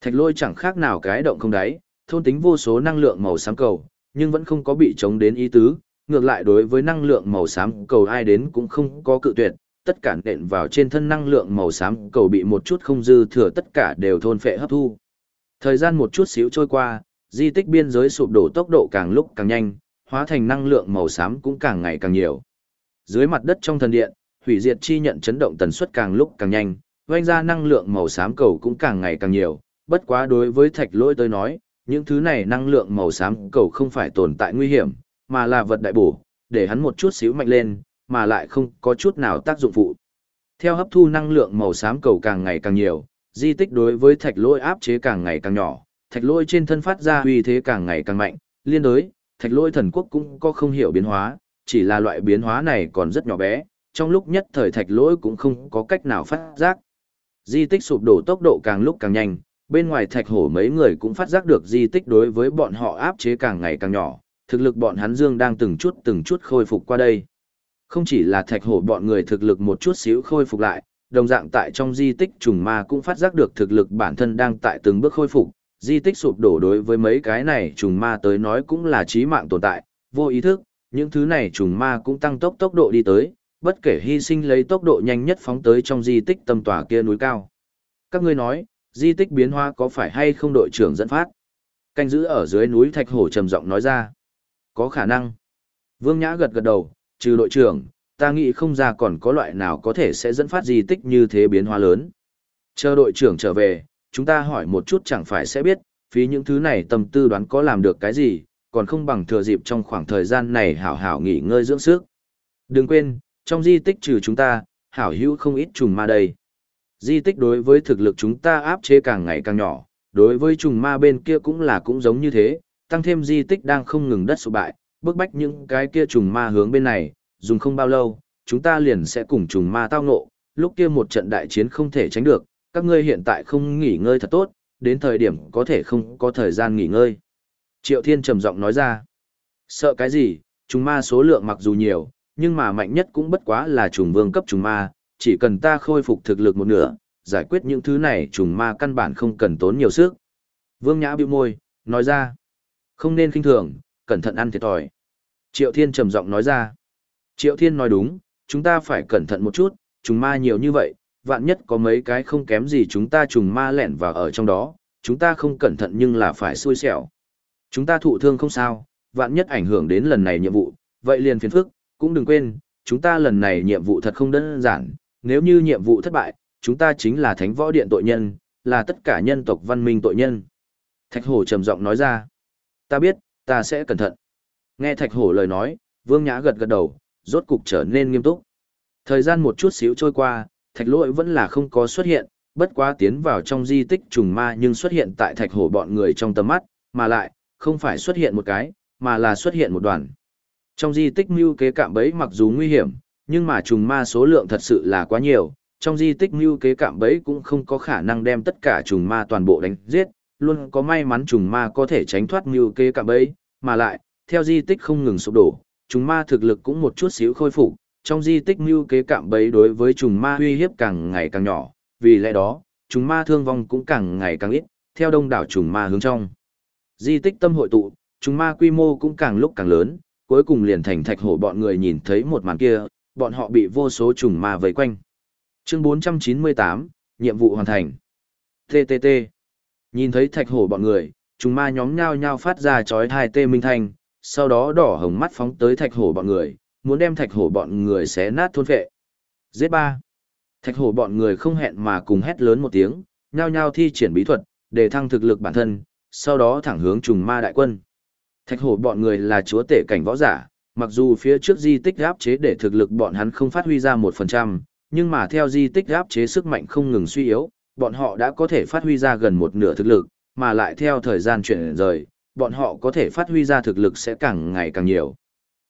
Thạch lôi chẳng khác nào cái động không đáy, thôn tính vô số năng lượng màu xám cầu, nhưng vẫn không có bị chống đến ý tứ, ngược lại đối với năng lượng màu xám cầu ai đến cũng không có cự tuyệt, tất cả nện vào trên thân năng lượng màu xám cầu bị một chút không dư thừa tất cả đều thôn phệ hấp thu. Thời gian một chút xíu trôi qua, di tích biên giới sụp đổ tốc độ càng lúc càng nhanh, hóa thành năng lượng màu xám cũng càng ngày càng nhiều. Dưới mặt đất trong thần điện, hủy diệt chi nhận chấn động tần suất càng lúc càng nhanh, vang ra năng lượng màu xám cầu cũng càng ngày càng nhiều, bất quá đối với thạch lỗi tới nói, những thứ này năng lượng màu xám cầu không phải tồn tại nguy hiểm, mà là vật đại bổ, để hắn một chút xíu mạnh lên, mà lại không có chút nào tác dụng phụ. Theo hấp thu năng lượng màu xám cầu càng ngày càng nhiều, di tích đối với thạch lỗi áp chế càng ngày càng nhỏ, thạch lỗi trên thân phát ra uy thế càng ngày càng mạnh, liên đối, thạch lỗi thần quốc cũng có không hiểu biến hóa, chỉ là loại biến hóa này còn rất nhỏ bé, trong lúc nhất thời thạch lỗi cũng không có cách nào phát giác. Di tích sụp đổ tốc độ càng lúc càng nhanh, bên ngoài thạch hổ mấy người cũng phát giác được di tích đối với bọn họ áp chế càng ngày càng nhỏ, thực lực bọn hắn dương đang từng chút từng chút khôi phục qua đây. Không chỉ là thạch hổ bọn người thực lực một chút xíu khôi phục lại, đồng dạng tại trong di tích trùng ma cũng phát giác được thực lực bản thân đang tại từng bước khôi phục, di tích sụp đổ đối với mấy cái này trùng ma tới nói cũng là chí mạng tồn tại, vô ý thức, những thứ này trùng ma cũng tăng tốc tốc độ đi tới, bất kể hy sinh lấy tốc độ nhanh nhất phóng tới trong di tích tâm tòa kia núi cao. Các ngươi nói, di tích biến hóa có phải hay không đội trưởng dẫn phát? Canh giữ ở dưới núi Thạch Hổ trầm giọng nói ra. Có khả năng. Vương Nhã gật gật đầu, trừ đội trưởng, ta nghĩ không ra còn có loại nào có thể sẽ dẫn phát di tích như thế biến hóa lớn. Chờ đội trưởng trở về, chúng ta hỏi một chút chẳng phải sẽ biết, phí những thứ này tâm tư đoán có làm được cái gì, còn không bằng thừa dịp trong khoảng thời gian này hảo hảo nghỉ ngơi dưỡng sức. Đừng quên, trong di tích trừ chúng ta, hảo hữu không ít trùng ma đây. Di tích đối với thực lực chúng ta áp chế càng ngày càng nhỏ, đối với trùng ma bên kia cũng là cũng giống như thế, tăng thêm di tích đang không ngừng đất sụp bại, bức bách những cái kia trùng ma hướng bên này, dùng không bao lâu, chúng ta liền sẽ cùng trùng ma tao ngộ, lúc kia một trận đại chiến không thể tránh được, các ngươi hiện tại không nghỉ ngơi thật tốt, đến thời điểm có thể không có thời gian nghỉ ngơi. Triệu Thiên trầm giọng nói ra, sợ cái gì, trùng ma số lượng mặc dù nhiều, nhưng mà mạnh nhất cũng bất quá là trùng vương cấp trùng ma, chỉ cần ta khôi phục thực lực một nửa, giải quyết những thứ này trùng ma căn bản không cần tốn nhiều sức. Vương Nhã bĩu môi, nói ra, không nên kinh thường, cẩn thận ăn thiệt thòi. Triệu Thiên trầm giọng nói ra, Triệu Thiên nói đúng, chúng ta phải cẩn thận một chút, trùng ma nhiều như vậy, vạn nhất có mấy cái không kém gì chúng ta trùng ma lẻn vào ở trong đó, chúng ta không cẩn thận nhưng là phải xui xẻo. Chúng ta thụ thương không sao, vạn nhất ảnh hưởng đến lần này nhiệm vụ, vậy liền phiền phức, cũng đừng quên, chúng ta lần này nhiệm vụ thật không đơn giản, nếu như nhiệm vụ thất bại, chúng ta chính là thánh võ điện tội nhân, là tất cả nhân tộc văn minh tội nhân. Thạch hổ trầm giọng nói ra, ta biết, ta sẽ cẩn thận. Nghe thạch hổ lời nói, vương nhã gật gật đầu, rốt cục trở nên nghiêm túc. Thời gian một chút xíu trôi qua, thạch lỗi vẫn là không có xuất hiện, bất quá tiến vào trong di tích trùng ma nhưng xuất hiện tại thạch hổ bọn người trong tầm mắt, mà lại, không phải xuất hiện một cái, mà là xuất hiện một đoàn. Trong di tích mưu kế cạm bẫy mặc dù nguy hiểm, nhưng mà trùng ma số lượng thật sự là quá nhiều, trong di tích mưu kế cạm bẫy cũng không có khả năng đem tất cả trùng ma toàn bộ đánh giết, luôn có may mắn trùng ma có thể tránh thoát mưu kế cạm bẫy, mà lại, theo di tích không ngừng sụp đổ, trùng ma thực lực cũng một chút xíu khôi phục, trong di tích mưu kế cạm bẫy đối với trùng ma uy hiếp càng ngày càng nhỏ, vì lẽ đó, trùng ma thương vong cũng càng ngày càng ít, theo đông đảo trùng ma hướng trong. Di tích tâm hội tụ, trùng ma quy mô cũng càng lúc càng lớn, cuối cùng liền thành thạch hổ bọn người nhìn thấy một màn kia, bọn họ bị vô số trùng ma vây quanh. Chương 498, nhiệm vụ hoàn thành. TTT. Nhìn thấy thạch hổ bọn người, trùng ma nhóm nhao nhao phát ra chói tai tê minh thanh, sau đó đỏ hồng mắt phóng tới thạch hổ bọn người, muốn đem thạch hổ bọn người xé nát thôn phệ. Giết ba. Thạch hổ bọn người không hẹn mà cùng hét lớn một tiếng, nhao nhao thi triển bí thuật, để thăng thực lực bản thân, sau đó thẳng hướng trùng ma đại quân. Thạch hổ bọn người là chúa tể cảnh võ giả, mặc dù phía trước di tích áp chế để thực lực bọn hắn không phát huy ra một phần trăm, nhưng mà theo di tích áp chế sức mạnh không ngừng suy yếu, bọn họ đã có thể phát huy ra gần một nửa thực lực, mà lại theo thời gian chuyển rời, bọn họ có thể phát huy ra thực lực sẽ càng ngày càng nhiều.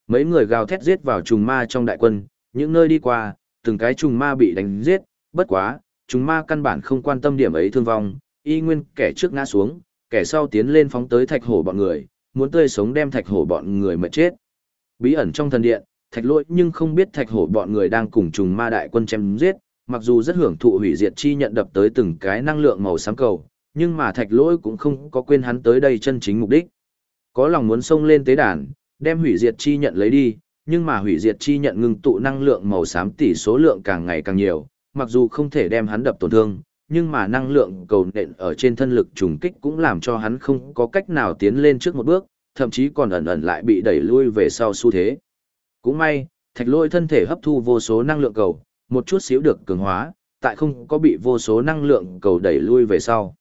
Mấy người gào thét giết vào trùng ma trong đại quân, những nơi đi qua, từng cái trùng ma bị đánh giết, bất quá, trùng ma căn bản không quan tâm điểm ấy thương vong, y nguyên kẻ trước ngã xuống, kẻ sau tiến lên phóng tới thạch hổ bọn người, muốn tươi sống đem thạch hổ bọn người mệt chết. Bí ẩn trong thần điện, thạch lỗi nhưng không biết thạch hổ bọn người đang cùng trùng ma đại quân chém giết, mặc dù rất hưởng thụ hủy diệt chi nhận đập tới từng cái năng lượng màu xám cầu, Nhưng mà thạch lỗi cũng không có quên hắn tới đây chân chính mục đích. Có lòng muốn xông lên tế đàn, đem hủy diệt chi nhận lấy đi, nhưng mà hủy diệt chi nhận ngưng tụ năng lượng màu xám tỷ số lượng càng ngày càng nhiều, mặc dù không thể đem hắn đập tổn thương, nhưng mà năng lượng cầu nện ở trên thân lực trùng kích cũng làm cho hắn không có cách nào tiến lên trước một bước, thậm chí còn ẩn ẩn lại bị đẩy lui về sau xu thế. Cũng may, thạch lôi thân thể hấp thu vô số năng lượng cầu, một chút xíu được cường hóa, tại không có bị vô số năng lượng cầu đẩy lui về sau.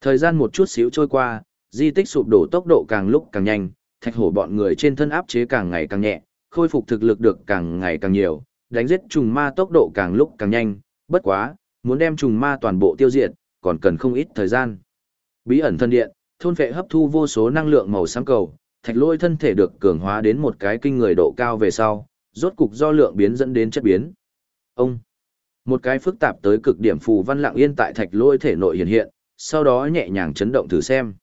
Thời gian một chút xíu trôi qua, di tích sụp đổ tốc độ càng lúc càng nhanh, thạch hổ bọn người trên thân áp chế càng ngày càng nhẹ, khôi phục thực lực được càng ngày càng nhiều, đánh giết trùng ma tốc độ càng lúc càng nhanh, bất quá, muốn đem trùng ma toàn bộ tiêu diệt, còn cần không ít thời gian. Bí ẩn thân điện, thôn vệ hấp thu vô số năng lượng màu xám cầu, thạch lôi thân thể được cường hóa đến một cái kinh người độ cao về sau, rốt cục do lượng biến dẫn đến chất biến. Ông, một cái phức tạp tới cực điểm phù văn lặng yên tại thạch lôi thể nội hiện hiện, sau đó nhẹ nhàng chấn động thử xem.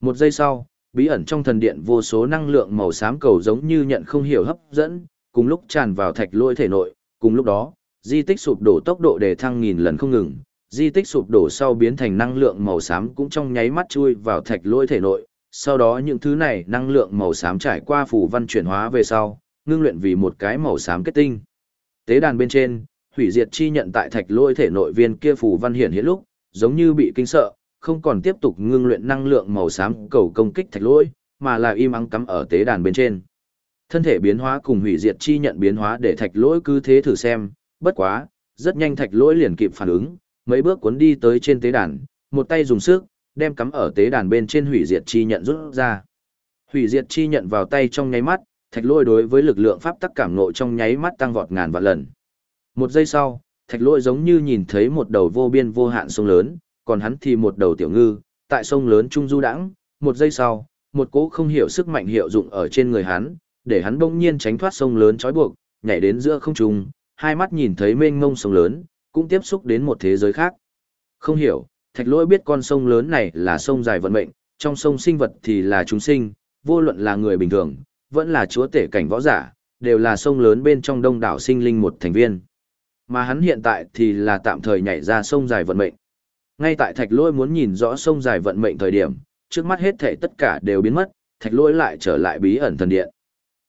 Một giây sau, bí ẩn trong thần điện vô số năng lượng màu xám cầu giống như nhận không hiểu hấp dẫn, cùng lúc tràn vào thạch lôi thể nội, cùng lúc đó, di tích sụp đổ tốc độ đề thăng nghìn lần không ngừng, di tích sụp đổ sau biến thành năng lượng màu xám cũng trong nháy mắt chui vào thạch lôi thể nội, sau đó những thứ này năng lượng màu xám trải qua phủ văn chuyển hóa về sau, ngưng luyện vì một cái màu xám kết tinh. Tế đàn bên trên, hủy diệt chi nhận tại thạch lôi thể nội viên kia phủ văn hiển hiện lúc, giống như bị kinh sợ, không còn tiếp tục ngưng luyện năng lượng màu xám cầu công kích thạch lôi, mà là im ắng cắm ở tế đàn bên trên. Thân thể biến hóa cùng hủy diệt chi nhận biến hóa để thạch lỗi cứ thế thử xem, bất quá, rất nhanh thạch lỗi liền kịp phản ứng, mấy bước cuốn đi tới trên tế đàn, một tay dùng sức, đem cắm ở tế đàn bên trên hủy diệt chi nhận rút ra. Hủy diệt chi nhận vào tay trong nháy mắt, thạch lôi đối với lực lượng pháp tắc cảm ngộ trong nháy mắt tăng vọt ngàn vạn lần. Một giây sau, thạch lôi giống như nhìn thấy một đầu vô biên vô hạn sông lớn, còn hắn thì một đầu tiểu ngư, tại sông lớn trung du đãng, một giây sau, một cỗ không hiểu sức mạnh hiệu dụng ở trên người hắn, để hắn bỗng nhiên tránh thoát sông lớn trói buộc, nhảy đến giữa không trung, hai mắt nhìn thấy mênh mông sông lớn, cũng tiếp xúc đến một thế giới khác. Không hiểu, thạch lỗi biết con sông lớn này là sông dài vận mệnh, trong sông sinh vật thì là chúng sinh, vô luận là người bình thường, vẫn là chúa tể cảnh võ giả, đều là sông lớn bên trong đông đảo sinh linh một thành viên. Mà hắn hiện tại thì là tạm thời nhảy ra sông dài vận mệnh. Ngay tại thạch lỗi muốn nhìn rõ sông dài vận mệnh thời điểm, trước mắt hết thể tất cả đều biến mất, thạch lỗi lại trở lại bí ẩn thần điện.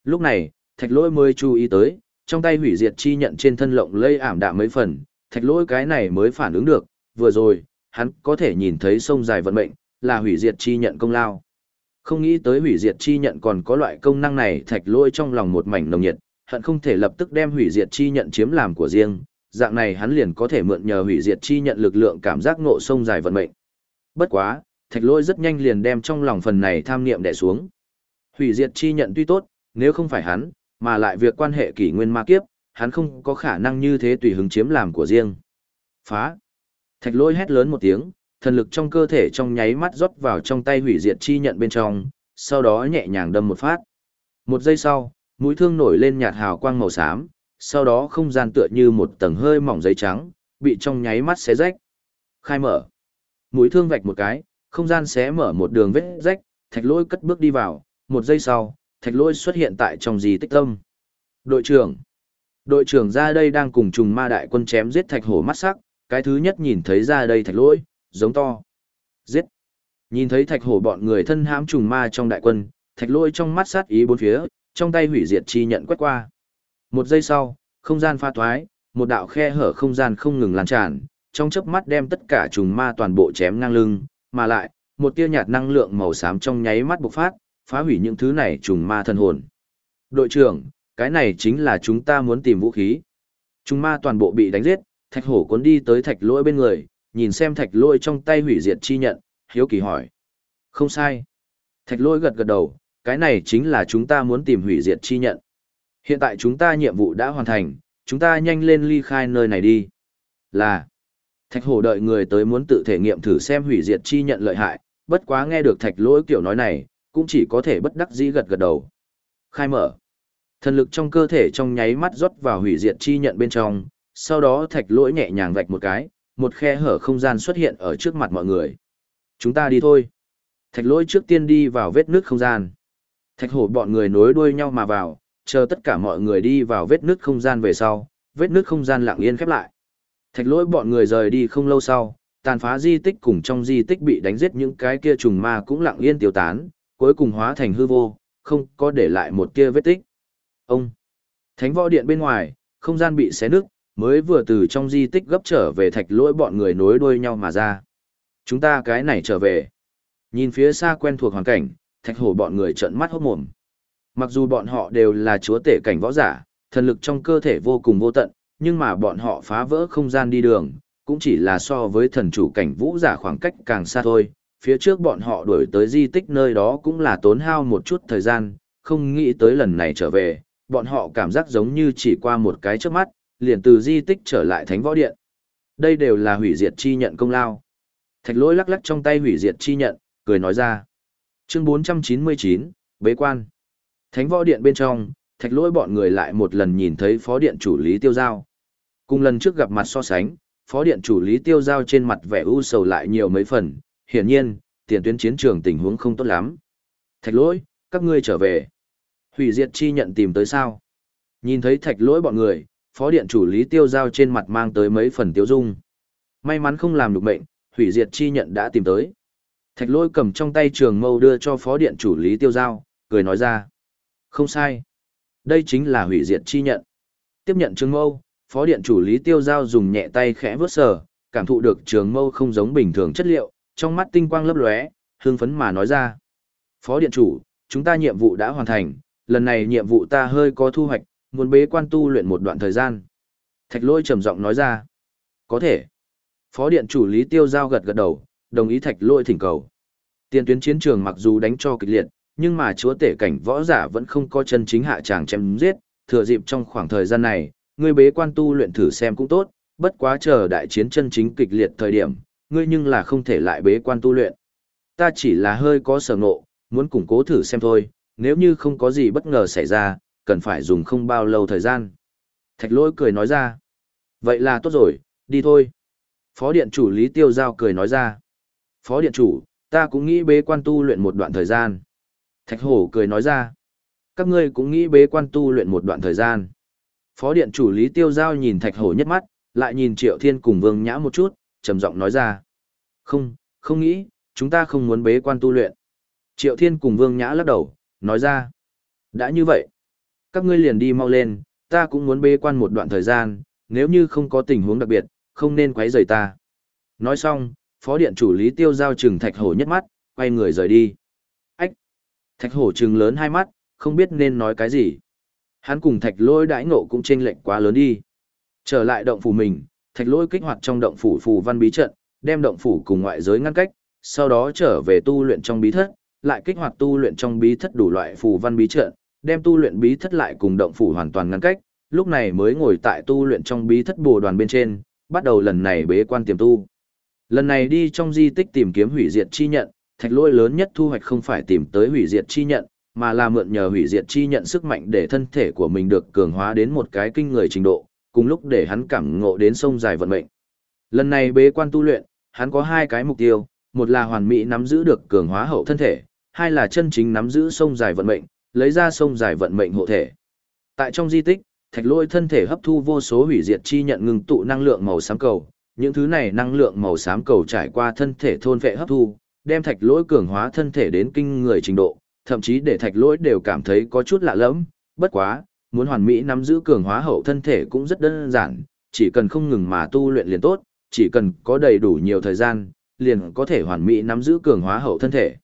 Lúc này, thạch lỗi mới chú ý tới, trong tay hủy diệt chi nhận trên thân lộng lây ảm đạm mấy phần, thạch lỗi cái này mới phản ứng được, vừa rồi, hắn có thể nhìn thấy sông dài vận mệnh, là hủy diệt chi nhận công lao. Không nghĩ tới hủy diệt chi nhận còn có loại công năng này thạch lỗi trong lòng một mảnh nồng nhiệt, hận không thể lập tức đem hủy diệt chi nhận chiếm làm của riêng, dạng này hắn liền có thể mượn nhờ hủy diệt chi nhận lực lượng cảm giác ngộ sông dài vận mệnh. Bất quá, thạch lỗi rất nhanh liền đem trong lòng phần này tham niệm đè xuống. Hủy diệt chi nhận tuy tốt, nếu không phải hắn, mà lại việc quan hệ kỷ nguyên ma kiếp, hắn không có khả năng như thế tùy hứng chiếm làm của riêng. Phá! Thạch lôi hét lớn một tiếng, thần lực trong cơ thể trong nháy mắt rót vào trong tay hủy diệt chi nhận bên trong, sau đó nhẹ nhàng đâm một phát. Một giây sau, mũi thương nổi lên nhạt hào quang màu xám, sau đó không gian tựa như một tầng hơi mỏng giấy trắng, bị trong nháy mắt xé rách. Khai mở. Mũi thương vạch một cái, không gian xé mở một đường vết rách, thạch lôi cất bước đi vào, một giây sau, thạch lôi xuất hiện tại trong gì tích tâm. Đội trưởng. Đội trưởng ra đây đang cùng trùng ma đại quân chém giết thạch hổ mắt sắc, cái thứ nhất nhìn thấy ra đây thạch lôi, giống to. Giết. Nhìn thấy thạch hổ bọn người thân hãm trùng ma trong đại quân, thạch lôi trong mắt sát ý bốn phía, trong tay hủy diệt chi nhận quét qua. Một giây sau, không gian pha thoái, một đạo khe hở không gian không ngừng lan tràn, trong chớp mắt đem tất cả trùng ma toàn bộ chém ngang lưng, mà lại, một tia nhạt năng lượng màu xám trong nháy mắt bộc phát, phá hủy những thứ này trùng ma thân hồn. Đội trưởng, cái này chính là chúng ta muốn tìm vũ khí. trung ma toàn bộ bị đánh giết, thạch hổ cuốn đi tới thạch lỗi bên người, nhìn xem thạch lỗi trong tay hủy diệt chi nhận, hiếu kỳ hỏi. Không sai. Thạch lỗi gật gật đầu, cái này chính là chúng ta muốn tìm hủy diệt chi nhận. Hiện tại chúng ta nhiệm vụ đã hoàn thành, chúng ta nhanh lên ly khai nơi này đi. Là, thạch hổ đợi người tới muốn tự thể nghiệm thử xem hủy diệt chi nhận lợi hại, bất quá nghe được thạch lỗi kiểu nói này, cũng chỉ có thể bất đắc dĩ gật gật đầu. Khai mở. Thần lực trong cơ thể trong nháy mắt rót vào hủy diệt chi nhận bên trong, sau đó thạch lỗi nhẹ nhàng vạch một cái, một khe hở không gian xuất hiện ở trước mặt mọi người. Chúng ta đi thôi. Thạch lỗi trước tiên đi vào vết nước không gian. Thạch hổ bọn người nối đuôi nhau mà vào, chờ tất cả mọi người đi vào vết nước không gian về sau, vết nước không gian lặng yên khép lại. Thạch lỗi bọn người rời đi không lâu sau, tàn phá di tích cùng trong di tích bị đánh giết những cái kia trùng ma cũng lặng yên tiêu tán, cuối cùng hóa thành hư vô, không có để lại một kia vết tích. Ông, thánh võ điện bên ngoài, không gian bị xé nứt, mới vừa từ trong di tích gấp trở về thạch lỗi bọn người nối đuôi nhau mà ra. Chúng ta cái này trở về. Nhìn phía xa quen thuộc hoàn cảnh, thạch hổ bọn người trợn mắt hốt mồm. Mặc dù bọn họ đều là chúa tể cảnh võ giả, thần lực trong cơ thể vô cùng vô tận, nhưng mà bọn họ phá vỡ không gian đi đường, cũng chỉ là so với thần chủ cảnh vũ giả khoảng cách càng xa thôi. Phía trước bọn họ đuổi tới di tích nơi đó cũng là tốn hao một chút thời gian, không nghĩ tới lần này trở về, bọn họ cảm giác giống như chỉ qua một cái trước mắt, liền từ di tích trở lại thánh võ điện. Đây đều là hủy diệt chi nhận công lao. Thạch lỗi lắc lắc trong tay hủy diệt chi nhận, cười nói ra. Chương 499, Bế quan. Thánh võ điện bên trong, thạch lỗi bọn người lại một lần nhìn thấy phó điện chủ lý tiêu giao. Cùng lần trước gặp mặt so sánh, phó điện chủ lý tiêu giao trên mặt vẻ u sầu lại nhiều mấy phần, hiển nhiên, tiền tuyến chiến trường tình huống không tốt lắm. Thạch lỗi, các ngươi trở về. Hủy diệt chi nhận tìm tới sao? Nhìn thấy thạch lỗi bọn người, phó điện chủ lý tiêu giao trên mặt mang tới mấy phần tiêu dung. May mắn không làm được mệnh, hủy diệt chi nhận đã tìm tới. Thạch lỗi cầm trong tay trường mâu đưa cho phó điện chủ lý tiêu giao, cười nói ra. Không sai. Đây chính là hủy diệt chi nhận. Tiếp nhận trường mâu, phó điện chủ lý tiêu giao dùng nhẹ tay khẽ vớt sờ, cảm thụ được trường mâu không giống bình thường chất liệu, trong mắt tinh quang lấp lóe, hương phấn mà nói ra. Phó điện chủ, chúng ta nhiệm vụ đã hoàn thành, lần này nhiệm vụ ta hơi có thu hoạch, muốn bế quan tu luyện một đoạn thời gian. Thạch lôi trầm giọng nói ra. Có thể. Phó điện chủ Lý Tiêu Giao gật gật đầu, đồng ý thạch lôi thỉnh cầu. Tiền tuyến chiến trường mặc dù đánh cho kịch liệt, nhưng mà chúa tể cảnh võ giả vẫn không có chân chính hạ tràng chém giết, thừa dịp trong khoảng thời gian này, ngươi bế quan tu luyện thử xem cũng tốt, bất quá chờ đại chiến chân chính kịch liệt thời điểm, ngươi nhưng là không thể lại bế quan tu luyện. Ta chỉ là hơi có sở ngộ, muốn củng cố thử xem thôi, nếu như không có gì bất ngờ xảy ra, cần phải dùng không bao lâu thời gian. Thạch lỗi cười nói ra. Vậy là tốt rồi, đi thôi. Phó điện chủ Lý Tiêu Giao cười nói ra. Phó điện chủ, ta cũng nghĩ bế quan tu luyện một đoạn thời gian. Thạch hổ cười nói ra. Các ngươi cũng nghĩ bế quan tu luyện một đoạn thời gian. Phó điện chủ Lý Tiêu Giao nhìn thạch hổ nhất mắt, lại nhìn Triệu Thiên cùng Vương Nhã một chút, trầm giọng nói ra. Không, không nghĩ, chúng ta không muốn bế quan tu luyện. Triệu Thiên cùng Vương Nhã lắc đầu, nói ra. Đã như vậy, các ngươi liền đi mau lên, ta cũng muốn bê quan một đoạn thời gian, nếu như không có tình huống đặc biệt, không nên quấy rầy ta. Nói xong, phó điện chủ Lý Tiêu giao trừng thạch hổ nhất mắt, quay người rời đi. Ách! Thạch hổ trừng lớn hai mắt, không biết nên nói cái gì. Hắn cùng thạch lôi đãi ngộ cũng chênh lệch quá lớn đi. Trở lại động phủ mình, thạch lôi kích hoạt trong động phủ phù văn bí trận, đem động phủ cùng ngoại giới ngăn cách, sau đó trở về tu luyện trong bí thất, lại kích hoạt tu luyện trong bí thất đủ loại phù văn bí trận, đem tu luyện bí thất lại cùng động phủ hoàn toàn ngăn cách, lúc này mới ngồi tại tu luyện trong bí thất bồ đoàn bên trên, bắt đầu lần này bế quan tiềm tu. Lần này đi trong di tích tìm kiếm hủy diệt chi nhận, thạch lôi lớn nhất thu hoạch không phải tìm tới hủy diệt chi nhận, mà là mượn nhờ hủy diệt chi nhận sức mạnh để thân thể của mình được cường hóa đến một cái kinh người trình độ, cùng lúc để hắn cảm ngộ đến sông dài vận mệnh. Lần này bế quan tu luyện, hắn có hai cái mục tiêu, một là hoàn mỹ nắm giữ được cường hóa hậu thân thể, hai là chân chính nắm giữ sông dài vận mệnh, lấy ra sông dài vận mệnh hộ thể. Tại trong di tích, thạch lôi thân thể hấp thu vô số hủy diệt chi nhận ngừng tụ năng lượng màu xám cầu, những thứ này năng lượng màu xám cầu trải qua thân thể thôn vệ hấp thu, đem thạch lỗi cường hóa thân thể đến kinh người trình độ, thậm chí để thạch lỗi đều cảm thấy có chút lạ lẫm, bất quá, muốn hoàn mỹ nắm giữ cường hóa hậu thân thể cũng rất đơn giản, chỉ cần không ngừng mà tu luyện liền tốt, chỉ cần có đầy đủ nhiều thời gian, liền có thể hoàn mỹ nắm giữ cường hóa hậu thân thể.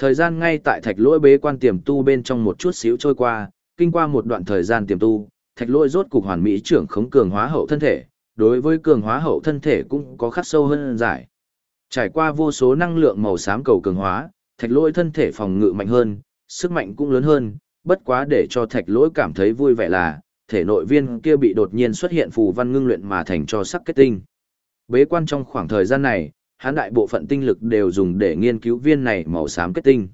Thời gian ngay tại thạch lỗi bế quan tiềm tu bên trong một chút xíu trôi qua, kinh qua một đoạn thời gian tiềm tu, thạch lỗi rốt cục hoàn mỹ trưởng khống cường hóa hậu thân thể, đối với cường hóa hậu thân thể cũng có khắc sâu hơn giải. Trải qua vô số năng lượng màu xám cầu cường hóa, thạch lỗi thân thể phòng ngự mạnh hơn, sức mạnh cũng lớn hơn, bất quá để cho thạch lỗi cảm thấy vui vẻ là, thể nội viên kia bị đột nhiên xuất hiện phù văn ngưng luyện mà thành cho sắc kết tinh. Bế quan trong khoảng thời gian này, hắn đại bộ phận tinh lực đều dùng để nghiên cứu viên này màu xám kết tinh.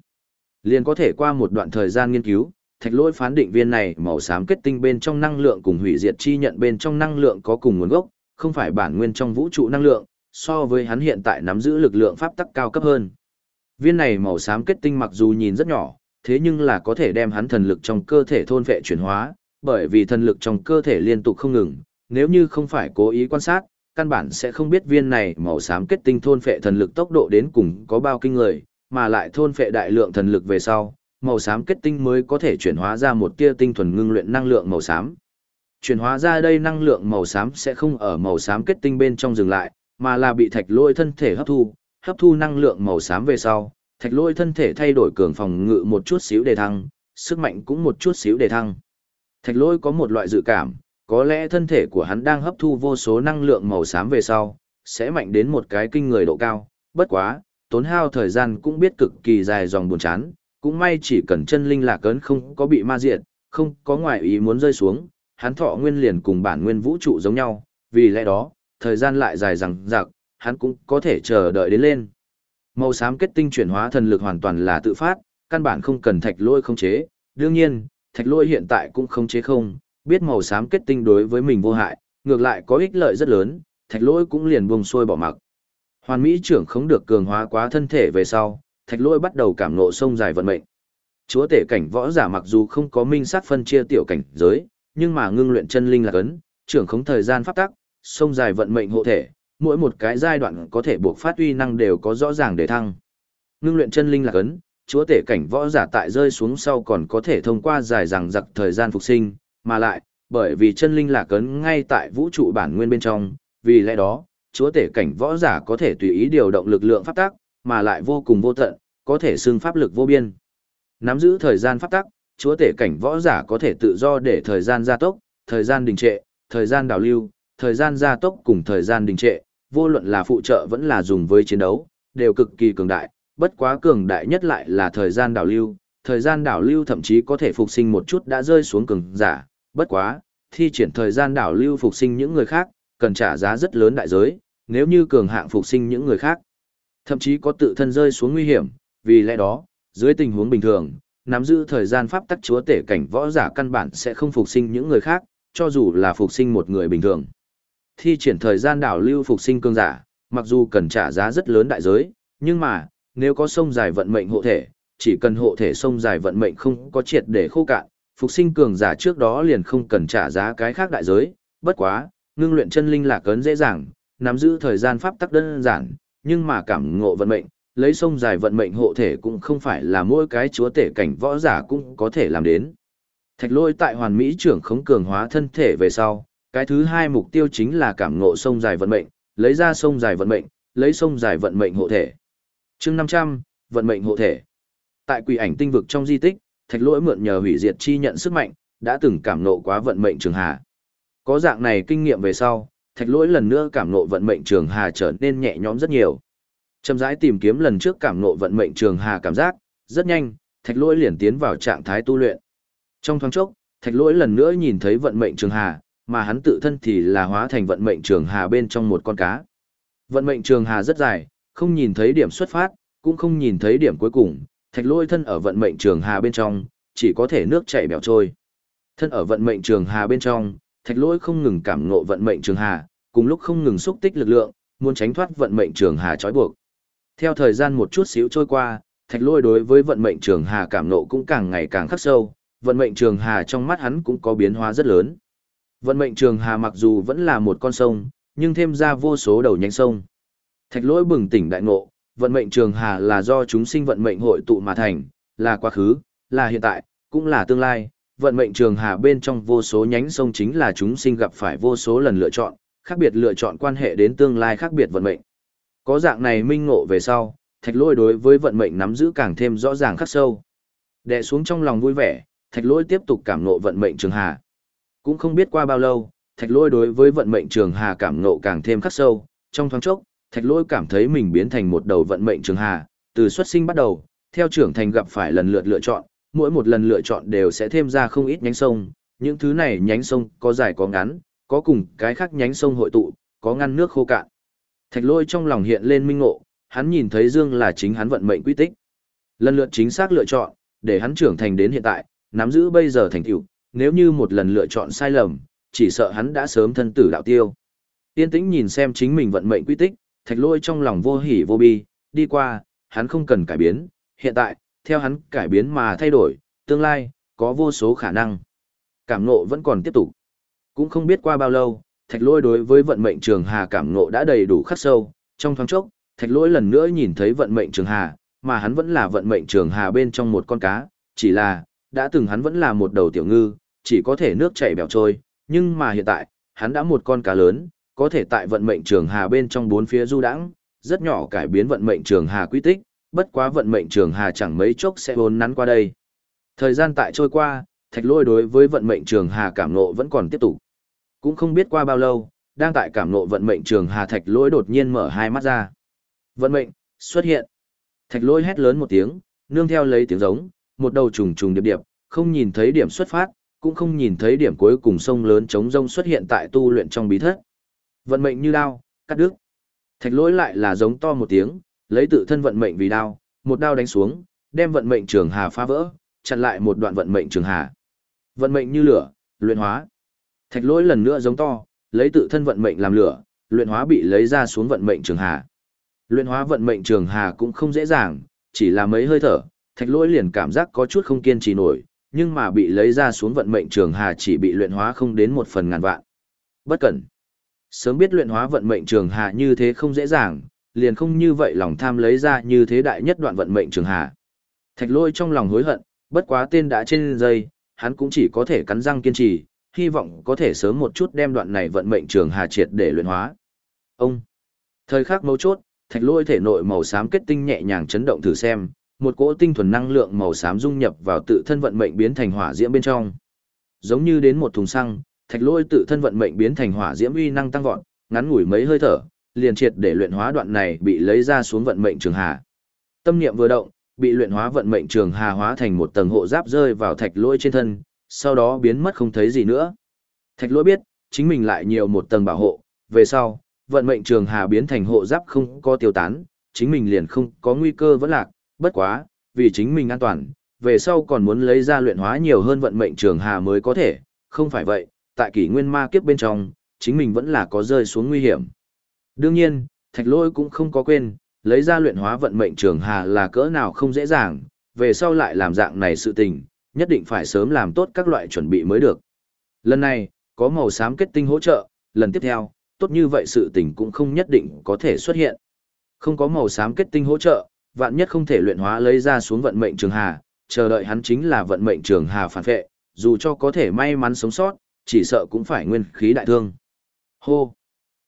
Liền có thể qua một đoạn thời gian nghiên cứu, thạch lỗi phán định viên này màu xám kết tinh bên trong năng lượng cùng hủy diệt chi nhận bên trong năng lượng có cùng nguồn gốc, không phải bản nguyên trong vũ trụ năng lượng, so với hắn hiện tại nắm giữ lực lượng pháp tắc cao cấp hơn. Viên này màu xám kết tinh mặc dù nhìn rất nhỏ, thế nhưng là có thể đem hắn thần lực trong cơ thể thôn vệ chuyển hóa, bởi vì thần lực trong cơ thể liên tục không ngừng, nếu như không phải cố ý quan sát, căn bản sẽ không biết viên này màu xám kết tinh thôn phệ thần lực tốc độ đến cùng có bao kinh người, mà lại thôn phệ đại lượng thần lực về sau, màu xám kết tinh mới có thể chuyển hóa ra một tia tinh thuần ngưng luyện năng lượng màu xám. Chuyển hóa ra đây năng lượng màu xám sẽ không ở màu xám kết tinh bên trong dừng lại, mà là bị thạch lôi thân thể hấp thu, hấp thu năng lượng màu xám về sau, thạch lôi thân thể thay đổi cường phòng ngự một chút xíu để thăng, sức mạnh cũng một chút xíu để thăng. Thạch lôi có một loại dự cảm, có lẽ thân thể của hắn đang hấp thu vô số năng lượng màu xám về sau, sẽ mạnh đến một cái kinh người độ cao, bất quá, tốn hao thời gian cũng biết cực kỳ dài dòng buồn chán, cũng may chỉ cần chân linh lạc cấn không có bị ma diệt, không có ngoại ý muốn rơi xuống, hắn thọ nguyên liền cùng bản nguyên vũ trụ giống nhau, vì lẽ đó, thời gian lại dài rằng rạc, hắn cũng có thể chờ đợi đến lên. Màu xám kết tinh chuyển hóa thần lực hoàn toàn là tự phát, căn bản không cần thạch lôi khống chế, đương nhiên, thạch lôi hiện tại cũng không chế không, biết màu xám kết tinh đối với mình vô hại, ngược lại có ích lợi rất lớn, thạch lỗi cũng liền buông xuôi bỏ mặc. Hoàn Mỹ trưởng không được cường hóa quá thân thể về sau, thạch lỗi bắt đầu cảm ngộ sông dài vận mệnh. Chúa tể cảnh võ giả mặc dù không có minh sát phân chia tiểu cảnh giới, nhưng mà ngưng luyện chân linh là cấn, trưởng không thời gian pháp tắc, sông dài vận mệnh hộ thể, mỗi một cái giai đoạn có thể buộc phát uy năng đều có rõ ràng để thăng. Ngưng luyện chân linh là cấn, chúa tể cảnh võ giả tại rơi xuống sau còn có thể thông qua dài rằng giặc thời gian phục sinh, mà lại, bởi vì chân linh là cấn ngay tại vũ trụ bản nguyên bên trong, vì lẽ đó, chúa tể cảnh võ giả có thể tùy ý điều động lực lượng pháp tắc, mà lại vô cùng vô tận, có thể xưng pháp lực vô biên. Nắm giữ thời gian pháp tắc, chúa tể cảnh võ giả có thể tự do để thời gian gia tốc, thời gian đình trệ, thời gian đảo lưu, thời gian gia tốc cùng thời gian đình trệ, vô luận là phụ trợ vẫn là dùng với chiến đấu, đều cực kỳ cường đại, bất quá cường đại nhất lại là thời gian đảo lưu, thời gian đảo lưu thậm chí có thể phục sinh một chút đã rơi xuống cường giả, bất quá, thi triển thời gian đảo lưu phục sinh những người khác, cần trả giá rất lớn đại giới, nếu như cường hạng phục sinh những người khác, thậm chí có tự thân rơi xuống nguy hiểm, vì lẽ đó, dưới tình huống bình thường, nắm giữ thời gian pháp tắc chúa tể cảnh võ giả căn bản sẽ không phục sinh những người khác, cho dù là phục sinh một người bình thường. Thi triển thời gian đảo lưu phục sinh cường giả, mặc dù cần trả giá rất lớn đại giới, nhưng mà, nếu có sông dài vận mệnh hộ thể, chỉ cần hộ thể sông dài vận mệnh không có triệt để khô cạn, phục sinh cường giả trước đó liền không cần trả giá cái khác đại giới, bất quá, ngưng luyện chân linh lạc cấn dễ dàng, nắm giữ thời gian pháp tắc đơn giản, nhưng mà cảm ngộ vận mệnh, lấy sông dài vận mệnh hộ thể cũng không phải là mỗi cái chúa tể cảnh võ giả cũng có thể làm đến. Thạch lôi tại hoàn mỹ trưởng khống cường hóa thân thể về sau, cái thứ hai mục tiêu chính là cảm ngộ sông dài vận mệnh, lấy ra sông dài vận mệnh, lấy sông dài vận mệnh hộ thể. chương 500, vận mệnh hộ thể. Tại quỷ ảnh tinh vực trong di tích, thạch lỗi mượn nhờ hủy diệt chi nhận sức mạnh, đã từng cảm nộ quá vận mệnh trường hà. Có dạng này kinh nghiệm về sau, thạch lỗi lần nữa cảm nộ vận mệnh trường hà trở nên nhẹ nhõm rất nhiều. Chậm rãi tìm kiếm lần trước cảm nộ vận mệnh trường hà cảm giác, rất nhanh, thạch lỗi liền tiến vào trạng thái tu luyện. Trong thoáng chốc, thạch lỗi lần nữa nhìn thấy vận mệnh trường hà, mà hắn tự thân thì là hóa thành vận mệnh trường hà bên trong một con cá. Vận mệnh trường hà rất dài, không nhìn thấy điểm xuất phát, cũng không nhìn thấy điểm cuối cùng, thạch lỗi thân ở vận mệnh trường hà bên trong, chỉ có thể nước chảy bèo trôi. Thân ở vận mệnh trường hà bên trong, thạch lỗi không ngừng cảm ngộ vận mệnh trường hà, cùng lúc không ngừng xúc tích lực lượng, muốn tránh thoát vận mệnh trường hà trói buộc. Theo thời gian một chút xíu trôi qua, thạch lôi đối với vận mệnh trường hà cảm nộ cũng càng ngày càng khắc sâu, vận mệnh trường hà trong mắt hắn cũng có biến hóa rất lớn. Vận mệnh trường hà mặc dù vẫn là một con sông, nhưng thêm ra vô số đầu nhánh sông. Thạch lôi bừng tỉnh đại ngộ, vận mệnh trường hà là do chúng sinh vận mệnh hội tụ mà thành, là quá khứ, là hiện tại, cũng là tương lai. Vận mệnh trường hà bên trong vô số nhánh sông chính là chúng sinh gặp phải vô số lần lựa chọn, khác biệt lựa chọn quan hệ đến tương lai khác biệt vận mệnh. Có dạng này minh ngộ về sau, thạch lôi đối với vận mệnh nắm giữ càng thêm rõ ràng khắc sâu. Đè xuống trong lòng vui vẻ, thạch lôi tiếp tục cảm ngộ vận mệnh trường hà. Cũng không biết qua bao lâu, thạch lôi đối với vận mệnh trường hà cảm ngộ càng thêm khắc sâu, trong thoáng chốc, thạch Lỗi cảm thấy mình biến thành một đầu vận mệnh trường hà, từ xuất sinh bắt đầu, theo trưởng thành gặp phải lần lượt lựa chọn, mỗi một lần lựa chọn đều sẽ thêm ra không ít nhánh sông, những thứ này nhánh sông có dài có ngắn, có cùng cái khác nhánh sông hội tụ, có ngăn nước khô cạn. Thạch lôi trong lòng hiện lên minh ngộ, hắn nhìn thấy Dương là chính hắn vận mệnh quy tích. Lần lượt chính xác lựa chọn, để hắn trưởng thành đến hiện tại, nắm giữ bây giờ thành tựu, nếu như một lần lựa chọn sai lầm, chỉ sợ hắn đã sớm thân tử đạo tiêu. Tiên tĩnh nhìn xem chính mình vận mệnh quy tích, thạch lôi trong lòng vô hỉ vô bi, đi qua, hắn không cần cải biến, hiện tại, theo hắn cải biến mà thay đổi, tương lai, có vô số khả năng. Cảm ngộ vẫn còn tiếp tục. Cũng không biết qua bao lâu, thạch lỗi đối với vận mệnh trường hà cảm ngộ đã đầy đủ khắc sâu, trong thoáng chốc, thạch lỗi lần nữa nhìn thấy vận mệnh trường hà, mà hắn vẫn là vận mệnh trường hà bên trong một con cá, chỉ là, đã từng hắn vẫn là một đầu tiểu ngư, chỉ có thể nước chảy bèo trôi, nhưng mà hiện tại, hắn đã một con cá lớn, có thể tại vận mệnh trường hà bên trong bốn phía du đãng, rất nhỏ cải biến vận mệnh trường hà quy tích, bất quá vận mệnh trường hà chẳng mấy chốc sẽ hôn nắn qua đây. Thời gian tại trôi qua, thạch lôi đối với vận mệnh trường hà cảm nộ vẫn còn tiếp tục. Cũng không biết qua bao lâu, đang tại cảm nộ vận mệnh trường hà thạch lôi đột nhiên mở hai mắt ra. Vận mệnh, xuất hiện. Thạch lôi hét lớn một tiếng, nương theo lấy tiếng giống, một đầu trùng trùng điệp điệp, không nhìn thấy điểm xuất phát, cũng không nhìn thấy điểm cuối cùng sông lớn chống rông xuất hiện tại tu luyện trong bí thất. Vận mệnh như đao, cắt đứt. Thạch lỗi lại là giống to một tiếng, lấy tự thân vận mệnh vì đao, một đao đánh xuống, đem vận mệnh trường hà phá vỡ, chặn lại một đoạn vận mệnh trường hà. Vận mệnh như lửa, luyện hóa. Thạch lỗi lần nữa giống to, lấy tự thân vận mệnh làm lửa, luyện hóa bị lấy ra xuống vận mệnh trường hà. Luyện hóa vận mệnh trường hà cũng không dễ dàng, chỉ là mấy hơi thở, thạch lỗi liền cảm giác có chút không kiên trì nổi, nhưng mà bị lấy ra xuống vận mệnh trường hà chỉ bị luyện hóa không đến một phần ngàn vạn. Bất cẩn. Sớm biết luyện hóa vận mệnh trường hạ như thế không dễ dàng, liền không như vậy lòng tham lấy ra như thế đại nhất đoạn vận mệnh trường hạ. Thạch lôi trong lòng hối hận, bất quá tên đã trên dây, hắn cũng chỉ có thể cắn răng kiên trì, hy vọng có thể sớm một chút đem đoạn này vận mệnh trường hà triệt để luyện hóa. Ông. Thời khắc mấu chốt, thạch lôi thể nội màu xám kết tinh nhẹ nhàng chấn động thử xem, một cỗ tinh thuần năng lượng màu xám dung nhập vào tự thân vận mệnh biến thành hỏa diễm bên trong. Giống như đến một thùng xăng, thạch lôi tự thân vận mệnh biến thành hỏa diễm uy năng tăng vọt, ngắn ngủi mấy hơi thở, liền triệt để luyện hóa đoạn này bị lấy ra xuống vận mệnh trường hà. Tâm niệm vừa động, bị luyện hóa vận mệnh trường hà hóa thành một tầng hộ giáp rơi vào thạch lôi trên thân, sau đó biến mất không thấy gì nữa. Thạch lôi biết, chính mình lại nhiều một tầng bảo hộ, về sau, vận mệnh trường hà biến thành hộ giáp không có tiêu tán, chính mình liền không có nguy cơ vẫn lạc, bất quá, vì chính mình an toàn, về sau còn muốn lấy ra luyện hóa nhiều hơn vận mệnh trường hà mới có thể, không phải vậy, tại kỷ nguyên ma kiếp bên trong, chính mình vẫn là có rơi xuống nguy hiểm. Đương nhiên, thạch lôi cũng không có quên, lấy ra luyện hóa vận mệnh trường hà là cỡ nào không dễ dàng, về sau lại làm dạng này sự tình, nhất định phải sớm làm tốt các loại chuẩn bị mới được. Lần này, có màu xám kết tinh hỗ trợ, lần tiếp theo, tốt như vậy sự tình cũng không nhất định có thể xuất hiện. Không có màu xám kết tinh hỗ trợ, vạn nhất không thể luyện hóa lấy ra xuống vận mệnh trường hà, chờ đợi hắn chính là vận mệnh trường hà phản vệ, dù cho có thể may mắn sống sót, chỉ sợ cũng phải nguyên khí đại thương. Hô!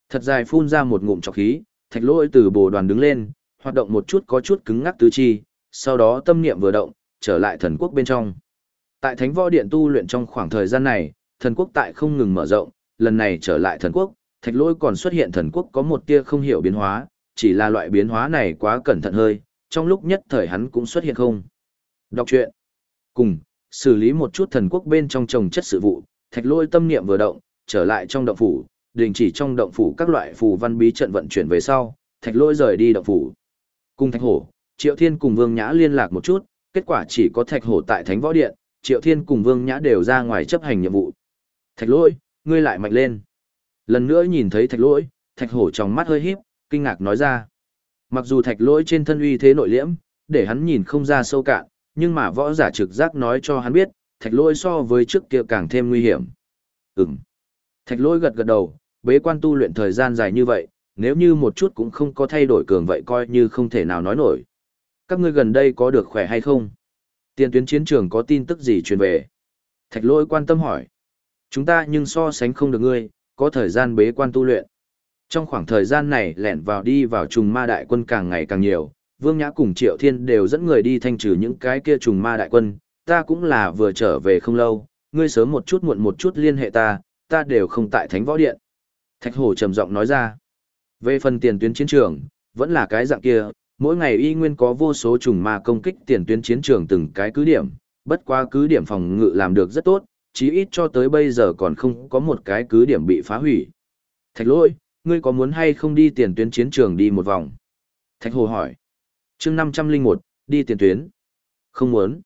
Thật dài phun ra một ngụm trọc khí, thạch lỗi từ bồ đoàn đứng lên, hoạt động một chút có chút cứng ngắc tứ chi, sau đó tâm niệm vừa động, trở lại thần quốc bên trong. Tại thánh võ điện tu luyện trong khoảng thời gian này, thần quốc tại không ngừng mở rộng, lần này trở lại thần quốc, thạch lỗi còn xuất hiện thần quốc có một tia không hiểu biến hóa, chỉ là loại biến hóa này quá cẩn thận hơi, trong lúc nhất thời hắn cũng xuất hiện không. Đọc truyện. Cùng, xử lý một chút thần quốc bên trong trồng chất sự vụ, thạch lôi tâm niệm vừa động, trở lại trong động phủ, đình chỉ trong động phủ các loại phù văn bí trận vận chuyển về sau, thạch lôi rời đi động phủ. Cùng thạch hổ, triệu thiên cùng vương nhã liên lạc một chút, kết quả chỉ có thạch hổ tại thánh võ điện, triệu thiên cùng vương nhã đều ra ngoài chấp hành nhiệm vụ. Thạch lôi, ngươi lại mạnh lên. Lần nữa nhìn thấy thạch lôi, thạch hổ trong mắt hơi híp, kinh ngạc nói ra. Mặc dù thạch lỗi trên thân uy thế nội liễm, để hắn nhìn không ra sâu cạn, nhưng mà võ giả trực giác nói cho hắn biết, thạch lỗi so với trước kia càng thêm nguy hiểm. Ừm. Thạch lỗi gật gật đầu, bế quan tu luyện thời gian dài như vậy, nếu như một chút cũng không có thay đổi cường vậy coi như không thể nào nói nổi. Các ngươi gần đây có được khỏe hay không? Tiền tuyến chiến trường có tin tức gì truyền về? Thạch lỗi quan tâm hỏi. Chúng ta nhưng so sánh không được ngươi, có thời gian bế quan tu luyện. Trong khoảng thời gian này lẻn vào đi vào trùng ma đại quân càng ngày càng nhiều, Vương Nhã cùng Triệu Thiên đều dẫn người đi thanh trừ những cái kia trùng ma đại quân, ta cũng là vừa trở về không lâu, ngươi sớm một chút muộn một chút liên hệ ta, ta đều không tại thánh võ điện. Thạch Hổ trầm giọng nói ra. Về phần tiền tuyến chiến trường, vẫn là cái dạng kia, mỗi ngày y nguyên có vô số trùng ma công kích tiền tuyến chiến trường từng cái cứ điểm, bất qua cứ điểm phòng ngự làm được rất tốt, chí ít cho tới bây giờ còn không có một cái cứ điểm bị phá hủy. Thạch lỗi, ngươi có muốn hay không đi tiền tuyến chiến trường đi một vòng? Thạch Hồ hỏi. chương 501, đi tiền tuyến. Không muốn.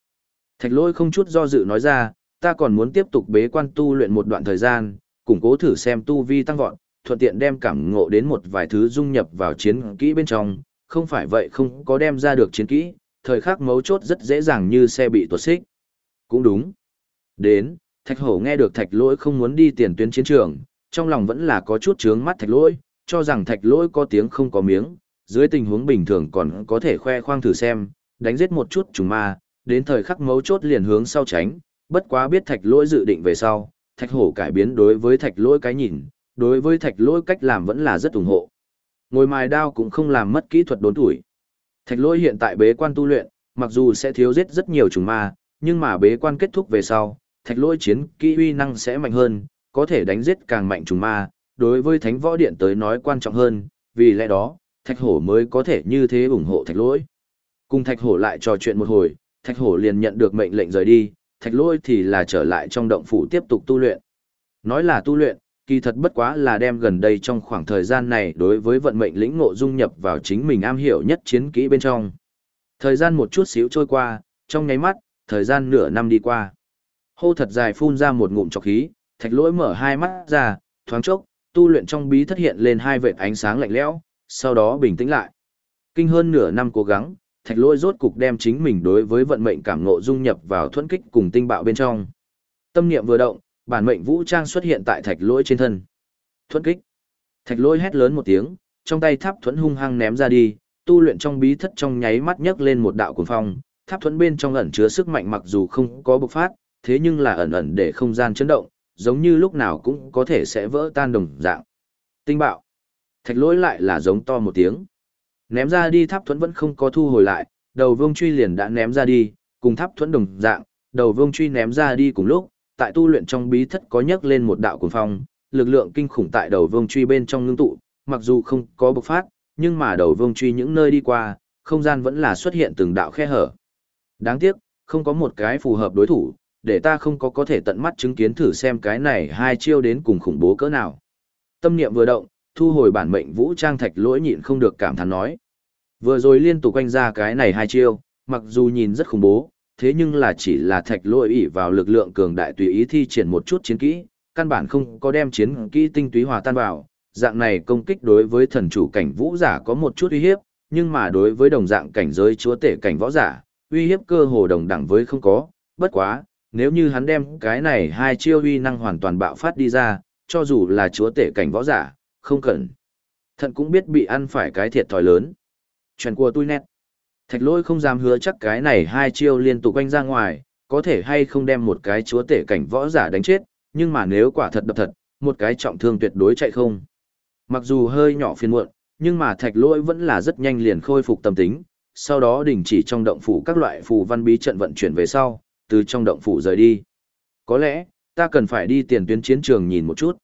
Thạch lôi không chút do dự nói ra, ta còn muốn tiếp tục bế quan tu luyện một đoạn thời gian, củng cố thử xem tu vi tăng vọt, thuận tiện đem cảm ngộ đến một vài thứ dung nhập vào chiến kỹ bên trong, không phải vậy không có đem ra được chiến kỹ, thời khắc mấu chốt rất dễ dàng như xe bị tuột xích. Cũng đúng. Đến, Thạch Hổ nghe được Thạch Lỗi không muốn đi tiền tuyến chiến trường, trong lòng vẫn là có chút chướng mắt thạch lỗi, cho rằng thạch lỗi có tiếng không có miếng, dưới tình huống bình thường còn có thể khoe khoang thử xem, đánh giết một chút trùng ma, đến thời khắc mấu chốt liền hướng sau tránh, bất quá biết thạch lỗi dự định về sau, thạch hổ cải biến đối với thạch lỗi cái nhìn, đối với thạch lỗi cách làm vẫn là rất ủng hộ. Ngồi mài đao cũng không làm mất kỹ thuật đốn tuổi. Thạch lỗi hiện tại bế quan tu luyện, mặc dù sẽ thiếu giết rất nhiều trùng ma, nhưng mà bế quan kết thúc về sau, thạch lỗi chiến kỹ uy năng sẽ mạnh hơn, có thể đánh giết càng mạnh trùng ma, đối với thánh võ điện tới nói quan trọng hơn, vì lẽ đó, thạch hổ mới có thể như thế ủng hộ thạch lỗi. Cùng thạch hổ lại trò chuyện một hồi, thạch hổ liền nhận được mệnh lệnh rời đi, thạch lỗi thì là trở lại trong động phủ tiếp tục tu luyện. Nói là tu luyện, kỳ thật bất quá là đem gần đây trong khoảng thời gian này đối với vận mệnh lĩnh ngộ dung nhập vào chính mình am hiểu nhất chiến kỹ bên trong. Thời gian một chút xíu trôi qua, trong nháy mắt, thời gian nửa năm đi qua. Hô thật dài phun ra một ngụm trọc khí, thạch lỗi mở hai mắt ra, thoáng chốc, tu luyện trong bí thất hiện lên hai vệt ánh sáng lạnh lẽo, sau đó bình tĩnh lại. Kinh hơn nửa năm cố gắng, thạch lỗi rốt cục đem chính mình đối với vận mệnh cảm ngộ dung nhập vào thuẫn kích cùng tinh bạo bên trong. Tâm niệm vừa động, bản mệnh vũ trang xuất hiện tại thạch lỗi trên thân. Thuẫn kích. Thạch lỗi hét lớn một tiếng, trong tay tháp thuẫn hung hăng ném ra đi, tu luyện trong bí thất trong nháy mắt nhấc lên một đạo cuồng phong, tháp thuẫn bên trong ẩn chứa sức mạnh mặc dù không có bộc phát, thế nhưng là ẩn ẩn để không gian chấn động, giống như lúc nào cũng có thể sẽ vỡ tan đồng dạng. Tinh bạo. Thạch lỗi lại là giống to một tiếng. Ném ra đi tháp thuẫn vẫn không có thu hồi lại, đầu vương truy liền đã ném ra đi, cùng tháp thuẫn đồng dạng, đầu vương truy ném ra đi cùng lúc, tại tu luyện trong bí thất có nhấc lên một đạo cuồng phong, lực lượng kinh khủng tại đầu vương truy bên trong ngưng tụ, mặc dù không có bộc phát, nhưng mà đầu vương truy những nơi đi qua, không gian vẫn là xuất hiện từng đạo khe hở. Đáng tiếc, không có một cái phù hợp đối thủ, để ta không có có thể tận mắt chứng kiến thử xem cái này hai chiêu đến cùng khủng bố cỡ nào. Tâm niệm vừa động, thu hồi bản mệnh vũ trang thạch lỗi nhịn không được cảm thán nói. Vừa rồi liên tục quanh ra cái này hai chiêu, mặc dù nhìn rất khủng bố, thế nhưng là chỉ là thạch lôi ỷ vào lực lượng cường đại tùy ý thi triển một chút chiến kỹ, căn bản không có đem chiến kỹ tinh túy hòa tan vào, dạng này công kích đối với thần chủ cảnh vũ giả có một chút uy hiếp, nhưng mà đối với đồng dạng cảnh giới chúa tể cảnh võ giả, uy hiếp cơ hồ đồng đẳng với không có, bất quá, nếu như hắn đem cái này hai chiêu uy năng hoàn toàn bạo phát đi ra, cho dù là chúa tể cảnh võ giả, không cần. Thận cũng biết bị ăn phải cái thiệt thòi lớn. Chuyện của tôi nét. Thạch lôi không dám hứa chắc cái này hai chiêu liên tục quanh ra ngoài, có thể hay không đem một cái chúa tể cảnh võ giả đánh chết, nhưng mà nếu quả thật đập thật, một cái trọng thương tuyệt đối chạy không. Mặc dù hơi nhỏ phiền muộn, nhưng mà thạch lôi vẫn là rất nhanh liền khôi phục tâm tính, sau đó đình chỉ trong động phủ các loại phù văn bí trận vận chuyển về sau, từ trong động phủ rời đi. Có lẽ, ta cần phải đi tiền tuyến chiến trường nhìn một chút.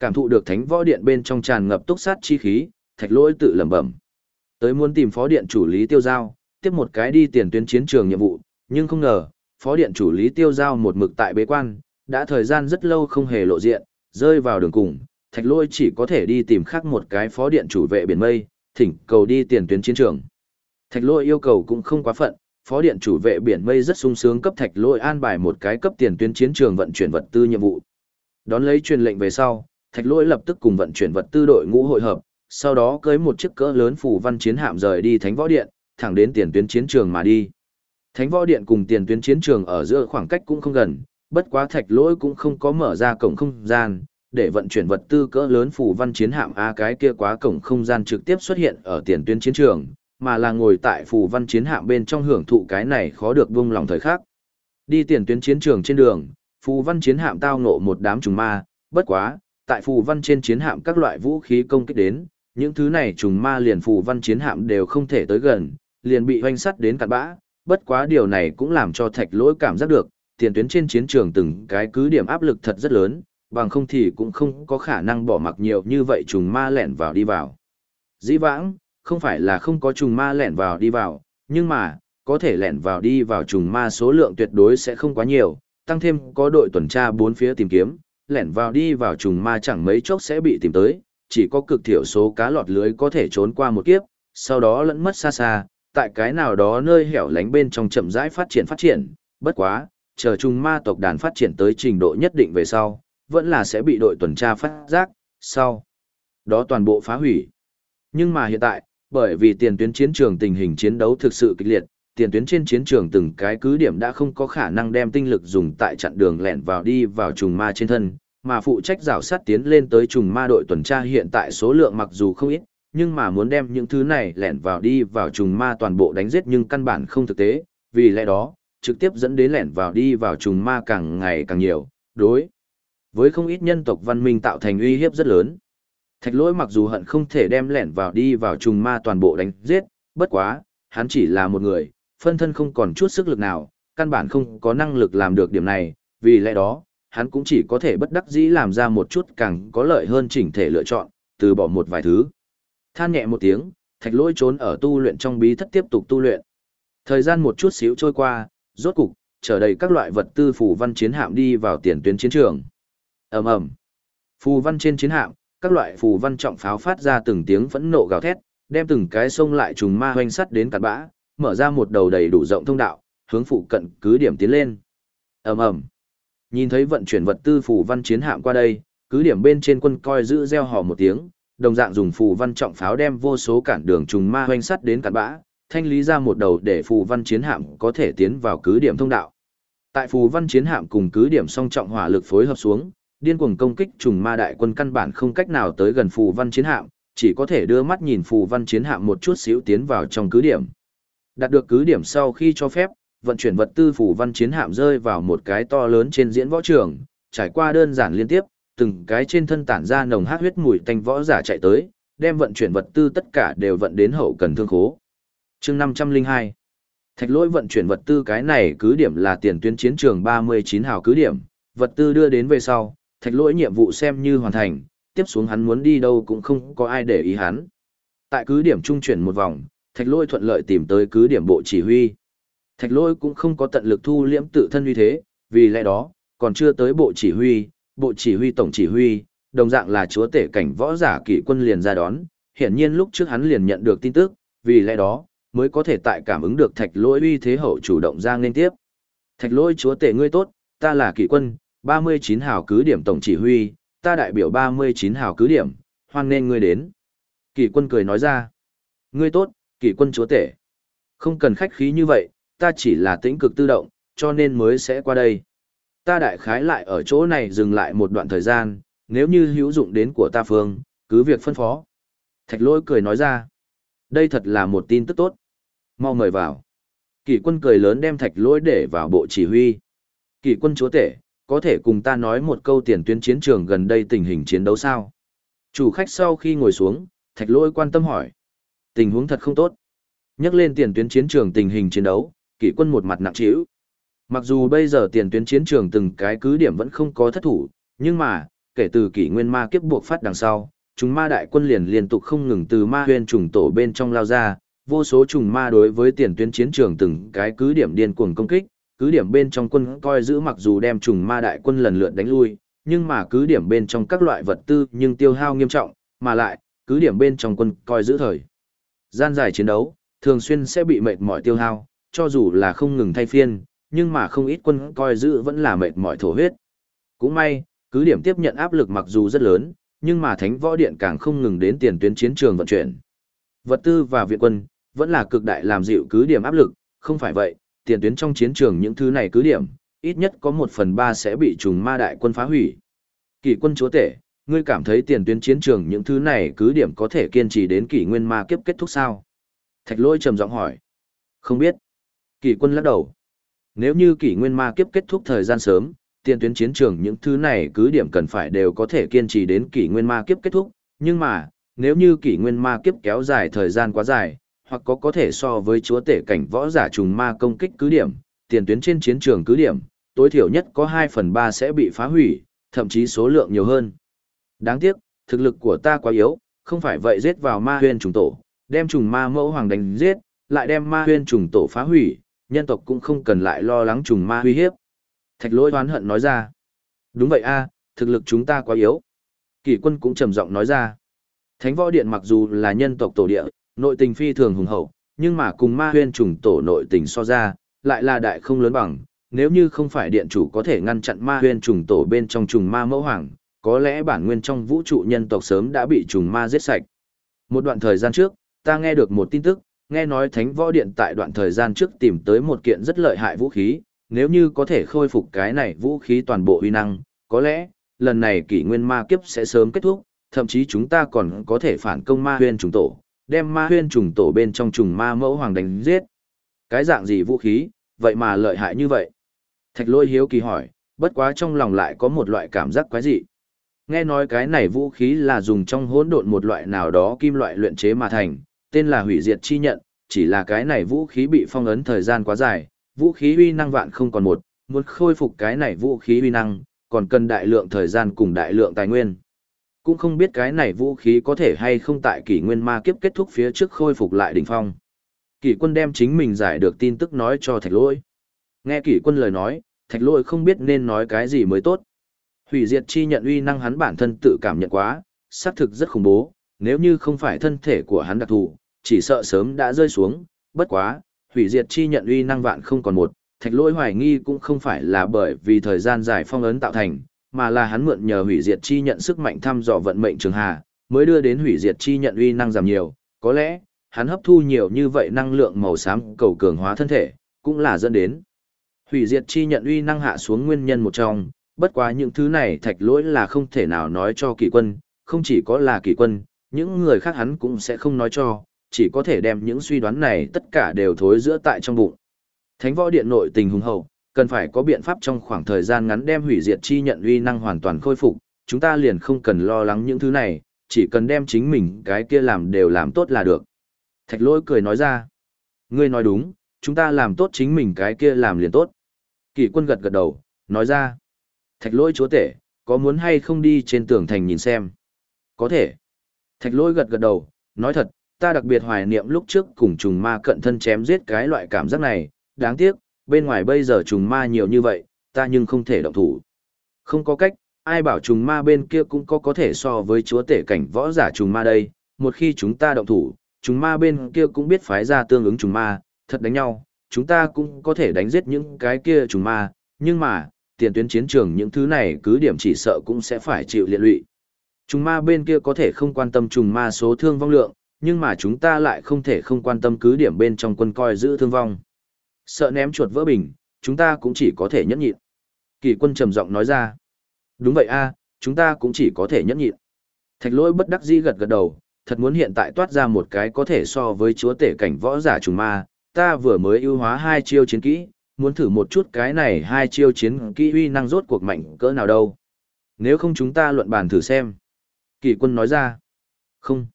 Cảm thụ được thánh võ điện bên trong tràn ngập túc sát chi khí, thạch lỗi tự lẩm bẩm. Tới muốn tìm phó điện chủ lý tiêu giao, tiếp một cái đi tiền tuyến chiến trường nhiệm vụ, nhưng không ngờ, phó điện chủ lý tiêu giao một mực tại bế quan, đã thời gian rất lâu không hề lộ diện, rơi vào đường cùng, thạch lôi chỉ có thể đi tìm khác một cái phó điện chủ vệ biển mây, thỉnh cầu đi tiền tuyến chiến trường. Thạch lôi yêu cầu cũng không quá phận, phó điện chủ vệ biển mây rất sung sướng cấp thạch lôi an bài một cái cấp tiền tuyến chiến trường vận chuyển vật tư nhiệm vụ. Đón lấy truyền lệnh về sau, thạch lôi lập tức cùng vận chuyển vật tư đội ngũ hội hợp, sau đó cưới một chiếc cỡ lớn phủ văn chiến hạm rời đi thánh võ điện, thẳng đến tiền tuyến chiến trường mà đi. Thánh võ điện cùng tiền tuyến chiến trường ở giữa khoảng cách cũng không gần, bất quá thạch lỗi cũng không có mở ra cổng không gian, để vận chuyển vật tư cỡ lớn phủ văn chiến hạm a cái kia quá cổng không gian trực tiếp xuất hiện ở tiền tuyến chiến trường, mà là ngồi tại phủ văn chiến hạm bên trong hưởng thụ cái này khó được buông lòng thời khắc. Đi tiền tuyến chiến trường trên đường, phù văn chiến hạm tao nộ một đám trùng ma, bất quá, tại phù văn trên chiến hạm các loại vũ khí công kích đến, những thứ này trùng ma liền phù văn chiến hạm đều không thể tới gần, liền bị hoanh sắt đến cạn bã, bất quá điều này cũng làm cho thạch lỗi cảm giác được, tiền tuyến trên chiến trường từng cái cứ điểm áp lực thật rất lớn, bằng không thì cũng không có khả năng bỏ mặc nhiều như vậy trùng ma lẻn vào đi vào. Dĩ vãng, không phải là không có trùng ma lẻn vào đi vào, nhưng mà, có thể lẻn vào đi vào trùng ma số lượng tuyệt đối sẽ không quá nhiều, tăng thêm có đội tuần tra bốn phía tìm kiếm, lẻn vào đi vào trùng ma chẳng mấy chốc sẽ bị tìm tới, chỉ có cực thiểu số cá lọt lưới có thể trốn qua một kiếp, sau đó lẫn mất xa xa, tại cái nào đó nơi hẻo lánh bên trong chậm rãi phát triển phát triển, bất quá, chờ chung ma tộc đàn phát triển tới trình độ nhất định về sau, vẫn là sẽ bị đội tuần tra phát giác, sau đó toàn bộ phá hủy. Nhưng mà hiện tại, bởi vì tiền tuyến chiến trường tình hình chiến đấu thực sự kịch liệt, tiền tuyến trên chiến trường từng cái cứ điểm đã không có khả năng đem tinh lực dùng tại chặn đường lẻn vào đi vào trùng ma trên thân, mà phụ trách rào sát tiến lên tới trùng ma đội tuần tra hiện tại số lượng mặc dù không ít, nhưng mà muốn đem những thứ này lẻn vào đi vào trùng ma toàn bộ đánh giết nhưng căn bản không thực tế, vì lẽ đó, trực tiếp dẫn đến lẻn vào đi vào trùng ma càng ngày càng nhiều, đối. Với không ít nhân tộc văn minh tạo thành uy hiếp rất lớn. Thạch lỗi mặc dù hận không thể đem lẻn vào đi vào trùng ma toàn bộ đánh giết, bất quá, hắn chỉ là một người, phân thân không còn chút sức lực nào, căn bản không có năng lực làm được điểm này, vì lẽ đó, hắn cũng chỉ có thể bất đắc dĩ làm ra một chút càng có lợi hơn chỉnh thể lựa chọn, từ bỏ một vài thứ. Than nhẹ một tiếng, thạch lỗi trốn ở tu luyện trong bí thất tiếp tục tu luyện. Thời gian một chút xíu trôi qua, rốt cục, trở đầy các loại vật tư phù văn chiến hạm đi vào tiền tuyến chiến trường. ầm ầm Phù văn trên chiến hạm, các loại phù văn trọng pháo phát ra từng tiếng phẫn nộ gào thét, đem từng cái sông lại trùng ma hoành sắt đến cạn bã, mở ra một đầu đầy đủ rộng thông đạo, hướng phụ cận cứ điểm tiến lên. ầm ầm Nhìn thấy vận chuyển vật tư phù văn chiến hạm qua đây, cứ điểm bên trên quân coi giữ reo hò một tiếng, đồng dạng dùng phù văn trọng pháo đem vô số cản đường trùng ma hoành sắt đến cản bã, thanh lý ra một đầu để phù văn chiến hạm có thể tiến vào cứ điểm thông đạo. Tại phù văn chiến hạm cùng cứ điểm song trọng hỏa lực phối hợp xuống, điên cuồng công kích trùng ma đại quân căn bản không cách nào tới gần phù văn chiến hạm, chỉ có thể đưa mắt nhìn phù văn chiến hạm một chút xíu tiến vào trong cứ điểm. Đạt được cứ điểm sau khi cho phép, vận chuyển vật tư phủ văn chiến hạm rơi vào một cái to lớn trên diễn võ trường, trải qua đơn giản liên tiếp, từng cái trên thân tản ra nồng hát huyết mùi tanh võ giả chạy tới, đem vận chuyển vật tư tất cả đều vận đến hậu cần thương khố. chương 502 Thạch lỗi vận chuyển vật tư cái này cứ điểm là tiền tuyến chiến trường 39 hào cứ điểm, vật tư đưa đến về sau, thạch lỗi nhiệm vụ xem như hoàn thành, tiếp xuống hắn muốn đi đâu cũng không có ai để ý hắn. Tại cứ điểm trung chuyển một vòng, thạch lỗi thuận lợi tìm tới cứ điểm bộ chỉ huy. Thạch lỗi cũng không có tận lực thu liễm tự thân uy thế, vì lẽ đó, còn chưa tới bộ chỉ huy, bộ chỉ huy tổng chỉ huy, đồng dạng là chúa tể cảnh võ giả kỷ quân liền ra đón, hiển nhiên lúc trước hắn liền nhận được tin tức, vì lẽ đó, mới có thể tại cảm ứng được thạch lỗi uy thế hậu chủ động ra nên tiếp. Thạch lỗi chúa tể ngươi tốt, ta là kỷ quân, 39 hào cứ điểm tổng chỉ huy, ta đại biểu 39 hào cứ điểm, hoan nên ngươi đến. Kỷ quân cười nói ra, ngươi tốt, kỷ quân chúa tể. Không cần khách khí như vậy, ta chỉ là tĩnh cực tự động, cho nên mới sẽ qua đây. Ta đại khái lại ở chỗ này dừng lại một đoạn thời gian, nếu như hữu dụng đến của ta phương, cứ việc phân phó. Thạch lỗi cười nói ra, đây thật là một tin tức tốt. Mau mời vào. Kỷ quân cười lớn đem thạch lỗi để vào bộ chỉ huy. Kỷ quân chúa tể, có thể cùng ta nói một câu tiền tuyến chiến trường gần đây tình hình chiến đấu sao? Chủ khách sau khi ngồi xuống, thạch lỗi quan tâm hỏi. Tình huống thật không tốt. Nhắc lên tiền tuyến chiến trường tình hình chiến đấu, kỷ quân một mặt nặng trĩu. Mặc dù bây giờ tiền tuyến chiến trường từng cái cứ điểm vẫn không có thất thủ, nhưng mà, kể từ kỷ nguyên ma kiếp buộc phát đằng sau, chúng ma đại quân liền liên tục không ngừng từ ma huyên trùng tổ bên trong lao ra, vô số trùng ma đối với tiền tuyến chiến trường từng cái cứ điểm điên cuồng công kích, cứ điểm bên trong quân coi giữ mặc dù đem trùng ma đại quân lần lượt đánh lui, nhưng mà cứ điểm bên trong các loại vật tư nhưng tiêu hao nghiêm trọng, mà lại, cứ điểm bên trong quân coi giữ thời. Gian dài chiến đấu, thường xuyên sẽ bị mệt mỏi tiêu hao, cho dù là không ngừng thay phiên, nhưng mà không ít quân coi giữ vẫn là mệt mỏi thổ huyết. Cũng may, cứ điểm tiếp nhận áp lực mặc dù rất lớn, nhưng mà thánh võ điện càng không ngừng đến tiền tuyến chiến trường vận chuyển. Vật tư và viện quân, vẫn là cực đại làm dịu cứ điểm áp lực, không phải vậy, tiền tuyến trong chiến trường những thứ này cứ điểm, ít nhất có một phần ba sẽ bị trùng ma đại quân phá hủy. Kỷ quân chúa tể, ngươi cảm thấy tiền tuyến chiến trường những thứ này cứ điểm có thể kiên trì đến kỷ nguyên ma kiếp kết thúc sao? Thạch lôi trầm giọng hỏi. Không biết. Kỷ quân lắc đầu. Nếu như kỷ nguyên ma kiếp kết thúc thời gian sớm, tiền tuyến chiến trường những thứ này cứ điểm cần phải đều có thể kiên trì đến kỷ nguyên ma kiếp kết thúc, nhưng mà, nếu như kỷ nguyên ma kiếp kéo dài thời gian quá dài, hoặc có có thể so với chúa tể cảnh võ giả trùng ma công kích cứ điểm, tiền tuyến trên chiến trường cứ điểm, tối thiểu nhất có 2 phần 3 sẽ bị phá hủy, thậm chí số lượng nhiều hơn. Đáng tiếc, thực lực của ta quá yếu, không phải vậy giết vào ma huyên trùng tổ, đem trùng ma mẫu hoàng đánh giết, lại đem ma huyên trùng tổ phá hủy, nhân tộc cũng không cần lại lo lắng trùng ma uy hiếp. Thạch lỗi hoán hận nói ra. Đúng vậy a, thực lực chúng ta quá yếu. Kỷ quân cũng trầm giọng nói ra. Thánh võ điện mặc dù là nhân tộc tổ địa, nội tình phi thường hùng hậu, nhưng mà cùng ma huyên trùng tổ nội tình so ra, lại là đại không lớn bằng. Nếu như không phải điện chủ có thể ngăn chặn ma huyên trùng tổ bên trong trùng ma mẫu hoàng, có lẽ bản nguyên trong vũ trụ nhân tộc sớm đã bị trùng ma giết sạch. Một đoạn thời gian trước, ta nghe được một tin tức, nghe nói Thánh Võ Điện tại đoạn thời gian trước tìm tới một kiện rất lợi hại vũ khí, nếu như có thể khôi phục cái này vũ khí toàn bộ uy năng, có lẽ, lần này kỷ nguyên ma kiếp sẽ sớm kết thúc, thậm chí chúng ta còn có thể phản công ma huyên trùng tổ, đem ma huyên trùng tổ bên trong trùng ma mẫu hoàng đánh giết. Cái dạng gì vũ khí, vậy mà lợi hại như vậy? Thạch lôi hiếu kỳ hỏi, bất quá trong lòng lại có một loại cảm giác quái dị. Nghe nói cái này vũ khí là dùng trong hỗn độn một loại nào đó kim loại luyện chế mà thành, tên là hủy diệt chi nhận, chỉ là cái này vũ khí bị phong ấn thời gian quá dài, vũ khí uy năng vạn không còn một, muốn khôi phục cái này vũ khí uy năng, còn cần đại lượng thời gian cùng đại lượng tài nguyên. Cũng không biết cái này vũ khí có thể hay không tại kỷ nguyên ma kiếp kết thúc phía trước khôi phục lại đỉnh phong. Kỷ quân đem chính mình giải được tin tức nói cho thạch lỗi. Nghe kỷ quân lời nói, thạch lỗi không biết nên nói cái gì mới tốt. Hủy diệt chi nhận uy năng hắn bản thân tự cảm nhận quá, xác thực rất khủng bố, nếu như không phải thân thể của hắn đặc thù, chỉ sợ sớm đã rơi xuống, bất quá, hủy diệt chi nhận uy năng vạn không còn một, thạch lỗi hoài nghi cũng không phải là bởi vì thời gian dài phong ấn tạo thành, mà là hắn mượn nhờ hủy diệt chi nhận sức mạnh thăm dò vận mệnh trường hà, mới đưa đến hủy diệt chi nhận uy năng giảm nhiều, có lẽ, hắn hấp thu nhiều như vậy năng lượng màu xám cầu cường hóa thân thể, cũng là dẫn đến hủy diệt chi nhận uy năng hạ xuống nguyên nhân một trong, bất quá những thứ này thạch lỗi là không thể nào nói cho kỳ quân, không chỉ có là kỳ quân, những người khác hắn cũng sẽ không nói cho, chỉ có thể đem những suy đoán này tất cả đều thối giữa tại trong bụng. Thánh võ điện nội tình hùng hậu, cần phải có biện pháp trong khoảng thời gian ngắn đem hủy diệt chi nhận uy năng hoàn toàn khôi phục, chúng ta liền không cần lo lắng những thứ này, chỉ cần đem chính mình cái kia làm đều làm tốt là được. Thạch lỗi cười nói ra. Ngươi nói đúng, chúng ta làm tốt chính mình cái kia làm liền tốt. Kỷ quân gật gật đầu, nói ra. Thạch lỗi chúa tể, có muốn hay không đi trên tường thành nhìn xem? Có thể. Thạch lỗi gật gật đầu, nói thật, ta đặc biệt hoài niệm lúc trước cùng trùng ma cận thân chém giết cái loại cảm giác này, đáng tiếc, bên ngoài bây giờ trùng ma nhiều như vậy, ta nhưng không thể động thủ. Không có cách, ai bảo trùng ma bên kia cũng có có thể so với chúa tể cảnh võ giả trùng ma đây, một khi chúng ta động thủ, trùng ma bên kia cũng biết phái ra tương ứng trùng ma, thật đánh nhau, chúng ta cũng có thể đánh giết những cái kia trùng ma, nhưng mà, tiền tuyến chiến trường những thứ này cứ điểm chỉ sợ cũng sẽ phải chịu liệt lụy. Trùng ma bên kia có thể không quan tâm trùng ma số thương vong lượng, nhưng mà chúng ta lại không thể không quan tâm cứ điểm bên trong quân coi giữ thương vong. Sợ ném chuột vỡ bình, chúng ta cũng chỉ có thể nhẫn nhịn. Kỳ quân trầm giọng nói ra. Đúng vậy a, chúng ta cũng chỉ có thể nhẫn nhịn. Thạch lỗi bất đắc dĩ gật gật đầu, thật muốn hiện tại toát ra một cái có thể so với chúa tể cảnh võ giả trùng ma, ta vừa mới ưu hóa hai chiêu chiến kỹ, muốn thử một chút cái này hai chiêu chiến kỹ uy năng rốt cuộc mạnh cỡ nào đâu. Nếu không chúng ta luận bàn thử xem. Kỳ quân nói ra. Không.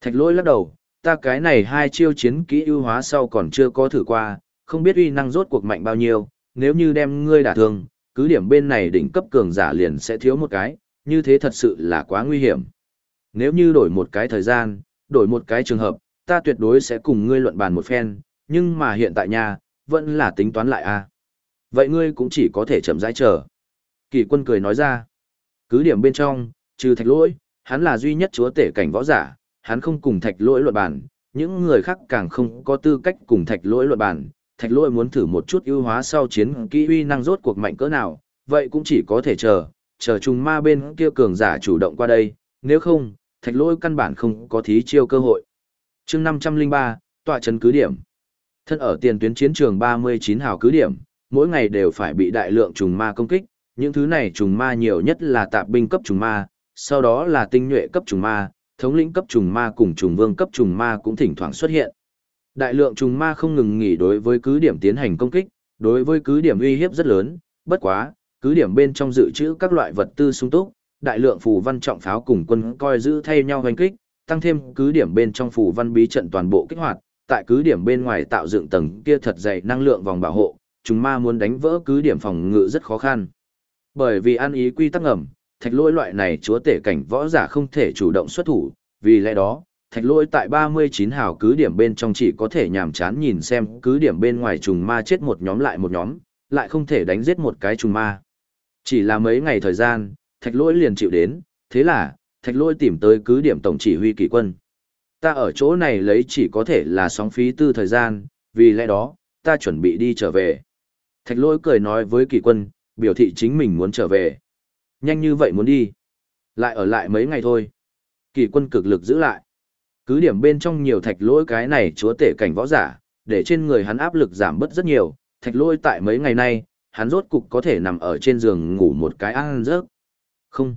Thạch lỗi lắc đầu, ta cái này hai chiêu chiến kỹ ưu hóa sau còn chưa có thử qua, không biết uy năng rốt cuộc mạnh bao nhiêu, nếu như đem ngươi đả thương, cứ điểm bên này đỉnh cấp cường giả liền sẽ thiếu một cái, như thế thật sự là quá nguy hiểm. Nếu như đổi một cái thời gian, đổi một cái trường hợp, ta tuyệt đối sẽ cùng ngươi luận bàn một phen, nhưng mà hiện tại nha, vẫn là tính toán lại a. À. Vậy ngươi cũng chỉ có thể chậm rãi chờ. Kỳ quân cười nói ra, cứ điểm bên trong, trừ thạch lỗi, hắn là duy nhất chúa tể cảnh võ giả, hắn không cùng thạch lỗi luận bản những người khác càng không có tư cách cùng thạch lỗi luận bản Thạch lỗi muốn thử một chút ưu hóa sau chiến kỹ uy năng rốt cuộc mạnh cỡ nào, vậy cũng chỉ có thể chờ, chờ trùng ma bên kia cường giả chủ động qua đây, nếu không, thạch lỗi căn bản không có thí chiêu cơ hội. chương 503, tọa trấn cứ điểm. Thân ở tiền tuyến chiến trường 39 hào cứ điểm, mỗi ngày đều phải bị đại lượng trùng ma công kích, những thứ này trùng ma nhiều nhất là tạp binh cấp trùng ma, sau đó là tinh nhuệ cấp trùng ma, thống lĩnh cấp trùng ma cùng trùng vương cấp trùng ma cũng thỉnh thoảng xuất hiện. Đại lượng trùng ma không ngừng nghỉ đối với cứ điểm tiến hành công kích, đối với cứ điểm uy hiếp rất lớn, bất quá, cứ điểm bên trong dự trữ các loại vật tư sung túc, đại lượng phù văn trọng pháo cùng quân coi giữ thay nhau hoành kích, tăng thêm cứ điểm bên trong phù văn bí trận toàn bộ kích hoạt, tại cứ điểm bên ngoài tạo dựng tầng kia thật dày năng lượng vòng bảo hộ, chúng ma muốn đánh vỡ cứ điểm phòng ngự rất khó khăn. Bởi vì ăn ý quy tắc ngầm, thạch lỗi loại này chúa tể cảnh võ giả không thể chủ động xuất thủ, vì lẽ đó, thạch lỗi tại 39 hào cứ điểm bên trong chỉ có thể nhàm chán nhìn xem cứ điểm bên ngoài trùng ma chết một nhóm lại một nhóm, lại không thể đánh giết một cái trùng ma. Chỉ là mấy ngày thời gian, thạch lỗi liền chịu đến, thế là, thạch lỗi tìm tới cứ điểm tổng chỉ huy kỷ quân. Ta ở chỗ này lấy chỉ có thể là sóng phí tư thời gian, vì lẽ đó, ta chuẩn bị đi trở về. Thạch lỗi cười nói với kỷ quân, biểu thị chính mình muốn trở về. Nhanh như vậy muốn đi. Lại ở lại mấy ngày thôi. kỳ quân cực lực giữ lại. Cứ điểm bên trong nhiều thạch lỗi cái này chúa tể cảnh võ giả, để trên người hắn áp lực giảm bớt rất nhiều. Thạch lỗi tại mấy ngày nay, hắn rốt cục có thể nằm ở trên giường ngủ một cái ăn rớt. Không.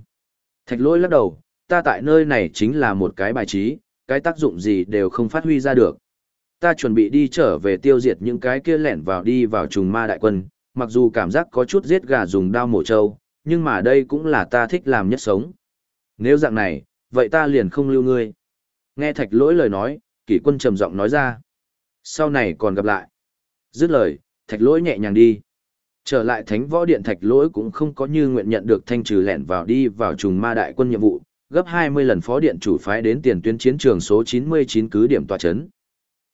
Thạch lỗi lắc đầu, ta tại nơi này chính là một cái bài trí, cái tác dụng gì đều không phát huy ra được. Ta chuẩn bị đi trở về tiêu diệt những cái kia lẻn vào đi vào trùng ma đại quân, mặc dù cảm giác có chút giết gà dùng đao mổ trâu, nhưng mà đây cũng là ta thích làm nhất sống. Nếu dạng này, vậy ta liền không lưu ngươi. Nghe thạch lỗi lời nói, kỷ quân trầm giọng nói ra. Sau này còn gặp lại. Dứt lời, thạch lỗi nhẹ nhàng đi. Trở lại thánh võ điện thạch lỗi cũng không có như nguyện nhận được thanh trừ lẻn vào đi vào trùng ma đại quân nhiệm vụ, gấp 20 lần phó điện chủ phái đến tiền tuyến chiến trường số 99 cứ điểm tòa chấn.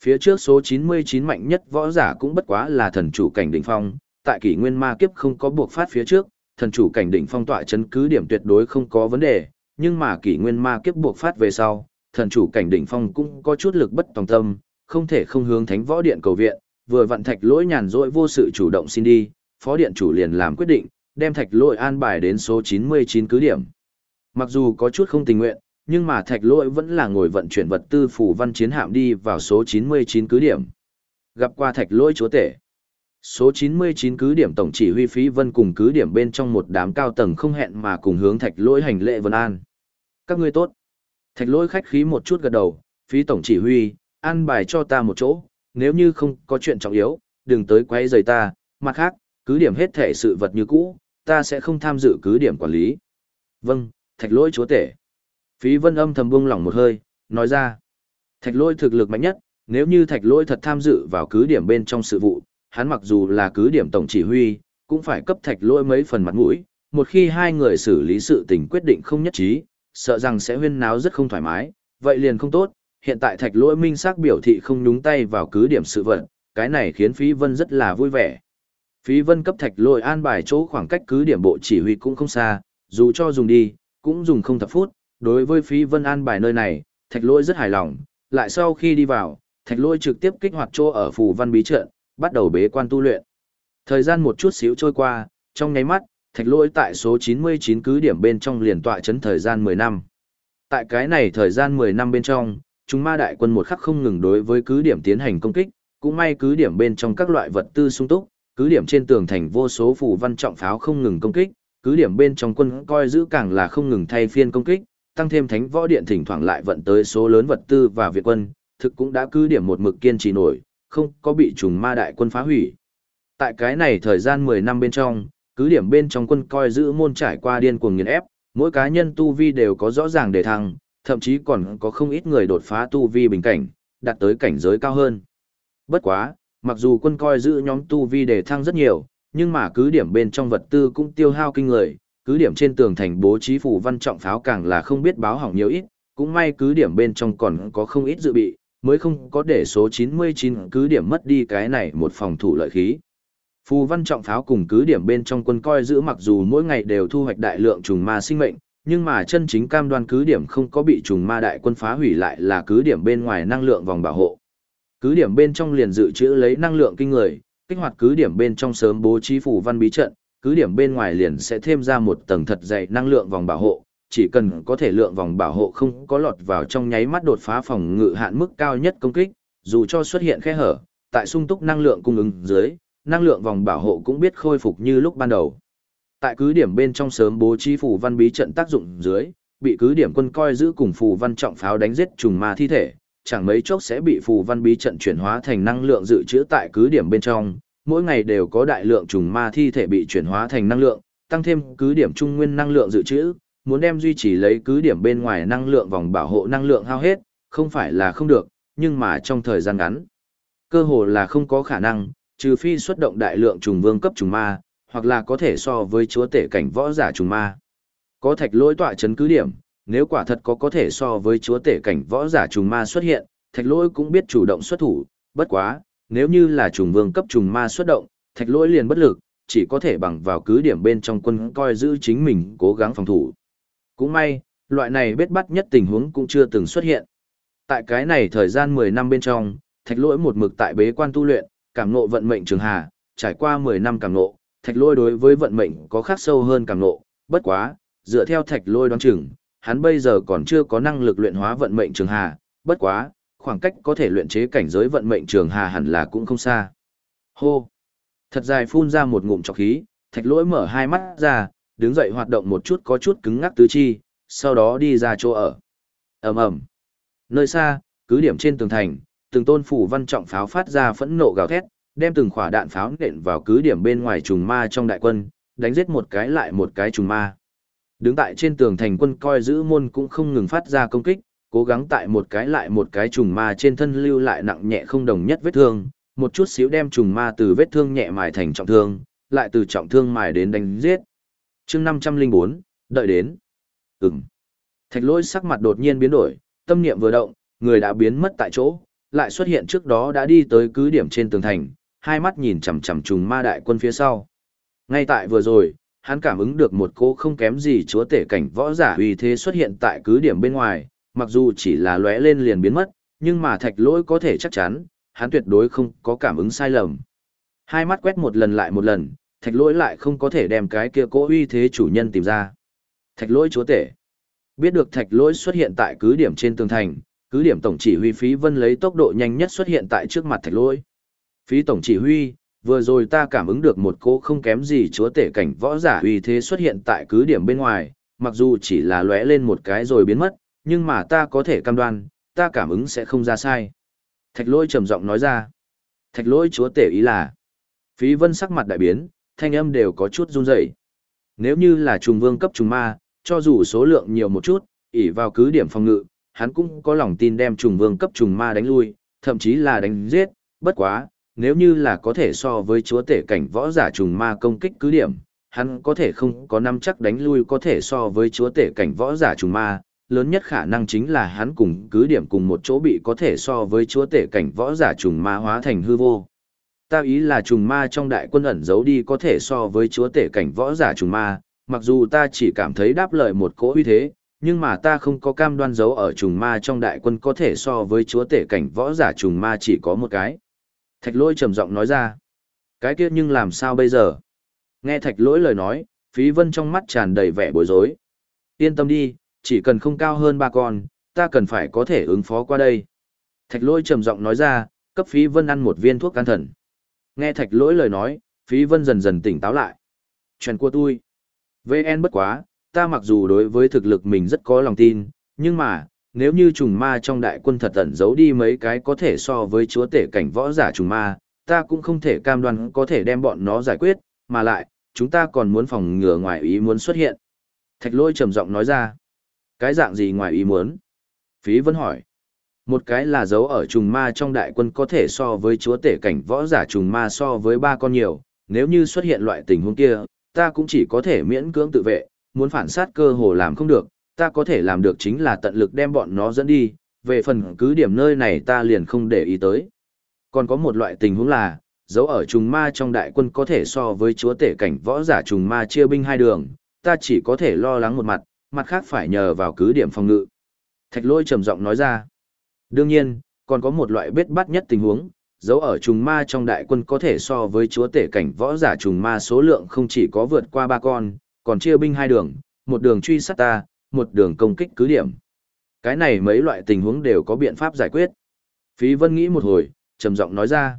Phía trước số 99 mạnh nhất võ giả cũng bất quá là thần chủ cảnh đỉnh phong, tại kỷ nguyên ma kiếp không có buộc phát phía trước, thần chủ cảnh đỉnh phong tọa chấn cứ điểm tuyệt đối không có vấn đề, nhưng mà kỷ nguyên ma kiếp buộc phát về sau, thần chủ cảnh đỉnh phong cũng có chút lực bất tòng tâm, không thể không hướng thánh võ điện cầu viện, vừa vận thạch lỗi nhàn rỗi vô sự chủ động xin đi, phó điện chủ liền làm quyết định, đem thạch lỗi an bài đến số 99 cứ điểm. Mặc dù có chút không tình nguyện, nhưng mà thạch lỗi vẫn là ngồi vận chuyển vật tư phủ văn chiến hạm đi vào số 99 cứ điểm. Gặp qua thạch lỗi chúa tể. Số 99 cứ điểm tổng chỉ huy phí vân cùng cứ điểm bên trong một đám cao tầng không hẹn mà cùng hướng thạch lỗi hành lệ vân an. Các ngươi tốt. Thạch lỗi khách khí một chút gật đầu, phí tổng chỉ huy, an bài cho ta một chỗ, nếu như không có chuyện trọng yếu, đừng tới quay rời ta, mặt khác, cứ điểm hết thể sự vật như cũ, ta sẽ không tham dự cứ điểm quản lý. Vâng, thạch lỗi chúa tể. Phí vân âm thầm buông lỏng một hơi, nói ra. Thạch lỗi thực lực mạnh nhất, nếu như thạch lỗi thật tham dự vào cứ điểm bên trong sự vụ, hắn mặc dù là cứ điểm tổng chỉ huy, cũng phải cấp thạch lỗi mấy phần mặt mũi. Một khi hai người xử lý sự tình quyết định không nhất trí, sợ rằng sẽ huyên náo rất không thoải mái, vậy liền không tốt. Hiện tại thạch lỗi minh xác biểu thị không nhúng tay vào cứ điểm sự vật, cái này khiến Phí Vân rất là vui vẻ. Phí Vân cấp thạch lỗi an bài chỗ khoảng cách cứ điểm bộ chỉ huy cũng không xa, dù cho dùng đi, cũng dùng không thập phút. Đối với Phí Vân an bài nơi này, thạch lỗi rất hài lòng, lại sau khi đi vào, thạch lỗi trực tiếp kích hoạt chỗ ở phù văn bí trận, bắt đầu bế quan tu luyện. Thời gian một chút xíu trôi qua, trong nháy mắt, thạch lỗi tại số 99 cứ điểm bên trong liền tọa chấn thời gian 10 năm. Tại cái này thời gian 10 năm bên trong, chúng ma đại quân một khắc không ngừng đối với cứ điểm tiến hành công kích, cũng may cứ điểm bên trong các loại vật tư sung túc, cứ điểm trên tường thành vô số phù văn trọng pháo không ngừng công kích, cứ điểm bên trong quân coi giữ càng là không ngừng thay phiên công kích, tăng thêm thánh võ điện thỉnh thoảng lại vận tới số lớn vật tư và viện quân, thực cũng đã cứ điểm một mực kiên trì nổi, không có bị trùng ma đại quân phá hủy. Tại cái này thời gian 10 năm bên trong, cứ điểm bên trong quân coi giữ môn trải qua điên cuồng nghiền ép, mỗi cá nhân tu vi đều có rõ ràng đề thăng, thậm chí còn có không ít người đột phá tu vi bình cảnh, đạt tới cảnh giới cao hơn. Bất quá, mặc dù quân coi giữ nhóm tu vi đề thăng rất nhiều, nhưng mà cứ điểm bên trong vật tư cũng tiêu hao kinh người, cứ điểm trên tường thành bố trí phủ văn trọng pháo càng là không biết báo hỏng nhiều ít, cũng may cứ điểm bên trong còn có không ít dự bị, mới không có để số 99 cứ điểm mất đi cái này một phòng thủ lợi khí. Phù văn trọng pháo cùng cứ điểm bên trong quân coi giữ mặc dù mỗi ngày đều thu hoạch đại lượng trùng ma sinh mệnh, nhưng mà chân chính cam đoan cứ điểm không có bị trùng ma đại quân phá hủy lại là cứ điểm bên ngoài năng lượng vòng bảo hộ. Cứ điểm bên trong liền dự trữ lấy năng lượng kinh người, kích hoạt cứ điểm bên trong sớm bố trí phù văn bí trận, cứ điểm bên ngoài liền sẽ thêm ra một tầng thật dày năng lượng vòng bảo hộ, chỉ cần có thể lượng vòng bảo hộ không có lọt vào trong nháy mắt đột phá phòng ngự hạn mức cao nhất công kích, dù cho xuất hiện khe hở, tại sung túc năng lượng cung ứng dưới, năng lượng vòng bảo hộ cũng biết khôi phục như lúc ban đầu. Tại cứ điểm bên trong sớm bố trí phù văn bí trận tác dụng dưới, bị cứ điểm quân coi giữ cùng phù văn trọng pháo đánh giết trùng ma thi thể, chẳng mấy chốc sẽ bị phù văn bí trận chuyển hóa thành năng lượng dự trữ tại cứ điểm bên trong, mỗi ngày đều có đại lượng trùng ma thi thể bị chuyển hóa thành năng lượng, tăng thêm cứ điểm trung nguyên năng lượng dự trữ, muốn đem duy trì lấy cứ điểm bên ngoài năng lượng vòng bảo hộ năng lượng hao hết, không phải là không được, nhưng mà trong thời gian ngắn, cơ hồ là không có khả năng, trừ phi xuất động đại lượng trùng vương cấp trùng ma, hoặc là có thể so với chúa tể cảnh võ giả trùng ma. Có thạch lỗi tọa chấn cứ điểm, nếu quả thật có có thể so với chúa tể cảnh võ giả trùng ma xuất hiện, thạch lỗi cũng biết chủ động xuất thủ, bất quá, nếu như là trùng vương cấp trùng ma xuất động, thạch lỗi liền bất lực, chỉ có thể bằng vào cứ điểm bên trong quân coi giữ chính mình cố gắng phòng thủ. Cũng may, loại này bết bắt nhất tình huống cũng chưa từng xuất hiện. Tại cái này thời gian 10 năm bên trong, thạch lỗi một mực tại bế quan tu luyện, cảm ngộ vận mệnh trường hà, trải qua 10 năm cảm ngộ, thạch lỗi đối với vận mệnh có khắc sâu hơn cảm ngộ, bất quá, dựa theo thạch lỗi đoán chừng, hắn bây giờ còn chưa có năng lực luyện hóa vận mệnh trường hà, bất quá, khoảng cách có thể luyện chế cảnh giới vận mệnh trường hà hẳn là cũng không xa. Hô! Thật dài phun ra một ngụm trọc khí, thạch lỗi mở hai mắt ra, đứng dậy hoạt động một chút có chút cứng ngắc tứ chi, sau đó đi ra chỗ ở. ầm ầm Nơi xa, cứ điểm trên tường thành, từng tôn phủ văn trọng pháo phát ra phẫn nộ gào thét, đem từng khỏa đạn pháo nện vào cứ điểm bên ngoài trùng ma trong đại quân, đánh giết một cái lại một cái trùng ma. Đứng tại trên tường thành quân coi giữ môn cũng không ngừng phát ra công kích, cố gắng tại một cái lại một cái trùng ma trên thân lưu lại nặng nhẹ không đồng nhất vết thương, một chút xíu đem trùng ma từ vết thương nhẹ mài thành trọng thương, lại từ trọng thương mài đến đánh giết chương 504, đợi đến. Ừm. Thạch lỗi sắc mặt đột nhiên biến đổi, tâm niệm vừa động, người đã biến mất tại chỗ, lại xuất hiện trước đó đã đi tới cứ điểm trên tường thành, hai mắt nhìn chằm chằm trùng ma đại quân phía sau. Ngay tại vừa rồi, hắn cảm ứng được một cô không kém gì chúa tể cảnh võ giả uy thế xuất hiện tại cứ điểm bên ngoài, mặc dù chỉ là lóe lên liền biến mất, nhưng mà thạch lỗi có thể chắc chắn, hắn tuyệt đối không có cảm ứng sai lầm. Hai mắt quét một lần lại một lần, thạch lỗi lại không có thể đem cái kia cố uy thế chủ nhân tìm ra. Thạch lỗi chúa tể. Biết được thạch lỗi xuất hiện tại cứ điểm trên tường thành, cứ điểm tổng chỉ huy phí vân lấy tốc độ nhanh nhất xuất hiện tại trước mặt thạch lỗi. Phí tổng chỉ huy, vừa rồi ta cảm ứng được một cô không kém gì chúa tể cảnh võ giả uy thế xuất hiện tại cứ điểm bên ngoài, mặc dù chỉ là lóe lên một cái rồi biến mất, nhưng mà ta có thể cam đoan, ta cảm ứng sẽ không ra sai. Thạch Lỗi trầm giọng nói ra. Thạch Lỗi chúa tể ý là. Phí vân sắc mặt đại biến, thanh âm đều có chút run rẩy. Nếu như là trùng vương cấp trùng ma, cho dù số lượng nhiều một chút, ỷ vào cứ điểm phòng ngự, hắn cũng có lòng tin đem trùng vương cấp trùng ma đánh lui, thậm chí là đánh giết, bất quá, nếu như là có thể so với chúa tể cảnh võ giả trùng ma công kích cứ điểm, hắn có thể không có năm chắc đánh lui có thể so với chúa tể cảnh võ giả trùng ma, lớn nhất khả năng chính là hắn cùng cứ điểm cùng một chỗ bị có thể so với chúa tể cảnh võ giả trùng ma hóa thành hư vô. Ta ý là trùng ma trong đại quân ẩn giấu đi có thể so với chúa tể cảnh võ giả trùng ma, mặc dù ta chỉ cảm thấy đáp lời một cỗ uy thế, nhưng mà ta không có cam đoan giấu ở trùng ma trong đại quân có thể so với chúa tể cảnh võ giả trùng ma chỉ có một cái. Thạch lỗi trầm giọng nói ra. Cái kia nhưng làm sao bây giờ? Nghe thạch lỗi lời nói, phí vân trong mắt tràn đầy vẻ bối rối. Yên tâm đi, chỉ cần không cao hơn ba con, ta cần phải có thể ứng phó qua đây. Thạch lỗi trầm giọng nói ra, cấp phí vân ăn một viên thuốc can thần. Nghe thạch lỗi lời nói, phí vân dần dần tỉnh táo lại. Chuyện của tôi. VN bất quá, ta mặc dù đối với thực lực mình rất có lòng tin, nhưng mà, nếu như trùng ma trong đại quân thật ẩn giấu đi mấy cái có thể so với chúa tể cảnh võ giả trùng ma, ta cũng không thể cam đoan có thể đem bọn nó giải quyết, mà lại, chúng ta còn muốn phòng ngừa ngoài ý muốn xuất hiện. Thạch lôi trầm giọng nói ra. Cái dạng gì ngoài ý muốn? Phí vẫn hỏi. Một cái là dấu ở trùng ma trong đại quân có thể so với chúa tể cảnh võ giả trùng ma so với ba con nhiều, nếu như xuất hiện loại tình huống kia, ta cũng chỉ có thể miễn cưỡng tự vệ, muốn phản sát cơ hồ làm không được, ta có thể làm được chính là tận lực đem bọn nó dẫn đi, về phần cứ điểm nơi này ta liền không để ý tới. Còn có một loại tình huống là, dấu ở trùng ma trong đại quân có thể so với chúa tể cảnh võ giả trùng ma chia binh hai đường, ta chỉ có thể lo lắng một mặt, mặt khác phải nhờ vào cứ điểm phòng ngự. Thạch lôi trầm giọng nói ra. Đương nhiên, còn có một loại bết bắt nhất tình huống, dấu ở trùng ma trong đại quân có thể so với chúa tể cảnh võ giả trùng ma số lượng không chỉ có vượt qua ba con, còn chia binh hai đường, một đường truy sát ta, một đường công kích cứ điểm. Cái này mấy loại tình huống đều có biện pháp giải quyết. Phí Vân nghĩ một hồi, trầm giọng nói ra.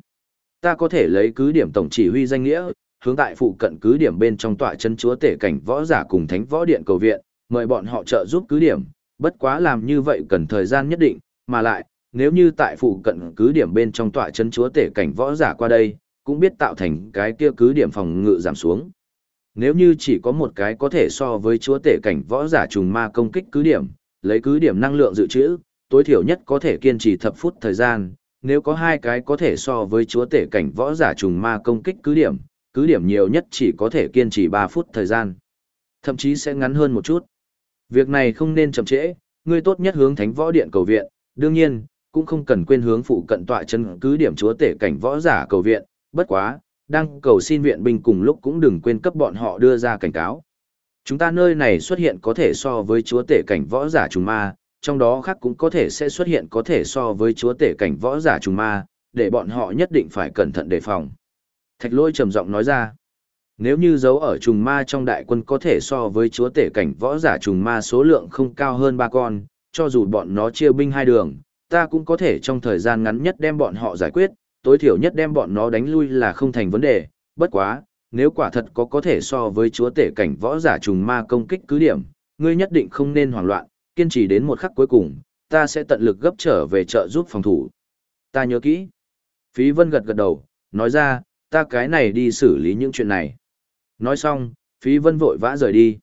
Ta có thể lấy cứ điểm tổng chỉ huy danh nghĩa, hướng tại phụ cận cứ điểm bên trong tọa chân chúa tể cảnh võ giả cùng thánh võ điện cầu viện, mời bọn họ trợ giúp cứ điểm, bất quá làm như vậy cần thời gian nhất định, mà lại, nếu như tại phụ cận cứ điểm bên trong tọa chân chúa tể cảnh võ giả qua đây, cũng biết tạo thành cái kia cứ điểm phòng ngự giảm xuống. Nếu như chỉ có một cái có thể so với chúa tể cảnh võ giả trùng ma công kích cứ điểm, lấy cứ điểm năng lượng dự trữ, tối thiểu nhất có thể kiên trì thập phút thời gian, nếu có hai cái có thể so với chúa tể cảnh võ giả trùng ma công kích cứ điểm, cứ điểm nhiều nhất chỉ có thể kiên trì 3 phút thời gian. Thậm chí sẽ ngắn hơn một chút. Việc này không nên chậm trễ, ngươi tốt nhất hướng thánh võ điện cầu viện, đương nhiên, cũng không cần quên hướng phụ cận tọa chân cứ điểm chúa tể cảnh võ giả cầu viện, bất quá, đang cầu xin viện binh cùng lúc cũng đừng quên cấp bọn họ đưa ra cảnh cáo. Chúng ta nơi này xuất hiện có thể so với chúa tể cảnh võ giả trùng ma, trong đó khác cũng có thể sẽ xuất hiện có thể so với chúa tể cảnh võ giả trùng ma, để bọn họ nhất định phải cẩn thận đề phòng. Thạch lôi trầm giọng nói ra, nếu như dấu ở trùng ma trong đại quân có thể so với chúa tể cảnh võ giả trùng ma số lượng không cao hơn ba con, cho dù bọn nó chia binh hai đường, ta cũng có thể trong thời gian ngắn nhất đem bọn họ giải quyết, tối thiểu nhất đem bọn nó đánh lui là không thành vấn đề, bất quá, nếu quả thật có có thể so với chúa tể cảnh võ giả trùng ma công kích cứ điểm, ngươi nhất định không nên hoảng loạn, kiên trì đến một khắc cuối cùng, ta sẽ tận lực gấp trở về trợ giúp phòng thủ. Ta nhớ kỹ. Phí Vân gật gật đầu, nói ra, ta cái này đi xử lý những chuyện này. Nói xong, Phí Vân vội vã rời đi.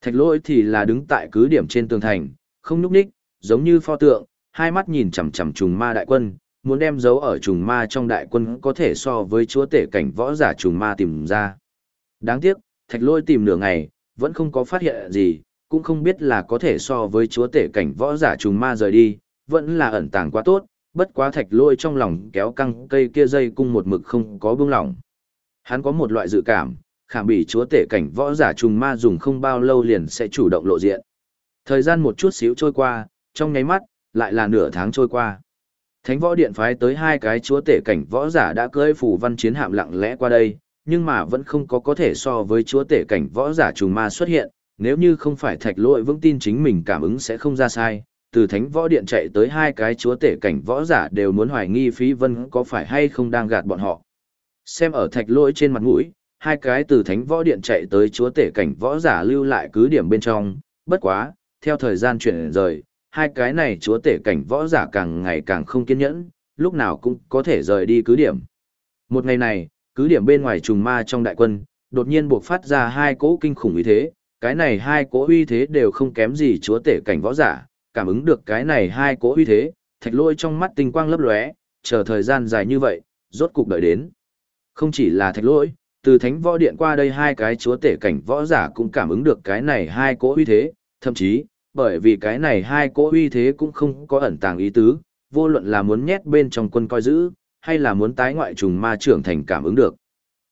Thạch lỗi thì là đứng tại cứ điểm trên tường thành, không nhúc ních, giống như pho tượng, hai mắt nhìn chằm chằm trùng ma đại quân, muốn đem dấu ở trùng ma trong đại quân có thể so với chúa tể cảnh võ giả trùng ma tìm ra. Đáng tiếc, thạch lôi tìm nửa ngày, vẫn không có phát hiện gì, cũng không biết là có thể so với chúa tể cảnh võ giả trùng ma rời đi, vẫn là ẩn tàng quá tốt, bất quá thạch lôi trong lòng kéo căng cây kia dây cung một mực không có buông lỏng. Hắn có một loại dự cảm, khảm bị chúa tể cảnh võ giả trùng ma dùng không bao lâu liền sẽ chủ động lộ diện. Thời gian một chút xíu trôi qua, trong nháy mắt, lại là nửa tháng trôi qua. Thánh võ điện phái tới hai cái chúa tể cảnh võ giả đã cưỡi phủ văn chiến hạm lặng lẽ qua đây, nhưng mà vẫn không có có thể so với chúa tể cảnh võ giả trùng ma xuất hiện, nếu như không phải thạch lỗi vững tin chính mình cảm ứng sẽ không ra sai, từ thánh võ điện chạy tới hai cái chúa tể cảnh võ giả đều muốn hoài nghi phí vân có phải hay không đang gạt bọn họ. Xem ở thạch lỗi trên mặt mũi, hai cái từ thánh võ điện chạy tới chúa tể cảnh võ giả lưu lại cứ điểm bên trong, bất quá, theo thời gian chuyển rời, hai cái này chúa tể cảnh võ giả càng ngày càng không kiên nhẫn, lúc nào cũng có thể rời đi cứ điểm. Một ngày này, cứ điểm bên ngoài trùng ma trong đại quân, đột nhiên buộc phát ra hai cỗ kinh khủng uy thế, cái này hai cỗ uy thế đều không kém gì chúa tể cảnh võ giả, cảm ứng được cái này hai cỗ uy thế, thạch lôi trong mắt tinh quang lấp lóe, chờ thời gian dài như vậy, rốt cục đợi đến. Không chỉ là thạch lôi, từ thánh võ điện qua đây hai cái chúa tể cảnh võ giả cũng cảm ứng được cái này hai cỗ uy thế, thậm chí, bởi vì cái này hai cỗ uy thế cũng không có ẩn tàng ý tứ, vô luận là muốn nhét bên trong quân coi giữ, hay là muốn tái ngoại trùng ma trưởng thành cảm ứng được.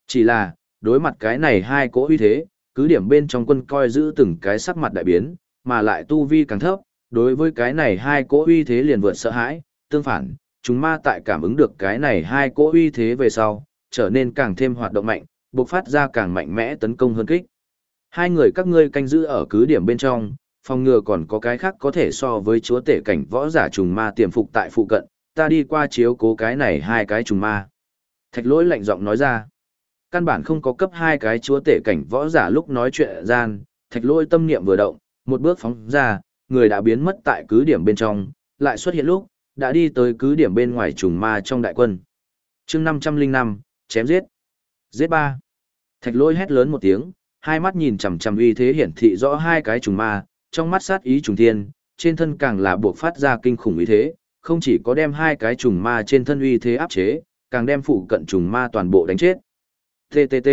Chỉ là, đối mặt cái này hai cỗ uy thế, cứ điểm bên trong quân coi giữ từng cái sắc mặt đại biến, mà lại tu vi càng thấp, đối với cái này hai cỗ uy thế liền vượt sợ hãi, tương phản, chúng ma tại cảm ứng được cái này hai cỗ uy thế về sau, trở nên càng thêm hoạt động mạnh, bộc phát ra càng mạnh mẽ tấn công hơn kích. Hai người các ngươi canh giữ ở cứ điểm bên trong, phòng ngừa còn có cái khác có thể so với chúa tể cảnh võ giả trùng ma tiềm phục tại phụ cận, ta đi qua chiếu cố cái này hai cái trùng ma. Thạch lỗi lạnh giọng nói ra, căn bản không có cấp hai cái chúa tể cảnh võ giả lúc nói chuyện gian, thạch lỗi tâm niệm vừa động, một bước phóng ra, người đã biến mất tại cứ điểm bên trong, lại xuất hiện lúc, đã đi tới cứ điểm bên ngoài trùng ma trong đại quân. chương 505, chém giết. Giết ba. Thạch lỗi hét lớn một tiếng, hai mắt nhìn chằm chằm uy thế hiển thị rõ hai cái trùng ma, trong mắt sát ý trùng thiên, trên thân càng là buộc phát ra kinh khủng uy thế, không chỉ có đem hai cái trùng ma trên thân uy thế áp chế, càng đem phụ cận trùng ma toàn bộ đánh chết. TTT.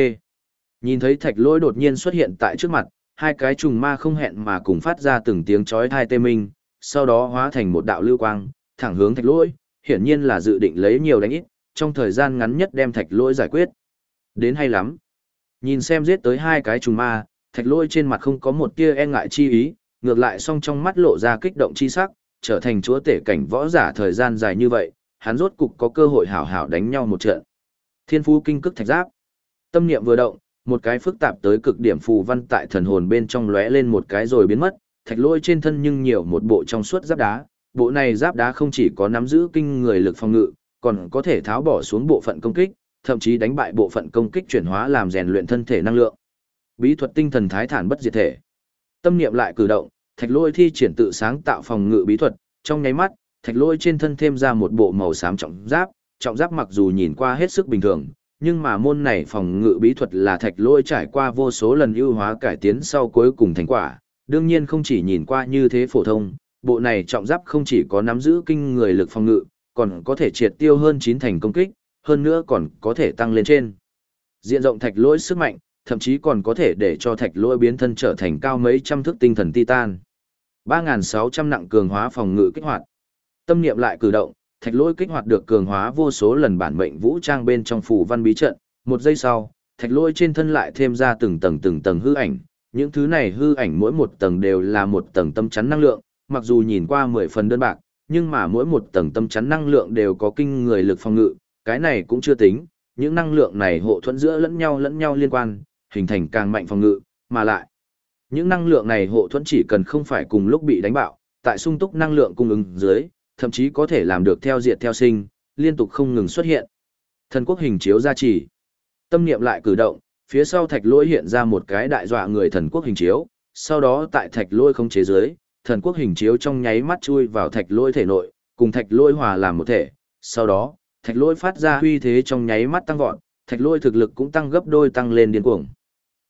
Nhìn thấy thạch lỗi đột nhiên xuất hiện tại trước mặt, hai cái trùng ma không hẹn mà cùng phát ra từng tiếng chói tai tê minh, sau đó hóa thành một đạo lưu quang, thẳng hướng thạch lỗi, hiển nhiên là dự định lấy nhiều đánh ít, trong thời gian ngắn nhất đem thạch lỗi giải quyết. Đến hay lắm. Nhìn xem giết tới hai cái trùng ma, thạch Lôi trên mặt không có một tia e ngại chi ý, ngược lại song trong mắt lộ ra kích động chi sắc, trở thành chúa tể cảnh võ giả thời gian dài như vậy, hắn rốt cục có cơ hội hảo hảo đánh nhau một trận. Thiên phú kinh cức thạch giáp. Tâm niệm vừa động, một cái phức tạp tới cực điểm phù văn tại thần hồn bên trong lóe lên một cái rồi biến mất, thạch lôi trên thân nhưng nhiều một bộ trong suốt giáp đá. Bộ này giáp đá không chỉ có nắm giữ kinh người lực phòng ngự, còn có thể tháo bỏ xuống bộ phận công kích, thậm chí đánh bại bộ phận công kích chuyển hóa làm rèn luyện thân thể năng lượng. Bí thuật tinh thần thái thản bất diệt thể. Tâm niệm lại cử động, thạch lôi thi triển tự sáng tạo phòng ngự bí thuật, trong nháy mắt, thạch lôi trên thân thêm ra một bộ màu xám trọng giáp, trọng giáp mặc dù nhìn qua hết sức bình thường, nhưng mà môn này phòng ngự bí thuật là thạch lôi trải qua vô số lần ưu hóa cải tiến sau cuối cùng thành quả, đương nhiên không chỉ nhìn qua như thế phổ thông, bộ này trọng giáp không chỉ có nắm giữ kinh người lực phòng ngự, còn có thể triệt tiêu hơn chín thành công kích, hơn nữa còn có thể tăng lên trên. Diện rộng thạch lỗi sức mạnh, thậm chí còn có thể để cho thạch lỗi biến thân trở thành cao mấy trăm thước tinh thần titan. 3.600 nặng cường hóa phòng ngự kích hoạt. Tâm niệm lại cử động, thạch lỗi kích hoạt được cường hóa vô số lần bản mệnh vũ trang bên trong phủ văn bí trận. Một giây sau, thạch lỗi trên thân lại thêm ra từng tầng từng tầng hư ảnh. Những thứ này hư ảnh mỗi một tầng đều là một tầng tâm chắn năng lượng, mặc dù nhìn qua 10 phần đơn bạc, nhưng mà mỗi một tầng tâm chắn năng lượng đều có kinh người lực phòng ngự, cái này cũng chưa tính, những năng lượng này hộ thuẫn giữa lẫn nhau lẫn nhau liên quan, hình thành càng mạnh phòng ngự, mà lại. Những năng lượng này hộ thuẫn chỉ cần không phải cùng lúc bị đánh bạo, tại sung túc năng lượng cung ứng dưới, thậm chí có thể làm được theo diệt theo sinh, liên tục không ngừng xuất hiện. Thần quốc hình chiếu ra chỉ Tâm niệm lại cử động, Phía sau thạch lôi hiện ra một cái đại dọa người thần quốc hình chiếu, sau đó tại thạch lôi không chế dưới thần quốc hình chiếu trong nháy mắt chui vào thạch lôi thể nội, cùng thạch lôi hòa làm một thể. Sau đó, thạch lôi phát ra huy thế trong nháy mắt tăng vọt, thạch lôi thực lực cũng tăng gấp đôi tăng lên điên cuồng.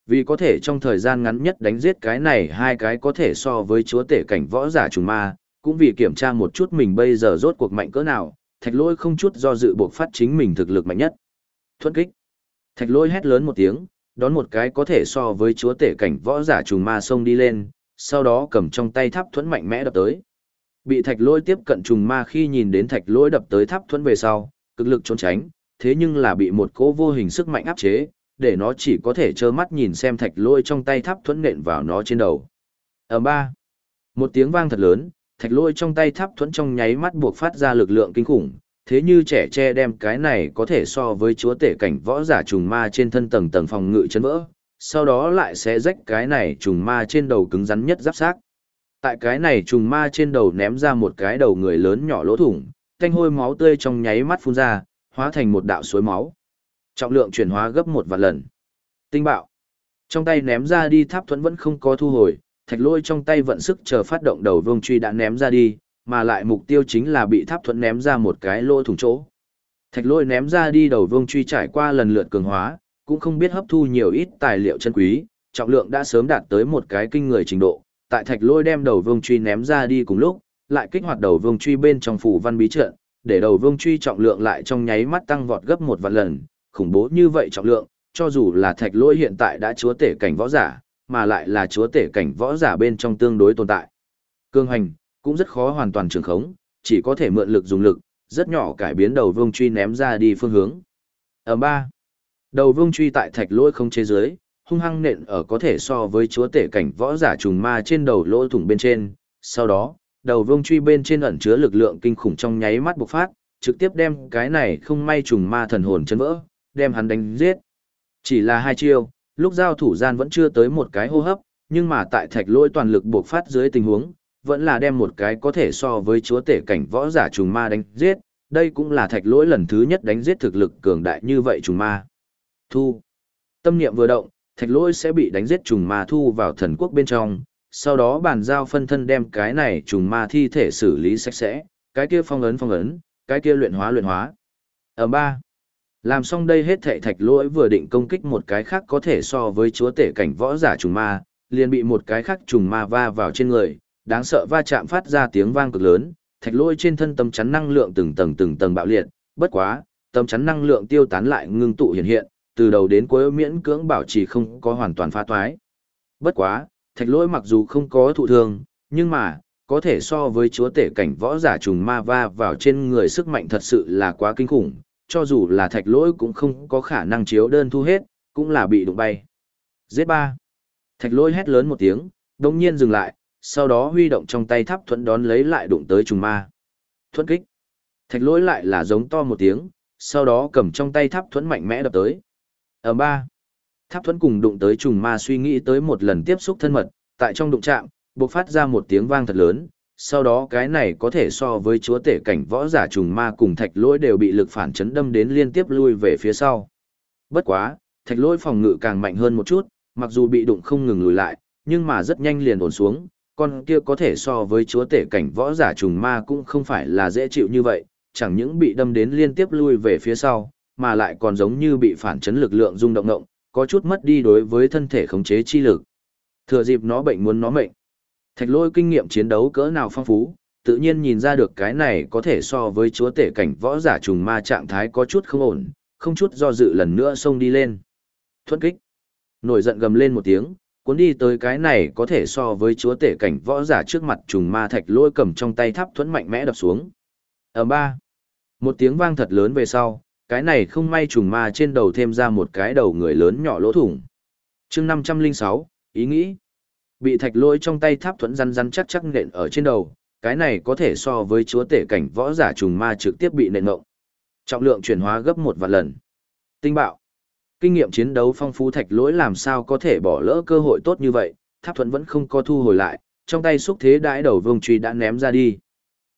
Vì có thể trong thời gian ngắn nhất đánh giết cái này hai cái có thể so với chúa tể cảnh võ giả trùng ma, cũng vì kiểm tra một chút mình bây giờ rốt cuộc mạnh cỡ nào, thạch lôi không chút do dự buộc phát chính mình thực lực mạnh nhất. Thuất kích. Thạch lôi hét lớn một tiếng, đón một cái có thể so với chúa tể cảnh võ giả trùng ma sông đi lên, sau đó cầm trong tay tháp thuẫn mạnh mẽ đập tới. Bị thạch lôi tiếp cận trùng ma khi nhìn đến thạch lôi đập tới tháp thuẫn về sau, cực lực trốn tránh, thế nhưng là bị một cỗ vô hình sức mạnh áp chế, để nó chỉ có thể trơ mắt nhìn xem thạch lôi trong tay tháp thuẫn nện vào nó trên đầu. Ở ba, một tiếng vang thật lớn, thạch lôi trong tay tháp thuẫn trong nháy mắt buộc phát ra lực lượng kinh khủng, thế như trẻ tre đem cái này có thể so với chúa tể cảnh võ giả trùng ma trên thân tầng tầng phòng ngự chấn vỡ, sau đó lại sẽ rách cái này trùng ma trên đầu cứng rắn nhất giáp xác. Tại cái này trùng ma trên đầu ném ra một cái đầu người lớn nhỏ lỗ thủng, canh hôi máu tươi trong nháy mắt phun ra, hóa thành một đạo suối máu. Trọng lượng chuyển hóa gấp một vạn lần. Tinh bạo. Trong tay ném ra đi tháp thuẫn vẫn không có thu hồi, thạch lôi trong tay vận sức chờ phát động đầu vương truy đã ném ra đi, mà lại mục tiêu chính là bị tháp thuẫn ném ra một cái lỗ thủng chỗ. Thạch lôi ném ra đi đầu vương truy trải qua lần lượt cường hóa, cũng không biết hấp thu nhiều ít tài liệu chân quý, trọng lượng đã sớm đạt tới một cái kinh người trình độ. Tại thạch lôi đem đầu vương truy ném ra đi cùng lúc, lại kích hoạt đầu vương truy bên trong phủ văn bí trận, để đầu vương truy trọng lượng lại trong nháy mắt tăng vọt gấp một vạn lần, khủng bố như vậy trọng lượng, cho dù là thạch lôi hiện tại đã chúa tể cảnh võ giả, mà lại là chúa tể cảnh võ giả bên trong tương đối tồn tại. Cương hành, cũng rất khó hoàn toàn trường khống, chỉ có thể mượn lực dùng lực, rất nhỏ cải biến đầu vương truy ném ra đi phương hướng. Ở ba, đầu vương truy tại thạch lôi không chế giới, hung hăng nện ở có thể so với chúa tể cảnh võ giả trùng ma trên đầu lỗ thủng bên trên, sau đó, đầu vương truy bên trên ẩn chứa lực lượng kinh khủng trong nháy mắt bộc phát, trực tiếp đem cái này không may trùng ma thần hồn chấn vỡ, đem hắn đánh giết. Chỉ là hai chiêu, lúc giao thủ gian vẫn chưa tới một cái hô hấp, nhưng mà tại thạch lôi toàn lực bộc phát dưới tình huống, vẫn là đem một cái có thể so với chúa tể cảnh võ giả trùng ma đánh giết, đây cũng là thạch lỗi lần thứ nhất đánh giết thực lực cường đại như vậy trùng ma. Thu. Tâm niệm vừa động, thạch lỗi sẽ bị đánh giết trùng ma thu vào thần quốc bên trong, sau đó bàn giao phân thân đem cái này trùng ma thi thể xử lý sạch sẽ, cái kia phong ấn phong ấn, cái kia luyện hóa luyện hóa. Ở ba. Làm xong đây hết thệ thạch lỗi vừa định công kích một cái khác có thể so với chúa tể cảnh võ giả trùng ma, liền bị một cái khác trùng ma va vào trên người, đáng sợ va chạm phát ra tiếng vang cực lớn, thạch lỗi trên thân tâm chắn năng lượng từng tầng từng tầng bạo liệt, bất quá, tâm chắn năng lượng tiêu tán lại ngưng tụ hiện hiện, từ đầu đến cuối miễn cưỡng bảo trì không có hoàn toàn phá toái. Bất quá, thạch Lỗi mặc dù không có thụ thương, nhưng mà, có thể so với chúa tể cảnh võ giả trùng ma va vào trên người sức mạnh thật sự là quá kinh khủng, cho dù là thạch lỗi cũng không có khả năng chiếu đơn thu hết, cũng là bị đụng bay. Giết ba. Thạch lỗi hét lớn một tiếng, đồng nhiên dừng lại, sau đó huy động trong tay tháp thuẫn đón lấy lại đụng tới trùng ma. Thuẫn kích. Thạch lỗi lại là giống to một tiếng, sau đó cầm trong tay tháp thuẫn mạnh mẽ đập tới. Ở ba. Tháp thuẫn cùng đụng tới trùng ma suy nghĩ tới một lần tiếp xúc thân mật, tại trong đụng chạm, bộc phát ra một tiếng vang thật lớn, sau đó cái này có thể so với chúa tể cảnh võ giả trùng ma cùng thạch lỗi đều bị lực phản chấn đâm đến liên tiếp lui về phía sau. Bất quá, thạch lỗi phòng ngự càng mạnh hơn một chút, mặc dù bị đụng không ngừng lùi lại, nhưng mà rất nhanh liền ổn xuống, con kia có thể so với chúa tể cảnh võ giả trùng ma cũng không phải là dễ chịu như vậy, chẳng những bị đâm đến liên tiếp lui về phía sau, mà lại còn giống như bị phản chấn lực lượng rung động ngộng, có chút mất đi đối với thân thể khống chế chi lực. Thừa dịp nó bệnh muốn nó mệnh. Thạch lôi kinh nghiệm chiến đấu cỡ nào phong phú, tự nhiên nhìn ra được cái này có thể so với chúa tể cảnh võ giả trùng ma trạng thái có chút không ổn, không chút do dự lần nữa xông đi lên. Thuận kích. Nổi giận gầm lên một tiếng, cuốn đi tới cái này có thể so với chúa tể cảnh võ giả trước mặt trùng ma thạch lôi cầm trong tay tháp thuẫn mạnh mẽ đập xuống. Ở ba, một tiếng vang thật lớn về sau, cái này không may trùng ma trên đầu thêm ra một cái đầu người lớn nhỏ lỗ thủng. chương năm trăm linh sáu ý nghĩ, bị thạch lôi trong tay tháp thuẫn rắn rắn chắc chắc nện ở trên đầu, cái này có thể so với chúa tể cảnh võ giả trùng ma trực tiếp bị nện ngộng. Trọng lượng chuyển hóa gấp một vạn lần. Tinh bạo kinh nghiệm chiến đấu phong phú thạch lỗi làm sao có thể bỏ lỡ cơ hội tốt như vậy, tháp thuẫn vẫn không có thu hồi lại, trong tay xúc thế đãi đầu vương truy đã ném ra đi.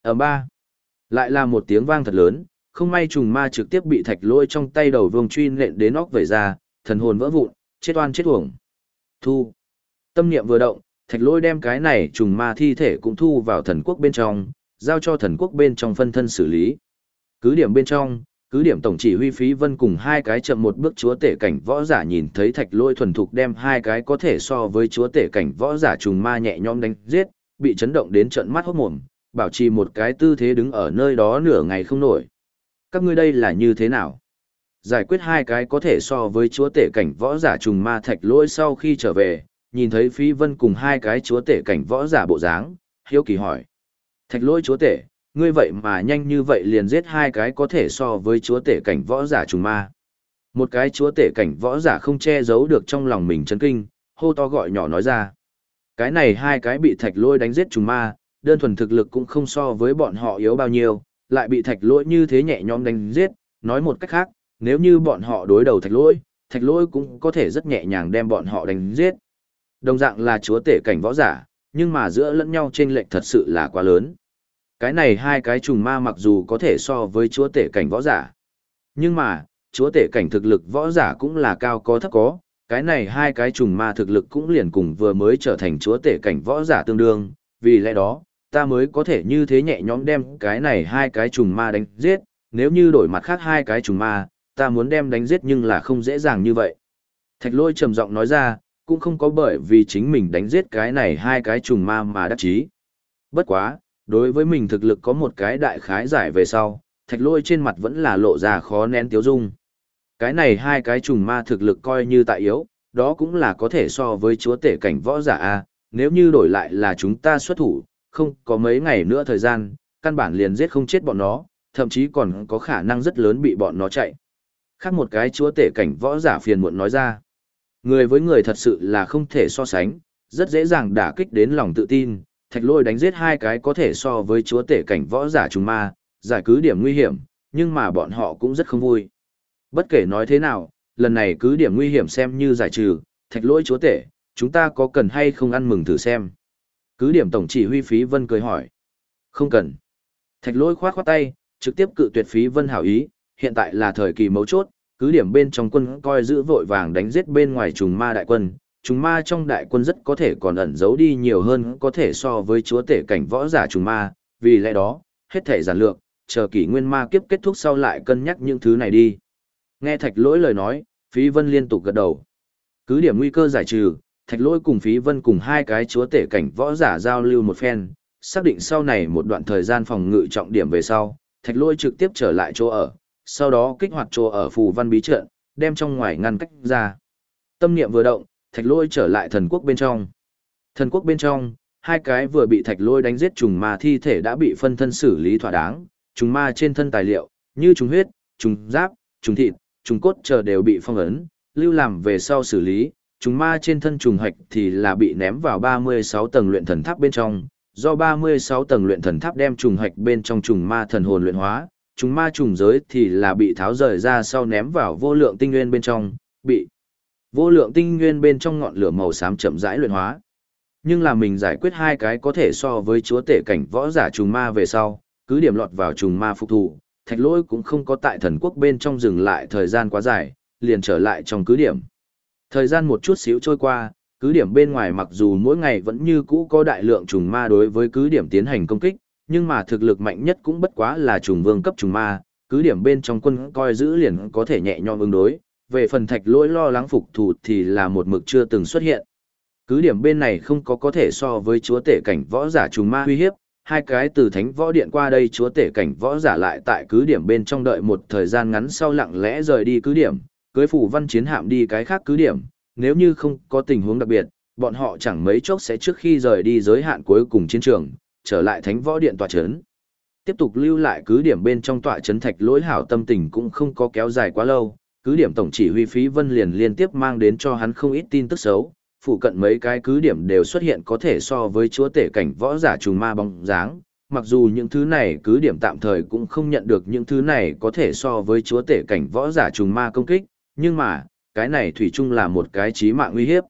Ở ba, lại là một tiếng vang thật lớn, không may trùng ma trực tiếp bị thạch lôi trong tay đầu vương truy nện đến óc vẩy ra, thần hồn vỡ vụn, chết oan chết uổng. Thu. Tâm niệm vừa động, thạch lôi đem cái này trùng ma thi thể cũng thu vào thần quốc bên trong, giao cho thần quốc bên trong phân thân xử lý. Cứ điểm bên trong, cứ điểm tổng chỉ huy phí vân cùng hai cái chậm một bước chúa tể cảnh võ giả nhìn thấy thạch lôi thuần thục đem hai cái có thể so với chúa tể cảnh võ giả trùng ma nhẹ nhõm đánh giết, bị chấn động đến trận mắt hốt mồm, bảo trì một cái tư thế đứng ở nơi đó nửa ngày không nổi. Các ngươi đây là như thế nào? Giải quyết hai cái có thể so với chúa tể cảnh võ giả trùng ma thạch lôi sau khi trở về, nhìn thấy phi vân cùng hai cái chúa tể cảnh võ giả bộ dáng, hiếu kỳ hỏi. Thạch lôi chúa tể, ngươi vậy mà nhanh như vậy liền giết hai cái có thể so với chúa tể cảnh võ giả trùng ma. Một cái chúa tể cảnh võ giả không che giấu được trong lòng mình chấn kinh, hô to gọi nhỏ nói ra. Cái này hai cái bị thạch lôi đánh giết trùng ma, đơn thuần thực lực cũng không so với bọn họ yếu bao nhiêu, lại bị thạch lỗi như thế nhẹ nhõm đánh giết, nói một cách khác, nếu như bọn họ đối đầu thạch lỗi, thạch lỗi cũng có thể rất nhẹ nhàng đem bọn họ đánh giết. Đồng dạng là chúa tể cảnh võ giả, nhưng mà giữa lẫn nhau trên lệch thật sự là quá lớn. Cái này hai cái trùng ma mặc dù có thể so với chúa tể cảnh võ giả. Nhưng mà, chúa tể cảnh thực lực võ giả cũng là cao có thấp có, cái này hai cái trùng ma thực lực cũng liền cùng vừa mới trở thành chúa tể cảnh võ giả tương đương, vì lẽ đó, ta mới có thể như thế nhẹ nhõm đem cái này hai cái trùng ma đánh giết, nếu như đổi mặt khác hai cái trùng ma, ta muốn đem đánh giết nhưng là không dễ dàng như vậy. Thạch lôi trầm giọng nói ra, cũng không có bởi vì chính mình đánh giết cái này hai cái trùng ma mà đắc chí. Bất quá, đối với mình thực lực có một cái đại khái giải về sau, thạch lôi trên mặt vẫn là lộ ra khó nén tiếu dung. Cái này hai cái trùng ma thực lực coi như tại yếu, đó cũng là có thể so với chúa tể cảnh võ giả A, nếu như đổi lại là chúng ta xuất thủ, không có mấy ngày nữa thời gian, căn bản liền giết không chết bọn nó, thậm chí còn có khả năng rất lớn bị bọn nó chạy. Khác một cái chúa tể cảnh võ giả phiền muộn nói ra. Người với người thật sự là không thể so sánh, rất dễ dàng đả kích đến lòng tự tin, thạch lôi đánh giết hai cái có thể so với chúa tể cảnh võ giả trùng ma, giải cứ điểm nguy hiểm, nhưng mà bọn họ cũng rất không vui. Bất kể nói thế nào, lần này cứ điểm nguy hiểm xem như giải trừ, thạch lôi chúa tể, chúng ta có cần hay không ăn mừng thử xem. Cứ điểm tổng chỉ huy phí vân cười hỏi. Không cần. Thạch lôi khoát khoát tay, trực tiếp cự tuyệt phí vân hảo ý, hiện tại là thời kỳ mấu chốt, cứ điểm bên trong quân coi giữ vội vàng đánh giết bên ngoài trùng ma đại quân, trùng ma trong đại quân rất có thể còn ẩn giấu đi nhiều hơn có thể so với chúa tể cảnh võ giả trùng ma, vì lẽ đó, hết thể giản lược, chờ kỷ nguyên ma kiếp kết thúc sau lại cân nhắc những thứ này đi. Nghe thạch lỗi lời nói, phí vân liên tục gật đầu. Cứ điểm nguy cơ giải trừ, thạch lỗi cùng phí vân cùng hai cái chúa tể cảnh võ giả giao lưu một phen, xác định sau này một đoạn thời gian phòng ngự trọng điểm về sau, thạch lỗi trực tiếp trở lại chỗ ở, sau đó kích hoạt chỗ ở phù văn bí trận, đem trong ngoài ngăn cách ra. Tâm niệm vừa động, thạch Lỗi trở lại thần quốc bên trong. Thần quốc bên trong, hai cái vừa bị thạch lôi đánh giết trùng ma thi thể đã bị phân thân xử lý thỏa đáng, trùng ma trên thân tài liệu, như trùng huyết, trùng giáp, trùng thịt, trùng cốt chờ đều bị phong ấn, lưu làm về sau xử lý, trùng ma trên thân trùng hạch thì là bị ném vào 36 tầng luyện thần tháp bên trong, do 36 tầng luyện thần tháp đem trùng hạch bên trong trùng ma thần hồn luyện hóa, trùng ma trùng giới thì là bị tháo rời ra sau ném vào vô lượng tinh nguyên bên trong, bị vô lượng tinh nguyên bên trong ngọn lửa màu xám chậm rãi luyện hóa. Nhưng là mình giải quyết hai cái có thể so với chúa tể cảnh võ giả trùng ma về sau, cứ điểm lọt vào trùng ma phục thủ, thạch lỗi cũng không có tại thần quốc bên trong dừng lại thời gian quá dài, liền trở lại trong cứ điểm. Thời gian một chút xíu trôi qua, cứ điểm bên ngoài mặc dù mỗi ngày vẫn như cũ có đại lượng trùng ma đối với cứ điểm tiến hành công kích, nhưng mà thực lực mạnh nhất cũng bất quá là trùng vương cấp trùng ma, cứ điểm bên trong quân coi giữ liền có thể nhẹ nhõm ứng đối, về phần thạch lỗi lo lắng phục thủ thì là một mực chưa từng xuất hiện. Cứ điểm bên này không có có thể so với chúa tể cảnh võ giả trùng ma uy hiếp, hai cái từ thánh võ điện qua đây chúa tể cảnh võ giả lại tại cứ điểm bên trong đợi một thời gian ngắn sau lặng lẽ rời đi cứ điểm, cưới phủ văn chiến hạm đi cái khác cứ điểm, nếu như không có tình huống đặc biệt, bọn họ chẳng mấy chốc sẽ trước khi rời đi giới hạn cuối cùng chiến trường, trở lại thánh võ điện tòa chấn. Tiếp tục lưu lại cứ điểm bên trong tọa chấn thạch lỗi hảo tâm tình cũng không có kéo dài quá lâu, cứ điểm tổng chỉ huy phí vân liền liên tiếp mang đến cho hắn không ít tin tức xấu, phụ cận mấy cái cứ điểm đều xuất hiện có thể so với chúa tể cảnh võ giả trùng ma bóng dáng, mặc dù những thứ này cứ điểm tạm thời cũng không nhận được những thứ này có thể so với chúa tể cảnh võ giả trùng ma công kích, nhưng mà, cái này thủy chung là một cái chí mạng nguy hiếp.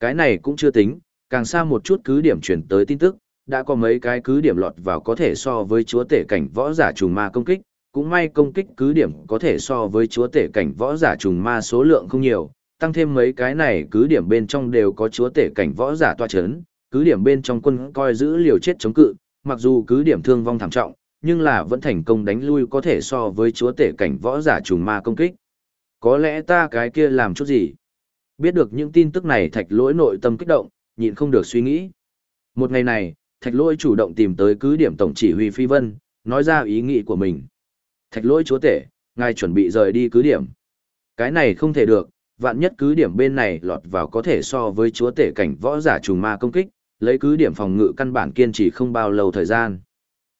Cái này cũng chưa tính, càng xa một chút cứ điểm chuyển tới tin tức, đã có mấy cái cứ điểm lọt vào có thể so với chúa tể cảnh võ giả trùng ma công kích, cũng may công kích cứ điểm có thể so với chúa tể cảnh võ giả trùng ma số lượng không nhiều, tăng thêm mấy cái này cứ điểm bên trong đều có chúa tể cảnh võ giả toa chấn, cứ điểm bên trong quân coi giữ liều chết chống cự, mặc dù cứ điểm thương vong thảm trọng, nhưng là vẫn thành công đánh lui có thể so với chúa tể cảnh võ giả trùng ma công kích. Có lẽ ta cái kia làm chút gì? Biết được những tin tức này thạch lỗi nội tâm kích động, nhịn không được suy nghĩ. Một ngày này, thạch lỗi chủ động tìm tới cứ điểm tổng chỉ huy phi vân, nói ra ý nghĩ của mình. Thạch lỗi chúa tể, ngài chuẩn bị rời đi cứ điểm. Cái này không thể được, vạn nhất cứ điểm bên này lọt vào có thể so với chúa tể cảnh võ giả trùng ma công kích, lấy cứ điểm phòng ngự căn bản kiên trì không bao lâu thời gian.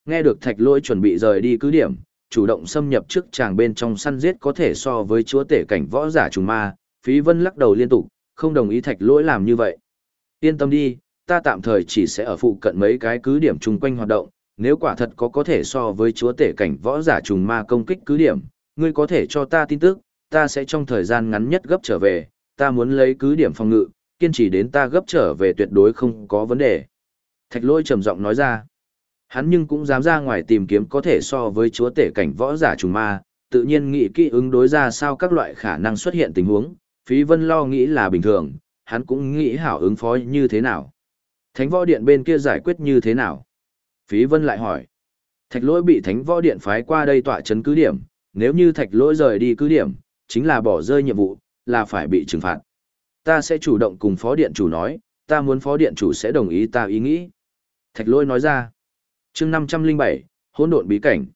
Nghe được thạch lỗi chuẩn bị rời đi cứ điểm, chủ động xâm nhập trước chàng bên trong săn giết có thể so với chúa tể cảnh võ giả trùng ma, phí vân lắc đầu liên tục, không đồng ý thạch lỗi làm như vậy. Yên tâm đi, ta tạm thời chỉ sẽ ở phụ cận mấy cái cứ điểm chung quanh hoạt động, nếu quả thật có có thể so với chúa tể cảnh võ giả trùng ma công kích cứ điểm, ngươi có thể cho ta tin tức, ta sẽ trong thời gian ngắn nhất gấp trở về, ta muốn lấy cứ điểm phòng ngự, kiên trì đến ta gấp trở về tuyệt đối không có vấn đề. Thạch lôi trầm giọng nói ra, hắn nhưng cũng dám ra ngoài tìm kiếm có thể so với chúa tể cảnh võ giả trùng ma, tự nhiên nghĩ kỹ ứng đối ra sao các loại khả năng xuất hiện tình huống, phí vân lo nghĩ là bình thường, hắn cũng nghĩ hảo ứng phó như thế nào. Thánh võ điện bên kia giải quyết như thế nào? Phí vân lại hỏi. Thạch lỗi bị thánh võ điện phái qua đây tọa chấn cứ điểm, nếu như thạch lỗi rời đi cứ điểm, chính là bỏ rơi nhiệm vụ, là phải bị trừng phạt. Ta sẽ chủ động cùng phó điện chủ nói, ta muốn phó điện chủ sẽ đồng ý ta ý nghĩ. Thạch lỗi nói ra chương 507, hỗn độn bí cảnh.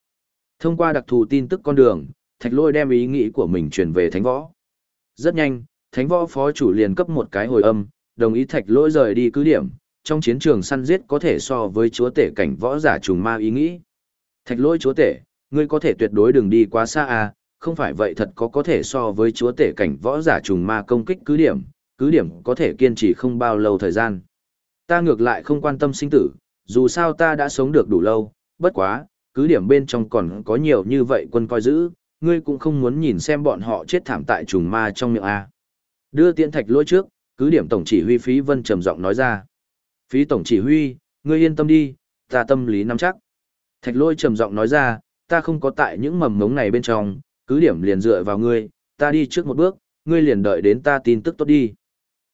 Thông qua đặc thù tin tức con đường, thạch lôi đem ý nghĩ của mình truyền về thánh võ. Rất nhanh, thánh võ phó chủ liền cấp một cái hồi âm, đồng ý thạch lôi rời đi cứ điểm, trong chiến trường săn giết có thể so với chúa tể cảnh võ giả trùng ma ý nghĩ. Thạch lôi chúa tể, ngươi có thể tuyệt đối đừng đi quá xa à, không phải vậy thật có có thể so với chúa tể cảnh võ giả trùng ma công kích cứ điểm, cứ điểm có thể kiên trì không bao lâu thời gian. Ta ngược lại không quan tâm sinh tử, dù sao ta đã sống được đủ lâu, bất quá, cứ điểm bên trong còn có nhiều như vậy quân coi giữ, ngươi cũng không muốn nhìn xem bọn họ chết thảm tại trùng ma trong miệng A. Đưa tiện thạch lỗi trước, cứ điểm tổng chỉ huy phí vân trầm giọng nói ra. Phí tổng chỉ huy, ngươi yên tâm đi, ta tâm lý nắm chắc. Thạch lôi trầm giọng nói ra, ta không có tại những mầm ngống này bên trong, cứ điểm liền dựa vào ngươi, ta đi trước một bước, ngươi liền đợi đến ta tin tức tốt đi.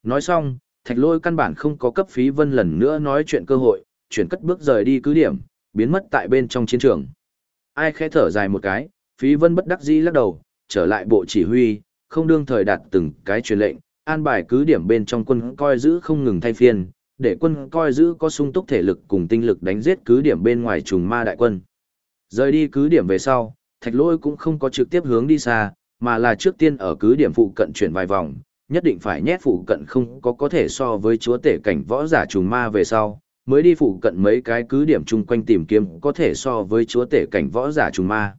Nói xong, thạch lôi căn bản không có cấp phí vân lần nữa nói chuyện cơ hội, chuyển cất bước rời đi cứ điểm, biến mất tại bên trong chiến trường. Ai khẽ thở dài một cái, phí vân bất đắc dĩ lắc đầu, trở lại bộ chỉ huy, không đương thời đạt từng cái truyền lệnh, an bài cứ điểm bên trong quân coi giữ không ngừng thay phiên, để quân coi giữ có sung túc thể lực cùng tinh lực đánh giết cứ điểm bên ngoài trùng ma đại quân. Rời đi cứ điểm về sau, thạch lôi cũng không có trực tiếp hướng đi xa, mà là trước tiên ở cứ điểm phụ cận chuyển vài vòng, nhất định phải nhét phụ cận không có có thể so với chúa tể cảnh võ giả trùng ma về sau, mới đi phụ cận mấy cái cứ điểm chung quanh tìm kiếm có thể so với chúa tể cảnh võ giả trùng ma.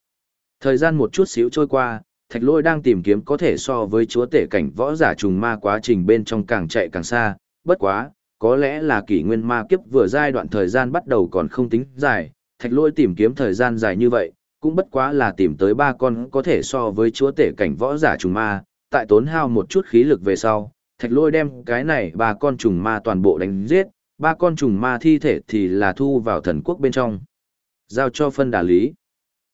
Thời gian một chút xíu trôi qua, thạch lôi đang tìm kiếm có thể so với chúa tể cảnh võ giả trùng ma quá trình bên trong càng chạy càng xa, bất quá, có lẽ là kỷ nguyên ma kiếp vừa giai đoạn thời gian bắt đầu còn không tính dài, thạch lôi tìm kiếm thời gian dài như vậy, cũng bất quá là tìm tới ba con có thể so với chúa tể cảnh võ giả trùng ma, tại tốn hao một chút khí lực về sau, thạch lôi đem cái này ba con trùng ma toàn bộ đánh giết, ba con trùng ma thi thể thì là thu vào thần quốc bên trong. Giao cho phân đà lý.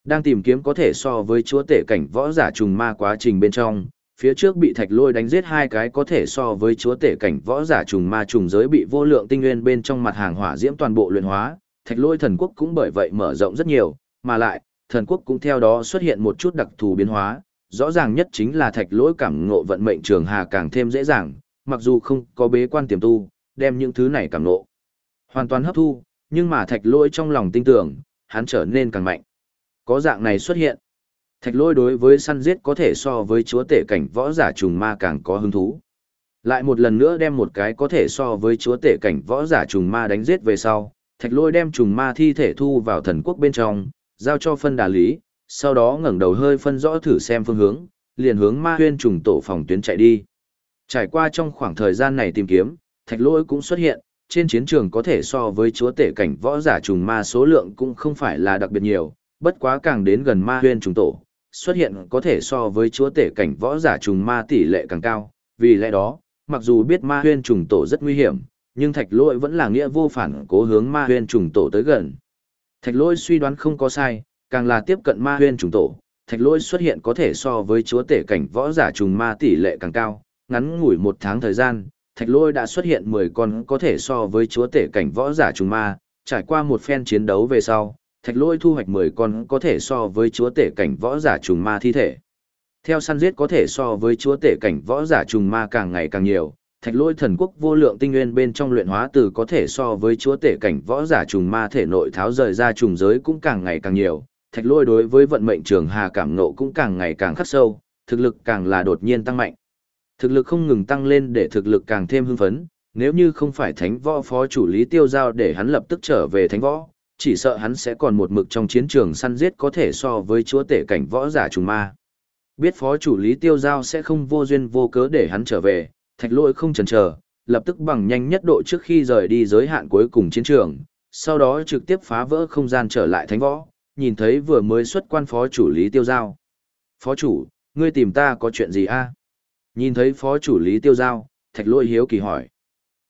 Đang tìm kiếm có thể so với chúa tể cảnh võ giả trùng ma quá trình bên trong, phía trước bị thạch lôi đánh giết hai cái có thể so với chúa tể cảnh võ giả trùng ma trùng giới bị vô lượng tinh nguyên bên trong mặt hàng hỏa diễm toàn bộ luyện hóa, thạch lôi thần quốc cũng bởi vậy mở rộng rất nhiều, mà lại, thần quốc cũng theo đó xuất hiện một chút đặc thù biến hóa, rõ ràng nhất chính là thạch lỗi cảm ngộ vận mệnh trường hà càng thêm dễ dàng, mặc dù không có bế quan tiềm tu, đem những thứ này càng nộ. Hoàn toàn hấp thu, nhưng mà thạch lôi trong lòng tin tưởng, hắn trở nên càng mạnh. Có dạng này xuất hiện. Thạch lôi đối với săn giết có thể so với chúa tể cảnh võ giả trùng ma càng có hứng thú. Lại một lần nữa đem một cái có thể so với chúa tể cảnh võ giả trùng ma đánh giết về sau, thạch lôi đem trùng ma thi thể thu vào thần quốc bên trong, giao cho phân đà lý, sau đó ngẩng đầu hơi phân rõ thử xem phương hướng, liền hướng ma huyên trùng tổ phòng tuyến chạy đi. Trải qua trong khoảng thời gian này tìm kiếm, thạch Lỗi cũng xuất hiện, trên chiến trường có thể so với chúa tể cảnh võ giả trùng ma số lượng cũng không phải là đặc biệt nhiều, bất quá càng đến gần ma huyên trùng tổ, xuất hiện có thể so với chúa tể cảnh võ giả trùng ma tỷ lệ càng cao, vì lẽ đó, mặc dù biết ma huyên trùng tổ rất nguy hiểm, nhưng thạch Lỗi vẫn là nghĩa vô phản cố hướng ma huyên trùng tổ tới gần. Thạch Lỗi suy đoán không có sai, càng là tiếp cận ma huyên trùng tổ, thạch Lỗi xuất hiện có thể so với chúa tể cảnh võ giả trùng ma tỷ lệ càng cao, ngắn ngủi một tháng thời gian, thạch lôi đã xuất hiện 10 con có thể so với chúa tể cảnh võ giả trùng ma, trải qua một phen chiến đấu về sau, thạch lôi thu hoạch 10 con có thể so với chúa tể cảnh võ giả trùng ma thi thể. Theo săn giết có thể so với chúa tể cảnh võ giả trùng ma càng ngày càng nhiều, thạch lôi thần quốc vô lượng tinh nguyên bên trong luyện hóa từ có thể so với chúa tể cảnh võ giả trùng ma thể nội tháo rời ra trùng giới cũng càng ngày càng nhiều, thạch lôi đối với vận mệnh trường hà cảm nộ cũng càng ngày càng khắc sâu, thực lực càng là đột nhiên tăng mạnh. Thực lực không ngừng tăng lên để thực lực càng thêm hưng phấn, nếu như không phải thánh võ phó chủ lý tiêu giao để hắn lập tức trở về thánh võ, chỉ sợ hắn sẽ còn một mực trong chiến trường săn giết có thể so với chúa tể cảnh võ giả trùng ma. Biết phó chủ lý tiêu giao sẽ không vô duyên vô cớ để hắn trở về, thạch lôi không chần chờ, lập tức bằng nhanh nhất độ trước khi rời đi giới hạn cuối cùng chiến trường, sau đó trực tiếp phá vỡ không gian trở lại thánh võ, nhìn thấy vừa mới xuất quan phó chủ lý tiêu giao. Phó chủ, ngươi tìm ta có chuyện gì a? Nhìn thấy phó chủ lý tiêu giao, thạch lôi hiếu kỳ hỏi.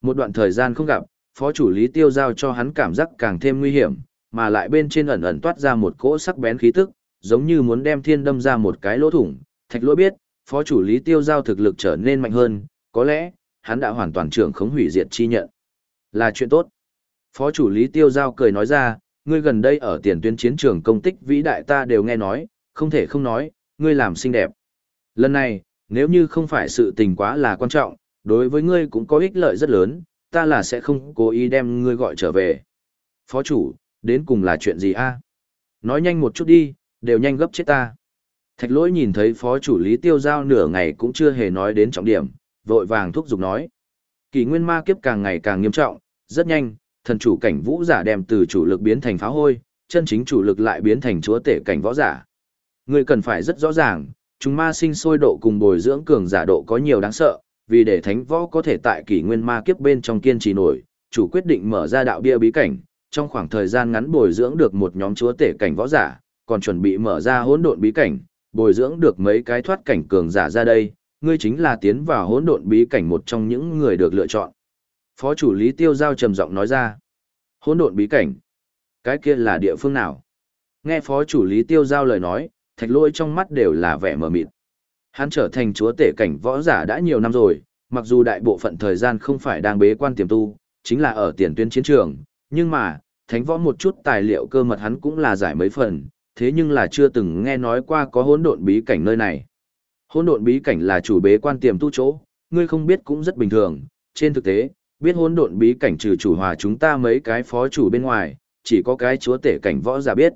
Một đoạn thời gian không gặp, phó chủ lý tiêu giao cho hắn cảm giác càng thêm nguy hiểm, mà lại bên trên ẩn ẩn toát ra một cỗ sắc bén khí tức, giống như muốn đem thiên đâm ra một cái lỗ thủng. Thạch lôi biết, phó chủ lý tiêu giao thực lực trở nên mạnh hơn, có lẽ, hắn đã hoàn toàn trưởng khống hủy diệt chi nhận. Là chuyện tốt. Phó chủ lý tiêu giao cười nói ra, ngươi gần đây ở tiền tuyến chiến trường công tích vĩ đại ta đều nghe nói, không thể không nói, ngươi làm xinh đẹp. Lần này, nếu như không phải sự tình quá là quan trọng, đối với ngươi cũng có ích lợi rất lớn, ta là sẽ không cố ý đem ngươi gọi trở về. Phó chủ, đến cùng là chuyện gì a? Nói nhanh một chút đi, đều nhanh gấp chết ta. Thạch lỗi nhìn thấy phó chủ lý tiêu giao nửa ngày cũng chưa hề nói đến trọng điểm, vội vàng thúc giục nói. Kỳ nguyên ma kiếp càng ngày càng nghiêm trọng, rất nhanh, thần chủ cảnh vũ giả đem từ chủ lực biến thành pháo hôi, chân chính chủ lực lại biến thành chúa tể cảnh võ giả. Ngươi cần phải rất rõ ràng, chúng ma sinh sôi độ cùng bồi dưỡng cường giả độ có nhiều đáng sợ, vì để thánh võ có thể tại kỷ nguyên ma kiếp bên trong kiên trì nổi, chủ quyết định mở ra đạo bia bí cảnh, trong khoảng thời gian ngắn bồi dưỡng được một nhóm chúa tể cảnh võ giả, còn chuẩn bị mở ra hỗn độn bí cảnh, bồi dưỡng được mấy cái thoát cảnh cường giả ra đây, ngươi chính là tiến vào hỗn độn bí cảnh một trong những người được lựa chọn. Phó chủ Lý Tiêu Giao trầm giọng nói ra. Hỗn độn bí cảnh. Cái kia là địa phương nào? Nghe phó chủ Lý Tiêu Giao lời nói, thạch lôi trong mắt đều là vẻ mờ mịt. Hắn trở thành chúa tể cảnh võ giả đã nhiều năm rồi, mặc dù đại bộ phận thời gian không phải đang bế quan tiềm tu, chính là ở tiền tuyến chiến trường, nhưng mà, thánh võ một chút tài liệu cơ mật hắn cũng là giải mấy phần, thế nhưng là chưa từng nghe nói qua có hỗn độn bí cảnh nơi này. Hỗn độn bí cảnh là chủ bế quan tiềm tu chỗ, ngươi không biết cũng rất bình thường, trên thực tế, biết hỗn độn bí cảnh trừ chủ hòa chúng ta mấy cái phó chủ bên ngoài, chỉ có cái chúa tể cảnh võ giả biết.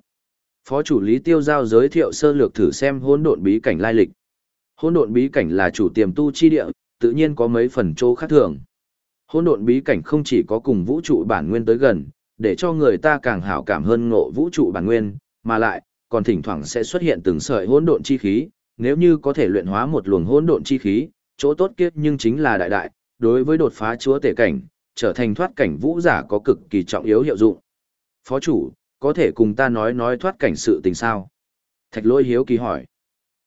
Phó chủ Lý Tiêu Giao giới thiệu sơ lược thử xem hỗn độn bí cảnh lai lịch. Hỗn độn bí cảnh là chủ tiềm tu chi địa, tự nhiên có mấy phần chỗ khác thường. Hỗn độn bí cảnh không chỉ có cùng vũ trụ bản nguyên tới gần, để cho người ta càng hảo cảm hơn ngộ vũ trụ bản nguyên, mà lại còn thỉnh thoảng sẽ xuất hiện từng sợi hỗn độn chi khí, nếu như có thể luyện hóa một luồng hỗn độn chi khí, chỗ tốt kiếp nhưng chính là đại đại, đối với đột phá chúa tể cảnh, trở thành thoát cảnh vũ giả có cực kỳ trọng yếu hiệu dụng. Phó chủ, có thể cùng ta nói nói thoát cảnh sự tình sao? Thạch Lỗi hiếu kỳ hỏi.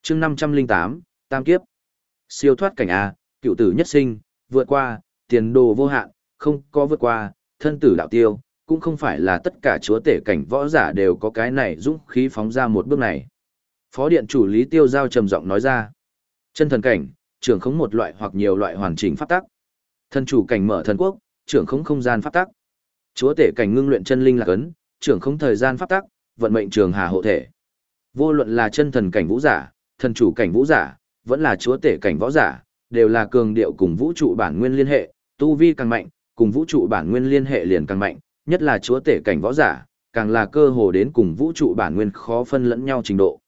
chương 508, Tam Kiếp. Siêu thoát cảnh A, cựu tử nhất sinh, vượt qua, tiền đồ vô hạn, không có vượt qua, thân tử đạo tiêu, cũng không phải là tất cả chúa tể cảnh võ giả đều có cái này dũng khí phóng ra một bước này. Phó điện chủ Lý Tiêu Giao trầm giọng nói ra. Chân thần cảnh, trưởng khống một loại hoặc nhiều loại hoàn chỉnh pháp tắc. Thần chủ cảnh mở thần quốc, trưởng khống không gian pháp tắc. Chúa tể cảnh ngưng luyện chân linh là cấn trưởng không thời gian pháp tắc, vận mệnh trường hà hộ thể. Vô luận là chân thần cảnh vũ giả, thần chủ cảnh vũ giả, vẫn là chúa tể cảnh võ giả, đều là cường điệu cùng vũ trụ bản nguyên liên hệ, tu vi càng mạnh, cùng vũ trụ bản nguyên liên hệ liền càng mạnh, nhất là chúa tể cảnh võ giả, càng là cơ hồ đến cùng vũ trụ bản nguyên khó phân lẫn nhau trình độ.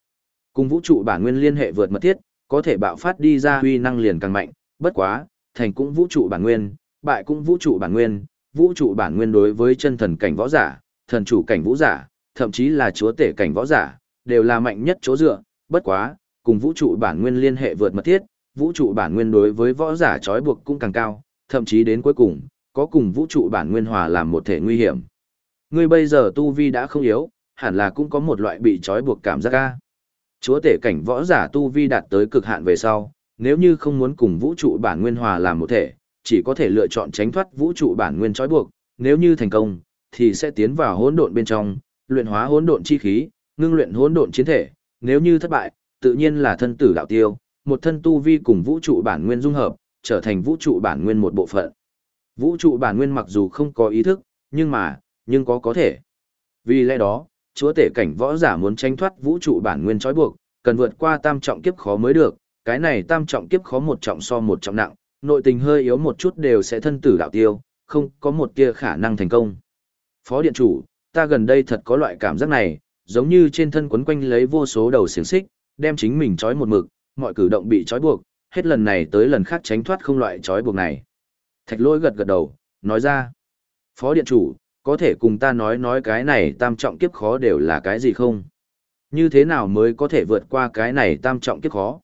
Cùng vũ trụ bản nguyên liên hệ vượt mật thiết, có thể bạo phát đi ra huy năng liền càng mạnh, bất quá, thành cũng vũ trụ bản nguyên, bại cũng vũ trụ bản nguyên, vũ trụ bản nguyên đối với chân thần cảnh võ giả, thần chủ cảnh vũ giả, thậm chí là chúa tể cảnh võ giả, đều là mạnh nhất chỗ dựa, bất quá, cùng vũ trụ bản nguyên liên hệ vượt mật thiết, vũ trụ bản nguyên đối với võ giả trói buộc cũng càng cao, thậm chí đến cuối cùng, có cùng vũ trụ bản nguyên hòa làm một thể nguy hiểm. Ngươi bây giờ tu vi đã không yếu, hẳn là cũng có một loại bị trói buộc cảm giác ca. Chúa tể cảnh võ giả tu vi đạt tới cực hạn về sau, nếu như không muốn cùng vũ trụ bản nguyên hòa làm một thể, chỉ có thể lựa chọn tránh thoát vũ trụ bản nguyên trói buộc, nếu như thành công, thì sẽ tiến vào hỗn độn bên trong, luyện hóa hỗn độn chi khí, ngưng luyện hỗn độn chiến thể, nếu như thất bại, tự nhiên là thân tử đạo tiêu, một thân tu vi cùng vũ trụ bản nguyên dung hợp, trở thành vũ trụ bản nguyên một bộ phận. Vũ trụ bản nguyên mặc dù không có ý thức, nhưng mà, nhưng có có thể. Vì lẽ đó, chúa tể cảnh võ giả muốn tranh thoát vũ trụ bản nguyên trói buộc, cần vượt qua tam trọng kiếp khó mới được, cái này tam trọng kiếp khó một trọng so một trọng nặng, nội tình hơi yếu một chút đều sẽ thân tử đạo tiêu, không có một tia khả năng thành công. Phó điện chủ, ta gần đây thật có loại cảm giác này, giống như trên thân quấn quanh lấy vô số đầu xiềng xích, đem chính mình trói một mực, mọi cử động bị trói buộc, hết lần này tới lần khác tránh thoát không loại trói buộc này. Thạch lỗi gật gật đầu, nói ra. Phó điện chủ, có thể cùng ta nói nói cái này tam trọng kiếp khó đều là cái gì không? Như thế nào mới có thể vượt qua cái này tam trọng kiếp khó?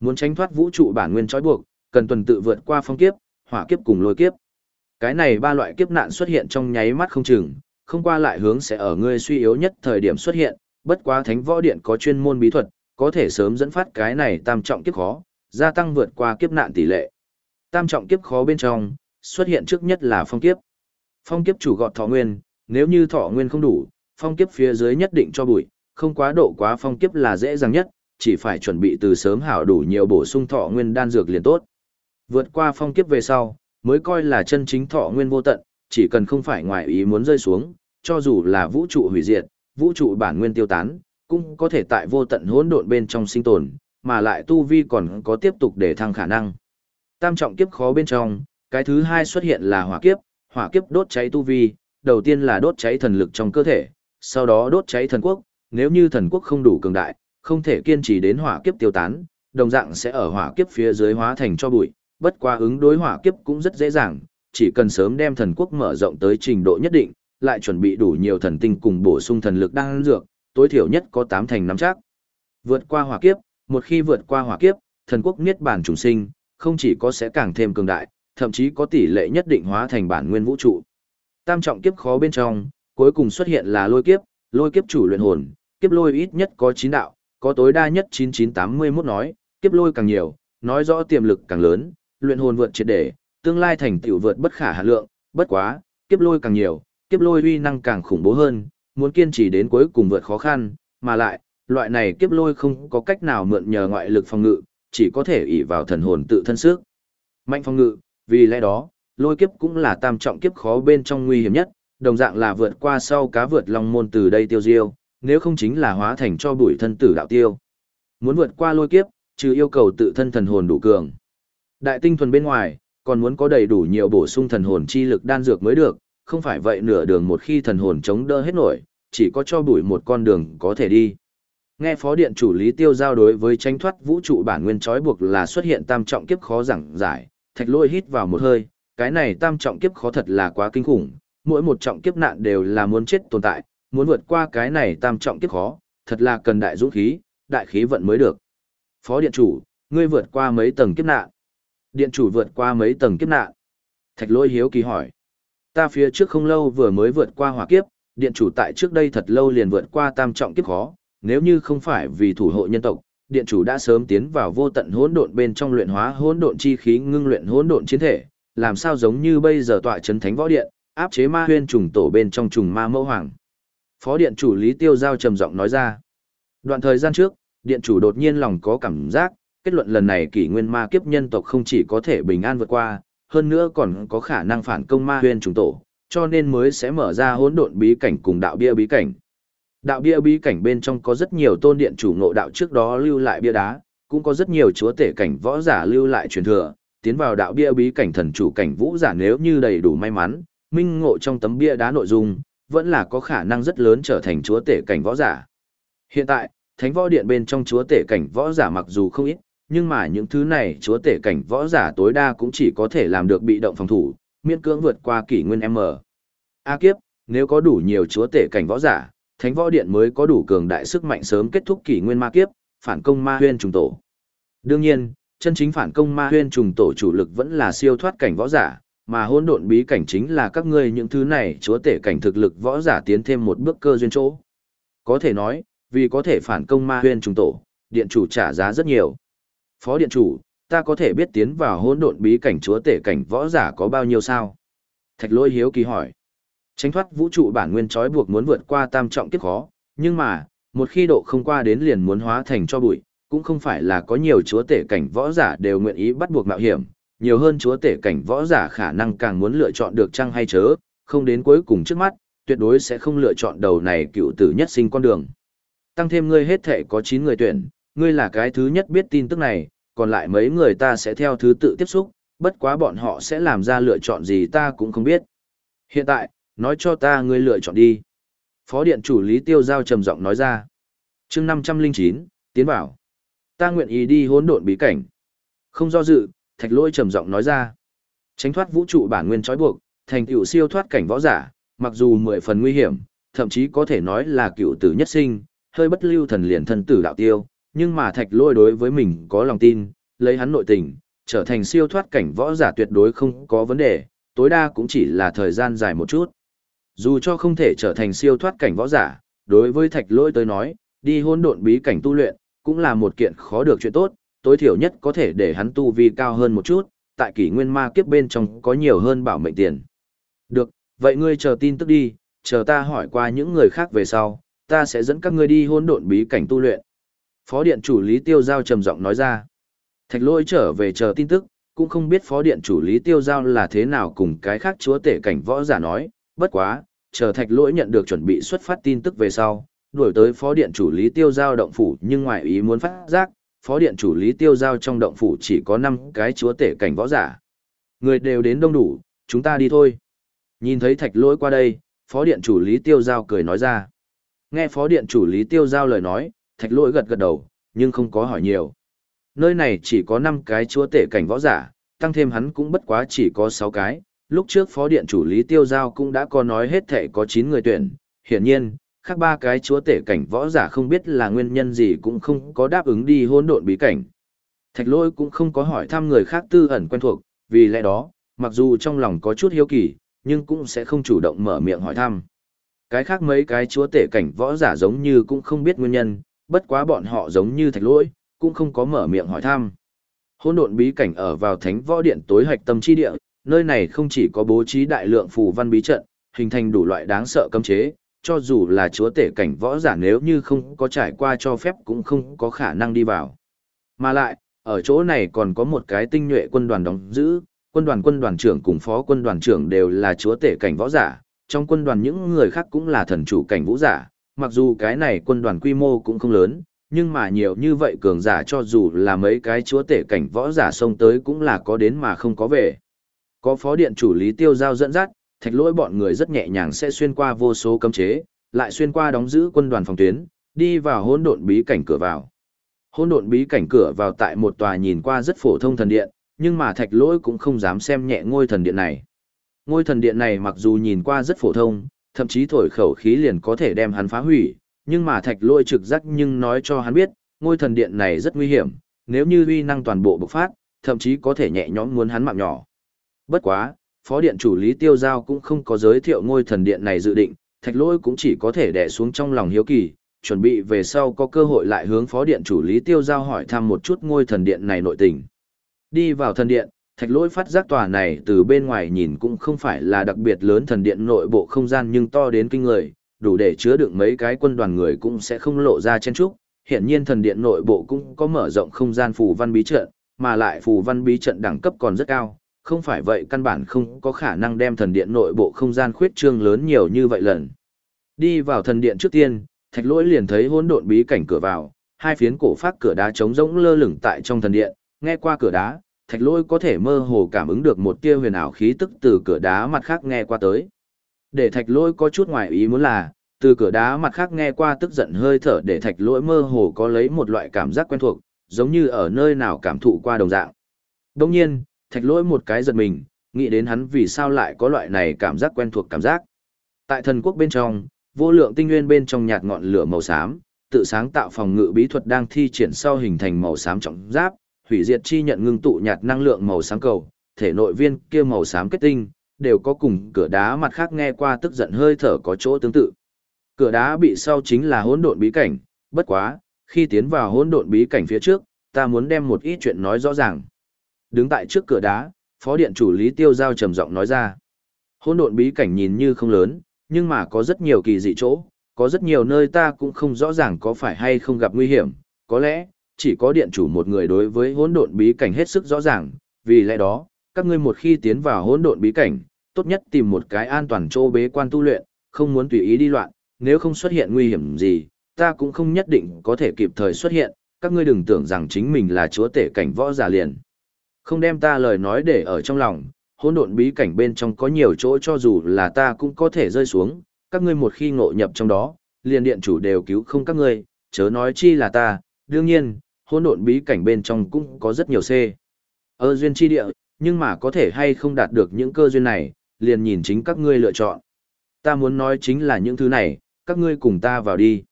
Muốn tránh thoát vũ trụ bản nguyên trói buộc, cần tuần tự vượt qua phong kiếp, hỏa kiếp cùng lôi kiếp. Cái này ba loại kiếp nạn xuất hiện trong nháy mắt không chừng, không qua lại hướng sẽ ở ngươi suy yếu nhất thời điểm xuất hiện, bất quá thánh võ điện có chuyên môn bí thuật, có thể sớm dẫn phát cái này tam trọng kiếp khó, gia tăng vượt qua kiếp nạn tỷ lệ. Tam trọng kiếp khó bên trong, xuất hiện trước nhất là phong kiếp. Phong kiếp chủ gọt thọ nguyên, nếu như thọ nguyên không đủ, phong kiếp phía dưới nhất định cho bụi, không quá độ quá phong kiếp là dễ dàng nhất, chỉ phải chuẩn bị từ sớm hảo đủ nhiều bổ sung thọ nguyên đan dược liền tốt. Vượt qua phong kiếp về sau, mới coi là chân chính thọ nguyên vô tận, chỉ cần không phải ngoài ý muốn rơi xuống, cho dù là vũ trụ hủy diệt, vũ trụ bản nguyên tiêu tán, cũng có thể tại vô tận hỗn độn bên trong sinh tồn, mà lại tu vi còn có tiếp tục để thăng khả năng. Tam trọng kiếp khó bên trong, cái thứ hai xuất hiện là hỏa kiếp, hỏa kiếp đốt cháy tu vi, đầu tiên là đốt cháy thần lực trong cơ thể, sau đó đốt cháy thần quốc, nếu như thần quốc không đủ cường đại, không thể kiên trì đến hỏa kiếp tiêu tán, đồng dạng sẽ ở hỏa kiếp phía dưới hóa thành cho bụi, bất qua ứng đối hỏa kiếp cũng rất dễ dàng, chỉ cần sớm đem thần quốc mở rộng tới trình độ nhất định, lại chuẩn bị đủ nhiều thần tinh cùng bổ sung thần lực đang dược, tối thiểu nhất có 8 thành nắm chắc. Vượt qua hỏa kiếp, một khi vượt qua hỏa kiếp, thần quốc niết bàn trùng sinh, không chỉ có sẽ càng thêm cường đại, thậm chí có tỷ lệ nhất định hóa thành bản nguyên vũ trụ. Tam trọng kiếp khó bên trong, cuối cùng xuất hiện là lôi kiếp, lôi kiếp chủ luyện hồn, kiếp lôi ít nhất có 9 đạo, có tối đa nhất 9981 nói, kiếp lôi càng nhiều, nói rõ tiềm lực càng lớn, luyện hồn vượt triệt để, tương lai thành tựu vượt bất khả hạn lượng, bất quá, kiếp lôi càng nhiều, kiếp lôi uy năng càng khủng bố hơn, muốn kiên trì đến cuối cùng vượt khó khăn, mà lại, loại này kiếp lôi không có cách nào mượn nhờ ngoại lực phòng ngự, chỉ có thể ỷ vào thần hồn tự thân sức. Mạnh phòng ngự, vì lẽ đó, lôi kiếp cũng là tam trọng kiếp khó bên trong nguy hiểm nhất, đồng dạng là vượt qua sau cá vượt long môn từ đây tiêu diêu, nếu không chính là hóa thành cho bụi thân tử đạo tiêu. Muốn vượt qua lôi kiếp, trừ yêu cầu tự thân thần hồn đủ cường. Đại tinh thuần bên ngoài, còn muốn có đầy đủ nhiều bổ sung thần hồn chi lực đan dược mới được, không phải vậy nửa đường một khi thần hồn chống đỡ hết nổi, chỉ có cho bụi một con đường có thể đi. Nghe phó điện chủ lý tiêu giao đối với tranh thoát vũ trụ bản nguyên trói buộc là xuất hiện tam trọng kiếp khó giảng giải, thạch lôi hít vào một hơi, cái này tam trọng kiếp khó thật là quá kinh khủng, mỗi một trọng kiếp nạn đều là muốn chết tồn tại, muốn vượt qua cái này tam trọng kiếp khó, thật là cần đại dũng khí, đại khí vận mới được. Phó điện chủ, ngươi vượt qua mấy tầng kiếp nạn? Điện chủ vượt qua mấy tầng kiếp nạn? Thạch lôi hiếu kỳ hỏi. Ta phía trước không lâu vừa mới vượt qua hỏa kiếp, điện chủ tại trước đây thật lâu liền vượt qua tam trọng kiếp khó, nếu như không phải vì thủ hộ nhân tộc, điện chủ đã sớm tiến vào vô tận hỗn độn bên trong luyện hóa hỗn độn chi khí ngưng luyện hỗn độn chiến thể, làm sao giống như bây giờ tọa trấn thánh võ điện, áp chế ma huyên trùng tổ bên trong trùng ma mẫu hoàng. Phó điện chủ Lý Tiêu Giao trầm giọng nói ra. Đoạn thời gian trước, điện chủ đột nhiên lòng có cảm giác, kết luận lần này kỷ nguyên ma kiếp nhân tộc không chỉ có thể bình an vượt qua, hơn nữa còn có khả năng phản công ma huyên trùng tổ, cho nên mới sẽ mở ra hỗn độn bí cảnh cùng đạo bia bí cảnh. Đạo bia bí cảnh bên trong có rất nhiều tôn điện chủ ngộ đạo trước đó lưu lại bia đá, cũng có rất nhiều chúa tể cảnh võ giả lưu lại truyền thừa, tiến vào đạo bia bí cảnh thần chủ cảnh vũ giả nếu như đầy đủ may mắn, minh ngộ trong tấm bia đá nội dung, vẫn là có khả năng rất lớn trở thành chúa tể cảnh võ giả. Hiện tại, thánh võ điện bên trong chúa tể cảnh võ giả mặc dù không ít, nhưng mà những thứ này chúa tể cảnh võ giả tối đa cũng chỉ có thể làm được bị động phòng thủ, miễn cưỡng vượt qua kỷ nguyên M. A kiếp, nếu có đủ nhiều chúa tể cảnh võ giả, thánh võ điện mới có đủ cường đại sức mạnh sớm kết thúc kỷ nguyên ma kiếp, phản công ma huyên trùng tổ. Đương nhiên, chân chính phản công ma huyên trùng tổ chủ lực vẫn là siêu thoát cảnh võ giả, mà hỗn độn bí cảnh chính là các ngươi những thứ này chúa tể cảnh thực lực võ giả tiến thêm một bước cơ duyên chỗ. Có thể nói, vì có thể phản công ma huyên trùng tổ, điện chủ trả giá rất nhiều. Phó điện chủ, ta có thể biết tiến vào hỗn độn bí cảnh chúa tể cảnh võ giả có bao nhiêu sao? Thạch lôi hiếu kỳ hỏi. Tránh thoát vũ trụ bản nguyên trói buộc muốn vượt qua tam trọng kiếp khó, nhưng mà, một khi độ không qua đến liền muốn hóa thành cho bụi, cũng không phải là có nhiều chúa tể cảnh võ giả đều nguyện ý bắt buộc mạo hiểm, nhiều hơn chúa tể cảnh võ giả khả năng càng muốn lựa chọn được chăng hay chớ, không đến cuối cùng trước mắt, tuyệt đối sẽ không lựa chọn đầu này cựu tử nhất sinh con đường. Tăng thêm ngươi hết thể có 9 người tuyển, ngươi là cái thứ nhất biết tin tức này, còn lại mấy người ta sẽ theo thứ tự tiếp xúc, bất quá bọn họ sẽ làm ra lựa chọn gì ta cũng không biết. Hiện tại, nói cho ta ngươi lựa chọn đi. Phó điện chủ Lý Tiêu Giao trầm giọng nói ra. chương 509, tiến bảo. Ta nguyện ý đi hỗn độn bí cảnh. Không do dự, thạch lôi trầm giọng nói ra. Tránh thoát vũ trụ bản nguyên trói buộc, thành tựu siêu thoát cảnh võ giả, mặc dù mười phần nguy hiểm, thậm chí có thể nói là cựu tử nhất sinh, hơi bất lưu thần liền thân tử đạo tiêu, nhưng mà thạch lôi đối với mình có lòng tin, lấy hắn nội tình, trở thành siêu thoát cảnh võ giả tuyệt đối không có vấn đề, tối đa cũng chỉ là thời gian dài một chút. Dù cho không thể trở thành siêu thoát cảnh võ giả, đối với thạch lôi tới nói, đi hôn độn bí cảnh tu luyện, cũng là một kiện khó được chuyện tốt, tối thiểu nhất có thể để hắn tu vi cao hơn một chút, tại kỷ nguyên ma kiếp bên trong có nhiều hơn bảo mệnh tiền. Được, vậy ngươi chờ tin tức đi, chờ ta hỏi qua những người khác về sau, ta sẽ dẫn các ngươi đi hôn độn bí cảnh tu luyện. Phó điện chủ Lý Tiêu Giao trầm giọng nói ra. Thạch lôi trở về chờ tin tức, cũng không biết phó điện chủ Lý Tiêu Giao là thế nào cùng cái khác chúa tể cảnh võ giả nói, bất quá, chờ thạch lỗi nhận được chuẩn bị xuất phát tin tức về sau, đuổi tới phó điện chủ Lý Tiêu Giao động phủ nhưng ngoài ý muốn phát giác, phó điện chủ Lý Tiêu Giao trong động phủ chỉ có 5 cái chúa tể cảnh võ giả. Người đều đến đông đủ, chúng ta đi thôi. Nhìn thấy thạch lỗi qua đây, phó điện chủ Lý Tiêu Giao cười nói ra. Nghe phó điện chủ Lý Tiêu Giao lời nói, thạch lỗi gật gật đầu, nhưng không có hỏi nhiều. Nơi này chỉ có 5 cái chúa tể cảnh võ giả, tăng thêm hắn cũng bất quá chỉ có 6 cái. Lúc trước phó điện chủ Lý Tiêu Giao cũng đã có nói hết thể có 9 người tuyển. Hiển nhiên, khác ba cái chúa tể cảnh võ giả không biết là nguyên nhân gì cũng không có đáp ứng đi hôn độn bí cảnh. Thạch lôi cũng không có hỏi thăm người khác tư ẩn quen thuộc, vì lẽ đó, mặc dù trong lòng có chút hiếu kỳ, nhưng cũng sẽ không chủ động mở miệng hỏi thăm. Cái khác mấy cái chúa tể cảnh võ giả giống như cũng không biết nguyên nhân, bất quá bọn họ giống như thạch lỗi, cũng không có mở miệng hỏi thăm. hỗn độn bí cảnh ở vào thánh võ điện tối hoạch tâm chi địa, nơi này không chỉ có bố trí đại lượng phù văn bí trận, hình thành đủ loại đáng sợ cấm chế, cho dù là chúa tể cảnh võ giả nếu như không có trải qua cho phép cũng không có khả năng đi vào. Mà lại, ở chỗ này còn có một cái tinh nhuệ quân đoàn đóng giữ, quân đoàn quân đoàn trưởng cùng phó quân đoàn trưởng đều là chúa tể cảnh võ giả, trong quân đoàn những người khác cũng là thần chủ cảnh vũ giả, mặc dù cái này quân đoàn quy mô cũng không lớn, nhưng mà nhiều như vậy cường giả cho dù là mấy cái chúa tể cảnh võ giả xông tới cũng là có đến mà không có về. Có phó điện chủ lý tiêu giao dẫn dắt, thạch lỗi bọn người rất nhẹ nhàng sẽ xuyên qua vô số cấm chế, lại xuyên qua đóng giữ quân đoàn phòng tuyến, đi vào hỗn độn bí cảnh cửa vào. Hỗn độn bí cảnh cửa vào tại một tòa nhìn qua rất phổ thông thần điện, nhưng mà thạch lỗi cũng không dám xem nhẹ ngôi thần điện này. Ngôi thần điện này mặc dù nhìn qua rất phổ thông, thậm chí thổi khẩu khí liền có thể đem hắn phá hủy, nhưng mà thạch lỗi trực giác nhưng nói cho hắn biết, ngôi thần điện này rất nguy hiểm, nếu như uy năng toàn bộ bộc phát, thậm chí có thể nhẹ nhõm muốn hắn mạng nhỏ. Bất quá, phó điện chủ Lý Tiêu Giao cũng không có giới thiệu ngôi thần điện này dự định, thạch lỗi cũng chỉ có thể đè xuống trong lòng hiếu kỳ, chuẩn bị về sau có cơ hội lại hướng phó điện chủ Lý Tiêu Giao hỏi thăm một chút ngôi thần điện này nội tình. Đi vào thần điện, thạch lỗi phát giác tòa này từ bên ngoài nhìn cũng không phải là đặc biệt lớn thần điện nội bộ không gian nhưng to đến kinh người, đủ để chứa đựng mấy cái quân đoàn người cũng sẽ không lộ ra chen trúc. Hiện nhiên thần điện nội bộ cũng có mở rộng không gian phù văn bí trận, mà lại phù văn bí trận đẳng cấp còn rất cao, không phải vậy căn bản không có khả năng đem thần điện nội bộ không gian khuyết trương lớn nhiều như vậy lần. Đi vào thần điện trước tiên, thạch lỗi liền thấy hỗn độn bí cảnh cửa vào, hai phiến cổ phát cửa đá trống rỗng lơ lửng tại trong thần điện, nghe qua cửa đá, thạch lỗi có thể mơ hồ cảm ứng được một tia huyền ảo khí tức từ cửa đá mặt khác nghe qua tới. Để thạch lỗi có chút ngoài ý muốn là, từ cửa đá mặt khác nghe qua tức giận hơi thở để thạch lỗi mơ hồ có lấy một loại cảm giác quen thuộc, giống như ở nơi nào cảm thụ qua đồng dạng. Đồng nhiên, thạch lỗi một cái giật mình, nghĩ đến hắn vì sao lại có loại này cảm giác quen thuộc cảm giác. Tại thần quốc bên trong, vô lượng tinh nguyên bên trong nhạt ngọn lửa màu xám, tự sáng tạo phòng ngự bí thuật đang thi triển sau hình thành màu xám trọng giáp, hủy diệt chi nhận ngưng tụ nhạt năng lượng màu sáng cầu, thể nội viên kia màu xám kết tinh, đều có cùng cửa đá mặt khác nghe qua tức giận hơi thở có chỗ tương tự. Cửa đá bị sau chính là hỗn độn bí cảnh, bất quá, khi tiến vào hỗn độn bí cảnh phía trước, ta muốn đem một ít chuyện nói rõ ràng. Đứng tại trước cửa đá, phó điện chủ Lý Tiêu Giao trầm giọng nói ra. Hỗn độn bí cảnh nhìn như không lớn, nhưng mà có rất nhiều kỳ dị chỗ, có rất nhiều nơi ta cũng không rõ ràng có phải hay không gặp nguy hiểm, có lẽ, chỉ có điện chủ một người đối với hỗn độn bí cảnh hết sức rõ ràng, vì lẽ đó, các ngươi một khi tiến vào hỗn độn bí cảnh, tốt nhất tìm một cái an toàn chỗ bế quan tu luyện, không muốn tùy ý đi loạn, nếu không xuất hiện nguy hiểm gì, ta cũng không nhất định có thể kịp thời xuất hiện, các ngươi đừng tưởng rằng chính mình là chúa tể cảnh võ giả liền. Không đem ta lời nói để ở trong lòng, hỗn độn bí cảnh bên trong có nhiều chỗ cho dù là ta cũng có thể rơi xuống, các ngươi một khi ngộ nhập trong đó, liền điện chủ đều cứu không các ngươi, chớ nói chi là ta, đương nhiên, hỗn độn bí cảnh bên trong cũng có rất nhiều C. Ơ duyên chi địa, nhưng mà có thể hay không đạt được những cơ duyên này, liền nhìn chính các ngươi lựa chọn. Ta muốn nói chính là những thứ này, các ngươi cùng ta vào đi.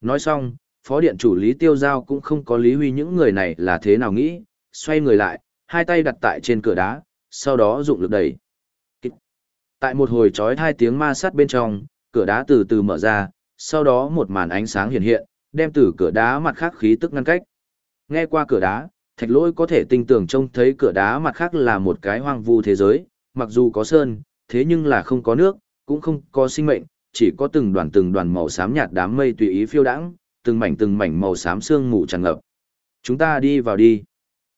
Nói xong, phó điện chủ Lý Tiêu Giao cũng không có lý huy những người này là thế nào nghĩ, xoay người lại, hai tay đặt tại trên cửa đá, sau đó dụng lực đẩy. Tại một hồi chói hai tiếng ma sát bên trong, cửa đá từ từ mở ra, sau đó một màn ánh sáng hiện hiện, đem từ cửa đá mặt khác khí tức ngăn cách. Nghe qua cửa đá, thạch lỗi có thể tinh tưởng trông thấy cửa đá mặt khác là một cái hoang vu thế giới, mặc dù có sơn, thế nhưng là không có nước, cũng không có sinh mệnh, chỉ có từng đoàn từng đoàn màu xám nhạt đám mây tùy ý phiêu đãng, từng mảnh từng mảnh màu xám sương mù tràn ngập. Chúng ta đi vào đi.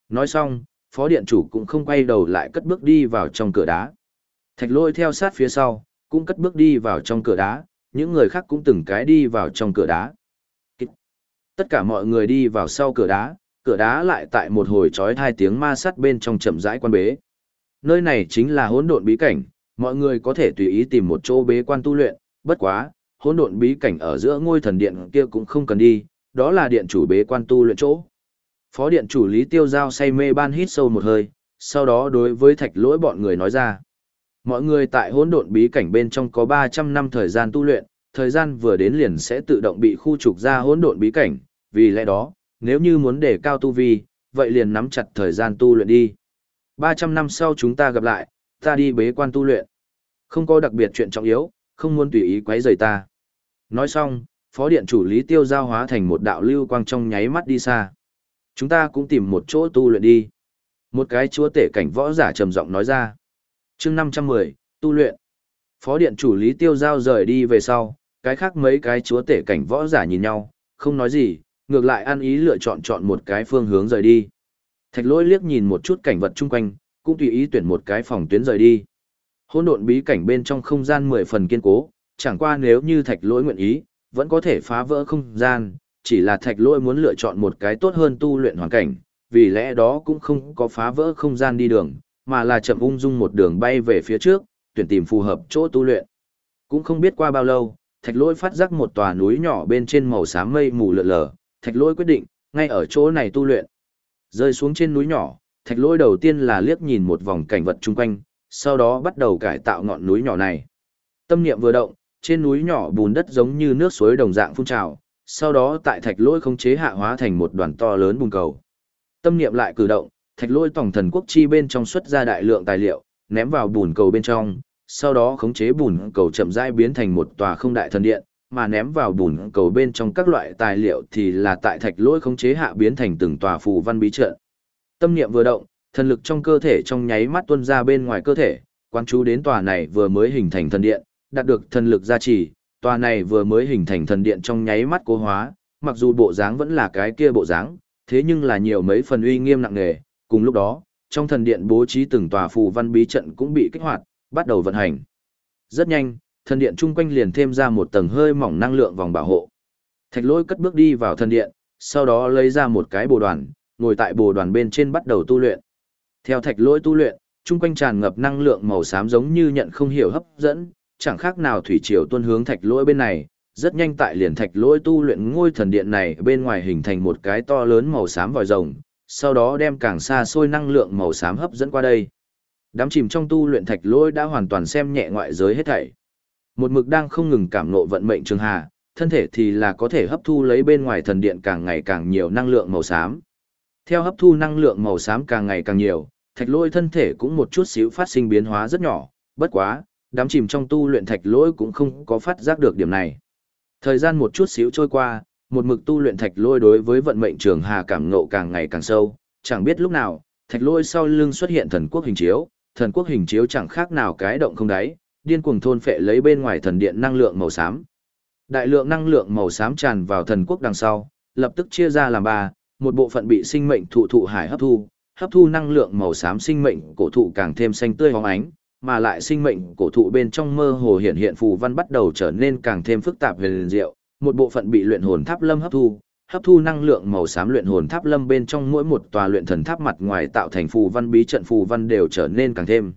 Nói xong, phó điện chủ cũng không quay đầu lại cất bước đi vào trong cửa đá. Thạch lôi theo sát phía sau, cũng cất bước đi vào trong cửa đá, những người khác cũng từng cái đi vào trong cửa đá. Tất cả mọi người đi vào sau cửa đá, cửa đá lại tại một hồi trói hai tiếng ma sắt bên trong chậm rãi quan bế. Nơi này chính là hỗn độn bí cảnh, mọi người có thể tùy ý tìm một chỗ bế quan tu luyện, bất quá, hỗn độn bí cảnh ở giữa ngôi thần điện kia cũng không cần đi, đó là điện chủ bế quan tu luyện chỗ. Phó điện chủ Lý Tiêu Giao say mê ban hít sâu một hơi, sau đó đối với thạch lỗi bọn người nói ra. Mọi người tại hỗn độn bí cảnh bên trong có 300 năm thời gian tu luyện, thời gian vừa đến liền sẽ tự động bị khu trục ra hỗn độn bí cảnh, vì lẽ đó, nếu như muốn để cao tu vi, vậy liền nắm chặt thời gian tu luyện đi. 300 năm sau chúng ta gặp lại, ta đi bế quan tu luyện. Không có đặc biệt chuyện trọng yếu, không muốn tùy ý quấy rầy ta. Nói xong, phó điện chủ Lý Tiêu giao hóa thành một đạo lưu quang trong nháy mắt đi xa. Chúng ta cũng tìm một chỗ tu luyện đi. Một cái chúa tể cảnh võ giả trầm giọng nói ra. chương 510, tu luyện. Phó điện chủ Lý Tiêu Giao rời đi về sau, cái khác mấy cái chúa tể cảnh võ giả nhìn nhau, không nói gì, ngược lại ăn ý lựa chọn chọn một cái phương hướng rời đi. Thạch lỗi liếc nhìn một chút cảnh vật chung quanh, cũng tùy ý tuyển một cái phòng tuyến rời đi. Hỗn độn bí cảnh bên trong không gian mười phần kiên cố, chẳng qua nếu như thạch lỗi nguyện ý, vẫn có thể phá vỡ không gian, chỉ là thạch lỗi muốn lựa chọn một cái tốt hơn tu luyện hoàn cảnh, vì lẽ đó cũng không có phá vỡ không gian đi đường, mà là chậm ung dung một đường bay về phía trước, tuyển tìm phù hợp chỗ tu luyện. Cũng không biết qua bao lâu, thạch lỗi phát giác một tòa núi nhỏ bên trên màu xám mây mù lượn lờ, thạch lỗi quyết định, ngay ở chỗ này tu luyện. Rơi xuống trên núi nhỏ, thạch lỗi đầu tiên là liếc nhìn một vòng cảnh vật chung quanh, sau đó bắt đầu cải tạo ngọn núi nhỏ này. Tâm niệm vừa động, trên núi nhỏ bùn đất giống như nước suối đồng dạng phun trào, sau đó tại thạch lỗi không chế hạ hóa thành một đoàn to lớn bùn cầu. Tâm niệm lại cử động, thạch lỗi tổng thần quốc chi bên trong xuất ra đại lượng tài liệu, ném vào bùn cầu bên trong, sau đó khống chế bùn cầu chậm rãi biến thành một tòa không đại thần điện, mà ném vào bùn cầu bên trong các loại tài liệu thì là tại thạch lỗi khống chế hạ biến thành từng tòa phù văn bí trận. Tâm niệm vừa động, thần lực trong cơ thể trong nháy mắt tuôn ra bên ngoài cơ thể, quan chú đến tòa này vừa mới hình thành thần điện, đạt được thần lực gia trì, tòa này vừa mới hình thành thần điện trong nháy mắt cố hóa, mặc dù bộ dáng vẫn là cái kia bộ dáng, thế nhưng là nhiều mấy phần uy nghiêm nặng nề, cùng lúc đó, trong thần điện bố trí từng tòa phù văn bí trận cũng bị kích hoạt, bắt đầu vận hành. Rất nhanh, thần điện chung quanh liền thêm ra một tầng hơi mỏng năng lượng vòng bảo hộ. Thạch lôi cất bước đi vào thần điện, sau đó lấy ra một cái bồ đoàn, ngồi tại bồ đoàn bên trên bắt đầu tu luyện. Theo thạch lôi tu luyện, chung quanh tràn ngập năng lượng màu xám giống như nhận không hiểu hấp dẫn, chẳng khác nào thủy triều tuôn hướng thạch lôi bên này, rất nhanh tại liền thạch lôi tu luyện ngôi thần điện này bên ngoài hình thành một cái to lớn màu xám vòi rồng, sau đó đem càng xa xôi năng lượng màu xám hấp dẫn qua đây. Đám chìm trong tu luyện thạch lỗi đã hoàn toàn xem nhẹ ngoại giới hết thảy. Một mực đang không ngừng cảm nộ vận mệnh trường hà, thân thể thì là có thể hấp thu lấy bên ngoài thần điện càng ngày càng nhiều năng lượng màu xám. Theo hấp thu năng lượng màu xám càng ngày càng nhiều, thạch lỗi thân thể cũng một chút xíu phát sinh biến hóa rất nhỏ, bất quá, đám chìm trong tu luyện thạch lỗi cũng không có phát giác được điểm này. Thời gian một chút xíu trôi qua, một mực tu luyện thạch lỗi đối với vận mệnh trường hà cảm ngộ càng ngày càng sâu, chẳng biết lúc nào, thạch lỗi sau lưng xuất hiện thần quốc hình chiếu, thần quốc hình chiếu chẳng khác nào cái động không đáy, điên cuồng thôn phệ lấy bên ngoài thần điện năng lượng màu xám. Đại lượng năng lượng màu xám tràn vào thần quốc đằng sau, lập tức chia ra làm ba, một bộ phận bị sinh mệnh thụ thụ hải hấp thu, hấp thu năng lượng màu xám sinh mệnh cổ thụ càng thêm xanh tươi hóng ánh, mà lại sinh mệnh cổ thụ bên trong mơ hồ hiện hiện phù văn bắt đầu trở nên càng thêm phức tạp về liền diệu, một bộ phận bị luyện hồn tháp lâm hấp thu, hấp thu năng lượng màu xám luyện hồn tháp lâm bên trong mỗi một tòa luyện thần tháp mặt ngoài tạo thành phù văn bí trận phù văn đều trở nên càng thêm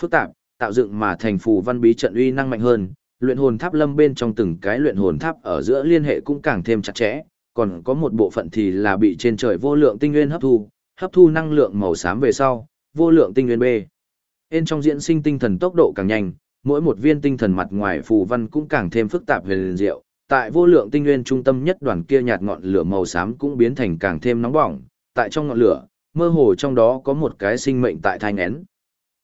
phức tạp, tạo dựng mà thành phù văn bí trận uy năng mạnh hơn, luyện hồn tháp lâm bên trong từng cái luyện hồn tháp ở giữa liên hệ cũng càng thêm chặt chẽ, còn có một bộ phận thì là bị trên trời vô lượng tinh nguyên hấp thu, hấp thu năng lượng màu xám về sau, vô lượng tinh nguyên B. Bên trong diễn sinh tinh thần tốc độ càng nhanh, mỗi một viên tinh thần mặt ngoài phù văn cũng càng thêm phức tạp huyền diệu. Tại vô lượng tinh nguyên trung tâm nhất đoàn kia nhạt ngọn lửa màu xám cũng biến thành càng thêm nóng bỏng, tại trong ngọn lửa, mơ hồ trong đó có một cái sinh mệnh tại thai ngén.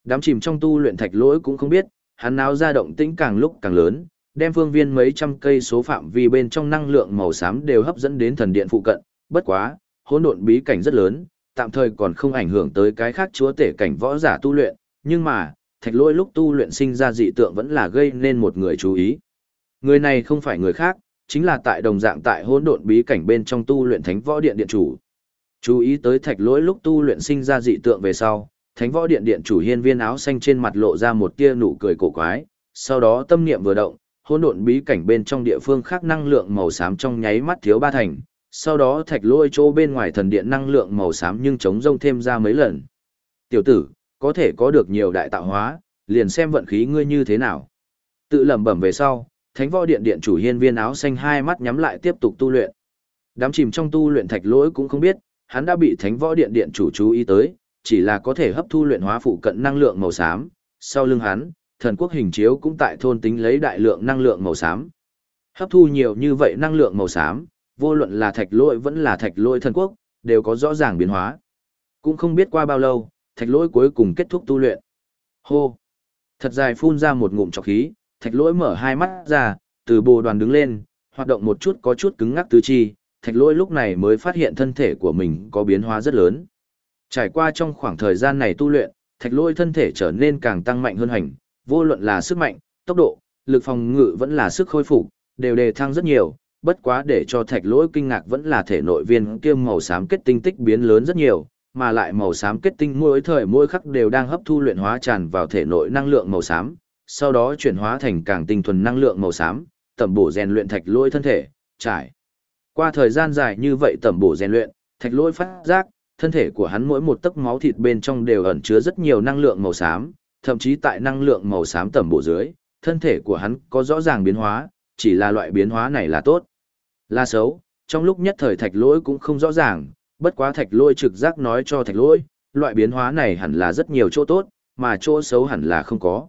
Đám chìm trong tu luyện thạch lỗi cũng không biết, hắn náo ra động tĩnh càng lúc càng lớn, đem phương viên mấy trăm cây số phạm vi bên trong năng lượng màu xám đều hấp dẫn đến thần điện phụ cận, bất quá, hỗn độn bí cảnh rất lớn, tạm thời còn không ảnh hưởng tới cái khác chúa tể cảnh võ giả tu luyện, nhưng mà, thạch lôi lúc tu luyện sinh ra dị tượng vẫn là gây nên một người chú ý. Người này không phải người khác, chính là tại đồng dạng tại hỗn độn bí cảnh bên trong tu luyện thánh võ điện điện chủ. Chú ý tới thạch lỗi lúc tu luyện sinh ra dị tượng về sau, thánh võ điện điện chủ hiên viên áo xanh trên mặt lộ ra một tia nụ cười cổ quái, sau đó tâm niệm vừa động, hỗn độn bí cảnh bên trong địa phương khác năng lượng màu xám trong nháy mắt thiếu ba thành, sau đó thạch lôi chỗ bên ngoài thần điện năng lượng màu xám nhưng chống rông thêm ra mấy lần. Tiểu tử, có thể có được nhiều đại tạo hóa, liền xem vận khí ngươi như thế nào. Tự lẩm bẩm về sau, thánh võ điện điện chủ hiên viên áo xanh hai mắt nhắm lại tiếp tục tu luyện. Đám chìm trong tu luyện thạch lỗi cũng không biết, hắn đã bị thánh võ điện điện chủ chú ý tới, chỉ là có thể hấp thu luyện hóa phụ cận năng lượng màu xám. Sau lưng hắn, thần quốc hình chiếu cũng tại thôn tính lấy đại lượng năng lượng màu xám. Hấp thu nhiều như vậy năng lượng màu xám, vô luận là thạch lỗi vẫn là thạch lỗi thần quốc, đều có rõ ràng biến hóa. Cũng không biết qua bao lâu, thạch lỗi cuối cùng kết thúc tu luyện. Hô! Thật dài phun ra một ngụm trọc khí, thạch lỗi mở hai mắt ra, từ bồ đoàn đứng lên, hoạt động một chút có chút cứng ngắc tứ chi, thạch lỗi lúc này mới phát hiện thân thể của mình có biến hóa rất lớn. Trải qua trong khoảng thời gian này tu luyện, thạch lỗi thân thể trở nên càng tăng mạnh hơn hành, vô luận là sức mạnh, tốc độ, lực phòng ngự vẫn là sức khôi phục, đều đề thăng rất nhiều, bất quá để cho thạch lỗi kinh ngạc vẫn là thể nội viên kiêm màu xám kết tinh tích biến lớn rất nhiều, mà lại màu xám kết tinh mỗi thời mỗi khắc đều đang hấp thu luyện hóa tràn vào thể nội năng lượng màu xám, sau đó chuyển hóa thành càng tinh thuần năng lượng màu xám, tẩm bổ rèn luyện thạch lôi thân thể, trải. Qua thời gian dài như vậy tẩm bổ rèn luyện, thạch lôi phát giác, thân thể của hắn mỗi một tấc máu thịt bên trong đều ẩn chứa rất nhiều năng lượng màu xám, thậm chí tại năng lượng màu xám tẩm bổ dưới, thân thể của hắn có rõ ràng biến hóa, chỉ là loại biến hóa này là tốt. Là xấu, trong lúc nhất thời thạch lỗi cũng không rõ ràng, bất quá thạch lỗi trực giác nói cho thạch lỗi, loại biến hóa này hẳn là rất nhiều chỗ tốt, mà chỗ xấu hẳn là không có.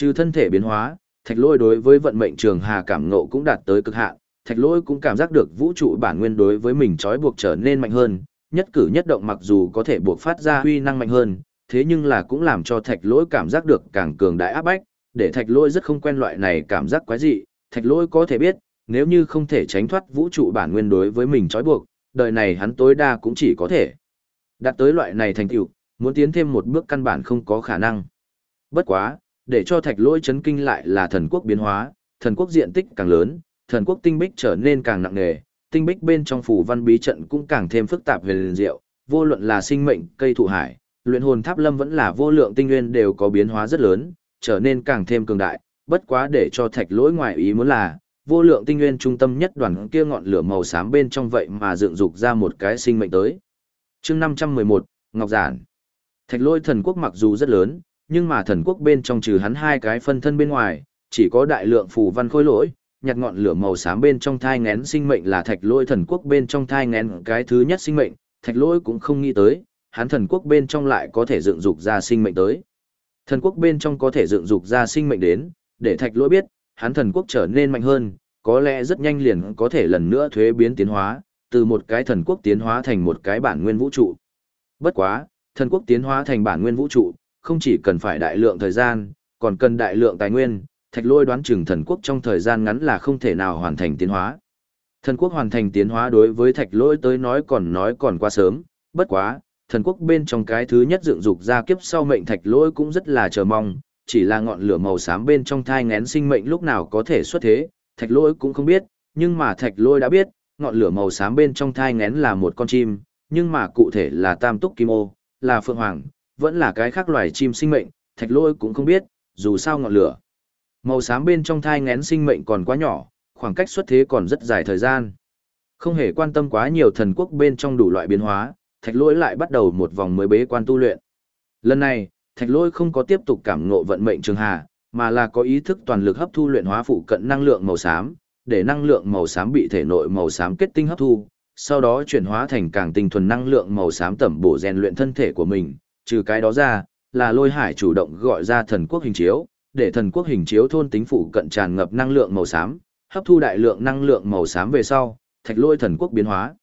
Trừ thân thể biến hóa, thạch lôi đối với vận mệnh trường hà cảm ngộ cũng đạt tới cực hạn, thạch lôi cũng cảm giác được vũ trụ bản nguyên đối với mình trói buộc trở nên mạnh hơn, nhất cử nhất động mặc dù có thể buộc phát ra huy năng mạnh hơn, thế nhưng là cũng làm cho thạch lôi cảm giác được càng cường đại áp bách, để thạch lôi rất không quen loại này cảm giác quái dị, thạch lôi có thể biết, nếu như không thể tránh thoát vũ trụ bản nguyên đối với mình trói buộc, đời này hắn tối đa cũng chỉ có thể đạt tới loại này thành tựu, muốn tiến thêm một bước căn bản không có khả năng. Bất quá, để cho thạch lỗi chấn kinh lại là thần quốc biến hóa, thần quốc diện tích càng lớn, thần quốc tinh bích trở nên càng nặng nề, tinh bích bên trong phủ văn bí trận cũng càng thêm phức tạp về liền diệu, vô luận là sinh mệnh, cây thụ hải, luyện hồn tháp lâm vẫn là vô lượng tinh nguyên đều có biến hóa rất lớn, trở nên càng thêm cường đại, bất quá để cho thạch lỗi ngoài ý muốn là, vô lượng tinh nguyên trung tâm nhất đoàn kia ngọn lửa màu xám bên trong vậy mà dựng dục ra một cái sinh mệnh tới. chương 511, Ngọc Giản. Thạch lôi thần quốc mặc dù rất lớn, nhưng mà thần quốc bên trong trừ hắn hai cái phân thân bên ngoài, chỉ có đại lượng phù văn khôi lỗi, nhặt ngọn lửa màu xám bên trong thai ngén sinh mệnh là thạch lôi thần quốc bên trong thai ngén cái thứ nhất sinh mệnh, thạch lôi cũng không nghĩ tới, hắn thần quốc bên trong lại có thể dựng dục ra sinh mệnh tới. Thần quốc bên trong có thể dựng dục ra sinh mệnh đến, để thạch lôi biết, hắn thần quốc trở nên mạnh hơn, có lẽ rất nhanh liền có thể lần nữa thuế biến tiến hóa, từ một cái thần quốc tiến hóa thành một cái bản nguyên vũ trụ. Bất quá, thần quốc tiến hóa thành bản nguyên vũ trụ, không chỉ cần phải đại lượng thời gian, còn cần đại lượng tài nguyên, thạch lôi đoán chừng thần quốc trong thời gian ngắn là không thể nào hoàn thành tiến hóa. Thần quốc hoàn thành tiến hóa đối với thạch lôi tới nói còn nói còn quá sớm, bất quá, thần quốc bên trong cái thứ nhất dựng dục ra kiếp sau mệnh thạch lôi cũng rất là chờ mong, chỉ là ngọn lửa màu xám bên trong thai ngén sinh mệnh lúc nào có thể xuất thế, thạch lôi cũng không biết, nhưng mà thạch lôi đã biết, ngọn lửa màu xám bên trong thai ngén là một con chim, nhưng mà cụ thể là tam túc kim ô, là phượng hoàng, vẫn là cái khác loài chim sinh mệnh, thạch lôi cũng không biết, dù sao ngọn lửa. Màu xám bên trong thai ngén sinh mệnh còn quá nhỏ, khoảng cách xuất thế còn rất dài thời gian. Không hề quan tâm quá nhiều thần quốc bên trong đủ loại biến hóa, thạch lôi lại bắt đầu một vòng mới bế quan tu luyện. Lần này, thạch lôi không có tiếp tục cảm ngộ vận mệnh trường hà, mà là có ý thức toàn lực hấp thu luyện hóa phụ cận năng lượng màu xám, để năng lượng màu xám bị thể nội màu xám kết tinh hấp thu, sau đó chuyển hóa thành càng tinh thuần năng lượng màu xám tẩm bổ rèn luyện thân thể của mình, trừ cái đó ra, là lôi hải chủ động gọi ra thần quốc hình chiếu, để thần quốc hình chiếu thôn tính phụ cận tràn ngập năng lượng màu xám, hấp thu đại lượng năng lượng màu xám về sau, thạch lôi thần quốc biến hóa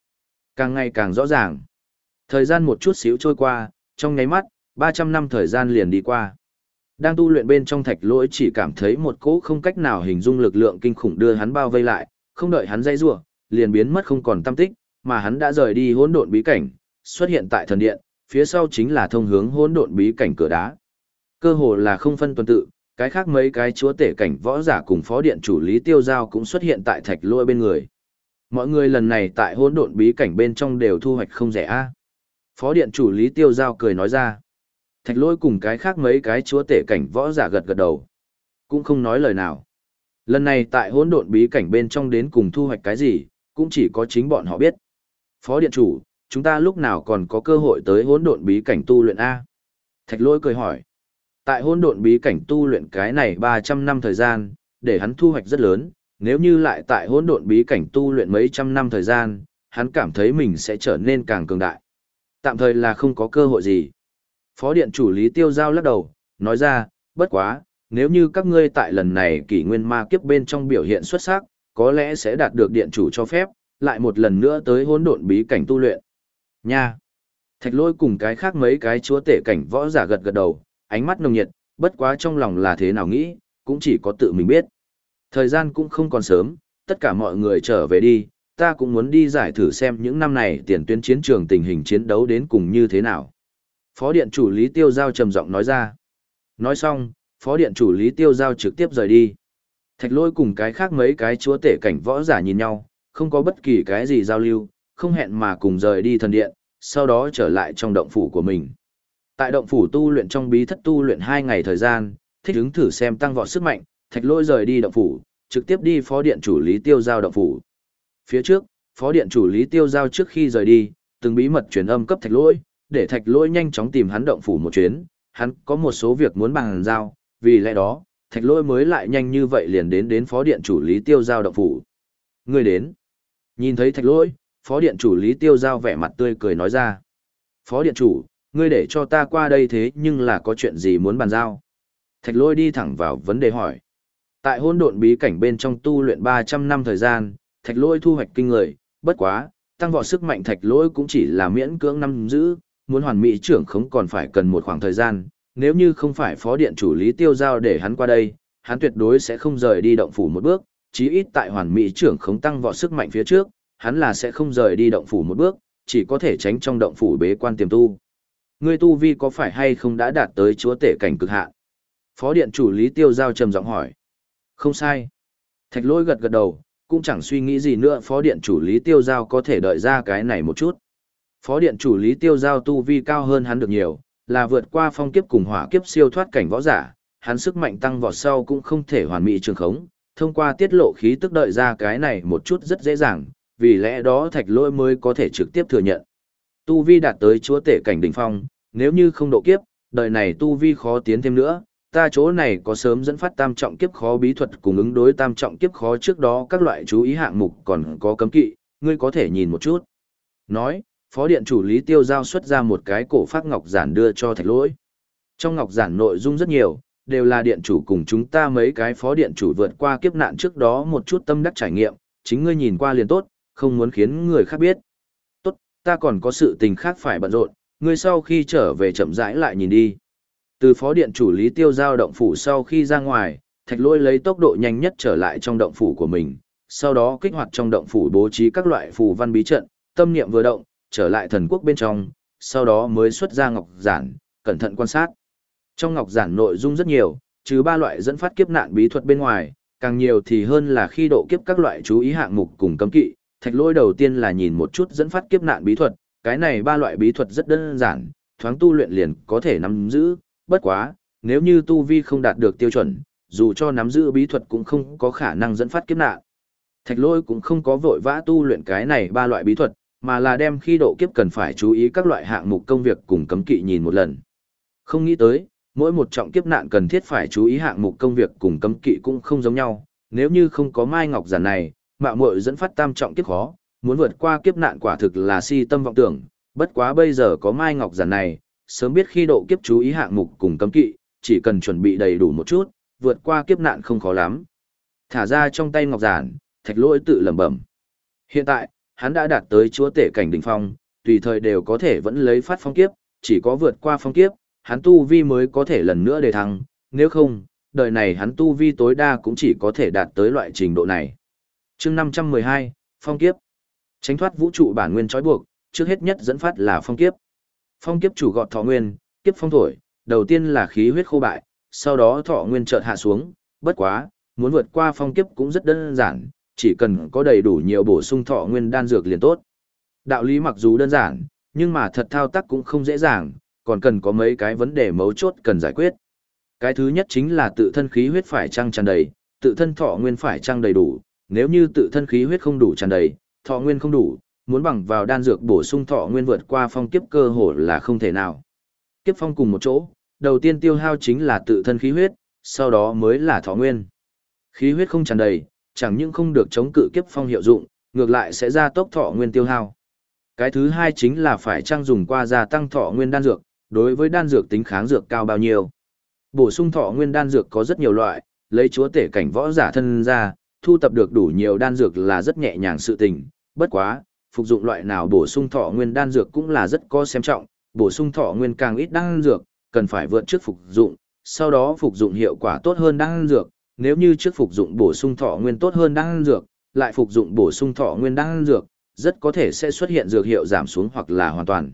càng ngày càng rõ ràng. Thời gian một chút xíu trôi qua, trong nháy mắt, 300 năm thời gian liền đi qua. Đang tu luyện bên trong thạch lỗi chỉ cảm thấy một cỗ không cách nào hình dung lực lượng kinh khủng đưa hắn bao vây lại, không đợi hắn dây rủa, liền biến mất không còn tâm tích, mà hắn đã rời đi hỗn độn bí cảnh, xuất hiện tại thần điện, phía sau chính là thông hướng hỗn độn bí cảnh cửa đá. Cơ hồ là không phân tuần tự, cái khác mấy cái chúa tể cảnh võ giả cùng phó điện chủ lý tiêu giao cũng xuất hiện tại thạch lôi bên người. Mọi người lần này tại hỗn độn bí cảnh bên trong đều thu hoạch không rẻ a. Phó điện chủ lý tiêu giao cười nói ra. Thạch lôi cùng cái khác mấy cái chúa tể cảnh võ giả gật gật đầu. Cũng không nói lời nào. Lần này tại hỗn độn bí cảnh bên trong đến cùng thu hoạch cái gì, cũng chỉ có chính bọn họ biết. Phó điện chủ, chúng ta lúc nào còn có cơ hội tới hỗn độn bí cảnh tu luyện A? Thạch lỗi cười hỏi. Tại hỗn độn bí cảnh tu luyện cái này 300 năm thời gian, để hắn thu hoạch rất lớn, nếu như lại tại hỗn độn bí cảnh tu luyện mấy trăm năm thời gian, hắn cảm thấy mình sẽ trở nên càng cường đại. Tạm thời là không có cơ hội gì. Phó điện chủ Lý Tiêu Giao lắc đầu, nói ra, bất quá, nếu như các ngươi tại lần này kỷ nguyên ma kiếp bên trong biểu hiện xuất sắc, có lẽ sẽ đạt được điện chủ cho phép, lại một lần nữa tới hỗn độn bí cảnh tu luyện. Nha! Thạch lôi cùng cái khác mấy cái chúa tể cảnh võ giả gật gật đầu, ánh mắt nồng nhiệt, bất quá trong lòng là thế nào nghĩ, cũng chỉ có tự mình biết. Thời gian cũng không còn sớm, tất cả mọi người trở về đi, ta cũng muốn đi giải thử xem những năm này tiền tuyến chiến trường tình hình chiến đấu đến cùng như thế nào. Phó điện chủ Lý Tiêu Giao trầm giọng nói ra. Nói xong, phó điện chủ Lý Tiêu Giao trực tiếp rời đi. Thạch lôi cùng cái khác mấy cái chúa tể cảnh võ giả nhìn nhau, không có bất kỳ cái gì giao lưu, không hẹn mà cùng rời đi thần điện, sau đó trở lại trong động phủ của mình. Tại động phủ tu luyện trong bí thất tu luyện 2 ngày thời gian, thích ứng thử xem tăng vọt sức mạnh, thạch lôi rời đi động phủ, trực tiếp đi phó điện chủ Lý Tiêu Giao động phủ. Phía trước, phó điện chủ Lý Tiêu Giao trước khi rời đi, từng bí mật truyền âm cấp thạch lôi, để thạch lôi nhanh chóng tìm hắn động phủ một chuyến, hắn có một số việc muốn bằng giao, vì lẽ đó, thạch lôi mới lại nhanh như vậy liền đến đến phó điện chủ Lý Tiêu Giao động phủ. Người đến. Nhìn thấy thạch lôi, phó điện chủ Lý Tiêu Giao vẻ mặt tươi cười nói ra. Phó điện chủ, ngươi để cho ta qua đây thế nhưng là có chuyện gì muốn bàn giao. Thạch lôi đi thẳng vào vấn đề hỏi. Tại hôn độn bí cảnh bên trong tu luyện 300 năm thời gian, thạch lôi thu hoạch kinh người, bất quá, tăng vọt sức mạnh thạch lôi cũng chỉ là miễn cưỡng năm giữ, muốn hoàn mỹ trưởng không còn phải cần một khoảng thời gian, nếu như không phải phó điện chủ lý tiêu giao để hắn qua đây, hắn tuyệt đối sẽ không rời đi động phủ một bước, chí ít tại hoàn mỹ trưởng không tăng vọt sức mạnh phía trước, hắn là sẽ không rời đi động phủ một bước, chỉ có thể tránh trong động phủ bế quan tiềm tu. Ngươi tu vi có phải hay không đã đạt tới chúa tể cảnh cực hạn? Phó điện chủ Lý Tiêu Giao trầm giọng hỏi. Không sai. Thạch lôi gật gật đầu, cũng chẳng suy nghĩ gì nữa phó điện chủ Lý Tiêu Giao có thể đợi ra cái này một chút. Phó điện chủ Lý Tiêu Giao tu vi cao hơn hắn được nhiều, là vượt qua phong kiếp cùng hỏa kiếp siêu thoát cảnh võ giả, hắn sức mạnh tăng vọt sau cũng không thể hoàn mỹ trường khống, thông qua tiết lộ khí tức đợi ra cái này một chút rất dễ dàng, vì lẽ đó thạch lôi mới có thể trực tiếp thừa nhận. Tu vi đạt tới chúa tể cảnh đỉnh phong, nếu như không độ kiếp, đời này tu vi khó tiến thêm nữa, ta chỗ này có sớm dẫn phát tam trọng kiếp khó bí thuật cùng ứng đối tam trọng kiếp khó trước đó các loại chú ý hạng mục còn có cấm kỵ, ngươi có thể nhìn một chút. Nói, phó điện chủ Lý Tiêu giao xuất ra một cái cổ phát ngọc giản đưa cho thạch lỗi. Trong ngọc giản nội dung rất nhiều, đều là điện chủ cùng chúng ta mấy cái phó điện chủ vượt qua kiếp nạn trước đó một chút tâm đắc trải nghiệm, chính ngươi nhìn qua liền tốt, không muốn khiến người khác biết. Tốt, ta còn có sự tình khác phải bận rộn, ngươi sau khi trở về chậm rãi lại nhìn đi. Từ phó điện chủ Lý Tiêu giao động phủ sau khi ra ngoài, thạch lôi lấy tốc độ nhanh nhất trở lại trong động phủ của mình, sau đó kích hoạt trong động phủ bố trí các loại phù văn bí trận, tâm niệm vừa động, trở lại thần quốc bên trong, sau đó mới xuất ra ngọc giản, cẩn thận quan sát. Trong ngọc giản nội dung rất nhiều, trừ ba loại dẫn phát kiếp nạn bí thuật bên ngoài, càng nhiều thì hơn là khi độ kiếp các loại chú ý hạng mục cùng cấm kỵ. Thạch lôi đầu tiên là nhìn một chút dẫn phát kiếp nạn bí thuật, cái này ba loại bí thuật rất đơn giản, thoáng tu luyện liền có thể nắm giữ, bất quá, nếu như tu vi không đạt được tiêu chuẩn, dù cho nắm giữ bí thuật cũng không có khả năng dẫn phát kiếp nạn. Thạch lôi cũng không có vội vã tu luyện cái này ba loại bí thuật, mà là đem khi độ kiếp cần phải chú ý các loại hạng mục công việc cùng cấm kỵ nhìn một lần. Không nghĩ tới, mỗi một trọng kiếp nạn cần thiết phải chú ý hạng mục công việc cùng cấm kỵ cũng không giống nhau, nếu như không có Mai Ngọc giản này, mạo muội dẫn phát tam trọng kiếp khó, muốn vượt qua kiếp nạn quả thực là si tâm vọng tưởng, bất quá bây giờ có Mai Ngọc giản này, sớm biết khi độ kiếp chú ý hạng mục cùng cấm kỵ, chỉ cần chuẩn bị đầy đủ một chút, vượt qua kiếp nạn không khó lắm. Thả ra trong tay Ngọc giản, Thạch Lỗi tự lẩm bẩm. Hiện tại, hắn đã đạt tới chúa tể cảnh đỉnh phong, tùy thời đều có thể vẫn lấy phát phong kiếp, chỉ có vượt qua phong kiếp, hắn tu vi mới có thể lần nữa đề thăng, nếu không, đời này hắn tu vi tối đa cũng chỉ có thể đạt tới loại trình độ này chương 512, Phong Kiếp Tránh thoát vũ trụ bản nguyên trói buộc, trước hết nhất dẫn phát là phong kiếp. Phong kiếp chủ gọt thọ nguyên, kiếp phong thổi, đầu tiên là khí huyết khô bại, sau đó thọ nguyên trợt hạ xuống, bất quá, muốn vượt qua phong kiếp cũng rất đơn giản, chỉ cần có đầy đủ nhiều bổ sung thọ nguyên đan dược liền tốt. Đạo lý mặc dù đơn giản, nhưng mà thật thao tác cũng không dễ dàng, còn cần có mấy cái vấn đề mấu chốt cần giải quyết. Cái thứ nhất chính là tự thân khí huyết phải trăng tràn đầy, tự thân thọ nguyên phải trăng đầy đủ, nếu như tự thân khí huyết không đủ tràn đầy, thọ nguyên không đủ, muốn bằng vào đan dược bổ sung thọ nguyên vượt qua phong kiếp cơ hồ là không thể nào. Kiếp phong cùng một chỗ, đầu tiên tiêu hao chính là tự thân khí huyết, sau đó mới là thọ nguyên. Khí huyết không tràn đầy, chẳng những không được chống cự kiếp phong hiệu dụng, ngược lại sẽ gia tốc thọ nguyên tiêu hao. Cái thứ hai chính là phải trang dùng qua gia tăng thọ nguyên đan dược, đối với đan dược tính kháng dược cao bao nhiêu. Bổ sung thọ nguyên đan dược có rất nhiều loại, lấy chúa tể cảnh võ giả thân ra, thu tập được đủ nhiều đan dược là rất nhẹ nhàng sự tình, bất quá, phục dụng loại nào bổ sung thọ nguyên đan dược cũng là rất có xem trọng, bổ sung thọ nguyên càng ít đan dược, cần phải vượt trước phục dụng, sau đó phục dụng hiệu quả tốt hơn đan dược, nếu như trước phục dụng bổ sung thọ nguyên tốt hơn đan dược, lại phục dụng bổ sung thọ nguyên đan dược, rất có thể sẽ xuất hiện dược hiệu giảm xuống hoặc là hoàn toàn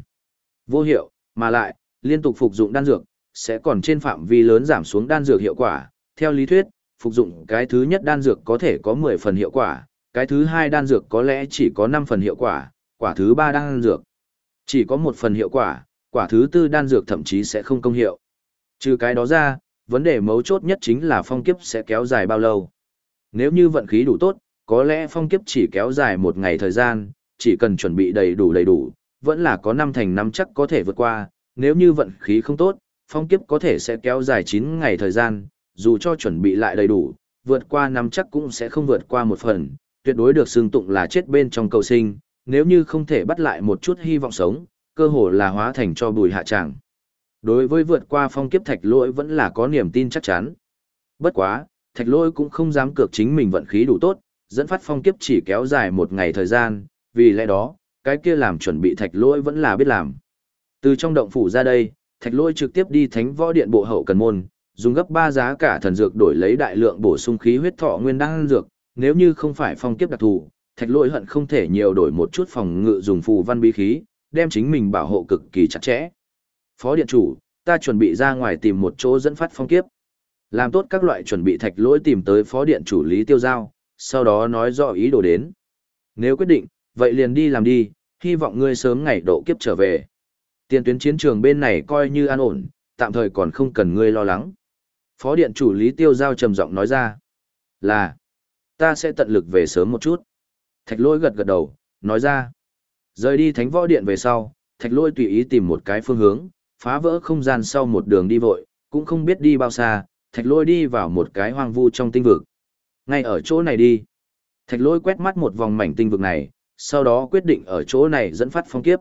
vô hiệu, mà lại, liên tục phục dụng đan dược, sẽ còn trên phạm vi lớn giảm xuống đan dược hiệu quả. Theo lý thuyết, phục dụng cái thứ nhất đan dược có thể có 10 phần hiệu quả, cái thứ hai đan dược có lẽ chỉ có 5 phần hiệu quả, quả thứ ba đan dược chỉ có một phần hiệu quả, quả thứ tư đan dược thậm chí sẽ không công hiệu. Trừ cái đó ra, vấn đề mấu chốt nhất chính là phong kiếp sẽ kéo dài bao lâu. Nếu như vận khí đủ tốt, có lẽ phong kiếp chỉ kéo dài một ngày thời gian, chỉ cần chuẩn bị đầy đủ đầy đủ, vẫn là có năm thành năm chắc có thể vượt qua, nếu như vận khí không tốt, phong kiếp có thể sẽ kéo dài 9 ngày thời gian, dù cho chuẩn bị lại đầy đủ, vượt qua năm chắc cũng sẽ không vượt qua một phần, tuyệt đối được xưng tụng là chết bên trong cầu sinh, nếu như không thể bắt lại một chút hy vọng sống, cơ hồ là hóa thành cho bùi hạ tràng. Đối với vượt qua phong kiếp thạch lỗi vẫn là có niềm tin chắc chắn. Bất quá, thạch lỗi cũng không dám cược chính mình vận khí đủ tốt, dẫn phát phong kiếp chỉ kéo dài một ngày thời gian, vì lẽ đó, cái kia làm chuẩn bị thạch lỗi vẫn là biết làm. Từ trong động phủ ra đây, thạch lỗi trực tiếp đi thánh võ điện bộ hậu cần môn, dùng gấp 3 giá cả thần dược đổi lấy đại lượng bổ sung khí huyết thọ nguyên đan dược, nếu như không phải phong kiếp đặc thù, thạch lỗi hận không thể nhiều đổi một chút phòng ngự dùng phù văn bí khí, đem chính mình bảo hộ cực kỳ chặt chẽ. Phó điện chủ, ta chuẩn bị ra ngoài tìm một chỗ dẫn phát phong kiếp. Làm tốt các loại chuẩn bị thạch lỗi tìm tới phó điện chủ Lý Tiêu Giao, sau đó nói rõ ý đồ đến. Nếu quyết định, vậy liền đi làm đi, hy vọng ngươi sớm ngày độ kiếp trở về. Tiền tuyến chiến trường bên này coi như an ổn, tạm thời còn không cần ngươi lo lắng. Phó điện chủ Lý Tiêu Giao trầm giọng nói ra, là, ta sẽ tận lực về sớm một chút. Thạch lôi gật gật đầu, nói ra, rời đi thánh võ điện về sau, thạch lôi tùy ý tìm một cái phương hướng, phá vỡ không gian sau một đường đi vội, cũng không biết đi bao xa, thạch lôi đi vào một cái hoang vu trong tinh vực. Ngay ở chỗ này đi. Thạch lôi quét mắt một vòng mảnh tinh vực này, sau đó quyết định ở chỗ này dẫn phát phong kiếp.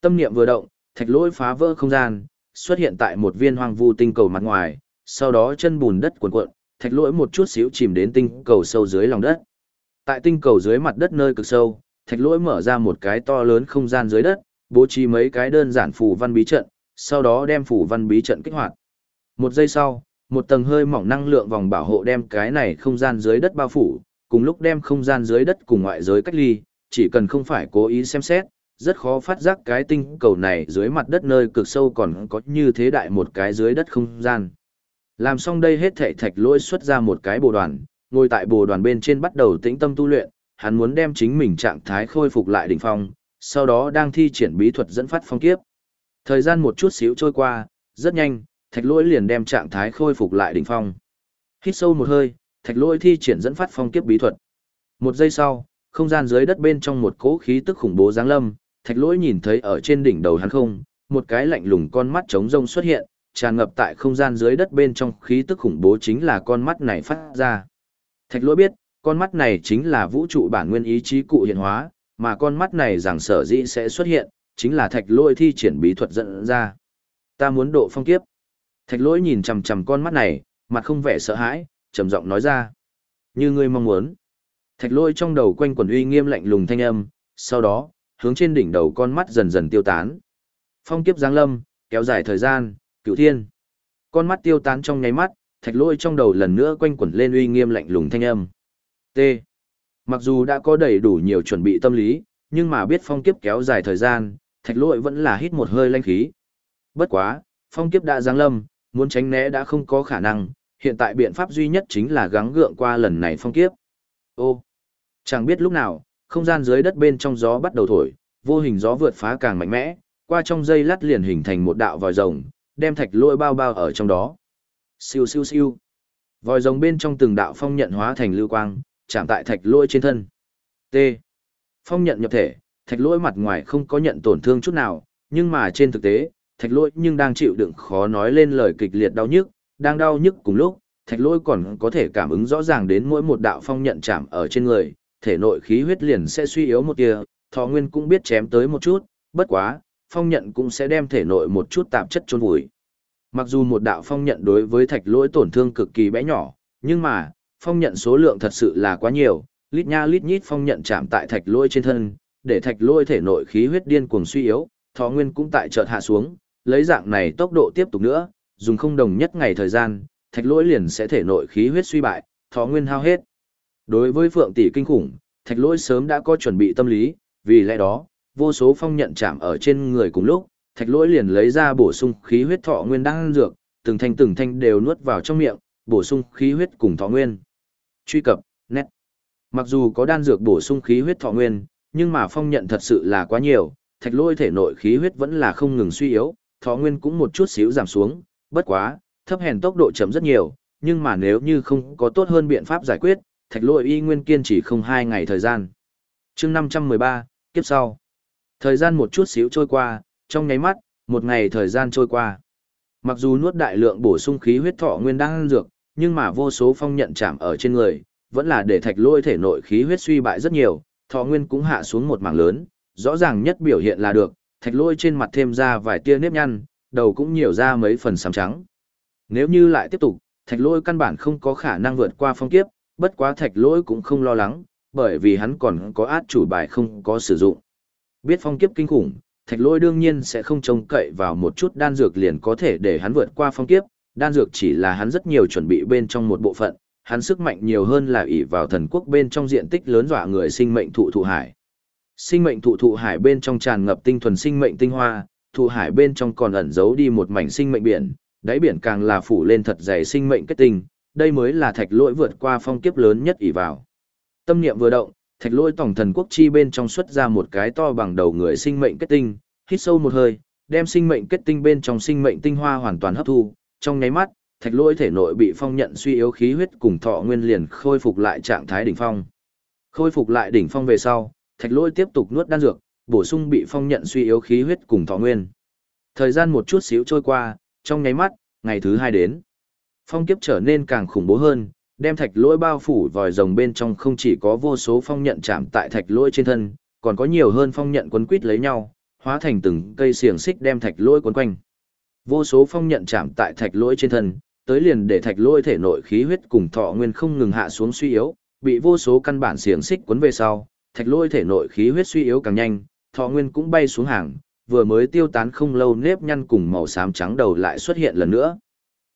Tâm niệm vừa động, thạch lôi phá vỡ không gian, xuất hiện tại một viên hoang vu tinh cầu mặt ngoài, sau đó chân bùn đất cuộn cuộn, thạch lỗi một chút xíu chìm đến tinh cầu sâu dưới lòng đất. Tại tinh cầu dưới mặt đất nơi cực sâu, thạch lỗi mở ra một cái to lớn không gian dưới đất, bố trí mấy cái đơn giản phù văn bí trận, sau đó đem phù văn bí trận kích hoạt. Một giây sau, một tầng hơi mỏng năng lượng vòng bảo hộ đem cái này không gian dưới đất bao phủ, cùng lúc đem không gian dưới đất cùng ngoại giới cách ly, chỉ cần không phải cố ý xem xét, rất khó phát giác cái tinh cầu này dưới mặt đất nơi cực sâu còn có như thế đại một cái dưới đất không gian. Làm xong đây hết thảy thạch lỗi xuất ra một cái bồ đoàn, ngồi tại bồ đoàn bên trên bắt đầu tĩnh tâm tu luyện, hắn muốn đem chính mình trạng thái khôi phục lại đỉnh phong, sau đó đang thi triển bí thuật dẫn phát phong kiếp. Thời gian một chút xíu trôi qua, rất nhanh, thạch lỗi liền đem trạng thái khôi phục lại đỉnh phong. Hít sâu một hơi, thạch lỗi thi triển dẫn phát phong kiếp bí thuật. Một giây sau, không gian dưới đất bên trong một cỗ khí tức khủng bố giáng lâm, thạch lỗi nhìn thấy ở trên đỉnh đầu hắn không, một cái lạnh lùng con mắt trống rông xuất hiện, tràn ngập tại không gian dưới đất bên trong khí tức khủng bố chính là con mắt này phát ra. Thạch lỗi biết, con mắt này chính là vũ trụ bản nguyên ý chí cụ hiện hóa, mà con mắt này rằng sở dĩ sẽ xuất hiện, chính là thạch lỗi thi triển bí thuật dẫn ra. Ta muốn độ phong kiếp. Thạch lỗi nhìn chằm chằm con mắt này, mặt không vẻ sợ hãi, trầm giọng nói ra. Như ngươi mong muốn. Thạch lỗi trong đầu quanh quần uy nghiêm lạnh lùng thanh âm, sau đó, hướng trên đỉnh đầu con mắt dần dần tiêu tán. Phong kiếp giáng lâm, kéo dài thời gian, Cựu thiên. Con mắt tiêu tán trong nháy mắt, thạch lỗi trong đầu lần nữa quanh quẩn lên uy nghiêm lạnh lùng thanh âm. T. Mặc dù đã có đầy đủ nhiều chuẩn bị tâm lý, nhưng mà biết phong kiếp kéo dài thời gian, thạch lỗi vẫn là hít một hơi lanh khí. Bất quá, phong kiếp đã giáng lâm, muốn tránh né đã không có khả năng, hiện tại biện pháp duy nhất chính là gắng gượng qua lần này phong kiếp. Ô, chẳng biết lúc nào, không gian dưới đất bên trong gió bắt đầu thổi, vô hình gió vượt phá càng mạnh mẽ, qua trong dây lát liền hình thành một đạo vòi rồng, đem thạch lôi bao bao ở trong đó. Siêu siêu siêu. Vòi rồng bên trong từng đạo phong nhận hóa thành lưu quang, chạm tại thạch lôi trên thân. T. Phong nhận nhập thể, thạch lôi mặt ngoài không có nhận tổn thương chút nào, nhưng mà trên thực tế, thạch lôi nhưng đang chịu đựng khó nói lên lời kịch liệt đau nhức, đang đau nhức cùng lúc, thạch lôi còn có thể cảm ứng rõ ràng đến mỗi một đạo phong nhận chạm ở trên người, thể nội khí huyết liền sẽ suy yếu một tia, thọ nguyên cũng biết chém tới một chút, bất quá, phong nhận cũng sẽ đem thể nội một chút tạp chất trôn vùi. Mặc dù một đạo phong nhận đối với thạch lỗi tổn thương cực kỳ bé nhỏ, nhưng mà, phong nhận số lượng thật sự là quá nhiều, lít nha lít nhít phong nhận chạm tại thạch lỗi trên thân, để thạch lỗi thể nội khí huyết điên cuồng suy yếu, thọ nguyên cũng tại chợt hạ xuống, lấy dạng này tốc độ tiếp tục nữa, dùng không đồng nhất ngày thời gian, thạch lỗi liền sẽ thể nội khí huyết suy bại, thọ nguyên hao hết. Đối với phượng tỷ kinh khủng, thạch lỗi sớm đã có chuẩn bị tâm lý, vì lẽ đó, vô số phong nhận chạm ở trên người cùng lúc, thạch lỗi liền lấy ra bổ sung khí huyết thọ nguyên đang dược, từng thanh từng thanh đều nuốt vào trong miệng, bổ sung khí huyết cùng thọ nguyên. Truy cập, nét. Mặc dù có đan dược bổ sung khí huyết thọ nguyên, nhưng mà phong nhận thật sự là quá nhiều, thạch lỗi thể nội khí huyết vẫn là không ngừng suy yếu, thọ nguyên cũng một chút xíu giảm xuống, bất quá, thấp hèn tốc độ chậm rất nhiều, nhưng mà nếu như không có tốt hơn biện pháp giải quyết, thạch lỗi y nguyên kiên chỉ không hai ngày thời gian. chương 513, kiếp sau. Thời gian một chút xíu trôi qua, trong nháy mắt, một ngày thời gian trôi qua. Mặc dù nuốt đại lượng bổ sung khí huyết thọ nguyên đang ăn dược, nhưng mà vô số phong nhận chạm ở trên người, vẫn là để thạch lôi thể nội khí huyết suy bại rất nhiều, thọ nguyên cũng hạ xuống một mảng lớn, rõ ràng nhất biểu hiện là được, thạch lôi trên mặt thêm ra vài tia nếp nhăn, đầu cũng nhiều ra mấy phần xám trắng. Nếu như lại tiếp tục, thạch lôi căn bản không có khả năng vượt qua phong kiếp, bất quá thạch lôi cũng không lo lắng, bởi vì hắn còn có át chủ bài không có sử dụng. Biết phong kiếp kinh khủng, thạch lôi đương nhiên sẽ không trông cậy vào một chút đan dược liền có thể để hắn vượt qua phong kiếp, đan dược chỉ là hắn rất nhiều chuẩn bị bên trong một bộ phận, hắn sức mạnh nhiều hơn là ỷ vào thần quốc bên trong diện tích lớn dọa người sinh mệnh thụ thụ hải. Sinh mệnh thụ thụ hải bên trong tràn ngập tinh thuần sinh mệnh tinh hoa, thụ hải bên trong còn ẩn giấu đi một mảnh sinh mệnh biển, đáy biển càng là phủ lên thật dày sinh mệnh kết tinh, đây mới là thạch lỗi vượt qua phong kiếp lớn nhất ỷ vào. Tâm niệm vừa động, thạch lỗi tổng thần quốc chi bên trong xuất ra một cái to bằng đầu người sinh mệnh kết tinh, hít sâu một hơi, đem sinh mệnh kết tinh bên trong sinh mệnh tinh hoa hoàn toàn hấp thu, trong nháy mắt, thạch lỗi thể nội bị phong nhận suy yếu khí huyết cùng thọ nguyên liền khôi phục lại trạng thái đỉnh phong. Khôi phục lại đỉnh phong về sau, thạch lỗi tiếp tục nuốt đan dược, bổ sung bị phong nhận suy yếu khí huyết cùng thọ nguyên. Thời gian một chút xíu trôi qua, trong nháy mắt, ngày thứ hai đến. Phong kiếp trở nên càng khủng bố hơn, đem thạch lỗi bao phủ vòi rồng bên trong không chỉ có vô số phong nhận chạm tại thạch lỗi trên thân, còn có nhiều hơn phong nhận quấn quít lấy nhau, hóa thành từng cây xiềng xích đem thạch lỗi quấn quanh. Vô số phong nhận chạm tại thạch lỗi trên thân, tới liền để thạch lỗi thể nội khí huyết cùng thọ nguyên không ngừng hạ xuống suy yếu, bị vô số căn bản xiềng xích quấn về sau, thạch lỗi thể nội khí huyết suy yếu càng nhanh, thọ nguyên cũng bay xuống hàng, vừa mới tiêu tán không lâu nếp nhăn cùng màu xám trắng đầu lại xuất hiện lần nữa.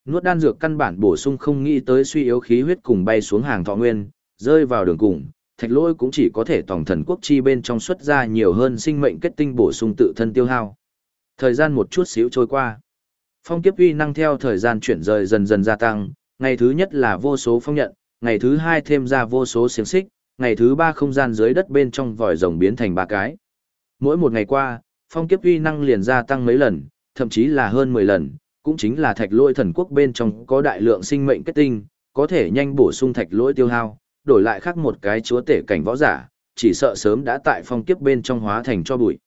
Nuốt đan dược căn bản bổ sung không nghĩ tới suy yếu khí huyết cùng bay xuống hàng thọ nguyên, rơi vào đường cùng, thạch lôi cũng chỉ có thể tổng thần quốc chi bên trong xuất ra nhiều hơn sinh mệnh kết tinh bổ sung tự thân tiêu hao. Thời gian một chút xíu trôi qua. Phong kiếp uy năng theo thời gian chuyển rời dần dần gia tăng, ngày thứ nhất là vô số phong nhận, ngày thứ hai thêm ra vô số xiềng xích, ngày thứ ba không gian dưới đất bên trong vòi rồng biến thành ba cái. Mỗi một ngày qua, phong kiếp uy năng liền gia tăng mấy lần, thậm chí là hơn 10 lần, cũng chính là thạch lôi thần quốc bên trong có đại lượng sinh mệnh kết tinh, có thể nhanh bổ sung thạch lôi tiêu hao, đổi lại khác một cái chúa tể cảnh võ giả, chỉ sợ sớm đã tại phong kiếp bên trong hóa thành cho bụi.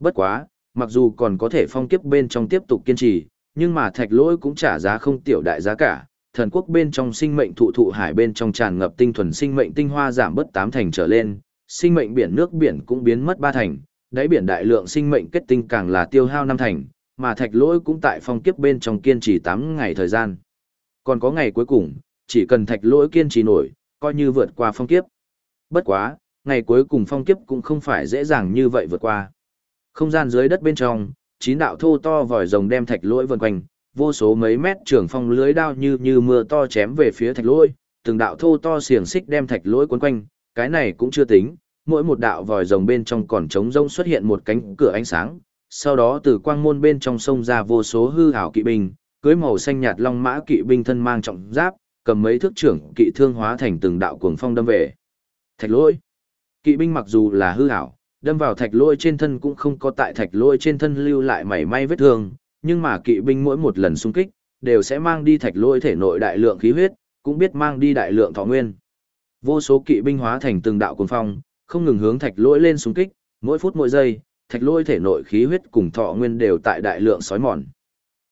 Bất quá, mặc dù còn có thể phong kiếp bên trong tiếp tục kiên trì, nhưng mà thạch lôi cũng trả giá không tiểu đại giá cả. Thần quốc bên trong sinh mệnh thụ thụ hải bên trong tràn ngập tinh thuần sinh mệnh tinh hoa giảm bớt tám thành trở lên, sinh mệnh biển nước biển cũng biến mất ba thành, đáy biển đại lượng sinh mệnh kết tinh càng là tiêu hao năm thành, mà thạch lỗi cũng tại phong kiếp bên trong kiên trì 8 ngày thời gian. Còn có ngày cuối cùng, chỉ cần thạch lỗi kiên trì nổi, coi như vượt qua phong kiếp. Bất quá, ngày cuối cùng phong kiếp cũng không phải dễ dàng như vậy vượt qua. Không gian dưới đất bên trong, chín đạo thô to vòi rồng đem thạch lỗi vần quanh, vô số mấy mét trường phong lưới đao như như mưa to chém về phía thạch lỗi, từng đạo thô to xiềng xích đem thạch lỗi quấn quanh, cái này cũng chưa tính, mỗi một đạo vòi rồng bên trong còn trống rông xuất hiện một cánh cửa ánh sáng, sau đó từ quang môn bên trong sông ra vô số hư hảo kỵ binh, cưới màu xanh nhạt long mã kỵ binh thân mang trọng giáp, cầm mấy thước trưởng kỵ thương hóa thành từng đạo cuồng phong đâm về. Thạch lôi. Kỵ binh mặc dù là hư hảo, đâm vào thạch lôi trên thân cũng không có tại thạch lôi trên thân lưu lại mảy may vết thương, nhưng mà kỵ binh mỗi một lần xung kích, đều sẽ mang đi thạch lôi thể nội đại lượng khí huyết, cũng biết mang đi đại lượng thọ nguyên. Vô số kỵ binh hóa thành từng đạo cuồng phong, không ngừng hướng thạch lôi lên xung kích, mỗi phút mỗi giây, thạch lôi thể nội khí huyết cùng thọ nguyên đều tại đại lượng sói mòn.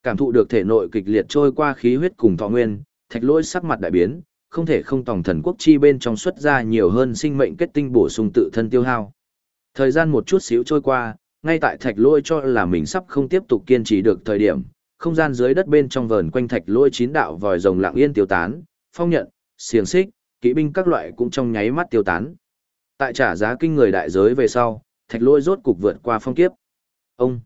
Cảm thụ được thể nội kịch liệt trôi qua khí huyết cùng thọ nguyên, thạch lôi sắc mặt đại biến, không thể không tòng thần quốc chi bên trong xuất ra nhiều hơn sinh mệnh kết tinh bổ sung tự thân tiêu hao. Thời gian một chút xíu trôi qua, ngay tại thạch lôi cho là mình sắp không tiếp tục kiên trì được thời điểm, không gian dưới đất bên trong vờn quanh thạch lôi chín đạo vòi rồng lặng yên tiêu tán, phong nhận, xiềng xích, kỵ binh các loại cũng trong nháy mắt tiêu tán. Tại trả giá kinh người đại giới về sau, thạch lỗi rốt cục vượt qua phong kiếp. Ông!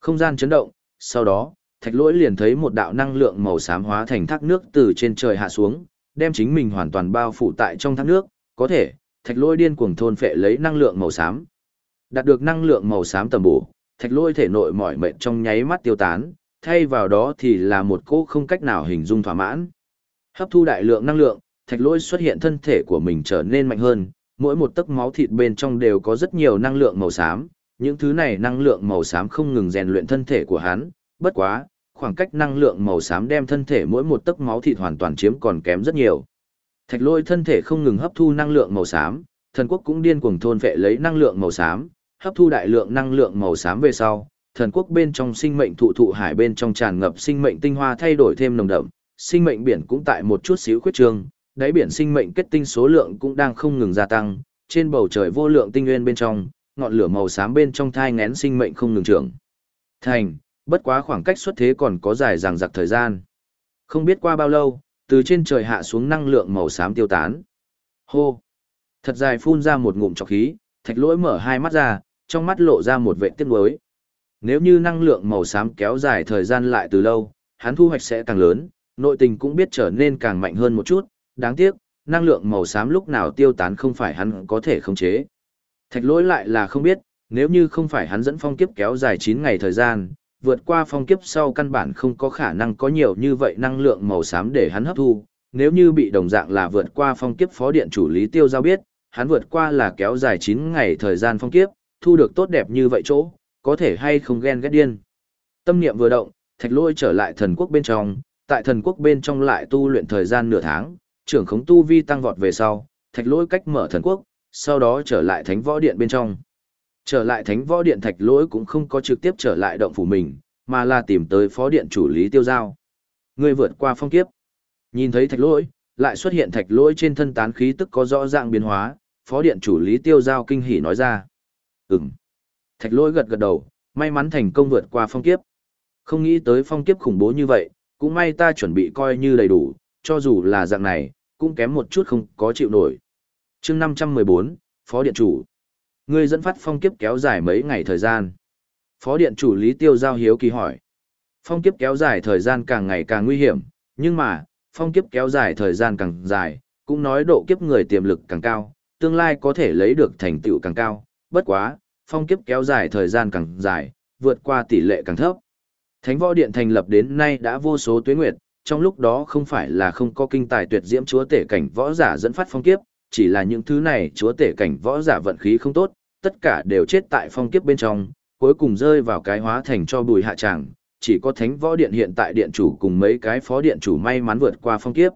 Không gian chấn động, sau đó, thạch lỗi liền thấy một đạo năng lượng màu xám hóa thành thác nước từ trên trời hạ xuống, đem chính mình hoàn toàn bao phủ tại trong thác nước, có thể, thạch lỗi điên cuồng thôn phệ lấy năng lượng màu xám. Đạt được năng lượng màu xám tầm bổ, thạch lỗi thể nội mỏi mệt trong nháy mắt tiêu tán, thay vào đó thì là một cô không cách nào hình dung thỏa mãn. Hấp thu đại lượng năng lượng, thạch lỗi xuất hiện thân thể của mình trở nên mạnh hơn, mỗi một tấc máu thịt bên trong đều có rất nhiều năng lượng màu xám, những thứ này năng lượng màu xám không ngừng rèn luyện thân thể của hắn, bất quá, khoảng cách năng lượng màu xám đem thân thể mỗi một tấc máu thịt hoàn toàn chiếm còn kém rất nhiều. Thạch Lôi thân thể không ngừng hấp thu năng lượng màu xám, thần quốc cũng điên cuồng thôn vệ lấy năng lượng màu xám, hấp thu đại lượng năng lượng màu xám về sau, thần quốc bên trong sinh mệnh thụ thụ hải bên trong tràn ngập sinh mệnh tinh hoa thay đổi thêm nồng đậm, sinh mệnh biển cũng tại một chút xíu khuyết trương, đáy biển sinh mệnh kết tinh số lượng cũng đang không ngừng gia tăng, trên bầu trời vô lượng tinh nguyên bên trong, ngọn lửa màu xám bên trong thai ngén sinh mệnh không ngừng trưởng. Thành, bất quá khoảng cách xuất thế còn có dài dằng dặc thời gian. Không biết qua bao lâu, từ trên trời hạ xuống năng lượng màu xám tiêu tán. Hô! Thật dài phun ra một ngụm trọc khí, thạch lỗi mở hai mắt ra, trong mắt lộ ra một vệ tiếc nuối. Nếu như năng lượng màu xám kéo dài thời gian lại từ lâu, hắn thu hoạch sẽ càng lớn, nội tình cũng biết trở nên càng mạnh hơn một chút, đáng tiếc, năng lượng màu xám lúc nào tiêu tán không phải hắn có thể khống chế. Thạch lỗi lại là không biết, nếu như không phải hắn dẫn phong kiếp kéo dài 9 ngày thời gian, vượt qua phong kiếp sau căn bản không có khả năng có nhiều như vậy năng lượng màu xám để hắn hấp thu. Nếu như bị đồng dạng là vượt qua phong kiếp phó điện chủ lý tiêu giao biết, hắn vượt qua là kéo dài 9 ngày thời gian phong kiếp, thu được tốt đẹp như vậy chỗ, có thể hay không ghen ghét điên. Tâm niệm vừa động, thạch lôi trở lại thần quốc bên trong, tại thần quốc bên trong lại tu luyện thời gian nửa tháng, trưởng khống tu vi tăng vọt về sau, thạch lỗi cách mở thần quốc, sau đó trở lại thánh võ điện bên trong. Trở lại thánh võ điện thạch lỗi cũng không có trực tiếp trở lại động phủ mình, mà là tìm tới phó điện chủ lý tiêu giao. Người vượt qua phong kiếp. Nhìn thấy thạch lỗi, lại xuất hiện thạch lỗi trên thân tán khí tức có rõ ràng biến hóa, phó điện chủ lý tiêu giao kinh hỉ nói ra. Ừm. Thạch lỗi gật gật đầu, may mắn thành công vượt qua phong kiếp. Không nghĩ tới phong kiếp khủng bố như vậy, cũng may ta chuẩn bị coi như đầy đủ, cho dù là dạng này, cũng kém một chút không có chịu nổi. chương 514, Phó Điện Chủ. Ngươi dẫn phát phong kiếp kéo dài mấy ngày thời gian. Phó Điện Chủ Lý Tiêu Giao hiếu kỳ hỏi. Phong kiếp kéo dài thời gian càng ngày càng nguy hiểm, nhưng mà, phong kiếp kéo dài thời gian càng dài, cũng nói độ kiếp người tiềm lực càng cao, tương lai có thể lấy được thành tựu càng cao, bất quá, phong kiếp kéo dài thời gian càng dài, vượt qua tỷ lệ càng thấp. Thánh võ điện thành lập đến nay đã vô số tuyến nguyệt, trong lúc đó không phải là không có kinh tài tuyệt diễm chúa tể cảnh võ giả dẫn phát phong kiếp, chỉ là những thứ này chúa tể cảnh võ giả vận khí không tốt, tất cả đều chết tại phong kiếp bên trong, cuối cùng rơi vào cái hóa thành cho bùi hạ tràng, chỉ có thánh võ điện hiện tại điện chủ cùng mấy cái phó điện chủ may mắn vượt qua phong kiếp.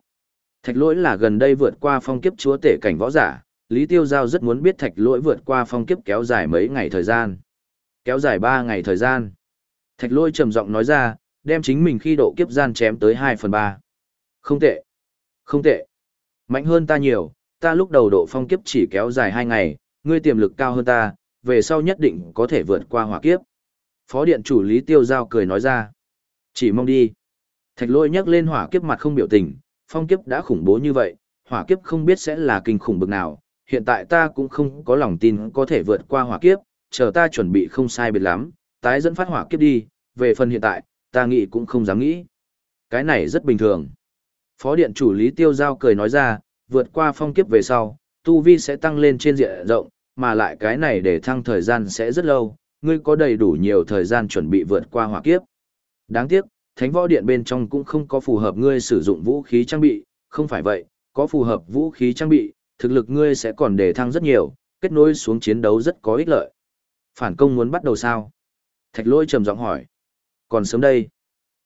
Thạch lỗi là gần đây vượt qua phong kiếp chúa tể cảnh võ giả, Lý Tiêu Giao rất muốn biết thạch lỗi vượt qua phong kiếp kéo dài mấy ngày thời gian. Kéo dài 3 ngày thời gian. Thạch lỗi trầm giọng nói ra, đem chính mình khi độ kiếp gian chém tới 2 phần 3. Không tệ. Không tệ. Mạnh hơn ta nhiều, ta lúc đầu độ phong kiếp chỉ kéo dài 2 ngày, ngươi tiềm lực cao hơn ta, về sau nhất định có thể vượt qua hỏa kiếp. Phó điện chủ Lý Tiêu Giao cười nói ra. Chỉ mong đi. Thạch lôi nhắc lên hỏa kiếp mặt không biểu tình, phong kiếp đã khủng bố như vậy, hỏa kiếp không biết sẽ là kinh khủng bực nào, hiện tại ta cũng không có lòng tin có thể vượt qua hỏa kiếp, chờ ta chuẩn bị không sai biệt lắm, tái dẫn phát hỏa kiếp đi, về phần hiện tại, ta nghĩ cũng không dám nghĩ. Cái này rất bình thường. Phó điện chủ Lý Tiêu Giao cười nói ra, vượt qua phong kiếp về sau, tu vi sẽ tăng lên trên diện rộng, mà lại cái này để thăng thời gian sẽ rất lâu, ngươi có đầy đủ nhiều thời gian chuẩn bị vượt qua hỏa kiếp. Đáng tiếc, thánh võ điện bên trong cũng không có phù hợp ngươi sử dụng vũ khí trang bị, không phải vậy, có phù hợp vũ khí trang bị, thực lực ngươi sẽ còn để thăng rất nhiều, kết nối xuống chiến đấu rất có ích lợi. Phản công muốn bắt đầu sao? Thạch lôi trầm giọng hỏi. Còn sớm đây.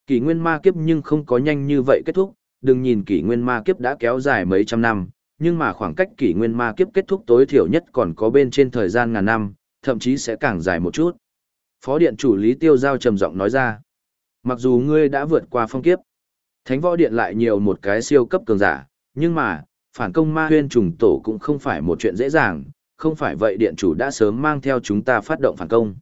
Kỷ nguyên ma kiếp nhưng không có nhanh như vậy kết thúc, đừng nhìn kỷ nguyên ma kiếp đã kéo dài mấy trăm năm, nhưng mà khoảng cách kỷ nguyên ma kiếp kết thúc tối thiểu nhất còn có bên trên thời gian ngàn năm, thậm chí sẽ càng dài một chút. Phó điện chủ Lý Tiêu Giao trầm giọng nói ra. Mặc dù ngươi đã vượt qua phong kiếp, thánh võ điện lại nhiều một cái siêu cấp cường giả, nhưng mà, phản công ma huyên trùng tổ cũng không phải một chuyện dễ dàng, không phải vậy điện chủ đã sớm mang theo chúng ta phát động phản công.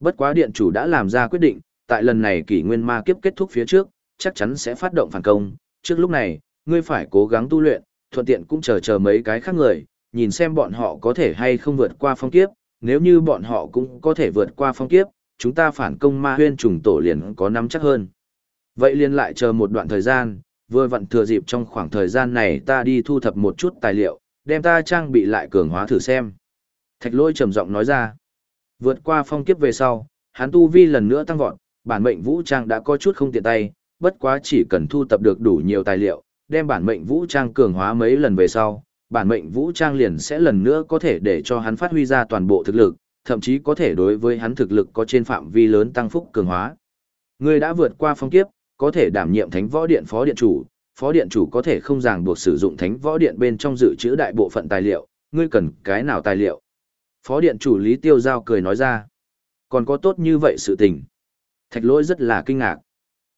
Bất quá điện chủ đã làm ra quyết định, tại lần này kỷ nguyên ma kiếp kết thúc phía trước, chắc chắn sẽ phát động phản công, trước lúc này, ngươi phải cố gắng tu luyện, thuận tiện cũng chờ chờ mấy cái khác người, nhìn xem bọn họ có thể hay không vượt qua phong kiếp, nếu như bọn họ cũng có thể vượt qua phong kiếp, chúng ta phản công ma huyên trùng tổ liền có nắm chắc hơn. Vậy liền lại chờ một đoạn thời gian, vừa vặn thừa dịp trong khoảng thời gian này ta đi thu thập một chút tài liệu, đem ta trang bị lại cường hóa thử xem. Thạch lôi trầm giọng nói ra, vượt qua phong kiếp về sau, hắn tu vi lần nữa tăng vọt, bản mệnh vũ trang đã có chút không tiện tay, bất quá chỉ cần thu tập được đủ nhiều tài liệu, đem bản mệnh vũ trang cường hóa mấy lần về sau, bản mệnh vũ trang liền sẽ lần nữa có thể để cho hắn phát huy ra toàn bộ thực lực, thậm chí có thể đối với hắn thực lực có trên phạm vi lớn tăng phúc cường hóa. Ngươi đã vượt qua phong kiếp, có thể đảm nhiệm thánh võ điện phó điện chủ, phó điện chủ có thể không ràng buộc sử dụng thánh võ điện bên trong dự trữ đại bộ phận tài liệu, ngươi cần cái nào tài liệu? Phó điện chủ Lý Tiêu Giao cười nói ra. Còn có tốt như vậy sự tình. Thạch lỗi rất là kinh ngạc.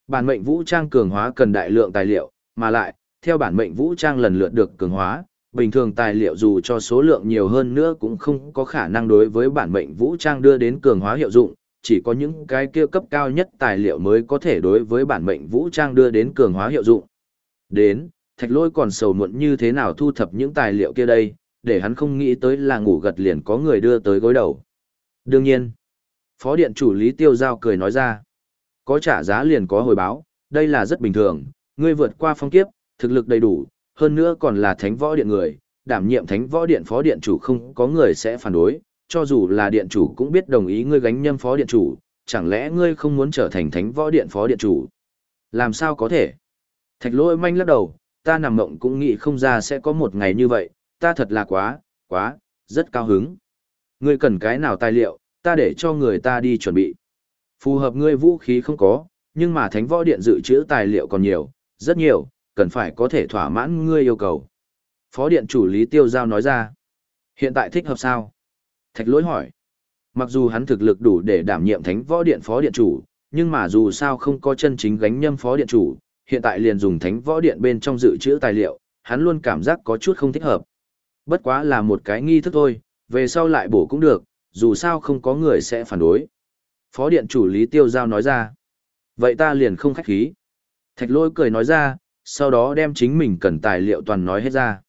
Bản mệnh vũ trang cường hóa cần đại lượng tài liệu, mà lại, theo bản mệnh vũ trang lần lượt được cường hóa, bình thường tài liệu dù cho số lượng nhiều hơn nữa cũng không có khả năng đối với bản mệnh vũ trang đưa đến cường hóa hiệu dụng, chỉ có những cái kia cấp cao nhất tài liệu mới có thể đối với bản mệnh vũ trang đưa đến cường hóa hiệu dụng. Đến, thạch lôi còn sầu muộn như thế nào thu thập những tài liệu kia đây, để hắn không nghĩ tới là ngủ gật liền có người đưa tới gối đầu. Đương nhiên, Phó Điện chủ Lý Tiêu Giao cười nói ra, có trả giá liền có hồi báo, đây là rất bình thường, ngươi vượt qua phong kiếp, thực lực đầy đủ, hơn nữa còn là thánh võ điện người, đảm nhiệm thánh võ điện phó điện chủ không có người sẽ phản đối, cho dù là điện chủ cũng biết đồng ý ngươi gánh nhâm phó điện chủ, chẳng lẽ ngươi không muốn trở thành thánh võ điện phó điện chủ? Làm sao có thể? Thạch lôi manh lắc đầu, ta nằm mộng cũng nghĩ không ra sẽ có một ngày như vậy, ta thật là quá, quá, rất cao hứng. Ngươi cần cái nào tài liệu, ta để cho người ta đi chuẩn bị. Phù hợp ngươi vũ khí không có, nhưng mà thánh võ điện dự trữ tài liệu còn nhiều, rất nhiều, cần phải có thể thỏa mãn ngươi yêu cầu. Phó điện chủ Lý Tiêu Giao nói ra. Hiện tại thích hợp sao? Thạch lỗi hỏi. Mặc dù hắn thực lực đủ để đảm nhiệm thánh võ điện phó điện chủ, nhưng mà dù sao không có chân chính gánh nhâm phó điện chủ, hiện tại liền dùng thánh võ điện bên trong dự trữ tài liệu, hắn luôn cảm giác có chút không thích hợp. Bất quá là một cái nghi thức thôi, về sau lại bổ cũng được, dù sao không có người sẽ phản đối. Phó điện chủ Lý Tiêu Giao nói ra. Vậy ta liền không khách khí. Thạch lôi cười nói ra, sau đó đem chính mình cần tài liệu toàn nói hết ra.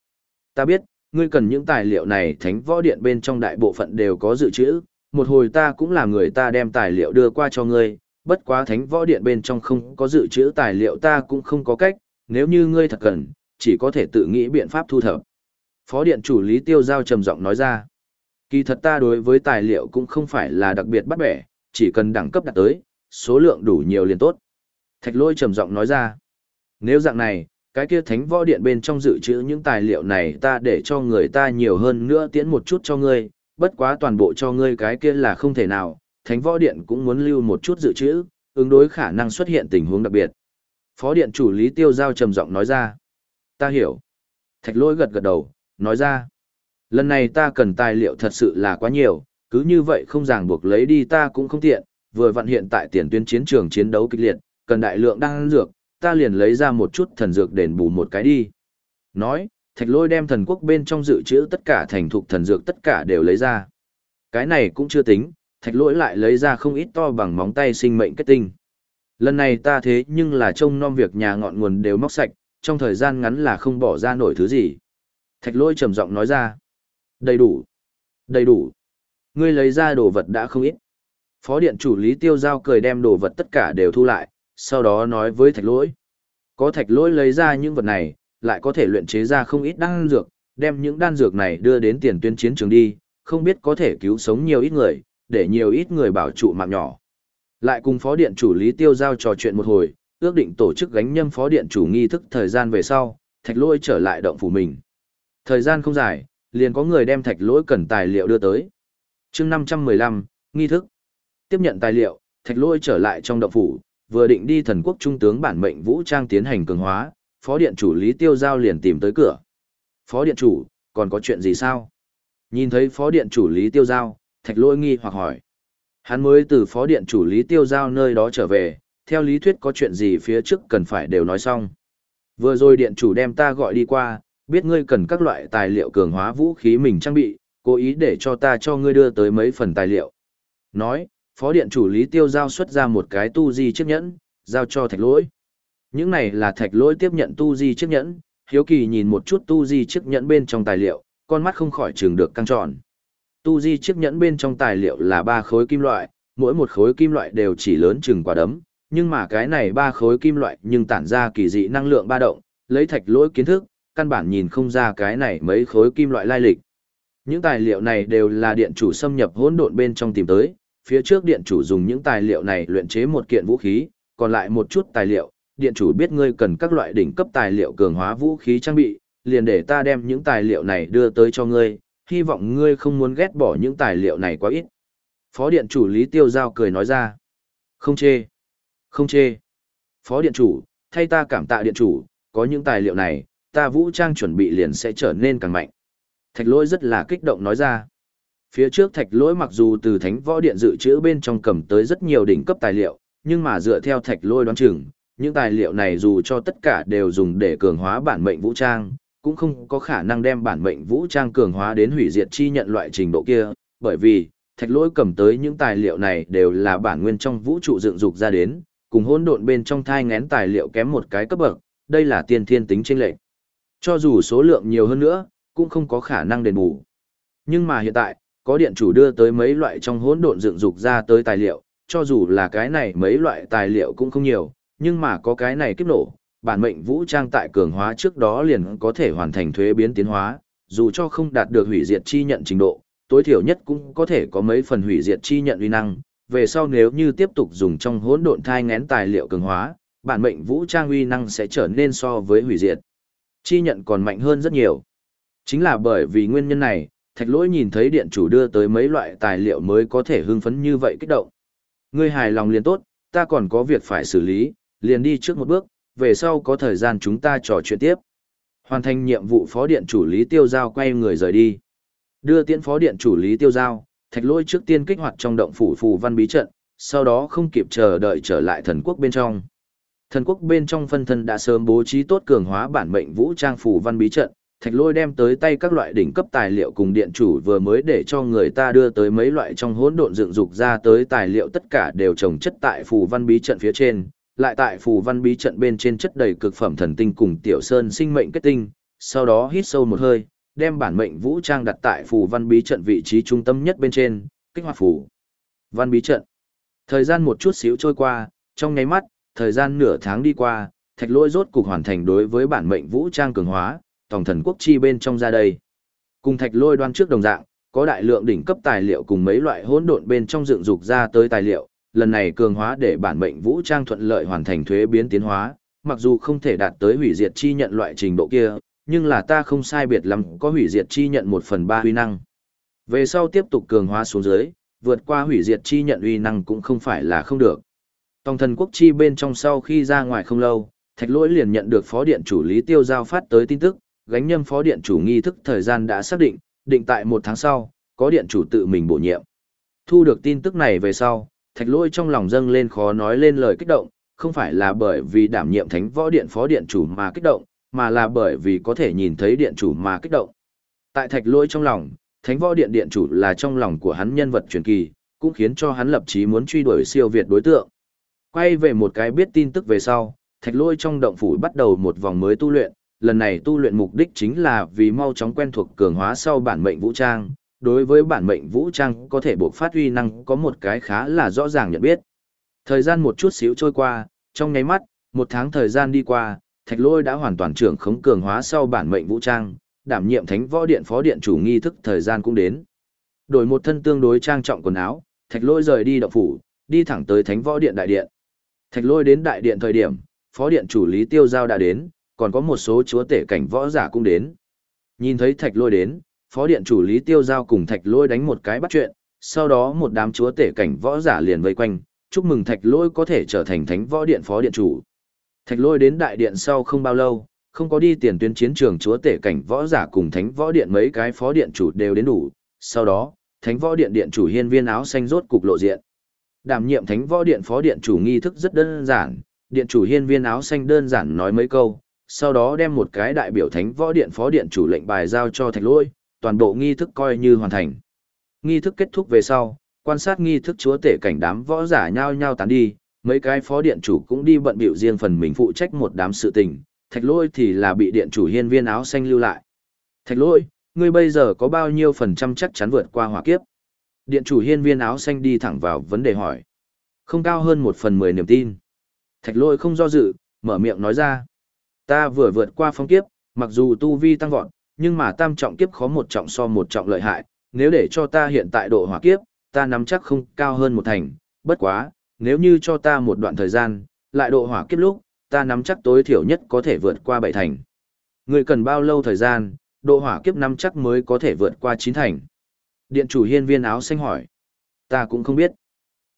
Ta biết, ngươi cần những tài liệu này thánh võ điện bên trong đại bộ phận đều có dự trữ, một hồi ta cũng là người ta đem tài liệu đưa qua cho ngươi, bất quá thánh võ điện bên trong không có dự trữ tài liệu ta cũng không có cách, nếu như ngươi thật cần, chỉ có thể tự nghĩ biện pháp thu thập. Phó điện chủ Lý Tiêu Giao trầm giọng nói ra, kỳ thật ta đối với tài liệu cũng không phải là đặc biệt bắt bẻ, chỉ cần đẳng cấp đạt tới, số lượng đủ nhiều liền tốt. Thạch lôi trầm giọng nói ra, nếu dạng này, cái kia thánh võ điện bên trong dự trữ những tài liệu này ta để cho người ta nhiều hơn nữa tiễn một chút cho ngươi, bất quá toàn bộ cho ngươi cái kia là không thể nào, thánh võ điện cũng muốn lưu một chút dự trữ, ứng đối khả năng xuất hiện tình huống đặc biệt. Phó điện chủ Lý Tiêu Giao trầm giọng nói ra. Ta hiểu. Thạch lỗi gật gật đầu, nói ra. Lần này ta cần tài liệu thật sự là quá nhiều, cứ như vậy không ràng buộc lấy đi ta cũng không tiện, vừa vận hiện tại tiền tuyến chiến trường chiến đấu kịch liệt, cần đại lượng đan dược, ta liền lấy ra một chút thần dược đền bù một cái đi. Nói, thạch lôi đem thần quốc bên trong dự trữ tất cả thành thục thần dược tất cả đều lấy ra. Cái này cũng chưa tính, thạch lỗi lại lấy ra không ít to bằng móng tay sinh mệnh kết tinh. Lần này ta thế nhưng là trông nom việc nhà ngọn nguồn đều móc sạch, trong thời gian ngắn là không bỏ ra nổi thứ gì. Thạch lỗi trầm giọng nói ra. Đầy đủ. Đầy đủ. Ngươi lấy ra đồ vật đã không ít. Phó điện chủ Lý Tiêu Giao cười đem đồ vật tất cả đều thu lại, sau đó nói với thạch lỗi. Có thạch lỗi lấy ra những vật này, lại có thể luyện chế ra không ít đan dược, đem những đan dược này đưa đến tiền tuyến chiến trường đi, không biết có thể cứu sống nhiều ít người, để nhiều ít người bảo trụ mạng nhỏ. Lại cùng phó điện chủ Lý Tiêu Giao trò chuyện một hồi, ước định tổ chức gánh nhâm phó điện chủ nghi thức thời gian về sau, thạch lỗi trở lại động phủ mình. Thời gian không dài, liền có người đem thạch lỗi cần tài liệu đưa tới. chương 515, nghi thức. Tiếp nhận tài liệu, thạch lỗi trở lại trong động phủ, vừa định đi thần quốc trung tướng bản mệnh vũ trang tiến hành cường hóa, phó điện chủ Lý Tiêu Giao liền tìm tới cửa. Phó điện chủ, còn có chuyện gì sao? Nhìn thấy phó điện chủ Lý Tiêu Giao, thạch lỗi nghi hoặc hỏi. Hắn mới từ phó điện chủ Lý Tiêu Giao nơi đó trở về, theo lý thuyết có chuyện gì phía trước cần phải đều nói xong. Vừa rồi điện chủ đem ta gọi đi qua, biết ngươi cần các loại tài liệu cường hóa vũ khí mình trang bị, cố ý để cho ta cho ngươi đưa tới mấy phần tài liệu. Nói, phó điện chủ Lý Tiêu giao xuất ra một cái tu di chiếc nhẫn, giao cho thạch lỗi. Những này là thạch lỗi tiếp nhận tu di chiếc nhẫn, hiếu kỳ nhìn một chút tu di chiếc nhẫn bên trong tài liệu, con mắt không khỏi trường được căng tròn. Tu di chiếc nhẫn bên trong tài liệu là ba khối kim loại, mỗi một khối kim loại đều chỉ lớn chừng quả đấm, nhưng mà cái này ba khối kim loại nhưng tản ra kỳ dị năng lượng ba động, lấy thạch lỗi kiến thức, căn bản nhìn không ra cái này mấy khối kim loại lai lịch. Những tài liệu này đều là điện chủ xâm nhập hỗn độn bên trong tìm tới, phía trước điện chủ dùng những tài liệu này luyện chế một kiện vũ khí, còn lại một chút tài liệu, điện chủ biết ngươi cần các loại đỉnh cấp tài liệu cường hóa vũ khí trang bị, liền để ta đem những tài liệu này đưa tới cho ngươi, hy vọng ngươi không muốn ghét bỏ những tài liệu này quá ít. Phó điện chủ Lý Tiêu Giao cười nói ra. Không chê. Không chê. Phó điện chủ, thay ta cảm tạ điện chủ, có những tài liệu này, ta vũ trang chuẩn bị liền sẽ trở nên càng mạnh. Thạch lỗi rất là kích động nói ra. Phía trước thạch lỗi mặc dù từ thánh võ điện dự trữ bên trong cầm tới rất nhiều đỉnh cấp tài liệu, nhưng mà dựa theo thạch lỗi đoán chừng, những tài liệu này dù cho tất cả đều dùng để cường hóa bản mệnh vũ trang, cũng không có khả năng đem bản mệnh vũ trang cường hóa đến hủy diệt chi nhận loại trình độ kia, bởi vì, thạch lỗi cầm tới những tài liệu này đều là bản nguyên trong vũ trụ dựng dục ra đến, cùng hỗn độn bên trong thai ngén tài liệu kém một cái cấp bậc, đây là tiên thiên tính chênh lệch. Cho dù số lượng nhiều hơn nữa, cũng không có khả năng đền bù. Nhưng mà hiện tại, có điện chủ đưa tới mấy loại trong hỗn độn dựng dục ra tới tài liệu, cho dù là cái này mấy loại tài liệu cũng không nhiều, nhưng mà có cái này kiếp nổ, bản mệnh vũ trang tại cường hóa trước đó liền có thể hoàn thành thuế biến tiến hóa, dù cho không đạt được hủy diệt chi nhận trình độ, tối thiểu nhất cũng có thể có mấy phần hủy diệt chi nhận uy năng, về sau nếu như tiếp tục dùng trong hỗn độn thai ngén tài liệu cường hóa, bản mệnh vũ trang uy năng sẽ trở nên so với hủy diệt. Chi nhận còn mạnh hơn rất nhiều. Chính là bởi vì nguyên nhân này, thạch lỗi nhìn thấy điện chủ đưa tới mấy loại tài liệu mới có thể hưng phấn như vậy kích động. Ngươi hài lòng liền tốt, ta còn có việc phải xử lý, liền đi trước một bước, về sau có thời gian chúng ta trò chuyện tiếp. Hoàn thành nhiệm vụ phó điện chủ Lý Tiêu Giao quay người rời đi. Đưa tiễn phó điện chủ Lý Tiêu Giao, thạch lỗi trước tiên kích hoạt trong động phủ phù văn bí trận, sau đó không kịp chờ đợi trở lại thần quốc bên trong. Thần quốc bên trong phân thân đã sớm bố trí tốt cường hóa bản mệnh vũ trang phù văn bí trận, thạch lôi đem tới tay các loại đỉnh cấp tài liệu cùng điện chủ vừa mới để cho người ta đưa tới mấy loại trong hỗn độn dựng dục ra tới tài liệu tất cả đều trồng chất tại phù văn bí trận phía trên, lại tại phù văn bí trận bên trên chất đầy cực phẩm thần tinh cùng tiểu sơn sinh mệnh kết tinh, sau đó hít sâu một hơi, đem bản mệnh vũ trang đặt tại phù văn bí trận vị trí trung tâm nhất bên trên, kích hoạt phù văn bí trận. Thời gian một chút xíu trôi qua, trong nháy mắt, thời gian nửa tháng đi qua, thạch lôi rốt cục hoàn thành đối với bản mệnh vũ trang cường hóa, tổng thần quốc chi bên trong ra đây. Cùng thạch lôi đoan trước đồng dạng, có đại lượng đỉnh cấp tài liệu cùng mấy loại hỗn độn bên trong dựng dục ra tới tài liệu, lần này cường hóa để bản mệnh vũ trang thuận lợi hoàn thành thuế biến tiến hóa, mặc dù không thể đạt tới hủy diệt chi nhận loại trình độ kia, nhưng là ta không sai biệt lắm có hủy diệt chi nhận một phần ba uy năng. Về sau tiếp tục cường hóa xuống dưới, vượt qua hủy diệt chi nhận uy năng cũng không phải là không được. Tòng thần quốc chi bên trong sau khi ra ngoài không lâu, thạch lỗi liền nhận được phó điện chủ Lý Tiêu Giao phát tới tin tức, gánh nhâm phó điện chủ nghi thức thời gian đã xác định, định tại một tháng sau, có điện chủ tự mình bổ nhiệm. Thu được tin tức này về sau, thạch lỗi trong lòng dâng lên khó nói lên lời kích động, không phải là bởi vì đảm nhiệm thánh võ điện phó điện chủ mà kích động, mà là bởi vì có thể nhìn thấy điện chủ mà kích động. Tại thạch lỗi trong lòng, thánh võ điện điện chủ là trong lòng của hắn nhân vật truyền kỳ, cũng khiến cho hắn lập chí muốn truy đuổi siêu việt đối tượng. Quay về một cái biết tin tức về sau, thạch lôi trong động phủ bắt đầu một vòng mới tu luyện, lần này tu luyện mục đích chính là vì mau chóng quen thuộc cường hóa sau bản mệnh vũ trang. Đối với bản mệnh vũ trang có thể buộc phát uy năng có một cái khá là rõ ràng nhận biết. Thời gian một chút xíu trôi qua, trong nháy mắt, một tháng thời gian đi qua, thạch lôi đã hoàn toàn trưởng khống cường hóa sau bản mệnh vũ trang, đảm nhiệm thánh võ điện phó điện chủ nghi thức thời gian cũng đến. Đổi một thân tương đối trang trọng quần áo, thạch lôi rời đi động phủ, đi thẳng tới thánh võ điện đại điện. Thạch lôi đến đại điện thời điểm, phó điện chủ Lý Tiêu Giao đã đến, còn có một số chúa tể cảnh võ giả cũng đến. Nhìn thấy thạch lôi đến, phó điện chủ Lý Tiêu Giao cùng thạch lôi đánh một cái bắt chuyện, sau đó một đám chúa tể cảnh võ giả liền vây quanh, chúc mừng thạch lôi có thể trở thành thánh võ điện phó điện chủ. Thạch lôi đến đại điện sau không bao lâu, không có đi tiền tuyến chiến trường chúa tể cảnh võ giả cùng thánh võ điện mấy cái phó điện chủ đều đến đủ. Sau đó, thánh võ điện điện chủ hiên viên áo xanh rốt cục lộ diện. Đảm nhiệm thánh võ điện phó điện chủ nghi thức rất đơn giản, điện chủ hiên viên áo xanh đơn giản nói mấy câu, sau đó đem một cái đại biểu thánh võ điện phó điện chủ lệnh bài giao cho thạch lôi, toàn bộ nghi thức coi như hoàn thành. Nghi thức kết thúc về sau, quan sát nghi thức chúa tể cảnh đám võ giả nhao nhao tán đi, mấy cái phó điện chủ cũng đi bận bịu riêng phần mình phụ trách một đám sự tình, thạch lôi thì là bị điện chủ hiên viên áo xanh lưu lại. Thạch lôi, ngươi bây giờ có bao nhiêu phần trăm chắc chắn vượt qua hỏa kiếp? Điện chủ hiên viên áo xanh đi thẳng vào vấn đề hỏi. Không cao hơn một phần mười niềm tin. Thạch lôi không do dự, mở miệng nói ra. Ta vừa vượt qua phong kiếp, mặc dù tu vi tăng vọt, nhưng mà tam trọng kiếp khó một trọng so một trọng lợi hại, nếu để cho ta hiện tại độ hỏa kiếp, ta nắm chắc không cao hơn một thành, bất quá, nếu như cho ta một đoạn thời gian, lại độ hỏa kiếp lúc, ta nắm chắc tối thiểu nhất có thể vượt qua bảy thành. Người cần bao lâu thời gian, độ hỏa kiếp nắm chắc mới có thể vượt qua chín thành. Điện chủ hiên viên áo xanh hỏi. Ta cũng không biết.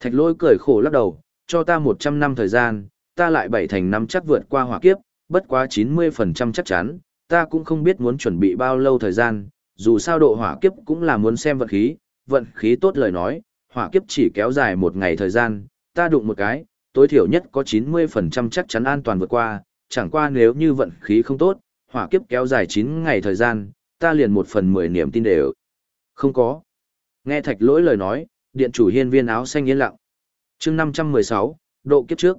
Thạch lôi cười khổ lắc đầu, cho ta 100 năm thời gian, ta lại bảy thành năm chắc vượt qua hỏa kiếp, bất quá 90% chắc chắn, ta cũng không biết muốn chuẩn bị bao lâu thời gian, dù sao độ hỏa kiếp cũng là muốn xem vận khí, vận khí tốt lời nói, hỏa kiếp chỉ kéo dài một ngày thời gian, ta đụng một cái, tối thiểu nhất có 90% chắc chắn an toàn vượt qua, chẳng qua nếu như vận khí không tốt, hỏa kiếp kéo dài 9 ngày thời gian, ta liền một phần 10 niềm tin đều. Không có. Nghe thạch lỗi lời nói, điện chủ hiên viên áo xanh yên lặng. chương 516, độ kiếp trước.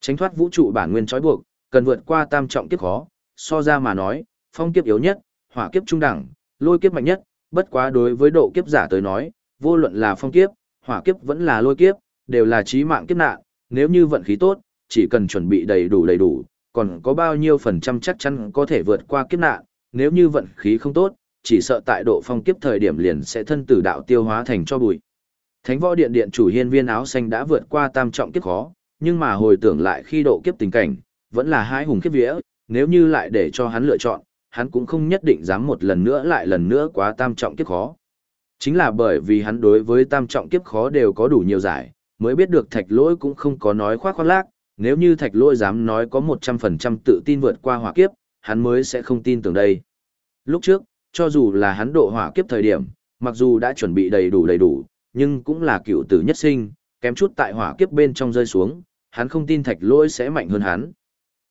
Tránh thoát vũ trụ bản nguyên trói buộc, cần vượt qua tam trọng kiếp khó, so ra mà nói, phong kiếp yếu nhất, hỏa kiếp trung đẳng, lôi kiếp mạnh nhất, bất quá đối với độ kiếp giả tới nói, vô luận là phong kiếp, hỏa kiếp vẫn là lôi kiếp, đều là chí mạng kiếp nạn, nếu như vận khí tốt, chỉ cần chuẩn bị đầy đủ đầy đủ, còn có bao nhiêu phần trăm chắc chắn có thể vượt qua kiếp nạn, nếu như vận khí không tốt, chỉ sợ tại độ phong kiếp thời điểm liền sẽ thân tử đạo tiêu hóa thành cho bụi. Thánh võ điện điện chủ hiên viên áo xanh đã vượt qua tam trọng kiếp khó, nhưng mà hồi tưởng lại khi độ kiếp tình cảnh, vẫn là hai hùng kiếp vía, nếu như lại để cho hắn lựa chọn, hắn cũng không nhất định dám một lần nữa lại lần nữa quá tam trọng kiếp khó. Chính là bởi vì hắn đối với tam trọng kiếp khó đều có đủ nhiều giải, mới biết được thạch lỗi cũng không có nói khoác khoác lác, nếu như thạch lỗi dám nói có 100% tự tin vượt qua hỏa kiếp, hắn mới sẽ không tin tưởng đây. Lúc trước, cho dù là hắn độ hỏa kiếp thời điểm, mặc dù đã chuẩn bị đầy đủ đầy đủ, nhưng cũng là cựu tử nhất sinh, kém chút tại hỏa kiếp bên trong rơi xuống, hắn không tin thạch lỗi sẽ mạnh hơn hắn.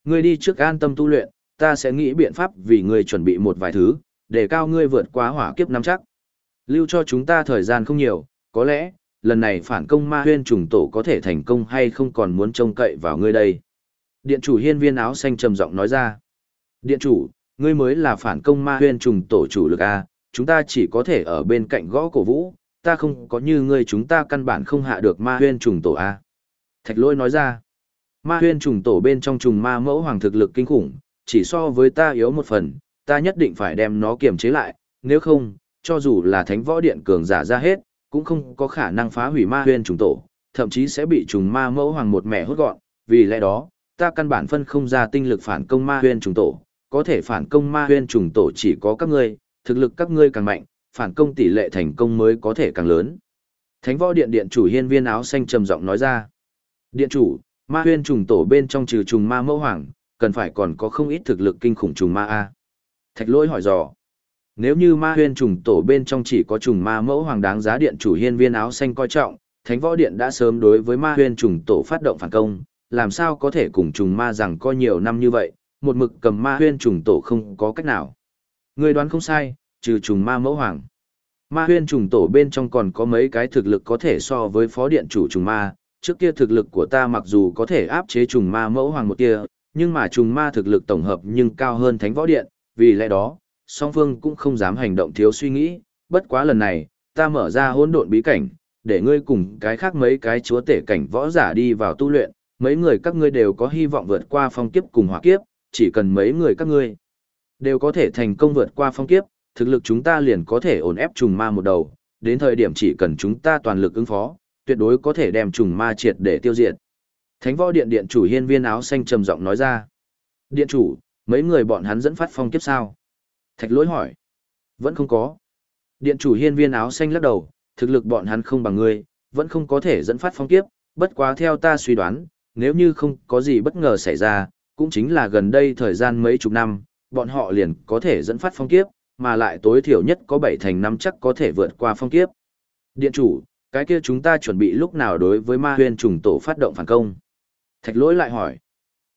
Ngươi đi trước an tâm tu luyện, ta sẽ nghĩ biện pháp vì ngươi chuẩn bị một vài thứ, để cao ngươi vượt qua hỏa kiếp năm chắc. Lưu cho chúng ta thời gian không nhiều, có lẽ, lần này phản công ma huyên trùng tổ có thể thành công hay không còn muốn trông cậy vào ngươi đây. Điện chủ hiên viên áo xanh trầm giọng nói ra. Điện chủ, ngươi mới là phản công ma huyên trùng tổ chủ lực A, chúng ta chỉ có thể ở bên cạnh gõ cổ vũ, ta không có như ngươi chúng ta căn bản không hạ được ma huyên trùng tổ A. Thạch lôi nói ra. Ma huyên trùng tổ bên trong trùng ma mẫu hoàng thực lực kinh khủng, chỉ so với ta yếu một phần, ta nhất định phải đem nó kiềm chế lại, nếu không, cho dù là thánh võ điện cường giả ra hết, cũng không có khả năng phá hủy ma huyên trùng tổ, thậm chí sẽ bị trùng ma mẫu hoàng một mẹ hốt gọn, vì lẽ đó, ta căn bản phân không ra tinh lực phản công ma huyên trùng tổ, có thể phản công ma huyên trùng tổ chỉ có các ngươi, thực lực các ngươi càng mạnh, phản công tỷ lệ thành công mới có thể càng lớn. Thánh võ điện điện chủ hiên viên áo xanh trầm giọng nói ra. Điện chủ, ma huyên trùng tổ bên trong trừ trùng ma mẫu hoàng, cần phải còn có không ít thực lực kinh khủng trùng ma A. Thạch lỗi hỏi dò. Nếu như ma huyên trùng tổ bên trong chỉ có trùng ma mẫu hoàng đáng giá điện chủ hiên viên áo xanh coi trọng, thánh võ điện đã sớm đối với ma huyên trùng tổ phát động phản công, làm sao có thể cùng trùng ma rằng coi nhiều năm như vậy, một mực cầm ma huyên trùng tổ không có cách nào. Người đoán không sai, trừ trùng ma mẫu hoàng. Ma huyên trùng tổ bên trong còn có mấy cái thực lực có thể so với phó điện chủ trùng ma, trước kia thực lực của ta mặc dù có thể áp chế trùng ma mẫu hoàng một tia, nhưng mà trùng ma thực lực tổng hợp nhưng cao hơn thánh võ điện, vì lẽ đó, song phương cũng không dám hành động thiếu suy nghĩ, bất quá lần này, ta mở ra hỗn độn bí cảnh, để ngươi cùng cái khác mấy cái chúa tể cảnh võ giả đi vào tu luyện, mấy người các ngươi đều có hy vọng vượt qua phong kiếp cùng hỏa kiếp, chỉ cần mấy người các ngươi đều có thể thành công vượt qua phong kiếp, thực lực chúng ta liền có thể ổn ép trùng ma một đầu, đến thời điểm chỉ cần chúng ta toàn lực ứng phó, tuyệt đối có thể đem trùng ma triệt để tiêu diệt. Thánh võ điện điện chủ hiên viên áo xanh trầm giọng nói ra. Điện chủ, mấy người bọn hắn dẫn phát phong kiếp sao? Thạch lỗi hỏi. Vẫn không có. Điện chủ hiên viên áo xanh lắc đầu, thực lực bọn hắn không bằng ngươi, vẫn không có thể dẫn phát phong kiếp, bất quá theo ta suy đoán, nếu như không có gì bất ngờ xảy ra, cũng chính là gần đây thời gian mấy chục năm, bọn họ liền có thể dẫn phát phong kiếp, mà lại tối thiểu nhất có bảy thành năm chắc có thể vượt qua phong kiếp. Điện chủ, cái kia chúng ta chuẩn bị lúc nào đối với ma huyên trùng tổ phát động phản công? Thạch lỗi lại hỏi.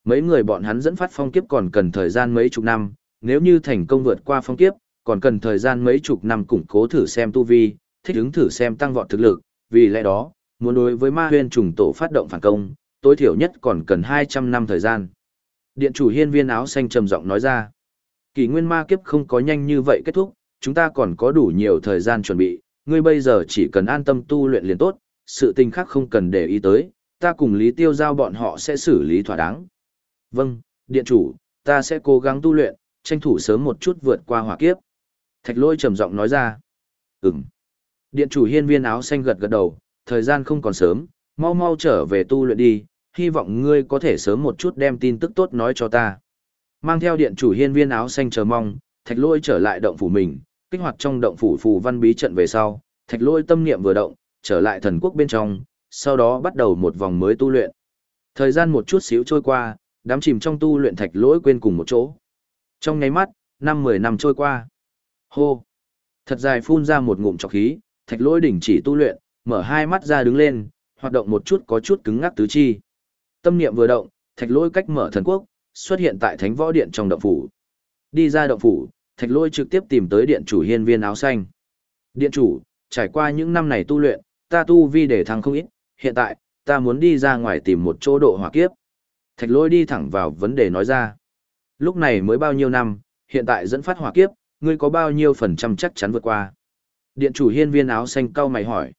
Mấy người bọn hắn dẫn phát phong kiếp còn cần thời gian mấy chục năm, nếu như thành công vượt qua phong kiếp, còn cần thời gian mấy chục năm củng cố thử xem tu vi, thích ứng thử xem tăng vọt thực lực, vì lẽ đó, muốn đối với ma huyên trùng tổ phát động phản công, tối thiểu nhất còn cần 200 năm thời gian. Điện chủ hiên viên áo xanh trầm giọng nói ra, kỷ nguyên ma kiếp không có nhanh như vậy kết thúc, chúng ta còn có đủ nhiều thời gian chuẩn bị, ngươi bây giờ chỉ cần an tâm tu luyện liền tốt, sự tình khác không cần để ý tới, ta cùng Lý Tiêu giao bọn họ sẽ xử lý thỏa đáng. Vâng, điện chủ, ta sẽ cố gắng tu luyện, tranh thủ sớm một chút vượt qua hỏa kiếp. Thạch lôi trầm giọng nói ra. Ừm. Điện chủ hiên viên áo xanh gật gật đầu, thời gian không còn sớm, mau mau trở về tu luyện đi, hy vọng ngươi có thể sớm một chút đem tin tức tốt nói cho ta. Mang theo điện chủ hiên viên áo xanh chờ mong, thạch lôi trở lại động phủ mình, kích hoạt trong động phủ phù văn bí trận về sau, thạch lôi tâm niệm vừa động, trở lại thần quốc bên trong, sau đó bắt đầu một vòng mới tu luyện. Thời gian một chút xíu trôi qua, đám chìm trong tu luyện thạch lỗi quên cùng một chỗ. Trong nháy mắt, năm mười năm trôi qua. Hô! Thật dài phun ra một ngụm trọc khí, thạch lỗi đỉnh chỉ tu luyện, mở hai mắt ra đứng lên, hoạt động một chút có chút cứng ngắc tứ chi. Tâm niệm vừa động, thạch lỗi cách mở thần quốc, xuất hiện tại thánh võ điện trong động phủ. Đi ra động phủ, thạch lỗi trực tiếp tìm tới điện chủ hiên viên áo xanh. Điện chủ, trải qua những năm này tu luyện, ta tu vi để thăng không ít, hiện tại, ta muốn đi ra ngoài tìm một chỗ độ hỏa kiếp. Thạch lỗi đi thẳng vào vấn đề nói ra. Lúc này mới bao nhiêu năm, hiện tại dẫn phát hỏa kiếp, ngươi có bao nhiêu phần trăm chắc chắn vượt qua. Điện chủ hiên viên áo xanh cau mày hỏi.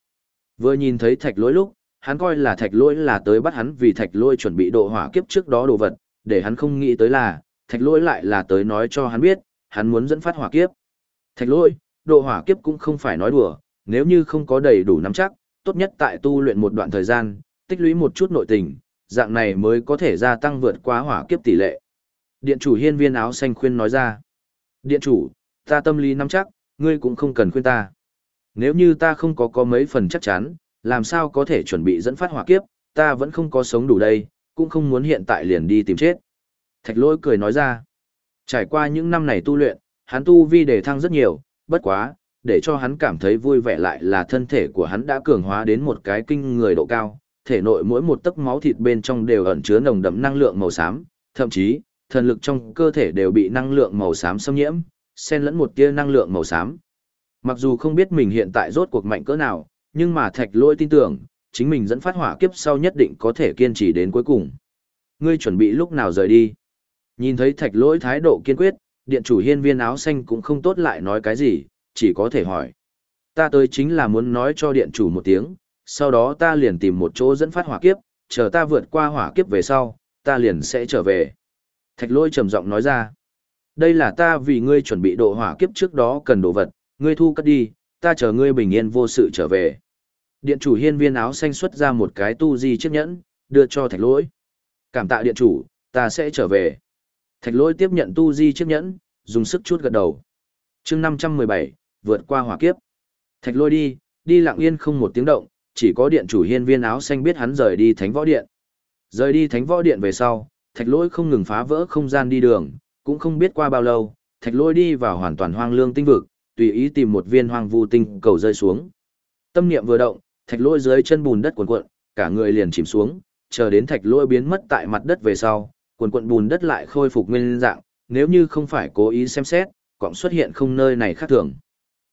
Vừa nhìn thấy thạch lỗi lúc, hắn coi là thạch lỗi là tới bắt hắn vì thạch lỗi chuẩn bị độ hỏa kiếp trước đó đồ vật, để hắn không nghĩ tới là, thạch lỗi lại là tới nói cho hắn biết, hắn muốn dẫn phát hỏa kiếp. Thạch lỗi, độ hỏa kiếp cũng không phải nói đùa, nếu như không có đầy đủ nắm chắc, tốt nhất tại tu luyện một đoạn thời gian, tích lũy một chút nội tình, dạng này mới có thể gia tăng vượt quá hỏa kiếp tỷ lệ. Điện chủ hiên viên áo xanh khuyên nói ra. Điện chủ, ta tâm lý nắm chắc, ngươi cũng không cần khuyên ta. Nếu như ta không có có mấy phần chắc chắn, làm sao có thể chuẩn bị dẫn phát hỏa kiếp, ta vẫn không có sống đủ đây, cũng không muốn hiện tại liền đi tìm chết. Thạch lỗi cười nói ra. Trải qua những năm này tu luyện, hắn tu vi đề thăng rất nhiều, bất quá, để cho hắn cảm thấy vui vẻ lại là thân thể của hắn đã cường hóa đến một cái kinh người độ cao, thể nội mỗi một tấc máu thịt bên trong đều ẩn chứa nồng đậm năng lượng màu xám, thậm chí, thần lực trong cơ thể đều bị năng lượng màu xám xâm nhiễm, xen lẫn một tia năng lượng màu xám. Mặc dù không biết mình hiện tại rốt cuộc mạnh cỡ nào, nhưng mà Thạch Lỗi tin tưởng, chính mình dẫn phát hỏa kiếp sau nhất định có thể kiên trì đến cuối cùng. Ngươi chuẩn bị lúc nào rời đi? Nhìn thấy Thạch Lỗi thái độ kiên quyết, điện chủ hiên viên áo xanh cũng không tốt lại nói cái gì, chỉ có thể hỏi. Ta tới chính là muốn nói cho điện chủ một tiếng, sau đó ta liền tìm một chỗ dẫn phát hỏa kiếp, chờ ta vượt qua hỏa kiếp về sau, ta liền sẽ trở về. Thạch lôi trầm giọng nói ra. Đây là ta vì ngươi chuẩn bị độ hỏa kiếp trước đó cần đồ vật, ngươi thu cất đi, ta chờ ngươi bình yên vô sự trở về. Điện chủ hiên viên áo xanh xuất ra một cái tu di chiếc nhẫn, đưa cho thạch lỗi. Cảm tạ điện chủ, ta sẽ trở về. Thạch lỗi tiếp nhận tu di chiếc nhẫn, dùng sức chút gật đầu. chương 517, vượt qua hỏa kiếp. Thạch lỗi đi, đi lặng yên không một tiếng động, chỉ có điện chủ hiên viên áo xanh biết hắn rời đi thánh võ điện. Rời đi thánh võ điện về sau, thạch lỗi không ngừng phá vỡ không gian đi đường, cũng không biết qua bao lâu, thạch lỗi đi vào hoàn toàn hoang lương tinh vực, tùy ý tìm một viên hoang vu tinh cầu rơi xuống. Tâm niệm vừa động, thạch lôi dưới chân bùn đất cuộn cuộn, cả người liền chìm xuống, chờ đến thạch lôi biến mất tại mặt đất về sau, cuộn cuộn bùn đất lại khôi phục nguyên dạng, nếu như không phải cố ý xem xét, cọng xuất hiện không nơi này khác thường.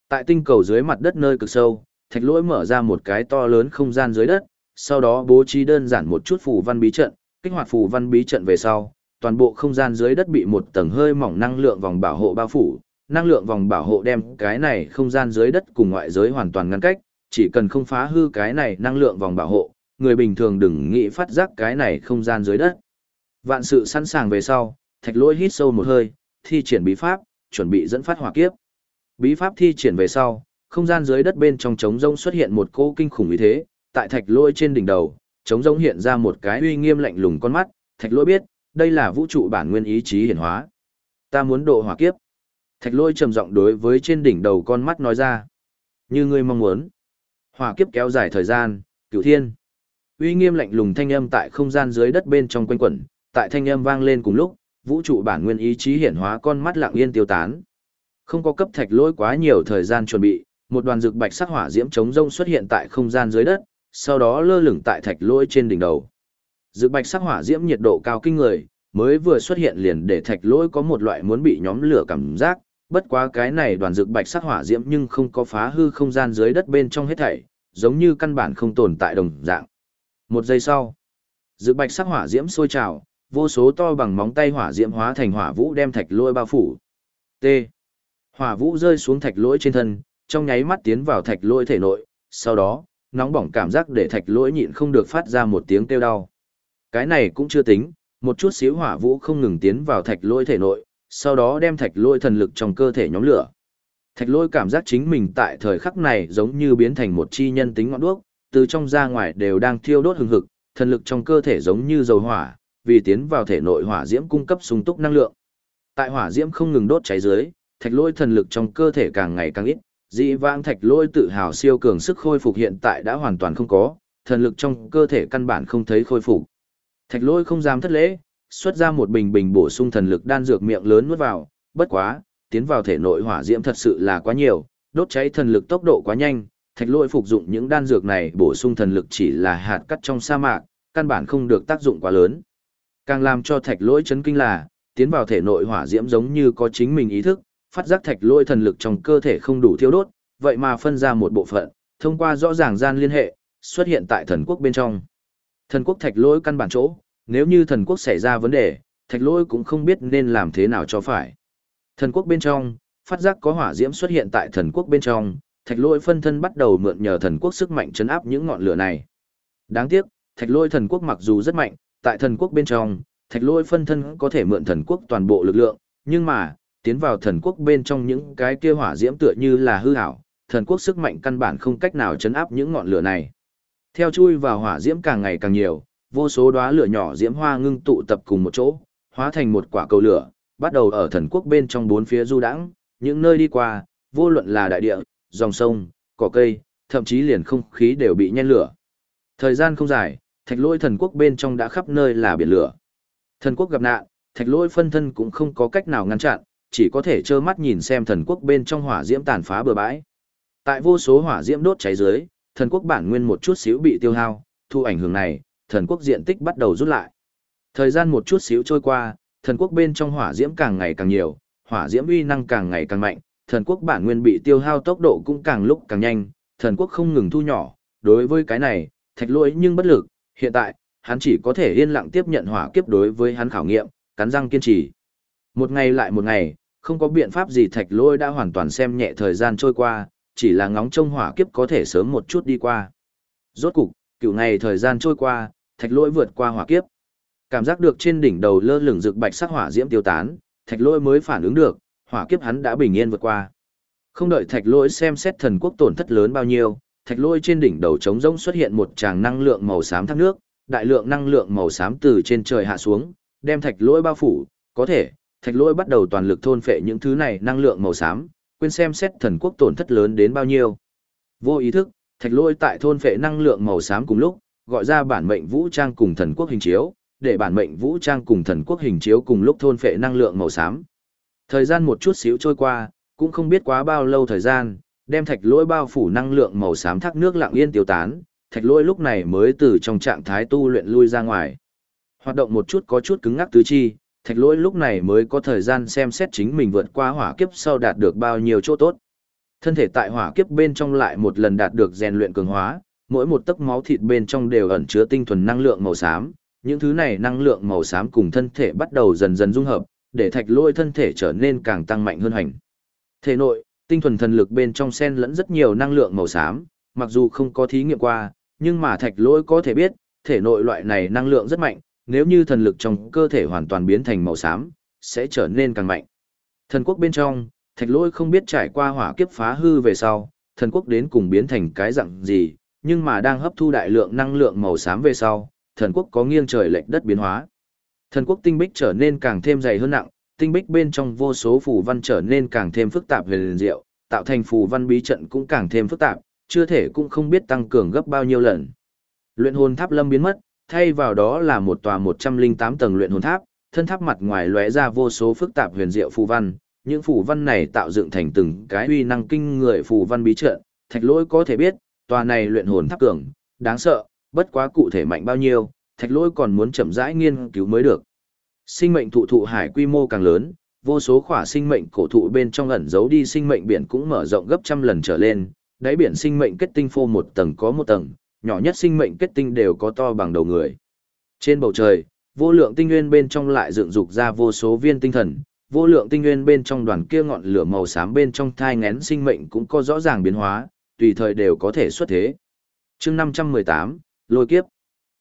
Tại tinh cầu dưới mặt đất nơi cực sâu, thạch lôi mở ra một cái to lớn không gian dưới đất, sau đó bố trí đơn giản một chút phù văn bí trận, kích hoạt phù văn bí trận về sau, toàn bộ không gian dưới đất bị một tầng hơi mỏng năng lượng vòng bảo hộ bao phủ, năng lượng vòng bảo hộ đem cái này không gian dưới đất cùng ngoại giới hoàn toàn ngăn cách, chỉ cần không phá hư cái này năng lượng vòng bảo hộ, người bình thường đừng nghĩ phát giác cái này không gian dưới đất. Vạn sự sẵn sàng về sau, thạch lỗi hít sâu một hơi, thi triển bí pháp, chuẩn bị dẫn phát hỏa kiếp. Bí pháp thi triển về sau, không gian dưới đất bên trong trống rông xuất hiện một cô kinh khủng như thế, tại thạch lỗi trên đỉnh đầu, trống rông hiện ra một cái uy nghiêm lạnh lùng con mắt, thạch lỗi biết, đây là vũ trụ bản nguyên ý chí hiển hóa. Ta muốn độ hỏa kiếp. Thạch lôi trầm giọng đối với trên đỉnh đầu con mắt nói ra. Như ngươi mong muốn. Hỏa kiếp kéo dài thời gian, cửu thiên. Uy nghiêm lạnh lùng thanh âm tại không gian dưới đất bên trong quanh quẩn, tại thanh âm vang lên cùng lúc, vũ trụ bản nguyên ý chí hiển hóa con mắt lặng yên tiêu tán. Không có cấp thạch lỗi quá nhiều thời gian chuẩn bị, một đoàn rực bạch sắc hỏa diễm chống rông xuất hiện tại không gian dưới đất, sau đó lơ lửng tại thạch lỗi trên đỉnh đầu. Rực bạch sắc hỏa diễm nhiệt độ cao kinh người, mới vừa xuất hiện liền để thạch lỗi có một loại muốn bị nhóm lửa cảm giác, bất quá cái này đoàn dược bạch sắc hỏa diễm nhưng không có phá hư không gian dưới đất bên trong hết thảy, giống như căn bản không tồn tại đồng dạng. Một giây sau, dược bạch sắc hỏa diễm sôi trào, vô số to bằng móng tay hỏa diễm hóa thành hỏa vũ đem thạch lôi bao phủ. T. Hỏa vũ rơi xuống thạch lỗi trên thân, trong nháy mắt tiến vào thạch lỗi thể nội, sau đó, nóng bỏng cảm giác để thạch lỗi nhịn không được phát ra một tiếng kêu đau. Cái này cũng chưa tính, một chút xíu hỏa vũ không ngừng tiến vào thạch lỗi thể nội, sau đó đem thạch lôi thần lực trong cơ thể nhóm lửa. Thạch lôi cảm giác chính mình tại thời khắc này giống như biến thành một chi nhân tính ngọn đuốc, từ trong ra ngoài đều đang thiêu đốt hừng hực, thần lực trong cơ thể giống như dầu hỏa, vì tiến vào thể nội hỏa diễm cung cấp sung túc năng lượng. Tại hỏa diễm không ngừng đốt cháy dưới, thạch lôi thần lực trong cơ thể càng ngày càng ít, dị vãng thạch lôi tự hào siêu cường sức khôi phục hiện tại đã hoàn toàn không có, thần lực trong cơ thể căn bản không thấy khôi phục. Thạch lôi không dám thất lễ, xuất ra một bình bình bổ sung thần lực đan dược miệng lớn nuốt vào, bất quá, tiến vào thể nội hỏa diễm thật sự là quá nhiều, đốt cháy thần lực tốc độ quá nhanh, thạch lôi phục dụng những đan dược này bổ sung thần lực chỉ là hạt cắt trong sa mạc, căn bản không được tác dụng quá lớn. Càng làm cho thạch lỗi chấn kinh là, tiến vào thể nội hỏa diễm giống như có chính mình ý thức, phát giác thạch lỗi thần lực trong cơ thể không đủ thiêu đốt, vậy mà phân ra một bộ phận, thông qua rõ ràng gian liên hệ, xuất hiện tại thần quốc bên trong. Thần quốc thạch lỗi căn bản chỗ, nếu như thần quốc xảy ra vấn đề, thạch lỗi cũng không biết nên làm thế nào cho phải. Thần quốc bên trong, phát giác có hỏa diễm xuất hiện tại thần quốc bên trong, thạch lỗi phân thân bắt đầu mượn nhờ thần quốc sức mạnh chấn áp những ngọn lửa này. Đáng tiếc, thạch lỗi thần quốc mặc dù rất mạnh, tại thần quốc bên trong, thạch lôi phân thân có thể mượn thần quốc toàn bộ lực lượng, nhưng mà, tiến vào thần quốc bên trong những cái kia hỏa diễm tựa như là hư ảo, thần quốc sức mạnh căn bản không cách nào chấn áp những ngọn lửa này. Theo chui vào hỏa diễm càng ngày càng nhiều, vô số đóa lửa nhỏ diễm hoa ngưng tụ tập cùng một chỗ, hóa thành một quả cầu lửa, bắt đầu ở thần quốc bên trong bốn phía du đãng, những nơi đi qua, vô luận là đại địa, dòng sông, cỏ cây, thậm chí liền không khí đều bị nhen lửa. Thời gian không dài, thạch lôi thần quốc bên trong đã khắp nơi là biển lửa. Thần quốc gặp nạn, thạch lôi phân thân cũng không có cách nào ngăn chặn, chỉ có thể trơ mắt nhìn xem thần quốc bên trong hỏa diễm tàn phá bừa bãi. Tại vô số hỏa diễm đốt cháy dưới, thần quốc bản nguyên một chút xíu bị tiêu hao, thu ảnh hưởng này, thần quốc diện tích bắt đầu rút lại. Thời gian một chút xíu trôi qua, thần quốc bên trong hỏa diễm càng ngày càng nhiều, hỏa diễm uy năng càng ngày càng mạnh, thần quốc bản nguyên bị tiêu hao tốc độ cũng càng lúc càng nhanh, thần quốc không ngừng thu nhỏ, đối với cái này, thạch lỗi nhưng bất lực, hiện tại, hắn chỉ có thể yên lặng tiếp nhận hỏa kiếp đối với hắn khảo nghiệm, cắn răng kiên trì. Một ngày lại một ngày, không có biện pháp gì thạch lôi đã hoàn toàn xem nhẹ thời gian trôi qua, chỉ là ngóng trông hỏa kiếp có thể sớm một chút đi qua. Rốt cục, cựu ngày thời gian trôi qua, thạch Lỗi vượt qua hỏa kiếp. Cảm giác được trên đỉnh đầu lơ lửng rực bạch sắc hỏa diễm tiêu tán, thạch Lỗi mới phản ứng được, hỏa kiếp hắn đã bình yên vượt qua. Không đợi thạch Lỗi xem xét thần quốc tổn thất lớn bao nhiêu, thạch Lỗi trên đỉnh đầu trống rỗng xuất hiện một tràng năng lượng màu xám thác nước, đại lượng năng lượng màu xám từ trên trời hạ xuống, đem thạch Lỗi bao phủ, có thể, thạch Lỗi bắt đầu toàn lực thôn phệ những thứ này năng lượng màu xám, quên xem xét thần quốc tổn thất lớn đến bao nhiêu. Vô ý thức, thạch Lỗi tại thôn phệ năng lượng màu xám cùng lúc, gọi ra bản mệnh vũ trang cùng thần quốc hình chiếu, để bản mệnh vũ trang cùng thần quốc hình chiếu cùng lúc thôn phệ năng lượng màu xám. Thời gian một chút xíu trôi qua, cũng không biết quá bao lâu thời gian, đem thạch lỗi bao phủ năng lượng màu xám thác nước lặng yên tiêu tán, thạch lỗi lúc này mới từ trong trạng thái tu luyện lui ra ngoài. Hoạt động một chút có chút cứng ngắc tứ chi, thạch lỗi lúc này mới có thời gian xem xét chính mình vượt qua hỏa kiếp sau đạt được bao nhiêu chỗ tốt. Thân thể tại hỏa kiếp bên trong lại một lần đạt được rèn luyện cường hóa, mỗi một tấc máu thịt bên trong đều ẩn chứa tinh thuần năng lượng màu xám, những thứ này năng lượng màu xám cùng thân thể bắt đầu dần dần dung hợp, để thạch lôi thân thể trở nên càng tăng mạnh hơn hành. Thể nội, tinh thuần thần lực bên trong xen lẫn rất nhiều năng lượng màu xám, mặc dù không có thí nghiệm qua, nhưng mà thạch lôi có thể biết, thể nội loại này năng lượng rất mạnh, nếu như thần lực trong cơ thể hoàn toàn biến thành màu xám, sẽ trở nên càng mạnh. Thần quốc bên trong, thạch lôi không biết trải qua hỏa kiếp phá hư về sau, thần quốc đến cùng biến thành cái dạng gì, nhưng mà đang hấp thu đại lượng năng lượng màu xám về sau, thần quốc có nghiêng trời lệch đất biến hóa. Thần quốc tinh bích trở nên càng thêm dày hơn nặng, tinh bích bên trong vô số phù văn trở nên càng thêm phức tạp về liền diệu, tạo thành phù văn bí trận cũng càng thêm phức tạp, chưa thể cũng không biết tăng cường gấp bao nhiêu lần. Luyện hồn tháp lâm biến mất, thay vào đó là một tòa 108 tầng luyện hồn tháp, thân tháp mặt ngoài lóe ra vô số phức tạp huyền diệu phù văn, những phù văn này tạo dựng thành từng cái uy năng kinh người phù văn bí trận, Thạch Lỗi có thể biết, tòa này luyện hồn tháp cường, đáng sợ, bất quá cụ thể mạnh bao nhiêu, Thạch Lỗi còn muốn chậm rãi nghiên cứu mới được. Sinh mệnh thụ thụ hải quy mô càng lớn, vô số khỏa sinh mệnh cổ thụ bên trong ẩn giấu đi sinh mệnh biển cũng mở rộng gấp trăm lần trở lên, đáy biển sinh mệnh kết tinh phô một tầng có một tầng, nhỏ nhất sinh mệnh kết tinh đều có to bằng đầu người. Trên bầu trời, vô lượng tinh nguyên bên trong lại dựng dục ra vô số viên tinh thần, vô lượng tinh nguyên bên trong đoàn kia ngọn lửa màu xám bên trong thai ngén sinh mệnh cũng có rõ ràng biến hóa, tùy thời đều có thể xuất thế. chương 518, lôi kiếp.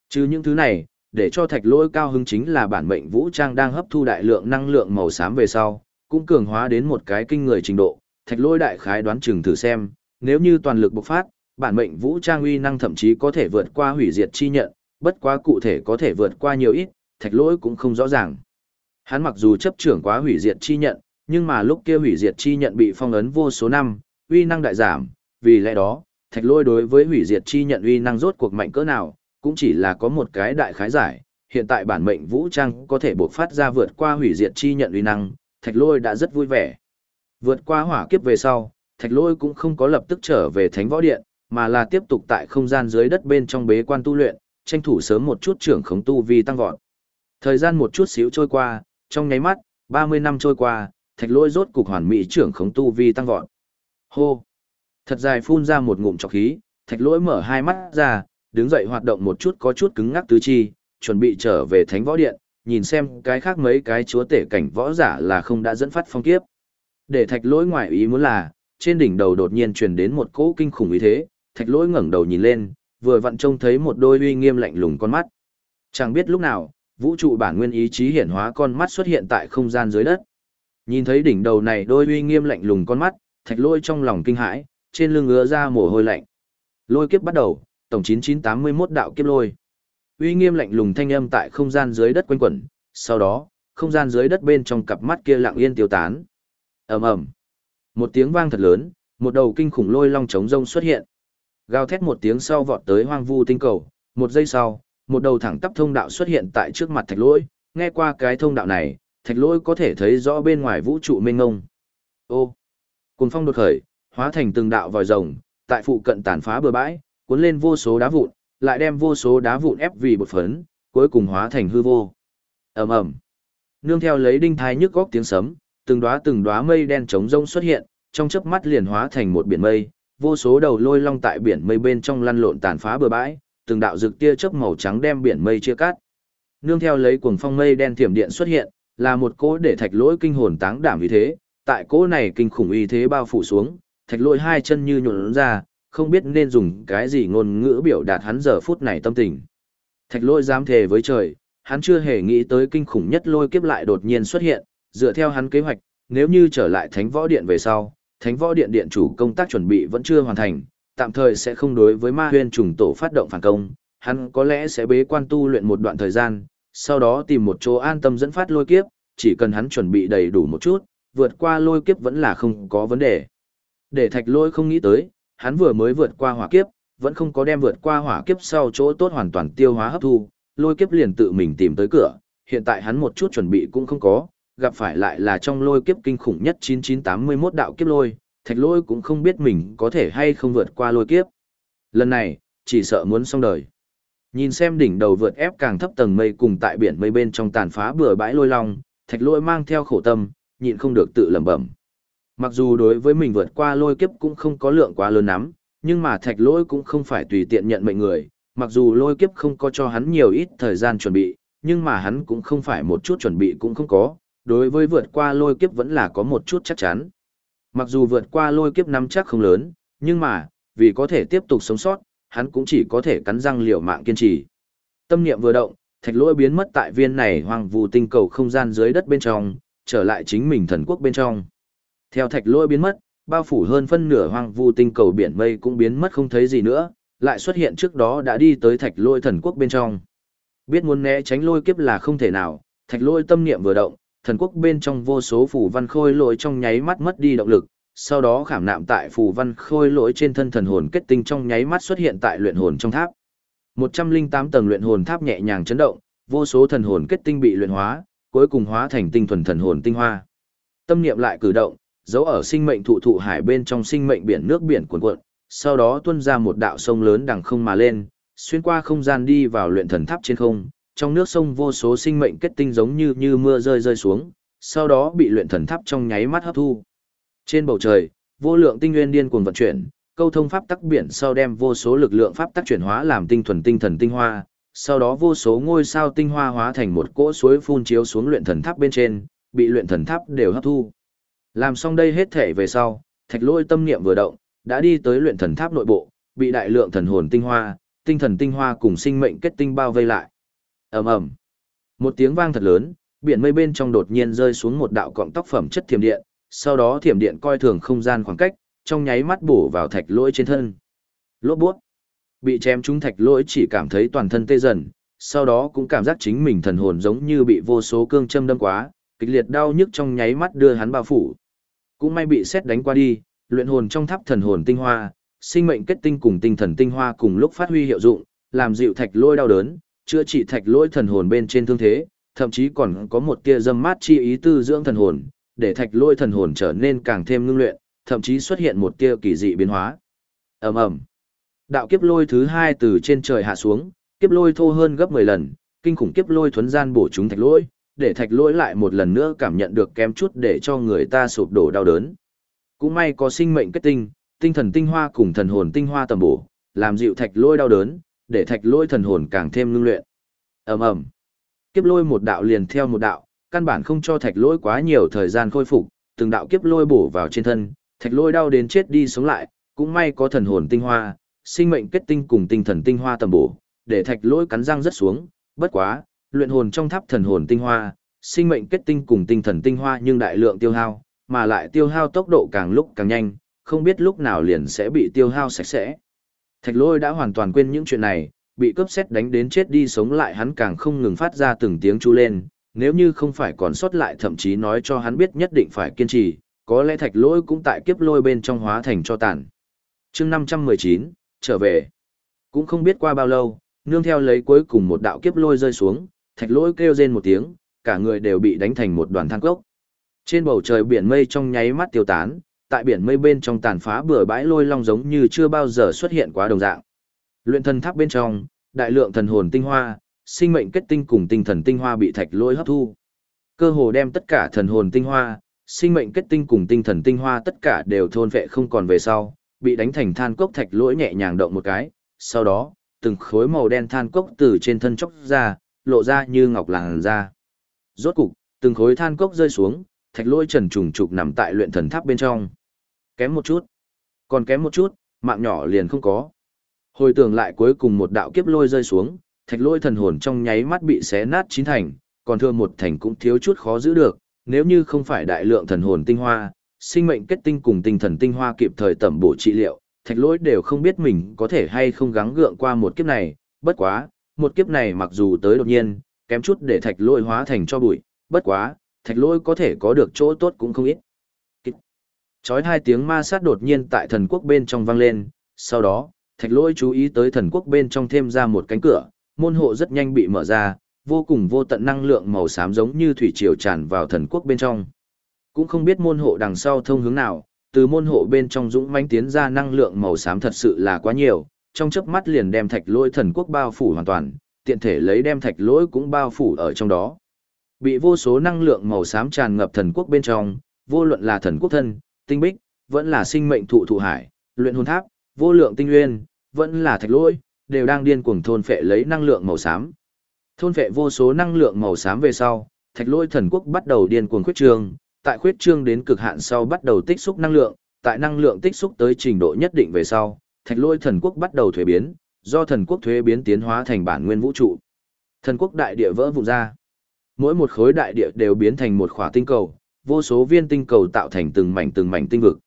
Chứ những thứ này, để cho thạch lôi cao hứng chính là bản mệnh vũ trang đang hấp thu đại lượng năng lượng màu xám về sau, cũng cường hóa đến một cái kinh người trình độ. Thạch lôi đại khái đoán chừng thử xem, nếu như toàn lực bộc phát, bản mệnh vũ trang uy năng thậm chí có thể vượt qua hủy diệt chi nhận, bất quá cụ thể có thể vượt qua nhiều ít, thạch lỗi cũng không rõ ràng. Hắn mặc dù chấp trưởng quá hủy diệt chi nhận, nhưng mà lúc kia hủy diệt chi nhận bị phong ấn vô số năm, uy năng đại giảm, vì lẽ đó, thạch lôi đối với hủy diệt chi nhận uy năng rốt cuộc mạnh cỡ nào, cũng chỉ là có một cái đại khái giải. Hiện tại bản mệnh vũ trang có thể bộc phát ra vượt qua hủy diệt chi nhận uy năng, thạch lôi đã rất vui vẻ. Vượt qua hỏa kiếp về sau, thạch lôi cũng không có lập tức trở về thánh võ điện, mà là tiếp tục tại không gian dưới đất bên trong bế quan tu luyện, tranh thủ sớm một chút trưởng khống tu vi tăng vọt. Thời gian một chút xíu trôi qua, trong nháy mắt, 30 năm trôi qua, thạch lôi rốt cục hoàn mỹ trưởng khống tu vi tăng vọt. Hô! Thật dài phun ra một ngụm trọc khí, thạch lỗi mở hai mắt ra, đứng dậy hoạt động một chút có chút cứng ngắc tứ chi, chuẩn bị trở về thánh võ điện, nhìn xem cái khác mấy cái chúa tể cảnh võ giả là không đã dẫn phát phong kiếp. Để thạch lỗi ngoại ý muốn là, trên đỉnh đầu đột nhiên truyền đến một cỗ kinh khủng ý thế, thạch lỗi ngẩng đầu nhìn lên, vừa vặn trông thấy một đôi uy nghiêm lạnh lùng con mắt. Chẳng biết lúc nào, vũ trụ bản nguyên ý chí hiển hóa con mắt xuất hiện tại không gian dưới đất. Nhìn thấy đỉnh đầu này đôi uy nghiêm lạnh lùng con mắt, thạch lỗi trong lòng kinh hãi, trên lưng ngứa ra mồ hôi lạnh. Lôi kiếp bắt đầu, tổng 9981 đạo kiếp lôi. Uy nghiêm lạnh lùng thanh âm tại không gian dưới đất quanh quẩn, sau đó, không gian dưới đất bên trong cặp mắt kia lặng yên tiêu tán. Ầm ầm. Một tiếng vang thật lớn, một đầu kinh khủng lôi long trống rông xuất hiện. Gào thét một tiếng sau vọt tới hoang vu tinh cầu, một giây sau, một đầu thẳng tắp thông đạo xuất hiện tại trước mặt thạch lỗi, nghe qua cái thông đạo này, thạch lỗi có thể thấy rõ bên ngoài vũ trụ mênh ngông. Ô! Cùng phong đột khởi, hóa thành từng đạo vòi rồng, tại phụ cận tàn phá bờ bãi, cuốn lên vô số đá vụn, lại đem vô số đá vụn ép vì bột phấn, cuối cùng hóa thành hư vô. ầm ầm, nương theo lấy đinh thai nhức góc tiếng sấm, từng đóa từng đóa mây đen trống rông xuất hiện, trong chớp mắt liền hóa thành một biển mây, vô số đầu lôi long tại biển mây bên trong lăn lộn tàn phá bờ bãi, từng đạo rực tia chớp màu trắng đem biển mây chia cắt. Nương theo lấy cuồng phong mây đen thiểm điện xuất hiện, là một cỗ để thạch lỗi kinh hồn táng đảm vì thế, tại cỗ này kinh khủng uy thế bao phủ xuống, thạch lỗi hai chân như nhuộn ra, không biết nên dùng cái gì ngôn ngữ biểu đạt hắn giờ phút này tâm tình. Thạch lỗi dám thề với trời, hắn chưa hề nghĩ tới kinh khủng nhất lôi kiếp lại đột nhiên xuất hiện, dựa theo hắn kế hoạch, nếu như trở lại thánh võ điện về sau, thánh võ điện điện chủ công tác chuẩn bị vẫn chưa hoàn thành, tạm thời sẽ không đối với ma huyên trùng tổ phát động phản công, hắn có lẽ sẽ bế quan tu luyện một đoạn thời gian, sau đó tìm một chỗ an tâm dẫn phát lôi kiếp, chỉ cần hắn chuẩn bị đầy đủ một chút, vượt qua lôi kiếp vẫn là không có vấn đề. Để thạch lôi không nghĩ tới, hắn vừa mới vượt qua hỏa kiếp, vẫn không có đem vượt qua hỏa kiếp sau chỗ tốt hoàn toàn tiêu hóa hấp thu, lôi kiếp liền tự mình tìm tới cửa, hiện tại hắn một chút chuẩn bị cũng không có, gặp phải lại là trong lôi kiếp kinh khủng nhất 9981 đạo kiếp lôi, thạch lôi cũng không biết mình có thể hay không vượt qua lôi kiếp. Lần này, chỉ sợ muốn xong đời. Nhìn xem đỉnh đầu vượt ép càng thấp tầng mây cùng tại biển mây bên trong tàn phá bừa bãi lôi long, thạch lôi mang theo khổ tâm, nhịn không được tự lẩm bẩm. Mặc dù đối với mình vượt qua lôi kiếp cũng không có lượng quá lớn lắm, nhưng mà thạch lôi cũng không phải tùy tiện nhận mệnh người, mặc dù lôi kiếp không có cho hắn nhiều ít thời gian chuẩn bị, nhưng mà hắn cũng không phải một chút chuẩn bị cũng không có, đối với vượt qua lôi kiếp vẫn là có một chút chắc chắn. Mặc dù vượt qua lôi kiếp nắm chắc không lớn, nhưng mà, vì có thể tiếp tục sống sót, hắn cũng chỉ có thể cắn răng liều mạng kiên trì. Tâm niệm vừa động, thạch lôi biến mất tại viên này hoang vu tinh cầu không gian dưới đất bên trong, trở lại chính mình thần quốc bên trong. Theo thạch lôi biến mất, bao phủ hơn phân nửa hoang vu tinh cầu biển mây cũng biến mất không thấy gì nữa, lại xuất hiện trước đó đã đi tới thạch lôi thần quốc bên trong. Biết muốn né tránh lôi kiếp là không thể nào, thạch lôi tâm niệm vừa động, thần quốc bên trong vô số phù văn khôi lỗi trong nháy mắt mất đi động lực, sau đó khảm nạm tại phù văn khôi lỗi trên thân thần hồn kết tinh trong nháy mắt xuất hiện tại luyện hồn trong tháp. 108 tầng luyện hồn tháp nhẹ nhàng chấn động, vô số thần hồn kết tinh bị luyện hóa, cuối cùng hóa thành tinh thuần thần hồn tinh hoa. Tâm niệm lại cử động, giấu ở sinh mệnh thụ thụ hải bên trong sinh mệnh biển nước biển cuồn cuộn, sau đó tuôn ra một đạo sông lớn đằng không mà lên, xuyên qua không gian đi vào luyện thần tháp trên không, trong nước sông vô số sinh mệnh kết tinh giống như như mưa rơi rơi xuống, sau đó bị luyện thần tháp trong nháy mắt hấp thu. Trên bầu trời, vô lượng tinh nguyên điên cuồng vận chuyển, câu thông pháp tắc biển sau đem vô số lực lượng pháp tắc chuyển hóa làm tinh thuần tinh thần tinh hoa, sau đó vô số ngôi sao tinh hoa hóa thành một cỗ suối phun chiếu xuống luyện thần tháp bên trên, bị luyện thần tháp đều hấp thu. Làm xong đây hết thể về sau, thạch lôi tâm niệm vừa động, đã đi tới luyện thần tháp nội bộ, bị đại lượng thần hồn tinh hoa, tinh thần tinh hoa cùng sinh mệnh kết tinh bao vây lại. ầm ầm, một tiếng vang thật lớn, biển mây bên trong đột nhiên rơi xuống một đạo cọng tóc phẩm chất thiểm điện, sau đó thiểm điện coi thường không gian khoảng cách, trong nháy mắt bổ vào thạch lôi trên thân. Lốt buốt, bị chém trúng thạch lôi chỉ cảm thấy toàn thân tê dần, sau đó cũng cảm giác chính mình thần hồn giống như bị vô số cương châm đâm quá, kịch liệt đau nhức trong nháy mắt đưa hắn bao phủ. Cũng may bị xét đánh qua đi, luyện hồn trong tháp thần hồn tinh hoa, sinh mệnh kết tinh cùng tinh thần tinh hoa cùng lúc phát huy hiệu dụng, làm dịu thạch lôi đau đớn, chữa trị thạch lôi thần hồn bên trên thương thế, thậm chí còn có một tia dâm mát chi ý tư dưỡng thần hồn, để thạch lôi thần hồn trở nên càng thêm ngưng luyện, thậm chí xuất hiện một tia kỳ dị biến hóa. Ầm ầm. Đạo kiếp lôi thứ hai từ trên trời hạ xuống, kiếp lôi thô hơn gấp 10 lần, kinh khủng kiếp lôi thuấn gian bổ chúng thạch lôi, để thạch lôi lại một lần nữa cảm nhận được kém chút để cho người ta sụp đổ đau đớn. Cũng may có sinh mệnh kết tinh, tinh thần tinh hoa cùng thần hồn tinh hoa tầm bổ, làm dịu thạch lôi đau đớn, để thạch lôi thần hồn càng thêm ngưng luyện. Ầm ầm. Kiếp lôi một đạo liền theo một đạo, căn bản không cho thạch lôi quá nhiều thời gian khôi phục, từng đạo kiếp lôi bổ vào trên thân, thạch lôi đau đến chết đi sống lại, cũng may có thần hồn tinh hoa, sinh mệnh kết tinh cùng tinh thần tinh hoa tầm bổ, để thạch lôi cắn răng rất xuống, bất quá, luyện hồn trong tháp thần hồn tinh hoa, sinh mệnh kết tinh cùng tinh thần tinh hoa nhưng đại lượng tiêu hao, mà lại tiêu hao tốc độ càng lúc càng nhanh, không biết lúc nào liền sẽ bị tiêu hao sạch sẽ. Thạch lôi đã hoàn toàn quên những chuyện này, bị cướp xét đánh đến chết đi sống lại hắn càng không ngừng phát ra từng tiếng chú lên, nếu như không phải còn sót lại thậm chí nói cho hắn biết nhất định phải kiên trì, có lẽ thạch lôi cũng tại kiếp lôi bên trong hóa thành cho tàn. chương 519, trở về. Cũng không biết qua bao lâu, nương theo lấy cuối cùng một đạo kiếp lôi rơi xuống, thạch Lỗi kêu rên một tiếng, cả người đều bị đánh thành một đoàn than cốc. Trên bầu trời biển mây trong nháy mắt tiêu tán, tại biển mây bên trong tàn phá bừa bãi lôi long giống như chưa bao giờ xuất hiện quá đồng dạng. Luyện thần tháp bên trong, đại lượng thần hồn tinh hoa, sinh mệnh kết tinh cùng tinh thần tinh hoa bị thạch Lỗi hấp thu. Cơ hồ đem tất cả thần hồn tinh hoa, sinh mệnh kết tinh cùng tinh thần tinh hoa tất cả đều thôn vệ không còn về sau, bị đánh thành than cốc thạch lỗi nhẹ nhàng động một cái, sau đó, từng khối màu đen than cốc từ trên thân chốc ra, lộ ra như ngọc làn da. Rốt cục, từng khối than cốc rơi xuống, thạch lôi trần trùng trục nằm tại luyện thần tháp bên trong. Kém một chút. Còn kém một chút, mạng nhỏ liền không có. Hồi tưởng lại cuối cùng một đạo kiếp lôi rơi xuống, thạch lôi thần hồn trong nháy mắt bị xé nát chín thành, còn thừa một thành cũng thiếu chút khó giữ được, nếu như không phải đại lượng thần hồn tinh hoa, sinh mệnh kết tinh cùng tinh thần tinh hoa kịp thời tẩm bổ trị liệu, thạch lôi đều không biết mình có thể hay không gắng gượng qua một kiếp này, bất quá, một kiếp này mặc dù tới đột nhiên, kém chút để thạch lôi hóa thành cho bụi, bất quá, thạch lôi có thể có được chỗ tốt cũng không ít. Chói hai tiếng ma sát đột nhiên tại thần quốc bên trong vang lên, sau đó, thạch lôi chú ý tới thần quốc bên trong thêm ra một cánh cửa, môn hộ rất nhanh bị mở ra, vô cùng vô tận năng lượng màu xám giống như thủy triều tràn vào thần quốc bên trong. Cũng không biết môn hộ đằng sau thông hướng nào, từ môn hộ bên trong dũng mãnh tiến ra năng lượng màu xám thật sự là quá nhiều, trong chớp mắt liền đem thạch lỗi thần quốc bao phủ hoàn toàn, tiện thể lấy đem thạch lỗi cũng bao phủ ở trong đó. Bị vô số năng lượng màu xám tràn ngập thần quốc bên trong, vô luận là thần quốc thân, tinh bích, vẫn là sinh mệnh thụ thụ hải, luyện hồn tháp, vô lượng tinh nguyên, vẫn là thạch lỗi, đều đang điên cuồng thôn phệ lấy năng lượng màu xám. Thôn phệ vô số năng lượng màu xám về sau, thạch lỗi thần quốc bắt đầu điên cuồng khuyết trương, tại khuyết trương đến cực hạn sau bắt đầu tích xúc năng lượng, tại năng lượng tích xúc tới trình độ nhất định về sau, thạch lôi thần quốc bắt đầu thuế biến, do thần quốc thuế biến tiến hóa thành bản nguyên vũ trụ. Thần quốc đại địa vỡ vụn ra. Mỗi một khối đại địa đều biến thành một khỏa tinh cầu, vô số viên tinh cầu tạo thành từng mảnh từng mảnh tinh vực.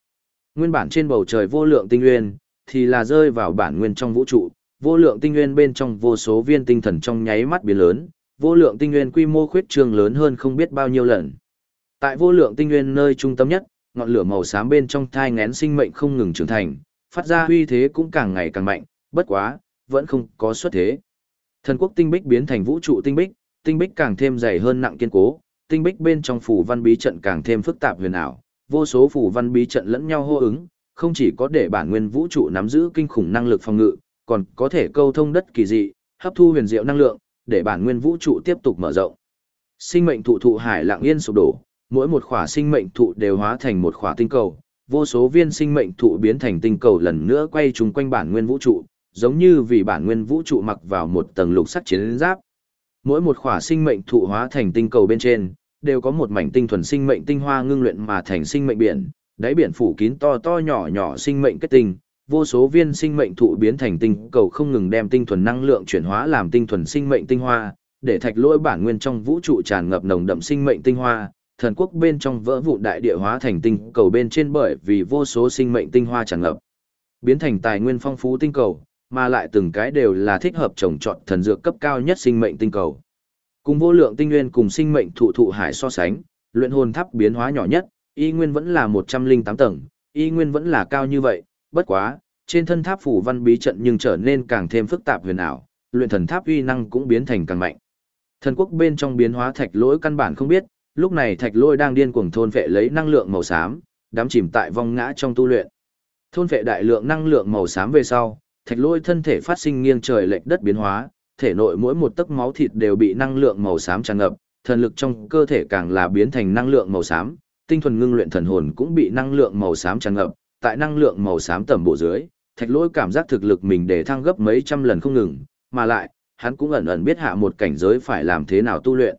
Nguyên bản trên bầu trời vô lượng tinh nguyên, thì là rơi vào bản nguyên trong vũ trụ, vô lượng tinh nguyên bên trong vô số viên tinh thần trong nháy mắt biến lớn, vô lượng tinh nguyên quy mô khuyết trương lớn hơn không biết bao nhiêu lần. Tại vô lượng tinh nguyên nơi trung tâm nhất, ngọn lửa màu xám bên trong thai ngén sinh mệnh không ngừng trưởng thành, phát ra uy thế cũng càng ngày càng mạnh, bất quá, vẫn không có xuất thế. Thần quốc tinh bích biến thành vũ trụ tinh bích, tinh bích càng thêm dày hơn nặng kiên cố, tinh bích bên trong phủ văn bí trận càng thêm phức tạp huyền ảo, vô số phủ văn bí trận lẫn nhau hô ứng, không chỉ có để bản nguyên vũ trụ nắm giữ kinh khủng năng lực phòng ngự, còn có thể câu thông đất kỳ dị, hấp thu huyền diệu năng lượng, để bản nguyên vũ trụ tiếp tục mở rộng. Sinh mệnh thụ thụ hải lặng yên sụp đổ, mỗi một khỏa sinh mệnh thụ đều hóa thành một khỏa tinh cầu, vô số viên sinh mệnh thụ biến thành tinh cầu lần nữa quay trùng quanh bản nguyên vũ trụ, giống như vì bản nguyên vũ trụ mặc vào một tầng lục sắc chiến giáp. Mỗi một khỏa sinh mệnh thụ hóa thành tinh cầu bên trên, đều có một mảnh tinh thuần sinh mệnh tinh hoa ngưng luyện mà thành sinh mệnh biển, đáy biển phủ kín to to nhỏ nhỏ sinh mệnh kết tinh, vô số viên sinh mệnh thụ biến thành tinh cầu không ngừng đem tinh thuần năng lượng chuyển hóa làm tinh thuần sinh mệnh tinh hoa, để thạch lỗi bản nguyên trong vũ trụ tràn ngập nồng đậm sinh mệnh tinh hoa, thần quốc bên trong vỡ vụn đại địa hóa thành tinh cầu bên trên bởi vì vô số sinh mệnh tinh hoa tràn ngập, biến thành tài nguyên phong phú tinh cầu, mà lại từng cái đều là thích hợp trồng trọt thần dược cấp cao nhất sinh mệnh tinh cầu. Cùng vô lượng tinh nguyên cùng sinh mệnh thụ thụ hải so sánh, luyện hồn tháp biến hóa nhỏ nhất, y nguyên vẫn là 108 tầng, y nguyên vẫn là cao như vậy, bất quá, trên thân tháp phủ văn bí trận nhưng trở nên càng thêm phức tạp huyền ảo, luyện thần tháp uy năng cũng biến thành càng mạnh. Thần quốc bên trong biến hóa thạch lỗi căn bản không biết, lúc này thạch lôi đang điên cuồng thôn vệ lấy năng lượng màu xám, đắm chìm tại vong ngã trong tu luyện. Thôn vệ đại lượng năng lượng màu xám về sau, thạch lôi thân thể phát sinh nghiêng trời lệch đất biến hóa, thể nội mỗi một tấc máu thịt đều bị năng lượng màu xám tràn ngập, thần lực trong cơ thể càng là biến thành năng lượng màu xám, tinh thuần ngưng luyện thần hồn cũng bị năng lượng màu xám tràn ngập, tại năng lượng màu xám tầm bộ dưới, thạch lôi cảm giác thực lực mình để thăng gấp mấy trăm lần không ngừng, mà lại, hắn cũng ẩn ẩn biết hạ một cảnh giới phải làm thế nào tu luyện.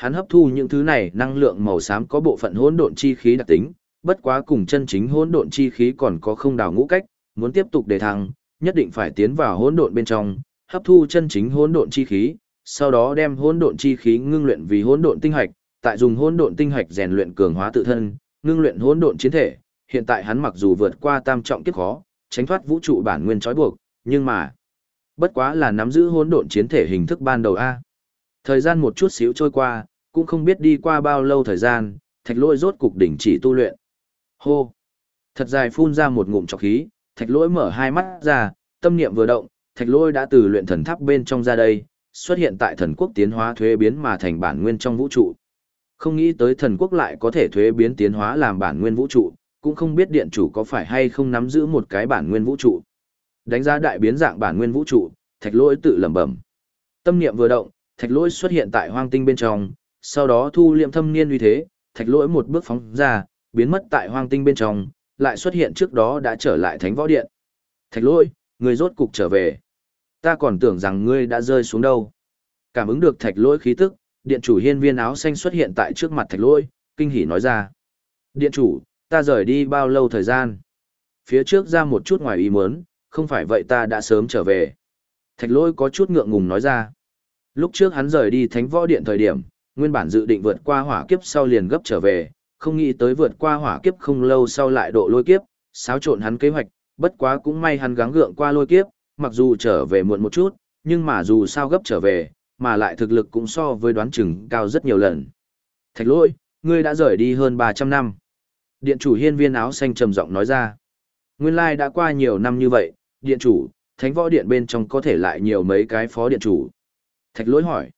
Hắn hấp thu những thứ này năng lượng màu xám có bộ phận hỗn độn chi khí đặc tính, bất quá cùng chân chính hỗn độn chi khí còn có không đào ngũ cách, muốn tiếp tục đề thăng, nhất định phải tiến vào hỗn độn bên trong, hấp thu chân chính hỗn độn chi khí, sau đó đem hỗn độn chi khí ngưng luyện vì hỗn độn tinh hạch, tại dùng hỗn độn tinh hạch rèn luyện cường hóa tự thân, ngưng luyện hỗn độn chiến thể. Hiện tại hắn mặc dù vượt qua tam trọng kiếp khó, tránh thoát vũ trụ bản nguyên trói buộc, nhưng mà bất quá là nắm giữ hỗn độn chiến thể hình thức ban đầu a. Thời gian một chút xíu trôi qua, cũng không biết đi qua bao lâu thời gian, thạch lỗi rốt cục đỉnh chỉ tu luyện. Hô! Thật dài phun ra một ngụm trọc khí, thạch lỗi mở hai mắt ra, tâm niệm vừa động, thạch lỗi đã từ luyện thần tháp bên trong ra đây, xuất hiện tại thần quốc tiến hóa thuế biến mà thành bản nguyên trong vũ trụ. Không nghĩ tới thần quốc lại có thể thuế biến tiến hóa làm bản nguyên vũ trụ, cũng không biết điện chủ có phải hay không nắm giữ một cái bản nguyên vũ trụ. Đánh giá đại biến dạng bản nguyên vũ trụ, thạch lỗi tự lẩm bẩm. Tâm niệm vừa động, thạch lỗi xuất hiện tại hoang tinh bên trong, sau đó thu liệm thâm niên uy thế, thạch lỗi một bước phóng ra, biến mất tại hoang tinh bên trong, lại xuất hiện trước đó đã trở lại thánh võ điện. Thạch lỗi, người rốt cục trở về. Ta còn tưởng rằng ngươi đã rơi xuống đâu. Cảm ứng được thạch lỗi khí tức, điện chủ hiên viên áo xanh xuất hiện tại trước mặt thạch lỗi, kinh hỉ nói ra. Điện chủ, ta rời đi bao lâu thời gian? Phía trước ra một chút ngoài ý muốn, không phải vậy ta đã sớm trở về. Thạch lỗi có chút ngượng ngùng nói ra. Lúc trước hắn rời đi thánh võ điện thời điểm, nguyên bản dự định vượt qua hỏa kiếp sau liền gấp trở về, không nghĩ tới vượt qua hỏa kiếp không lâu sau lại độ lôi kiếp, xáo trộn hắn kế hoạch, bất quá cũng may hắn gắng gượng qua lôi kiếp, mặc dù trở về muộn một chút, nhưng mà dù sao gấp trở về, mà lại thực lực cũng so với đoán chừng cao rất nhiều lần. Thạch lỗi, ngươi đã rời đi hơn 300 năm. Điện chủ hiên viên áo xanh trầm giọng nói ra. Nguyên lai đã qua nhiều năm như vậy, điện chủ, thánh võ điện bên trong có thể lại nhiều mấy cái phó điện chủ. Thạch lỗi hỏi.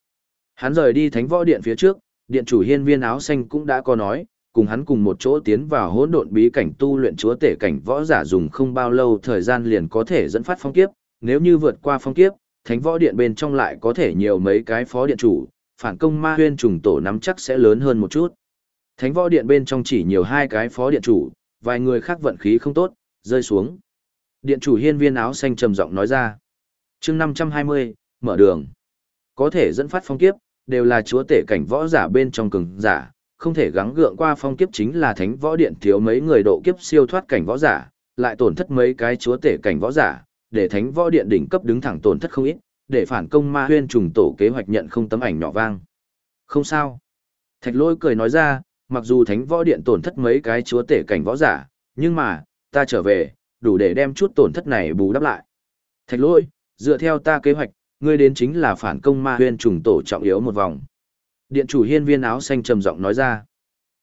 Hắn rời đi thánh võ điện phía trước, điện chủ hiên viên áo xanh cũng đã có nói, cùng hắn cùng một chỗ tiến vào hỗn độn bí cảnh tu luyện chúa tể cảnh võ giả dùng không bao lâu thời gian liền có thể dẫn phát phong kiếp, nếu như vượt qua phong kiếp, thánh võ điện bên trong lại có thể nhiều mấy cái phó điện chủ, phản công ma huyên trùng tổ nắm chắc sẽ lớn hơn một chút. Thánh võ điện bên trong chỉ nhiều hai cái phó điện chủ, vài người khác vận khí không tốt, rơi xuống. Điện chủ hiên viên áo xanh trầm giọng nói ra. chương 520, mở đường. Có thể dẫn phát phong kiếp, đều là chúa tể cảnh võ giả bên trong cường giả, không thể gắng gượng qua phong kiếp chính là thánh võ điện thiếu mấy người độ kiếp siêu thoát cảnh võ giả, lại tổn thất mấy cái chúa tể cảnh võ giả, để thánh võ điện đỉnh cấp đứng thẳng tổn thất không ít, để phản công ma huyên trùng tổ kế hoạch nhận không tấm ảnh nhỏ vang. Không sao. Thạch lôi cười nói ra, mặc dù thánh võ điện tổn thất mấy cái chúa tể cảnh võ giả, nhưng mà, ta trở về, đủ để đem chút tổn thất này bù đắp lại. Thạch lôi, dựa theo ta kế hoạch, ngươi đến chính là phản công ma huyên trùng tổ trọng yếu một vòng. Điện chủ hiên viên áo xanh trầm giọng nói ra.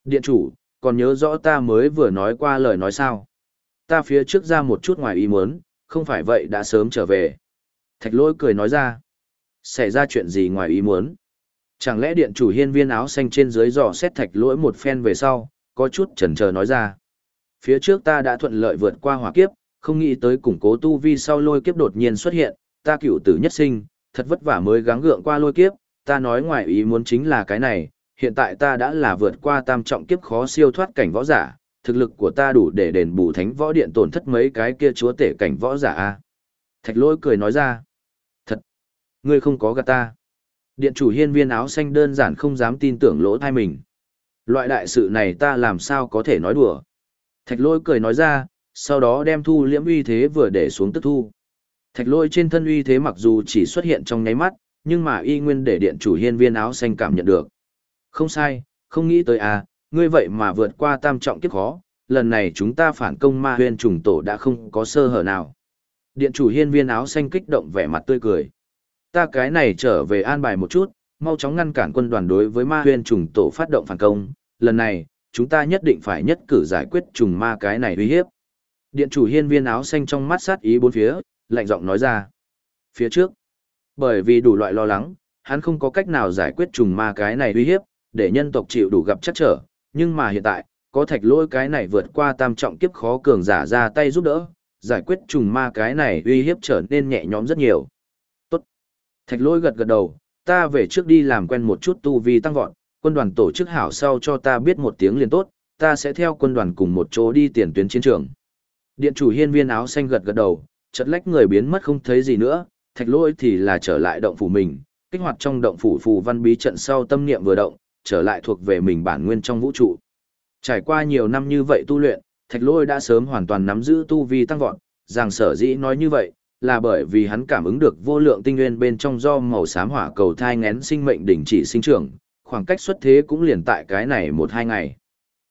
Điện chủ, còn nhớ rõ ta mới vừa nói qua lời nói sao? Ta phía trước ra một chút ngoài ý muốn, không phải vậy đã sớm trở về. Thạch lỗi cười nói ra. Xảy ra chuyện gì ngoài ý muốn? Chẳng lẽ điện chủ hiên viên áo xanh trên dưới dò xét thạch lỗi một phen về sau, có chút chần chờ nói ra. Phía trước ta đã thuận lợi vượt qua hỏa kiếp, không nghĩ tới củng cố tu vi sau lôi kiếp đột nhiên xuất hiện, ta cựu tử nhất sinh, thật vất vả mới gắng gượng qua lôi kiếp, ta nói ngoài ý muốn chính là cái này, hiện tại ta đã là vượt qua tam trọng kiếp khó siêu thoát cảnh võ giả, thực lực của ta đủ để đền bù thánh võ điện tổn thất mấy cái kia chúa tể cảnh võ giả a. Thạch lỗi cười nói ra, thật, ngươi không có gạt ta. Điện chủ hiên viên áo xanh đơn giản không dám tin tưởng lỗ thai mình. Loại đại sự này ta làm sao có thể nói đùa. Thạch lỗi cười nói ra, sau đó đem thu liễm uy thế vừa để xuống tức thu. Thạch lôi trên thân uy thế mặc dù chỉ xuất hiện trong nháy mắt, nhưng mà y nguyên để điện chủ hiên viên áo xanh cảm nhận được. Không sai, không nghĩ tới à, ngươi vậy mà vượt qua tam trọng kiếp khó, lần này chúng ta phản công ma huyên trùng tổ đã không có sơ hở nào. Điện chủ hiên viên áo xanh kích động vẻ mặt tươi cười. Ta cái này trở về an bài một chút, mau chóng ngăn cản quân đoàn đối với ma huyên trùng tổ phát động phản công, lần này, chúng ta nhất định phải nhất cử giải quyết trùng ma cái này uy hiếp. Điện chủ hiên viên áo xanh trong mắt sát ý bốn phía, lạnh giọng nói ra. Phía trước, bởi vì đủ loại lo lắng, hắn không có cách nào giải quyết trùng ma cái này uy hiếp, để nhân tộc chịu đủ gặp chắc trở, nhưng mà hiện tại, có thạch lôi cái này vượt qua tam trọng kiếp khó cường giả ra tay giúp đỡ, giải quyết trùng ma cái này uy hiếp trở nên nhẹ nhõm rất nhiều. Tốt. Thạch lôi gật gật đầu, ta về trước đi làm quen một chút tu vi tăng vọt, quân đoàn tổ chức hảo sau cho ta biết một tiếng liền tốt, ta sẽ theo quân đoàn cùng một chỗ đi tiền tuyến chiến trường. Điện chủ hiên viên áo xanh gật gật đầu, chật lách người biến mất không thấy gì nữa, thạch lôi thì là trở lại động phủ mình, kích hoạt trong động phủ phù văn bí trận sau tâm niệm vừa động, trở lại thuộc về mình bản nguyên trong vũ trụ. Trải qua nhiều năm như vậy tu luyện, thạch lôi đã sớm hoàn toàn nắm giữ tu vi tăng vọt, rằng sở dĩ nói như vậy, là bởi vì hắn cảm ứng được vô lượng tinh nguyên bên trong do màu xám hỏa cầu thai ngén sinh mệnh đỉnh chỉ sinh trưởng, khoảng cách xuất thế cũng liền tại cái này một hai ngày.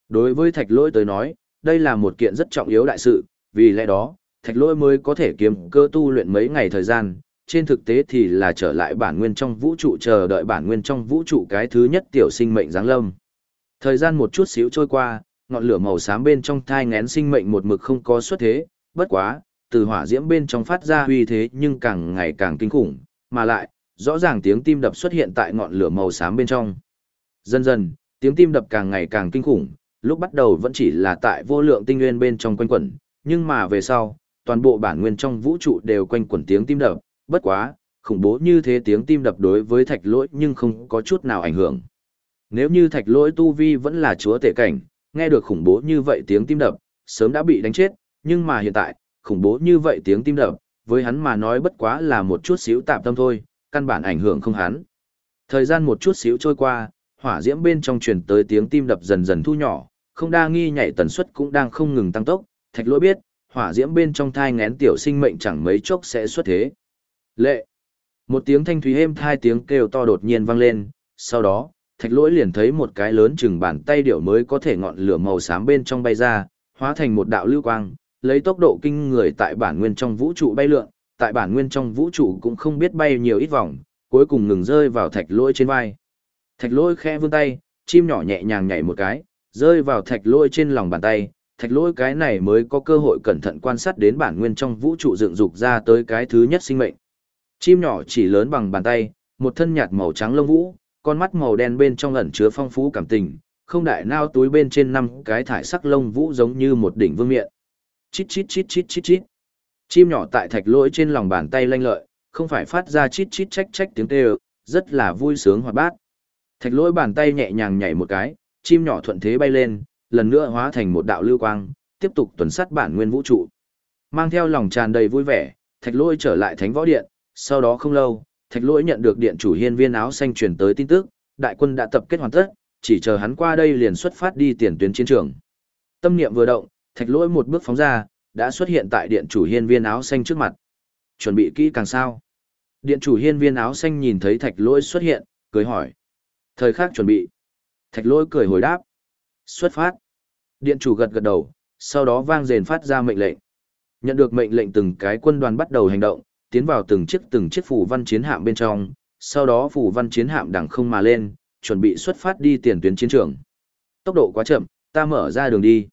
Đối với thạch lôi tới nói, đây là một kiện rất trọng yếu đại sự, vì lẽ đó, thạch lỗi mới có thể kiếm cơ tu luyện mấy ngày thời gian, trên thực tế thì là trở lại bản nguyên trong vũ trụ chờ đợi bản nguyên trong vũ trụ cái thứ nhất tiểu sinh mệnh giáng lâm. Thời gian một chút xíu trôi qua, ngọn lửa màu xám bên trong thai ngén sinh mệnh một mực không có xuất thế, bất quá, từ hỏa diễm bên trong phát ra uy thế nhưng càng ngày càng kinh khủng, mà lại, rõ ràng tiếng tim đập xuất hiện tại ngọn lửa màu xám bên trong. Dần dần, tiếng tim đập càng ngày càng kinh khủng, lúc bắt đầu vẫn chỉ là tại vô lượng tinh nguyên bên trong quanh quẩn, nhưng mà về sau, toàn bộ bản nguyên trong vũ trụ đều quanh quẩn tiếng tim đập, bất quá, khủng bố như thế tiếng tim đập đối với thạch lỗi nhưng không có chút nào ảnh hưởng. Nếu như thạch lỗi tu vi vẫn là chúa tể cảnh, nghe được khủng bố như vậy tiếng tim đập, sớm đã bị đánh chết, nhưng mà hiện tại, khủng bố như vậy tiếng tim đập, với hắn mà nói bất quá là một chút xíu tạm tâm thôi, căn bản ảnh hưởng không hắn. Thời gian một chút xíu trôi qua, hỏa diễm bên trong truyền tới tiếng tim đập dần dần thu nhỏ, không đa nghi nhảy tần suất cũng đang không ngừng tăng tốc, thạch lỗi biết, hỏa diễm bên trong thai ngén tiểu sinh mệnh chẳng mấy chốc sẽ xuất thế. Lệ! Một tiếng thanh thúy êm thai tiếng kêu to đột nhiên vang lên, sau đó, thạch lỗi liền thấy một cái lớn chừng bàn tay điệu mới có thể ngọn lửa màu xám bên trong bay ra, hóa thành một đạo lưu quang, lấy tốc độ kinh người tại bản nguyên trong vũ trụ bay lượn, tại bản nguyên trong vũ trụ cũng không biết bay nhiều ít vòng, cuối cùng ngừng rơi vào thạch lỗi trên vai. Thạch lỗi khẽ vươn tay, chim nhỏ nhẹ nhàng nhảy một cái, rơi vào thạch lỗi trên lòng bàn tay, thạch lỗi cái này mới có cơ hội cẩn thận quan sát đến bản nguyên trong vũ trụ dựng dục ra tới cái thứ nhất sinh mệnh. Chim nhỏ chỉ lớn bằng bàn tay, một thân nhạt màu trắng lông vũ, con mắt màu đen bên trong ẩn chứa phong phú cảm tình, không đại nao túi bên trên năm cái thải sắc lông vũ giống như một đỉnh vương miện. Chít chít chít chít chít chít. Chim nhỏ tại thạch lỗi trên lòng bàn tay lanh lợi, không phải phát ra chít chít trách trách tiếng kêu, rất là vui sướng hoạt bát. Thạch lỗi bàn tay nhẹ nhàng nhảy một cái, chim nhỏ thuận thế bay lên, lần nữa hóa thành một đạo lưu quang, tiếp tục tuần sát bản nguyên vũ trụ. Mang theo lòng tràn đầy vui vẻ, thạch lỗi trở lại thánh võ điện, sau đó không lâu, thạch lỗi nhận được điện chủ hiên viên áo xanh truyền tới tin tức, đại quân đã tập kết hoàn tất, chỉ chờ hắn qua đây liền xuất phát đi tiền tuyến chiến trường. Tâm niệm vừa động, thạch lỗi một bước phóng ra, đã xuất hiện tại điện chủ hiên viên áo xanh trước mặt. Chuẩn bị kỹ càng sao? Điện chủ hiên viên áo xanh nhìn thấy thạch lỗi xuất hiện, cười hỏi. Thời khắc chuẩn bị. Thạch lỗi cười hồi đáp. Xuất phát. Điện chủ gật gật đầu, sau đó vang rền phát ra mệnh lệnh. Nhận được mệnh lệnh từng cái quân đoàn bắt đầu hành động, tiến vào từng chiếc từng chiếc phủ văn chiến hạm bên trong, sau đó phủ văn chiến hạm đằng không mà lên, chuẩn bị xuất phát đi tiền tuyến chiến trường. Tốc độ quá chậm, ta mở ra đường đi.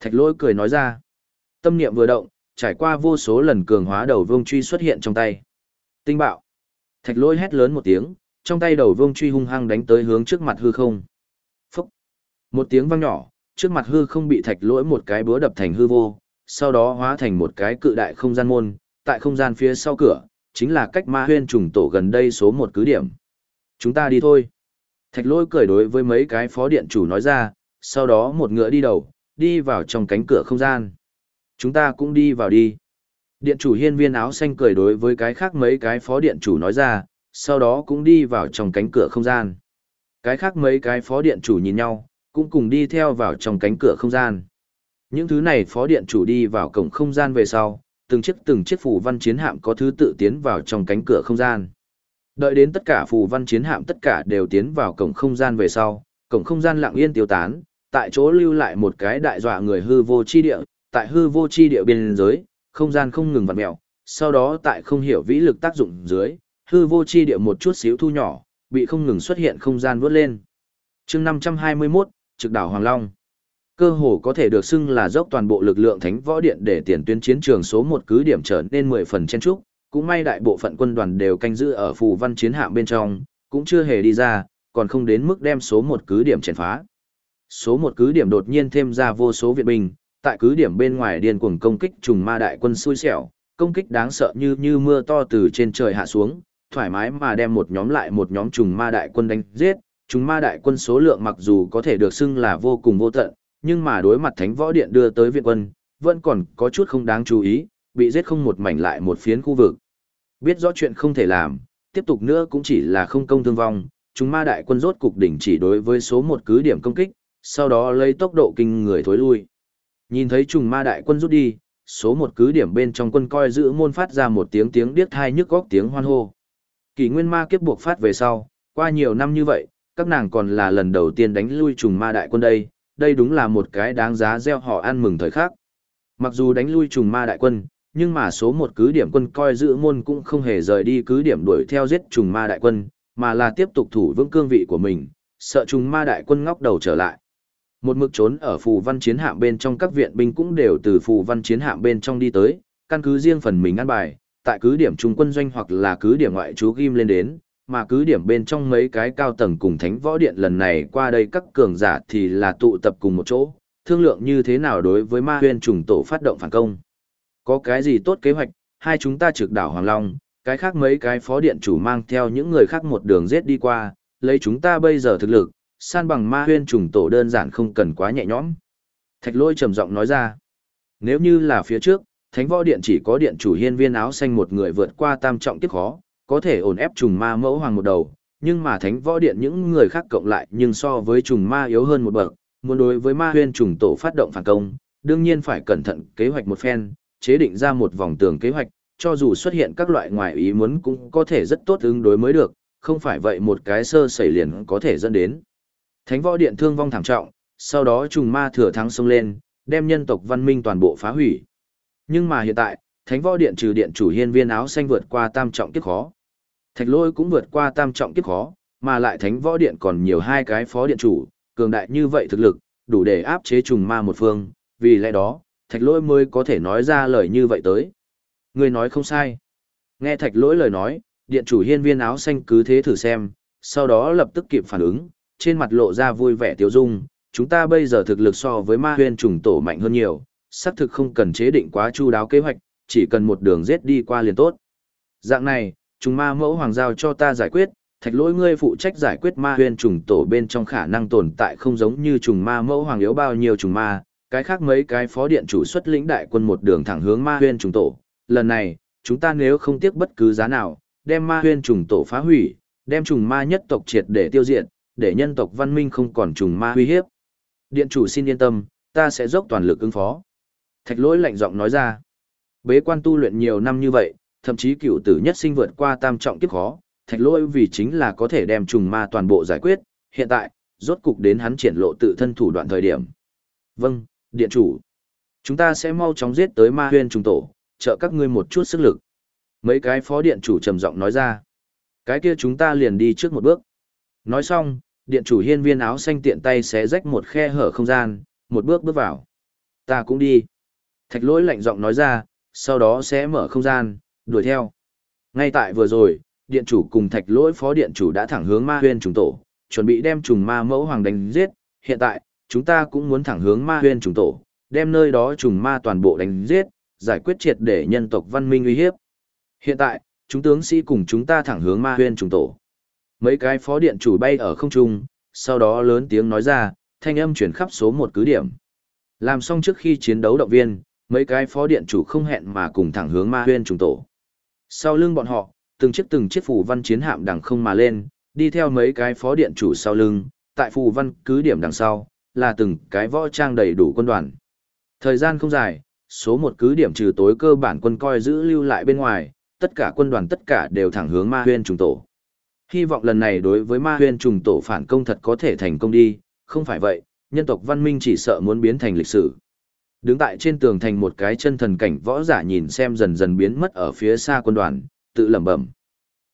Thạch lỗi cười nói ra. Tâm niệm vừa động, trải qua vô số lần cường hóa đầu vương truy xuất hiện trong tay. Tinh bạo. Thạch lỗi hét lớn một tiếng, trong tay đầu vương truy hung hăng đánh tới hướng trước mặt hư không. Một tiếng vang nhỏ, trước mặt hư không bị thạch lỗi một cái búa đập thành hư vô, sau đó hóa thành một cái cự đại không gian môn, tại không gian phía sau cửa, chính là cách ma huyên trùng tổ gần đây số một cứ điểm. Chúng ta đi thôi. Thạch lỗi cười đối với mấy cái phó điện chủ nói ra, sau đó một ngựa đi đầu, đi vào trong cánh cửa không gian. Chúng ta cũng đi vào đi. Điện chủ hiên viên áo xanh cười đối với cái khác mấy cái phó điện chủ nói ra, sau đó cũng đi vào trong cánh cửa không gian. Cái khác mấy cái phó điện chủ nhìn nhau, cũng cùng đi theo vào trong cánh cửa không gian. Những thứ này phó điện chủ đi vào cổng không gian về sau, từng chiếc từng chiếc phù văn chiến hạm có thứ tự tiến vào trong cánh cửa không gian. Đợi đến tất cả phù văn chiến hạm tất cả đều tiến vào cổng không gian về sau, cổng không gian lặng yên tiêu tán, tại chỗ lưu lại một cái đại dọa người hư vô chi địa, tại hư vô chi địa biên giới, không gian không ngừng vặn mèo, sau đó tại không hiểu vĩ lực tác dụng dưới, hư vô chi địa một chút xíu thu nhỏ, bị không ngừng xuất hiện không gian vút lên. Chương 521, trực đảo Hoàng Long. Cơ hồ có thể được xưng là dốc toàn bộ lực lượng thánh võ điện để tiền tuyến chiến trường số một cứ điểm trở nên 10 phần chen trúc, cũng may đại bộ phận quân đoàn đều canh giữ ở phù văn chiến hạm bên trong, cũng chưa hề đi ra, còn không đến mức đem số một cứ điểm chèn phá. Số một cứ điểm đột nhiên thêm ra vô số viện binh, tại cứ điểm bên ngoài điên cuồng công kích trùng ma đại quân xui xẻo, công kích đáng sợ như như mưa to từ trên trời hạ xuống, thoải mái mà đem một nhóm lại một nhóm trùng ma đại quân đánh giết. Trùng ma đại quân số lượng mặc dù có thể được xưng là vô cùng vô tận, nhưng mà đối mặt thánh võ điện đưa tới viện quân, vẫn còn có chút không đáng chú ý, bị giết không một mảnh lại một phiến khu vực. Biết rõ chuyện không thể làm, tiếp tục nữa cũng chỉ là không công thương vong, chúng ma đại quân rốt cục đỉnh chỉ đối với số một cứ điểm công kích, sau đó lấy tốc độ kinh người thối lui. Nhìn thấy trùng ma đại quân rút đi, số một cứ điểm bên trong quân coi giữ môn phát ra một tiếng tiếng điếc thai nhức góc tiếng hoan hô. Kỷ nguyên ma kiếp buộc phát về sau, qua nhiều năm như vậy, các nàng còn là lần đầu tiên đánh lui trùng ma đại quân đây, đây đúng là một cái đáng giá gieo họ ăn mừng thời khắc. Mặc dù đánh lui trùng ma đại quân, nhưng mà số một cứ điểm quân coi giữ môn cũng không hề rời đi cứ điểm đuổi theo giết trùng ma đại quân, mà là tiếp tục thủ vững cương vị của mình, sợ trùng ma đại quân ngóc đầu trở lại. Một mực trốn ở phù văn chiến hạm bên trong các viện binh cũng đều từ phù văn chiến hạm bên trong đi tới, căn cứ riêng phần mình ăn bài, tại cứ điểm trung quân doanh hoặc là cứ điểm ngoại trú ghim lên đến, mà cứ điểm bên trong mấy cái cao tầng cùng thánh võ điện lần này qua đây các cường giả thì là tụ tập cùng một chỗ, thương lượng như thế nào đối với ma huyên trùng tổ phát động phản công. Có cái gì tốt kế hoạch, hai chúng ta trực đảo Hoàng Long, cái khác mấy cái phó điện chủ mang theo những người khác một đường giết đi qua, lấy chúng ta bây giờ thực lực, san bằng ma huyên trùng tổ đơn giản không cần quá nhẹ nhõm. Thạch lôi trầm giọng nói ra, nếu như là phía trước, thánh võ điện chỉ có điện chủ hiên viên áo xanh một người vượt qua tam trọng kiếp khó, có thể ổn ép trùng ma mẫu hoàng một đầu, nhưng mà thánh võ điện những người khác cộng lại nhưng so với trùng ma yếu hơn một bậc, muốn đối với ma huyên trùng tổ phát động phản công, đương nhiên phải cẩn thận kế hoạch một phen, chế định ra một vòng tường kế hoạch, cho dù xuất hiện các loại ngoài ý muốn cũng có thể rất tốt ứng đối mới được, không phải vậy một cái sơ sẩy liền có thể dẫn đến. Thánh võ điện thương vong thảm trọng, sau đó trùng ma thừa thắng xông lên, đem nhân tộc văn minh toàn bộ phá hủy. Nhưng mà hiện tại, thánh võ điện trừ điện chủ hiên viên áo xanh vượt qua tam trọng kiếp khó. Thạch lôi cũng vượt qua tam trọng kiếp khó, mà lại thánh võ điện còn nhiều hai cái phó điện chủ, cường đại như vậy thực lực, đủ để áp chế trùng ma một phương, vì lẽ đó, thạch Lôi mới có thể nói ra lời như vậy tới. Người nói không sai. Nghe thạch lỗi lời nói, điện chủ hiên viên áo xanh cứ thế thử xem, sau đó lập tức kịp phản ứng, trên mặt lộ ra vui vẻ tiêu dung. Chúng ta bây giờ thực lực so với ma huyên trùng tổ mạnh hơn nhiều, xác thực không cần chế định quá chu đáo kế hoạch, chỉ cần một đường giết đi qua liền tốt. Dạng này, trùng ma mẫu hoàng giao cho ta giải quyết, thạch lỗi ngươi phụ trách giải quyết ma huyên trùng tổ bên trong khả năng tồn tại không giống như trùng ma mẫu hoàng yếu bao nhiêu trùng ma, cái khác mấy cái phó điện chủ xuất lĩnh đại quân một đường thẳng hướng ma huyên trùng tổ. Lần này, chúng ta nếu không tiếc bất cứ giá nào, đem ma huyên trùng tổ phá hủy, đem trùng ma nhất tộc triệt để tiêu diệt, để nhân tộc văn minh không còn trùng ma uy hiếp. Điện chủ xin yên tâm, ta sẽ dốc toàn lực ứng phó. Thạch lỗi lạnh giọng nói ra. Bế quan tu luyện nhiều năm như vậy, thậm chí cựu tử nhất sinh vượt qua tam trọng kiếp khó, thạch lỗi vì chính là có thể đem trùng ma toàn bộ giải quyết, hiện tại, rốt cục đến hắn triển lộ tự thân thủ đoạn thời điểm. Vâng, điện chủ. Chúng ta sẽ mau chóng giết tới ma huyên trùng tổ, trợ các ngươi một chút sức lực. Mấy cái phó điện chủ trầm giọng nói ra. Cái kia chúng ta liền đi trước một bước. Nói xong, điện chủ hiên viên áo xanh tiện tay xé rách một khe hở không gian, một bước bước vào. Ta cũng đi. Thạch lỗi lạnh giọng nói ra, sau đó sẽ mở không gian, đuổi theo. Ngay tại vừa rồi, điện chủ cùng thạch lỗi phó điện chủ đã thẳng hướng ma huyên trùng tổ, chuẩn bị đem trùng ma mẫu hoàng đánh giết. Hiện tại, chúng ta cũng muốn thẳng hướng ma huyên trùng tổ, đem nơi đó trùng ma toàn bộ đánh giết, giải quyết triệt để nhân tộc văn minh uy hiếp. Hiện tại, chúng tướng sĩ cùng chúng ta thẳng hướng ma huyên trùng tổ. Mấy cái phó điện chủ bay ở không trung, sau đó lớn tiếng nói ra, thanh âm chuyển khắp số một cứ điểm. Làm xong trước khi chiến đấu động viên, mấy cái phó điện chủ không hẹn mà cùng thẳng hướng ma huyên trùng tổ. Sau lưng bọn họ, từng chiếc từng chiếc phù văn chiến hạm đằng không mà lên, đi theo mấy cái phó điện chủ sau lưng, tại phù văn cứ điểm đằng sau, là từng cái võ trang đầy đủ quân đoàn. Thời gian không dài, số một cứ điểm trừ tối cơ bản quân coi giữ lưu lại bên ngoài, tất cả quân đoàn tất cả đều thẳng hướng ma huyên trùng tổ. Hy vọng lần này đối với ma huyên trùng tổ phản công thật có thể thành công đi, không phải vậy, nhân tộc văn minh chỉ sợ muốn biến thành lịch sử. Đứng tại trên tường thành một cái chân thần cảnh võ giả nhìn xem dần dần biến mất ở phía xa quân đoàn, tự lẩm bẩm.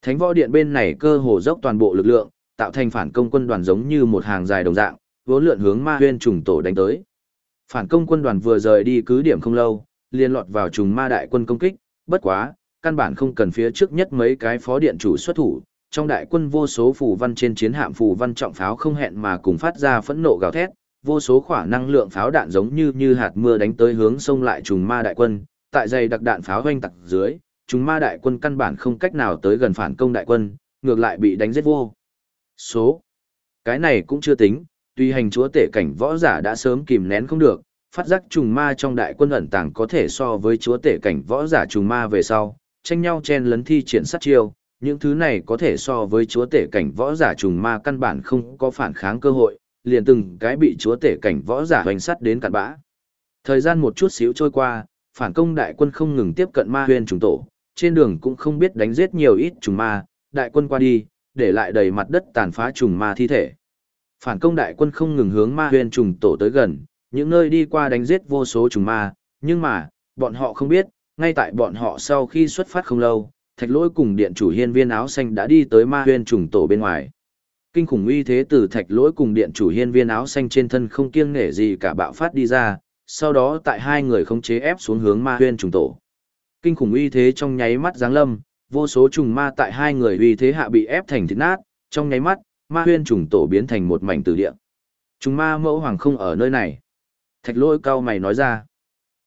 Thánh võ điện bên này cơ hồ dốc toàn bộ lực lượng, tạo thành phản công quân đoàn giống như một hàng dài đồng dạng, vốn lượn hướng ma huyên trùng tổ đánh tới. Phản công quân đoàn vừa rời đi cứ điểm không lâu, liên lọt vào trùng ma đại quân công kích, bất quá, căn bản không cần phía trước nhất mấy cái phó điện chủ xuất thủ, trong đại quân vô số phù văn trên chiến hạm phù văn trọng pháo không hẹn mà cùng phát ra phẫn nộ gào thét, vô số khỏa năng lượng pháo đạn giống như như hạt mưa đánh tới hướng sông lại trùng ma đại quân, tại dày đặc đạn pháo hoanh tặc dưới, trùng ma đại quân căn bản không cách nào tới gần phản công đại quân, ngược lại bị đánh giết vô. Số. Cái này cũng chưa tính, tuy hành chúa tể cảnh võ giả đã sớm kìm nén không được, phát giác trùng ma trong đại quân ẩn tàng có thể so với chúa tể cảnh võ giả trùng ma về sau, tranh nhau chen lấn thi triển sát chiêu, những thứ này có thể so với chúa tể cảnh võ giả trùng ma căn bản không có phản kháng cơ hội, liền từng cái bị chúa tể cảnh võ giả hoành sắt đến cạn bã. Thời gian một chút xíu trôi qua, phản công đại quân không ngừng tiếp cận ma huyền trùng tổ, trên đường cũng không biết đánh giết nhiều ít trùng ma, đại quân qua đi, để lại đầy mặt đất tàn phá trùng ma thi thể. Phản công đại quân không ngừng hướng ma huyền trùng tổ tới gần, những nơi đi qua đánh giết vô số trùng ma, nhưng mà, bọn họ không biết, ngay tại bọn họ sau khi xuất phát không lâu, thạch lỗi cùng điện chủ hiên viên áo xanh đã đi tới ma huyền trùng tổ bên ngoài. Kinh khủng uy thế từ thạch lỗi cùng điện chủ hiên viên áo xanh trên thân không kiêng nể gì cả bạo phát đi ra, sau đó tại hai người không chế ép xuống hướng ma huyên trùng tổ. Kinh khủng uy thế trong nháy mắt giáng lâm, vô số trùng ma tại hai người uy thế hạ bị ép thành thịt nát, trong nháy mắt, ma huyên trùng tổ biến thành một mảnh từ địa. Trùng ma mẫu hoàng không ở nơi này. Thạch lỗi cao mày nói ra.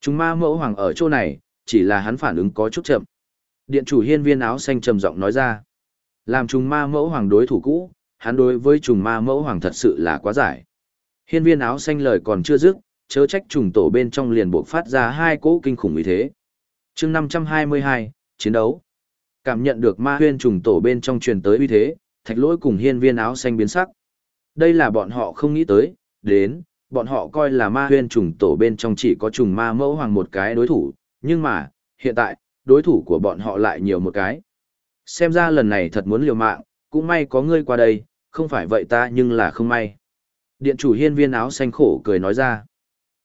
Trùng ma mẫu hoàng ở chỗ này, chỉ là hắn phản ứng có chút chậm. Điện chủ hiên viên áo xanh trầm giọng nói ra. Làm trùng ma mẫu hoàng đối thủ cũ, hắn đối với trùng ma mẫu hoàng thật sự là quá giải. Hiên viên áo xanh lời còn chưa dứt, chớ trách trùng tổ bên trong liền buộc phát ra hai cỗ kinh khủng ý thế. chương 522, chiến đấu. Cảm nhận được ma huyên trùng tổ bên trong truyền tới uy thế, thạch lỗi cùng hiên viên áo xanh biến sắc. Đây là bọn họ không nghĩ tới, đến, bọn họ coi là ma huyên trùng tổ bên trong chỉ có trùng ma mẫu hoàng một cái đối thủ, nhưng mà, hiện tại, đối thủ của bọn họ lại nhiều một cái. Xem ra lần này thật muốn liều mạng, cũng may có ngươi qua đây, không phải vậy ta nhưng là không may. Điện chủ hiên viên áo xanh khổ cười nói ra.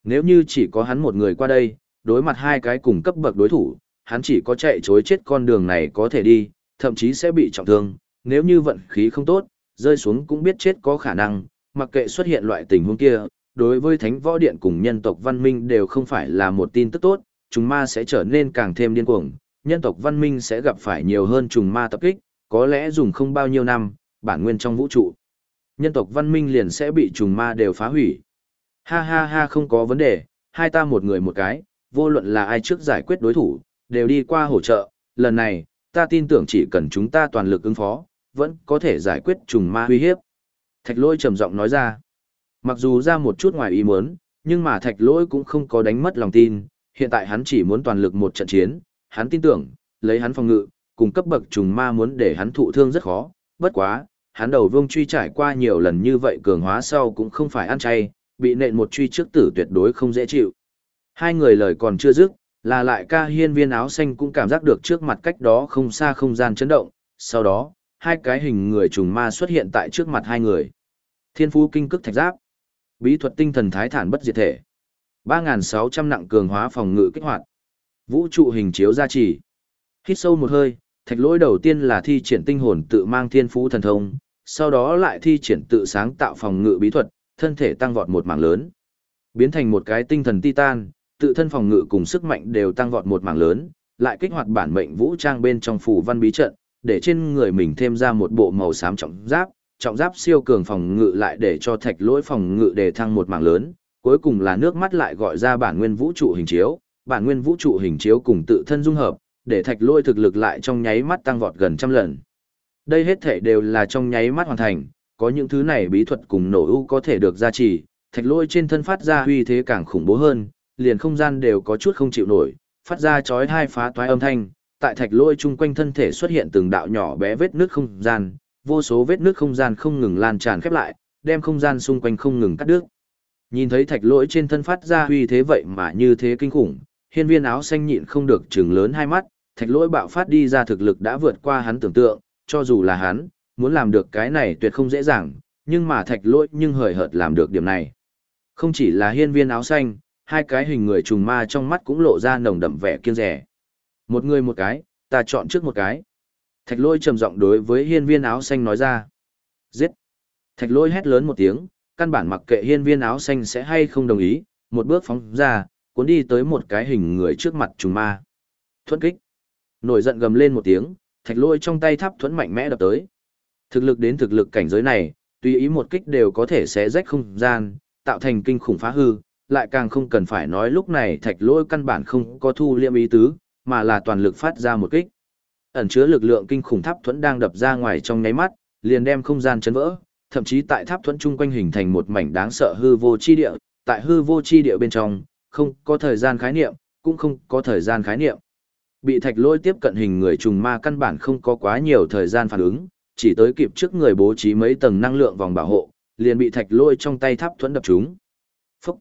Nếu như chỉ có hắn một người qua đây, đối mặt hai cái cùng cấp bậc đối thủ, hắn chỉ có chạy chối chết con đường này có thể đi, thậm chí sẽ bị trọng thương, nếu như vận khí không tốt, rơi xuống cũng biết chết có khả năng, mặc kệ xuất hiện loại tình huống kia, đối với thánh võ điện cùng nhân tộc văn minh đều không phải là một tin tức tốt, trùng ma sẽ trở nên càng thêm điên cuồng, nhân tộc văn minh sẽ gặp phải nhiều hơn trùng ma tập kích, có lẽ dùng không bao nhiêu năm, bản nguyên trong vũ trụ. Nhân tộc văn minh liền sẽ bị trùng ma đều phá hủy. Ha ha ha không có vấn đề, hai ta một người một cái, vô luận là ai trước giải quyết đối thủ, đều đi qua hỗ trợ, lần này, ta tin tưởng chỉ cần chúng ta toàn lực ứng phó, vẫn có thể giải quyết trùng ma uy hiếp. Thạch lôi trầm giọng nói ra. Mặc dù ra một chút ngoài ý muốn, nhưng mà thạch lôi cũng không có đánh mất lòng tin, hiện tại hắn chỉ muốn toàn lực một trận chiến, hắn tin tưởng, lấy hắn phòng ngự, cùng cấp bậc trùng ma muốn để hắn thụ thương rất khó, bất quá, hắn đầu vương truy trải qua nhiều lần như vậy cường hóa sau cũng không phải ăn chay, bị nện một truy trước tử tuyệt đối không dễ chịu. Hai người lời còn chưa dứt, là lại ca hiên viên áo xanh cũng cảm giác được trước mặt cách đó không xa không gian chấn động, sau đó, hai cái hình người trùng ma xuất hiện tại trước mặt hai người. Thiên phú kinh cức thạch giáp, bí thuật tinh thần thái thản bất diệt thể, 3.600 nặng cường hóa phòng ngự kích hoạt, vũ trụ hình chiếu gia trì. Hít sâu một hơi, thạch lỗi đầu tiên là thi triển tinh hồn tự mang thiên phú thần thông, sau đó lại thi triển tự sáng tạo phòng ngự bí thuật, thân thể tăng vọt một mảng lớn. Biến thành một cái tinh thần titan, tự thân phòng ngự cùng sức mạnh đều tăng vọt một mảng lớn, lại kích hoạt bản mệnh vũ trang bên trong phù văn bí trận, để trên người mình thêm ra một bộ màu xám trọng giáp, trọng giáp siêu cường phòng ngự lại để cho thạch lỗi phòng ngự đề thăng một mảng lớn, cuối cùng là nước mắt lại gọi ra bản nguyên vũ trụ hình chiếu, bản nguyên vũ trụ hình chiếu cùng tự thân dung hợp, để thạch Lôi thực lực lại trong nháy mắt tăng vọt gần trăm lần. Đây hết thể đều là trong nháy mắt hoàn thành, có những thứ này bí thuật cùng nổ ưu có thể được gia trì, thạch Lôi trên thân phát ra uy thế càng khủng bố hơn, liền không gian đều có chút không chịu nổi, phát ra chói hai phá toái âm thanh, tại thạch lôi chung quanh thân thể xuất hiện từng đạo nhỏ bé vết nước không gian, vô số vết nước không gian không ngừng lan tràn khép lại, đem không gian xung quanh không ngừng cắt đứt. Nhìn thấy thạch lỗi trên thân phát ra uy thế vậy mà như thế kinh khủng, hiên viên áo xanh nhịn không được chừng lớn hai mắt, thạch lỗi bạo phát đi ra thực lực đã vượt qua hắn tưởng tượng, cho dù là hắn, muốn làm được cái này tuyệt không dễ dàng, nhưng mà thạch lỗi nhưng hời hợt làm được điểm này. Không chỉ là hiên viên áo xanh, hai cái hình người trùng ma trong mắt cũng lộ ra nồng đậm vẻ kiêng rẻ. Một người một cái, ta chọn trước một cái. Thạch lôi trầm giọng đối với hiên viên áo xanh nói ra. Giết! Thạch lôi hét lớn một tiếng, căn bản mặc kệ hiên viên áo xanh sẽ hay không đồng ý, một bước phóng ra, cuốn đi tới một cái hình người trước mặt trùng ma. Thuẫn kích! Nổi giận gầm lên một tiếng, thạch lôi trong tay tháp thuẫn mạnh mẽ đập tới. Thực lực đến thực lực cảnh giới này, tùy ý một kích đều có thể xé rách không gian, tạo thành kinh khủng phá hư, lại càng không cần phải nói lúc này thạch lôi căn bản không có thu liêm ý tứ, mà là toàn lực phát ra một kích. Ẩn chứa lực lượng kinh khủng tháp thuẫn đang đập ra ngoài trong nháy mắt, liền đem không gian chấn vỡ, thậm chí tại tháp thuẫn chung quanh hình thành một mảnh đáng sợ hư vô chi địa, tại hư vô chi địa bên trong, không có thời gian khái niệm, cũng không có thời gian khái niệm. Bị thạch lôi tiếp cận hình người trùng ma căn bản không có quá nhiều thời gian phản ứng, chỉ tới kịp trước người bố trí mấy tầng năng lượng vòng bảo hộ, liền bị thạch lôi trong tay tháp thuẫn đập chúng Phúc!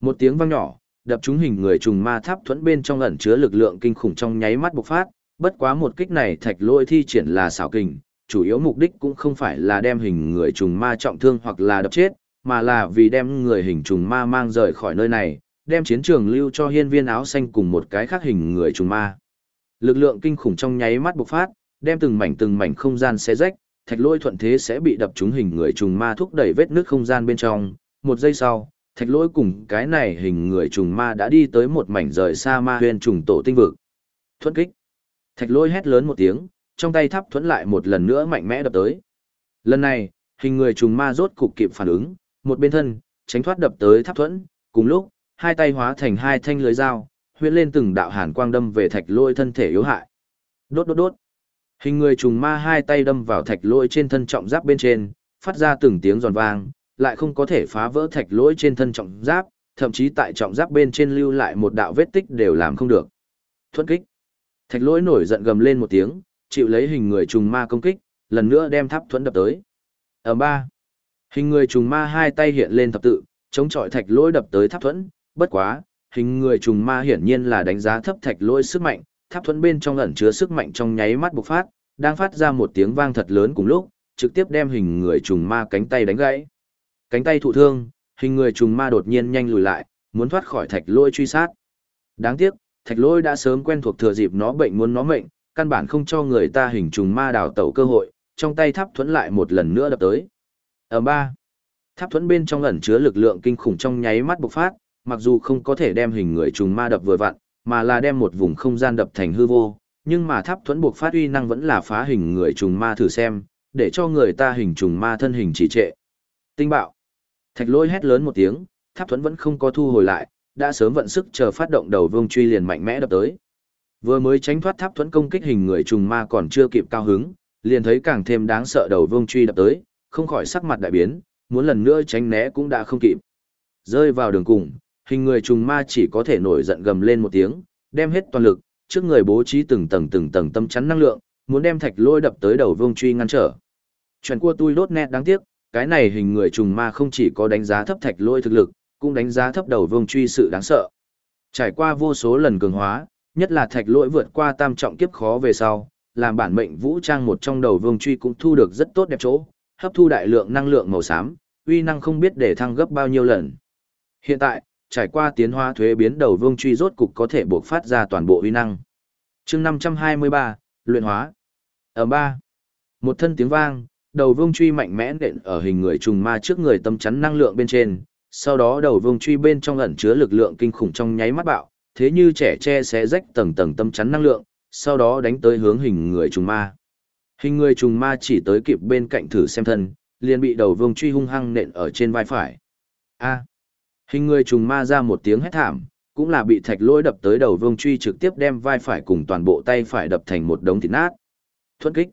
Một tiếng vang nhỏ, đập chúng hình người trùng ma tháp thuẫn bên trong ẩn chứa lực lượng kinh khủng trong nháy mắt bộc phát, bất quá một kích này thạch lôi thi triển là xảo kình, chủ yếu mục đích cũng không phải là đem hình người trùng ma trọng thương hoặc là đập chết, mà là vì đem người hình trùng ma mang rời khỏi nơi này, đem chiến trường lưu cho hiên viên áo xanh cùng một cái khác hình người trùng ma. Lực lượng kinh khủng trong nháy mắt bộc phát, đem từng mảnh từng mảnh không gian xé rách, thạch lôi thuận thế sẽ bị đập trúng hình người trùng ma thúc đẩy vết nước không gian bên trong. Một giây sau, thạch lỗi cùng cái này hình người trùng ma đã đi tới một mảnh rời xa ma huyền trùng tổ tinh vực. Thuận kích. Thạch lỗi hét lớn một tiếng, trong tay thắp thuẫn lại một lần nữa mạnh mẽ đập tới. Lần này, hình người trùng ma rốt cục kịp phản ứng, một bên thân, tránh thoát đập tới tháp thuẫn, cùng lúc, hai tay hóa thành hai thanh lưới dao, huyễn lên từng đạo hàn quang đâm về thạch lôi thân thể yếu hại. Đốt đốt đốt. Hình người trùng ma hai tay đâm vào thạch lôi trên thân trọng giáp bên trên, phát ra từng tiếng giòn vang, lại không có thể phá vỡ thạch lôi trên thân trọng giáp, thậm chí tại trọng giáp bên trên lưu lại một đạo vết tích đều làm không được. Thuận kích. Thạch lôi nổi giận gầm lên một tiếng, chịu lấy hình người trùng ma công kích, lần nữa đem tháp thuẫn đập tới. Ở ba, hình người trùng ma hai tay hiện lên thập tự, chống chọi thạch lôi đập tới tháp thuẫn, bất quá, hình người trùng ma hiển nhiên là đánh giá thấp thạch lỗi sức mạnh, tháp thuẫn bên trong ẩn chứa sức mạnh trong nháy mắt bộc phát, đang phát ra một tiếng vang thật lớn cùng lúc, trực tiếp đem hình người trùng ma cánh tay đánh gãy. Cánh tay thụ thương, hình người trùng ma đột nhiên nhanh lùi lại, muốn thoát khỏi thạch lôi truy sát. Đáng tiếc, thạch lôi đã sớm quen thuộc thừa dịp nó bệnh muốn nó mệnh, căn bản không cho người ta hình trùng ma đào tẩu cơ hội, trong tay tháp thuẫn lại một lần nữa đập tới. Ở ba, Tháp thuẫn bên trong ẩn chứa lực lượng kinh khủng trong nháy mắt bộc phát, mặc dù không có thể đem hình người trùng ma đập vừa vặn, mà là đem một vùng không gian đập thành hư vô, nhưng mà tháp thuẫn buộc phát uy năng vẫn là phá hình người trùng ma thử xem, để cho người ta hình trùng ma thân hình trì trệ. Tinh bạo. Thạch lôi hét lớn một tiếng, tháp thuẫn vẫn không có thu hồi lại, đã sớm vận sức chờ phát động đầu vương truy liền mạnh mẽ đập tới. Vừa mới tránh thoát tháp thuẫn công kích hình người trùng ma còn chưa kịp cao hứng, liền thấy càng thêm đáng sợ đầu vương truy đập tới, không khỏi sắc mặt đại biến, muốn lần nữa tránh né cũng đã không kịp. Rơi vào đường cùng, hình người trùng ma chỉ có thể nổi giận gầm lên một tiếng, đem hết toàn lực, trước người bố trí từng tầng từng tầng tâm chắn năng lượng, muốn đem thạch lôi đập tới đầu vương truy ngăn trở. Chuyện Cua tôi đốt nét đáng tiếc, cái này hình người trùng ma không chỉ có đánh giá thấp thạch lôi thực lực, cũng đánh giá thấp đầu vương truy sự đáng sợ. Trải qua vô số lần cường hóa, nhất là thạch lỗi vượt qua tam trọng kiếp khó về sau, làm bản mệnh vũ trang một trong đầu vương truy cũng thu được rất tốt đẹp chỗ, hấp thu đại lượng năng lượng màu xám, uy năng không biết để thăng gấp bao nhiêu lần. Hiện tại, trải qua tiến hóa thuế biến đầu vương truy rốt cục có thể buộc phát ra toàn bộ uy năng. chương 523, luyện hóa. Ở ba, một thân tiếng vang, đầu vương truy mạnh mẽ nện ở hình người trùng ma trước người tâm chắn năng lượng bên trên, sau đó đầu vương truy bên trong ẩn chứa lực lượng kinh khủng trong nháy mắt bạo, thế như trẻ che xé rách tầng tầng tâm chắn năng lượng, sau đó đánh tới hướng hình người trùng ma. Hình người trùng ma chỉ tới kịp bên cạnh thử xem thân, liền bị đầu vương truy hung hăng nện ở trên vai phải. A. Hình người trùng ma ra một tiếng hét thảm, cũng là bị thạch lôi đập tới đầu vương truy trực tiếp đem vai phải cùng toàn bộ tay phải đập thành một đống thịt nát. Thuất kích.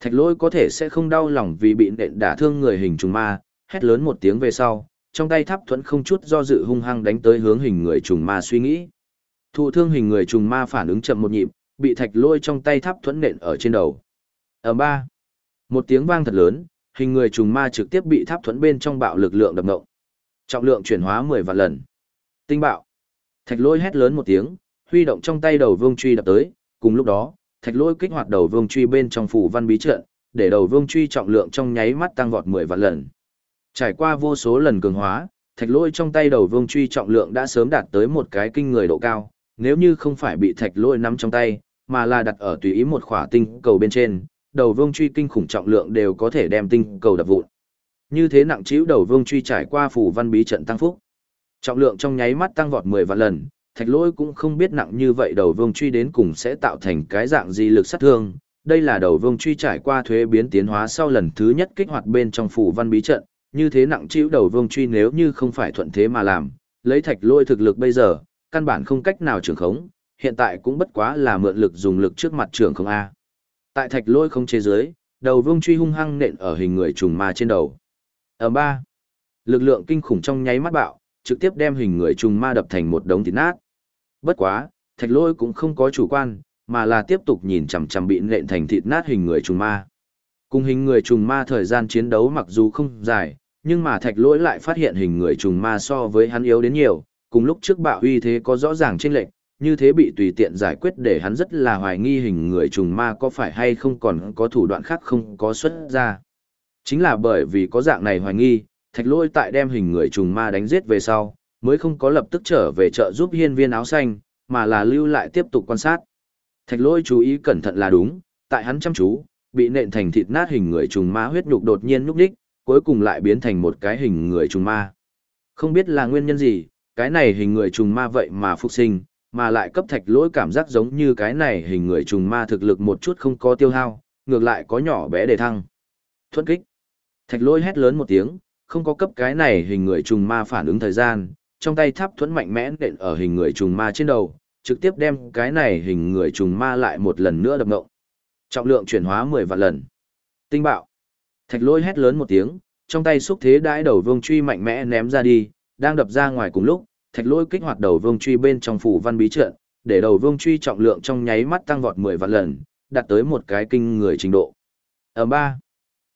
Thạch lôi có thể sẽ không đau lòng vì bị nện đả thương người hình trùng ma, hét lớn một tiếng về sau, trong tay tháp thuẫn không chút do dự hung hăng đánh tới hướng hình người trùng ma suy nghĩ. Thụ thương hình người trùng ma phản ứng chậm một nhịp, bị thạch lôi trong tay tháp thuẫn nện ở trên đầu. Ở ba, một tiếng vang thật lớn, hình người trùng ma trực tiếp bị tháp thuẫn bên trong bạo lực lượng đập ngộng. Trọng lượng chuyển hóa 10 vạn lần. Tinh bạo. Thạch lôi hét lớn một tiếng, huy động trong tay đầu vương truy đập tới, cùng lúc đó, thạch lôi kích hoạt đầu vương truy bên trong phủ văn bí trận, để đầu vương truy trọng lượng trong nháy mắt tăng vọt 10 vạn lần. Trải qua vô số lần cường hóa, thạch lôi trong tay đầu vương truy trọng lượng đã sớm đạt tới một cái kinh người độ cao, nếu như không phải bị thạch lôi nắm trong tay, mà là đặt ở tùy ý một khỏa tinh cầu bên trên, đầu vương truy kinh khủng trọng lượng đều có thể đem tinh cầu đập vụn. Như thế nặng trĩu đầu vương truy trải qua phủ văn bí trận tăng phúc. Trọng lượng trong nháy mắt tăng vọt 10 vạn lần, thạch lôi cũng không biết nặng như vậy đầu vương truy đến cùng sẽ tạo thành cái dạng gì lực sát thương. Đây là đầu vương truy trải qua thuế biến tiến hóa sau lần thứ nhất kích hoạt bên trong phủ văn bí trận, như thế nặng trĩu đầu vương truy nếu như không phải thuận thế mà làm, lấy thạch lôi thực lực bây giờ, căn bản không cách nào trưởng khống, hiện tại cũng bất quá là mượn lực dùng lực trước mặt trưởng không A. Tại thạch lôi không chế giới, đầu vương truy hung hăng nện ở hình người trùng ma trên đầu. Ầm ba, lực lượng kinh khủng trong nháy mắt bạo, trực tiếp đem hình người trùng ma đập thành một đống thịt nát. Bất quá, thạch lôi cũng không có chủ quan, mà là tiếp tục nhìn chằm chằm bị nện thành thịt nát hình người trùng ma. Cùng hình người trùng ma thời gian chiến đấu mặc dù không dài, nhưng mà thạch lỗi lại phát hiện hình người trùng ma so với hắn yếu đến nhiều, cùng lúc trước bạo uy thế có rõ ràng chênh lệch, như thế bị tùy tiện giải quyết để hắn rất là hoài nghi hình người trùng ma có phải hay không còn có thủ đoạn khác không có xuất ra. Chính là bởi vì có dạng này hoài nghi, thạch lôi tại đem hình người trùng ma đánh giết về sau, mới không có lập tức trở về chợ giúp hiên viên áo xanh, mà là lưu lại tiếp tục quan sát. Thạch lôi chú ý cẩn thận là đúng, tại hắn chăm chú, bị nện thành thịt nát hình người trùng ma huyết nhục đột nhiên nhúc đích, cuối cùng lại biến thành một cái hình người trùng ma. Không biết là nguyên nhân gì, cái này hình người trùng ma vậy mà phục sinh, mà lại cấp thạch lỗi cảm giác giống như cái này hình người trùng ma thực lực một chút không có tiêu hao, ngược lại có nhỏ bé đề thăng. Thuận kích. Thạch lỗi hét lớn một tiếng, không có cấp cái này hình người trùng ma phản ứng thời gian, trong tay tháp thuẫn mạnh mẽ nện ở hình người trùng ma trên đầu, trực tiếp đem cái này hình người trùng ma lại một lần nữa đập ngộng. Trọng lượng chuyển hóa 10 vạn lần. Tinh bạo. Thạch lỗi hét lớn một tiếng, trong tay xúc thế đãi đầu vương truy mạnh mẽ ném ra đi, đang đập ra ngoài cùng lúc, thạch lôi kích hoạt đầu vương truy bên trong phủ văn bí trận, để đầu vương truy trọng lượng trong nháy mắt tăng vọt 10 vạn lần, đạt tới một cái kinh người trình độ. Ở ba,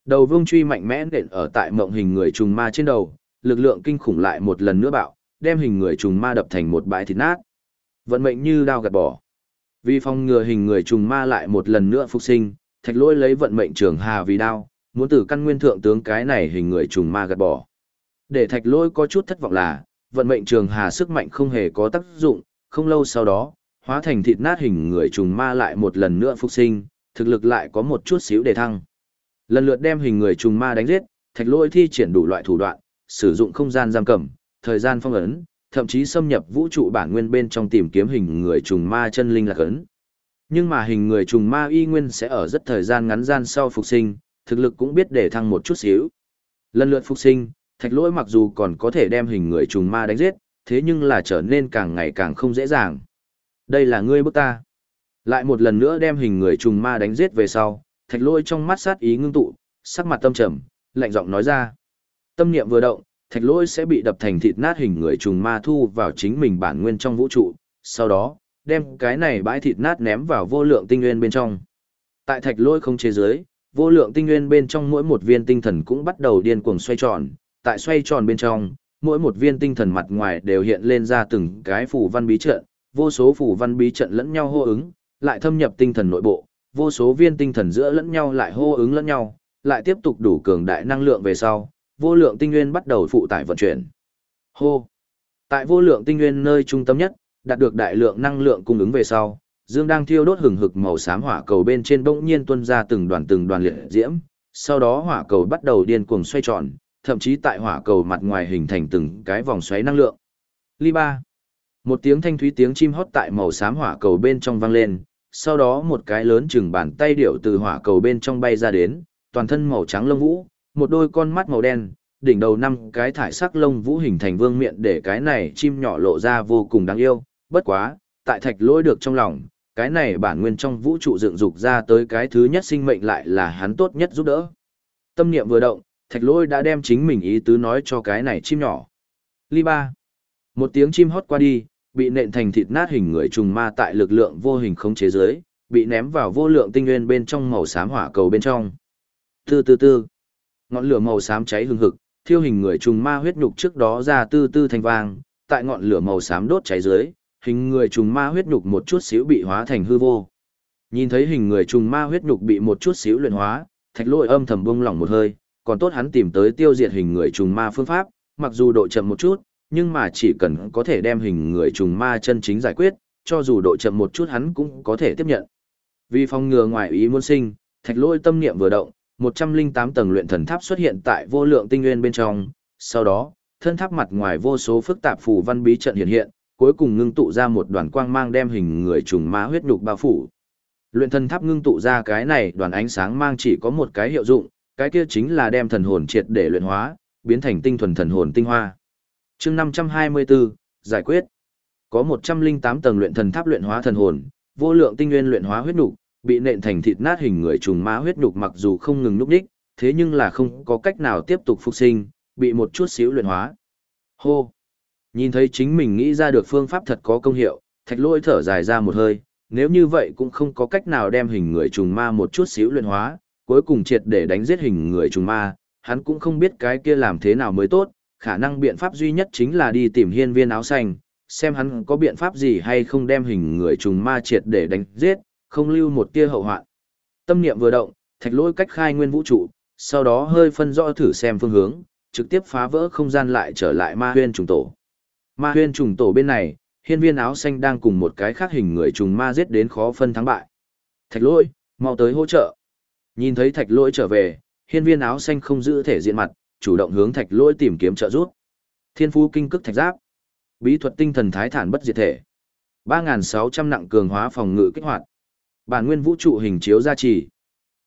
đầu vương truy mạnh mẽ nện ở tại mộng hình người trùng ma trên đầu, lực lượng kinh khủng lại một lần nữa bạo, đem hình người trùng ma đập thành một bãi thịt nát. Vận mệnh như đao gạt bỏ. Vì phòng ngừa hình người trùng ma lại một lần nữa phục sinh, thạch lôi lấy vận mệnh trường hà vì đao, muốn từ căn nguyên thượng tướng cái này hình người trùng ma gạt bỏ. Để thạch lôi có chút thất vọng là, vận mệnh trường hà sức mạnh không hề có tác dụng, không lâu sau đó, hóa thành thịt nát hình người trùng ma lại một lần nữa phục sinh, thực lực lại có một chút xíu đề thăng. Lần lượt đem hình người trùng ma đánh giết, thạch lôi thi triển đủ loại thủ đoạn, sử dụng không gian giam cầm, thời gian phong ấn, thậm chí xâm nhập vũ trụ bản nguyên bên trong tìm kiếm hình người trùng ma chân linh lạc ấn. Nhưng mà hình người trùng ma y nguyên sẽ ở rất thời gian ngắn gian sau phục sinh, thực lực cũng biết để thăng một chút xíu. Lần lượt phục sinh, thạch lỗi mặc dù còn có thể đem hình người trùng ma đánh giết, thế nhưng là trở nên càng ngày càng không dễ dàng. Đây là ngươi bức ta. Lại một lần nữa đem hình người trùng ma đánh giết về sau, thạch Lôi trong mắt sát ý ngưng tụ, sắc mặt tâm trầm, lạnh giọng nói ra. Tâm niệm vừa động, thạch Lôi sẽ bị đập thành thịt nát hình người trùng ma thu vào chính mình bản nguyên trong vũ trụ, sau đó, đem cái này bãi thịt nát ném vào vô lượng tinh nguyên bên trong. Tại thạch Lôi không chế giới, vô lượng tinh nguyên bên trong mỗi một viên tinh thần cũng bắt đầu điên cuồng xoay tròn, tại xoay tròn bên trong, mỗi một viên tinh thần mặt ngoài đều hiện lên ra từng cái phù văn bí trận, vô số phù văn bí trận lẫn nhau hô ứng, lại thâm nhập tinh thần nội bộ, vô số viên tinh thần giữa lẫn nhau lại hô ứng lẫn nhau, lại tiếp tục đủ cường đại năng lượng về sau, vô lượng tinh nguyên bắt đầu phụ tải vận chuyển. Hô! Tại vô lượng tinh nguyên nơi trung tâm nhất, đạt được đại lượng năng lượng cung ứng về sau, Dương đang thiêu đốt hừng hực màu xám hỏa cầu bên trên bỗng nhiên tuôn ra từng đoàn từng đoàn liệt diễm, sau đó hỏa cầu bắt đầu điên cuồng xoay tròn, thậm chí tại hỏa cầu mặt ngoài hình thành từng cái vòng xoáy năng lượng. Ly ba. Một tiếng thanh thúy tiếng chim hót tại màu xám hỏa cầu bên trong vang lên, sau đó một cái lớn chừng bàn tay điệu từ hỏa cầu bên trong bay ra đến, toàn thân màu trắng lông vũ, một đôi con mắt màu đen, đỉnh đầu năm cái thải sắc lông vũ hình thành vương miện để cái này chim nhỏ lộ ra vô cùng đáng yêu, bất quá, tại thạch lỗi được trong lòng, cái này bản nguyên trong vũ trụ dựng dục ra tới cái thứ nhất sinh mệnh lại là hắn tốt nhất giúp đỡ. Tâm niệm vừa động, thạch lỗi đã đem chính mình ý tứ nói cho cái này chim nhỏ. Ly ba. Một tiếng chim hót qua đi, bị nện thành thịt nát hình người trùng ma tại lực lượng vô hình không chế giới, bị ném vào vô lượng tinh nguyên bên trong màu xám hỏa cầu bên trong. Tư tư tư. Ngọn lửa màu xám cháy hừng hực, thiêu hình người trùng ma huyết nhục trước đó ra tư tư thành vàng, tại ngọn lửa màu xám đốt cháy dưới, hình người trùng ma huyết nhục một chút xíu bị hóa thành hư vô. Nhìn thấy hình người trùng ma huyết nhục bị một chút xíu luyện hóa, thạch lôi âm thầm buông lỏng một hơi, còn tốt hắn tìm tới tiêu diệt hình người trùng ma phương pháp, mặc dù độ chậm một chút, nhưng mà chỉ cần có thể đem hình người trùng ma chân chính giải quyết, cho dù độ chậm một chút hắn cũng có thể tiếp nhận. Vì phòng ngừa ngoài ý muốn sinh, thạch lôi tâm niệm vừa động, 108 tầng luyện thần tháp xuất hiện tại vô lượng tinh nguyên bên trong, sau đó, thân tháp mặt ngoài vô số phức tạp phù văn bí trận hiện hiện, cuối cùng ngưng tụ ra một đoàn quang mang đem hình người trùng ma huyết nhục bao phủ. Luyện thần tháp ngưng tụ ra cái này đoàn ánh sáng mang chỉ có một cái hiệu dụng, cái kia chính là đem thần hồn triệt để luyện hóa, biến thành tinh thuần thần hồn tinh hoa. Chương 524, giải quyết. Có 108 tầng luyện thần tháp luyện hóa thần hồn, vô lượng tinh nguyên luyện hóa huyết nục, bị nện thành thịt nát hình người trùng ma huyết nục mặc dù không ngừng núp đích, thế nhưng là không có cách nào tiếp tục phục sinh, bị một chút xíu luyện hóa. Hô! Nhìn thấy chính mình nghĩ ra được phương pháp thật có công hiệu, thạch lôi thở dài ra một hơi, nếu như vậy cũng không có cách nào đem hình người trùng ma một chút xíu luyện hóa, cuối cùng triệt để đánh giết hình người trùng ma, hắn cũng không biết cái kia làm thế nào mới tốt, khả năng biện pháp duy nhất chính là đi tìm hiên viên áo xanh, xem hắn có biện pháp gì hay không đem hình người trùng ma triệt để đánh giết, không lưu một tia hậu hoạn. Tâm niệm vừa động, thạch lôi cách khai nguyên vũ trụ, sau đó hơi phân rõ thử xem phương hướng, trực tiếp phá vỡ không gian lại trở lại ma huyên trùng tổ. Ma huyên trùng tổ bên này, hiên viên áo xanh đang cùng một cái khác hình người trùng ma giết đến khó phân thắng bại. Thạch lỗi, mau tới hỗ trợ. Nhìn thấy thạch lỗi trở về, hiên viên áo xanh không giữ thể diện mặt, chủ động hướng thạch lỗi tìm kiếm trợ giúp. Thiên phú kinh cức thạch giáp. Bí thuật tinh thần thái thản bất diệt thể. 3.600 nặng cường hóa phòng ngự kích hoạt. Bản nguyên vũ trụ hình chiếu gia trì.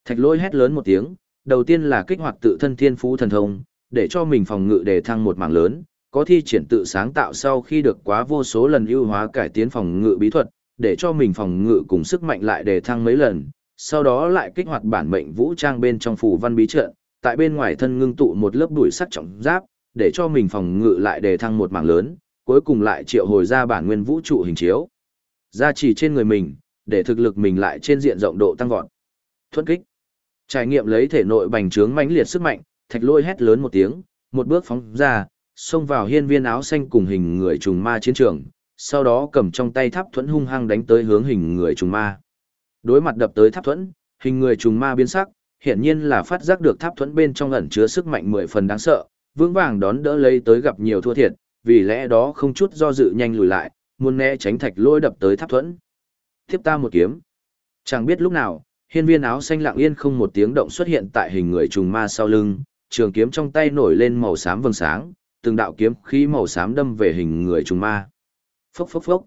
Thạch lỗi hét lớn một tiếng, đầu tiên là kích hoạt tự thân thiên phú thần thông, để cho mình phòng ngự để thăng một mảng lớn, có thi triển tự sáng tạo sau khi được quá vô số lần ưu hóa cải tiến phòng ngự bí thuật, để cho mình phòng ngự cùng sức mạnh lại để thăng mấy lần, sau đó lại kích hoạt bản mệnh vũ trang bên trong phù văn bí trận, tại bên ngoài thân ngưng tụ một lớp đuổi sắc trọng giáp, để cho mình phòng ngự lại đề thăng một mảng lớn, cuối cùng lại triệu hồi ra bản nguyên vũ trụ hình chiếu. Gia trì trên người mình, để thực lực mình lại trên diện rộng độ tăng vọt. Thuận kích. Trải nghiệm lấy thể nội bành trướng mãnh liệt sức mạnh, thạch lôi hét lớn một tiếng, một bước phóng ra, xông vào hiên viên áo xanh cùng hình người trùng ma chiến trường, sau đó cầm trong tay tháp thuẫn hung hăng đánh tới hướng hình người trùng ma. Đối mặt đập tới tháp thuẫn, hình người trùng ma biến sắc, hiển nhiên là phát giác được tháp thuẫn bên trong ẩn chứa sức mạnh mười phần đáng sợ, vững vàng đón đỡ lấy tới gặp nhiều thua thiệt, vì lẽ đó không chút do dự nhanh lùi lại, muốn né tránh thạch lôi đập tới tháp thuẫn. Tiếp ta một kiếm. Chẳng biết lúc nào, hiên viên áo xanh lặng yên không một tiếng động xuất hiện tại hình người trùng ma sau lưng, trường kiếm trong tay nổi lên màu xám vầng sáng, từng đạo kiếm khí màu xám đâm về hình người trùng ma. Phốc phốc phốc.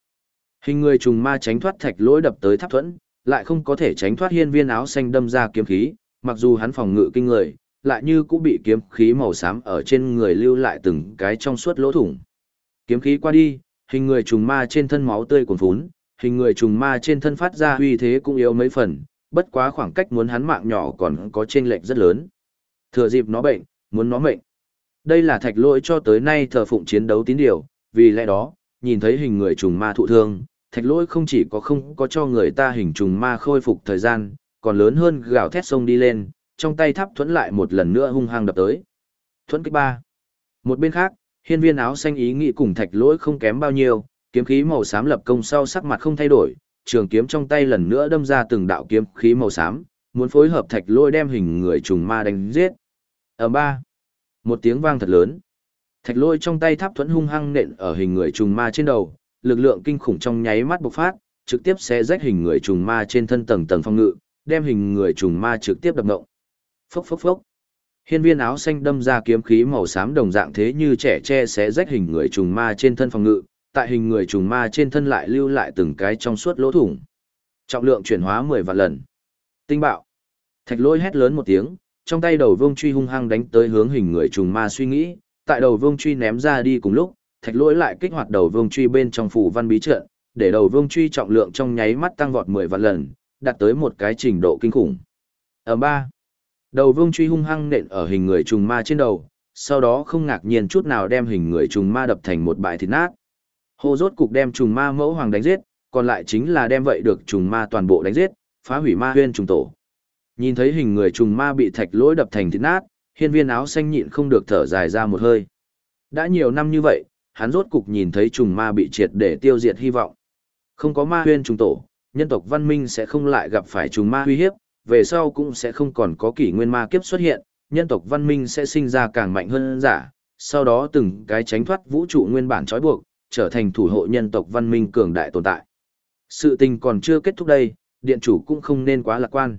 Hình người trùng ma tránh thoát thạch lỗi đập tới tháp thuẫn, lại không có thể tránh thoát hiên viên áo xanh đâm ra kiếm khí, mặc dù hắn phòng ngự kinh người, lại như cũng bị kiếm khí màu xám ở trên người lưu lại từng cái trong suốt lỗ thủng. Kiếm khí qua đi, hình người trùng ma trên thân máu tươi cuồn phún, hình người trùng ma trên thân phát ra uy thế cũng yếu mấy phần, bất quá khoảng cách muốn hắn mạng nhỏ còn có chênh lệch rất lớn. Thừa dịp nó bệnh, muốn nó mệnh. Đây là thạch lỗi cho tới nay thờ phụng chiến đấu tín điều, vì lẽ đó, nhìn thấy hình người trùng ma thụ thương, thạch lỗi không chỉ có không có cho người ta hình trùng ma khôi phục thời gian, còn lớn hơn gào thét sông đi lên, trong tay tháp thuẫn lại một lần nữa hung hăng đập tới. Thuẫn kích ba. Một bên khác, hiên viên áo xanh ý nghĩ cùng thạch lỗi không kém bao nhiêu, kiếm khí màu xám lập công sau sắc mặt không thay đổi, trường kiếm trong tay lần nữa đâm ra từng đạo kiếm khí màu xám, muốn phối hợp thạch lỗi đem hình người trùng ma đánh giết. Ở ba, một tiếng vang thật lớn. Thạch lôi trong tay tháp thuẫn hung hăng nện ở hình người trùng ma trên đầu, lực lượng kinh khủng trong nháy mắt bộc phát, trực tiếp sẽ rách hình người trùng ma trên thân tầng tầng phong ngự, đem hình người trùng ma trực tiếp đập ngộng. Phốc phốc phốc. Hiên viên áo xanh đâm ra kiếm khí màu xám đồng dạng thế như trẻ tre sẽ rách hình người trùng ma trên thân phòng ngự, tại hình người trùng ma trên thân lại lưu lại từng cái trong suốt lỗ thủng. Trọng lượng chuyển hóa 10 vạn lần. Tinh bạo. Thạch lôi hét lớn một tiếng, trong tay đầu vương truy hung hăng đánh tới hướng hình người trùng ma suy nghĩ, tại đầu vương truy ném ra đi cùng lúc, thạch lôi lại kích hoạt đầu vương truy bên trong phủ văn bí trận, để đầu vương truy trọng lượng trong nháy mắt tăng vọt 10 vạn lần, đạt tới một cái trình độ kinh khủng. Ở ba, đầu vương truy hung hăng nện ở hình người trùng ma trên đầu, sau đó không ngạc nhiên chút nào đem hình người trùng ma đập thành một bãi thịt nát. Hồ rốt cục đem trùng ma mẫu hoàng đánh giết, còn lại chính là đem vậy được trùng ma toàn bộ đánh giết, phá hủy ma huyên trùng tổ. Nhìn thấy hình người trùng ma bị thạch lỗi đập thành thịt nát, hiên viên áo xanh nhịn không được thở dài ra một hơi. Đã nhiều năm như vậy, hắn rốt cục nhìn thấy trùng ma bị triệt để tiêu diệt hy vọng. Không có ma huyên trùng tổ, nhân tộc văn minh sẽ không lại gặp phải trùng ma uy hiếp, về sau cũng sẽ không còn có kỷ nguyên ma kiếp xuất hiện, nhân tộc văn minh sẽ sinh ra càng mạnh hơn giả, sau đó từng cái tránh thoát vũ trụ nguyên bản trói buộc, trở thành thủ hộ nhân tộc văn minh cường đại tồn tại. Sự tình còn chưa kết thúc đây, điện chủ cũng không nên quá lạc quan.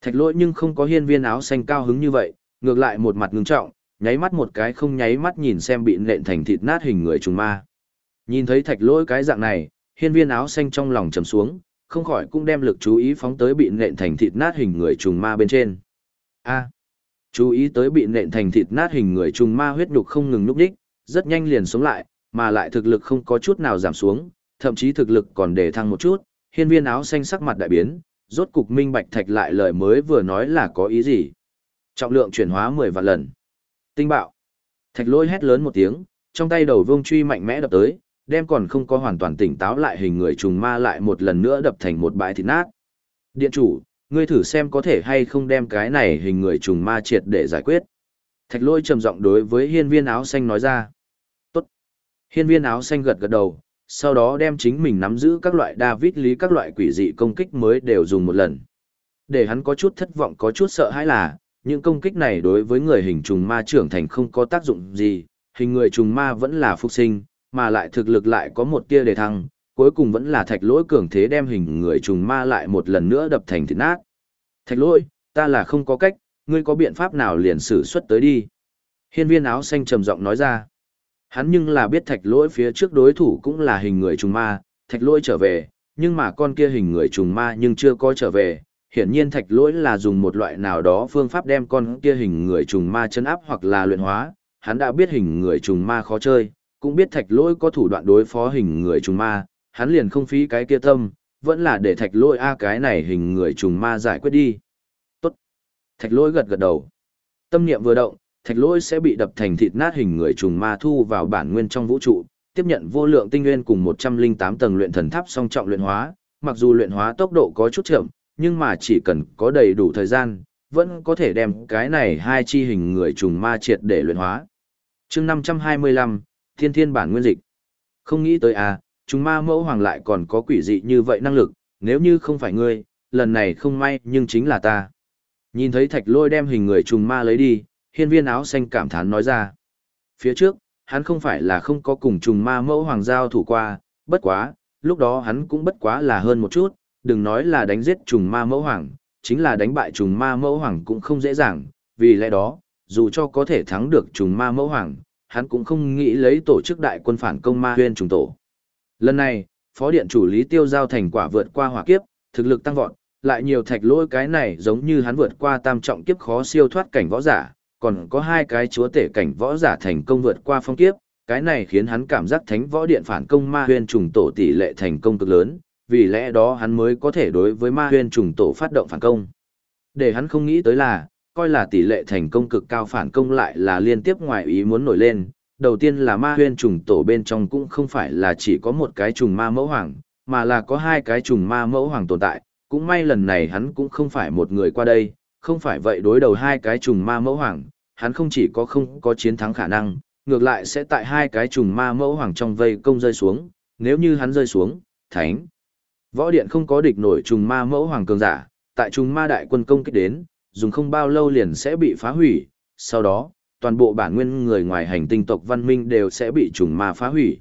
Thạch lỗi nhưng không có hiên viên áo xanh cao hứng như vậy, ngược lại một mặt ngưng trọng, nháy mắt một cái không nháy mắt nhìn xem bị nện thành thịt nát hình người trùng ma. Nhìn thấy thạch lỗi cái dạng này, hiên viên áo xanh trong lòng trầm xuống, không khỏi cũng đem lực chú ý phóng tới bị nện thành thịt nát hình người trùng ma bên trên. A. chú ý tới bị nện thành thịt nát hình người trùng ma huyết nhục không ngừng núp đích, rất nhanh liền sống lại, mà lại thực lực không có chút nào giảm xuống, thậm chí thực lực còn đề thăng một chút, hiên viên áo xanh sắc mặt đại biến, rốt cục minh bạch thạch lại lời mới vừa nói là có ý gì. Trọng lượng chuyển hóa 10 vạn lần. Tinh bạo. Thạch lôi hét lớn một tiếng, trong tay đầu vương truy mạnh mẽ đập tới, đem còn không có hoàn toàn tỉnh táo lại hình người trùng ma lại một lần nữa đập thành một bãi thịt nát. Điện chủ, ngươi thử xem có thể hay không đem cái này hình người trùng ma triệt để giải quyết. Thạch lôi trầm giọng đối với hiên viên áo xanh nói ra. Tốt. Hiên viên áo xanh gật gật đầu, sau đó đem chính mình nắm giữ các loại David lý các loại quỷ dị công kích mới đều dùng một lần. Để hắn có chút thất vọng có chút sợ hãi là, những công kích này đối với người hình trùng ma trưởng thành không có tác dụng gì, hình người trùng ma vẫn là phục sinh, mà lại thực lực lại có một tia đề thăng, cuối cùng vẫn là thạch lỗi cường thế đem hình người trùng ma lại một lần nữa đập thành thịt nát. Thạch lỗi, ta là không có cách, ngươi có biện pháp nào liền xử xuất tới đi. Hiên viên áo xanh trầm giọng nói ra. Hắn nhưng là biết thạch lỗi phía trước đối thủ cũng là hình người trùng ma, thạch lỗi trở về, nhưng mà con kia hình người trùng ma nhưng chưa có trở về. Hiển nhiên thạch lỗi là dùng một loại nào đó phương pháp đem con kia hình người trùng ma chấn áp hoặc là luyện hóa. Hắn đã biết hình người trùng ma khó chơi, cũng biết thạch lỗi có thủ đoạn đối phó hình người trùng ma, hắn liền không phí cái kia tâm, vẫn là để thạch lỗi a cái này hình người trùng ma giải quyết đi. Tốt. Thạch lỗi gật gật đầu. Tâm niệm vừa động, thạch lỗi sẽ bị đập thành thịt nát hình người trùng ma thu vào bản nguyên trong vũ trụ, tiếp nhận vô lượng tinh nguyên cùng 108 tầng luyện thần tháp song trọng luyện hóa, mặc dù luyện hóa tốc độ có chút chậm, nhưng mà chỉ cần có đầy đủ thời gian, vẫn có thể đem cái này hai chi hình người trùng ma triệt để luyện hóa. chương 525, Thiên Thiên bản nguyên dịch. Không nghĩ tới à, trùng ma mẫu hoàng lại còn có quỷ dị như vậy năng lực, nếu như không phải ngươi, lần này không may nhưng chính là ta. Nhìn thấy thạch lôi đem hình người trùng ma lấy đi, hiên viên áo xanh cảm thán nói ra. Phía trước, hắn không phải là không có cùng trùng ma mẫu hoàng giao thủ qua, bất quá, lúc đó hắn cũng bất quá là hơn một chút, đừng nói là đánh giết trùng ma mẫu hoàng, chính là đánh bại trùng ma mẫu hoàng cũng không dễ dàng, vì lẽ đó, dù cho có thể thắng được trùng ma mẫu hoàng, hắn cũng không nghĩ lấy tổ chức đại quân phản công ma huyên trùng tổ. Lần này, phó điện chủ Lý Tiêu giao thành quả vượt qua hỏa kiếp, thực lực tăng vọt, lại nhiều thạch lỗi cái này giống như hắn vượt qua tam trọng kiếp khó siêu thoát cảnh võ giả, còn có hai cái chúa tể cảnh võ giả thành công vượt qua phong kiếp, cái này khiến hắn cảm giác thánh võ điện phản công ma huyên trùng tổ tỷ lệ thành công cực lớn, vì lẽ đó hắn mới có thể đối với ma huyên trùng tổ phát động phản công. Để hắn không nghĩ tới là, coi là tỷ lệ thành công cực cao phản công lại là liên tiếp ngoài ý muốn nổi lên. Đầu tiên là ma huyên trùng tổ bên trong cũng không phải là chỉ có một cái trùng ma mẫu hoàng, mà là có hai cái trùng ma mẫu hoàng tồn tại. Cũng may lần này hắn cũng không phải một người qua đây, không phải vậy đối đầu hai cái trùng ma mẫu hoàng, hắn không chỉ có không có chiến thắng khả năng, ngược lại sẽ tại hai cái trùng ma mẫu hoàng trong vây công rơi xuống, nếu như hắn rơi xuống, thánh. Võ điện không có địch nổi trùng ma mẫu hoàng cường giả, tại trùng ma đại quân công kích đến, dùng không bao lâu liền sẽ bị phá hủy, sau đó, toàn bộ bản nguyên người ngoài hành tinh tộc văn minh đều sẽ bị trùng ma phá hủy.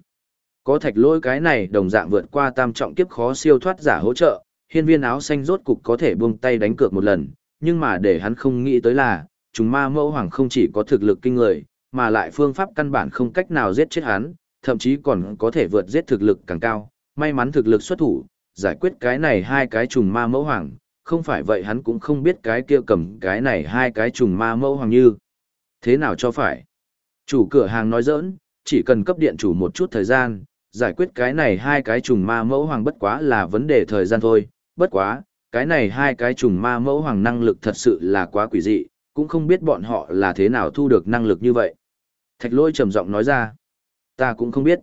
Có thạch lôi cái này đồng dạng vượt qua tam trọng kiếp khó siêu thoát giả hỗ trợ, hiên viên áo xanh rốt cục có thể buông tay đánh cược một lần, nhưng mà để hắn không nghĩ tới là, trùng ma mẫu hoàng không chỉ có thực lực kinh người, mà lại phương pháp căn bản không cách nào giết chết hắn, thậm chí còn có thể vượt giết thực lực càng cao, may mắn thực lực xuất thủ, giải quyết cái này hai cái trùng ma mẫu hoàng, không phải vậy hắn cũng không biết cái kia cầm cái này hai cái trùng ma mẫu hoàng như. Thế nào cho phải? Chủ cửa hàng nói dỡn, chỉ cần cấp điện chủ một chút thời gian, giải quyết cái này hai cái trùng ma mẫu hoàng bất quá là vấn đề thời gian thôi, bất quá, cái này hai cái trùng ma mẫu hoàng năng lực thật sự là quá quỷ dị, cũng không biết bọn họ là thế nào thu được năng lực như vậy. Thạch lôi trầm giọng nói ra, ta cũng không biết.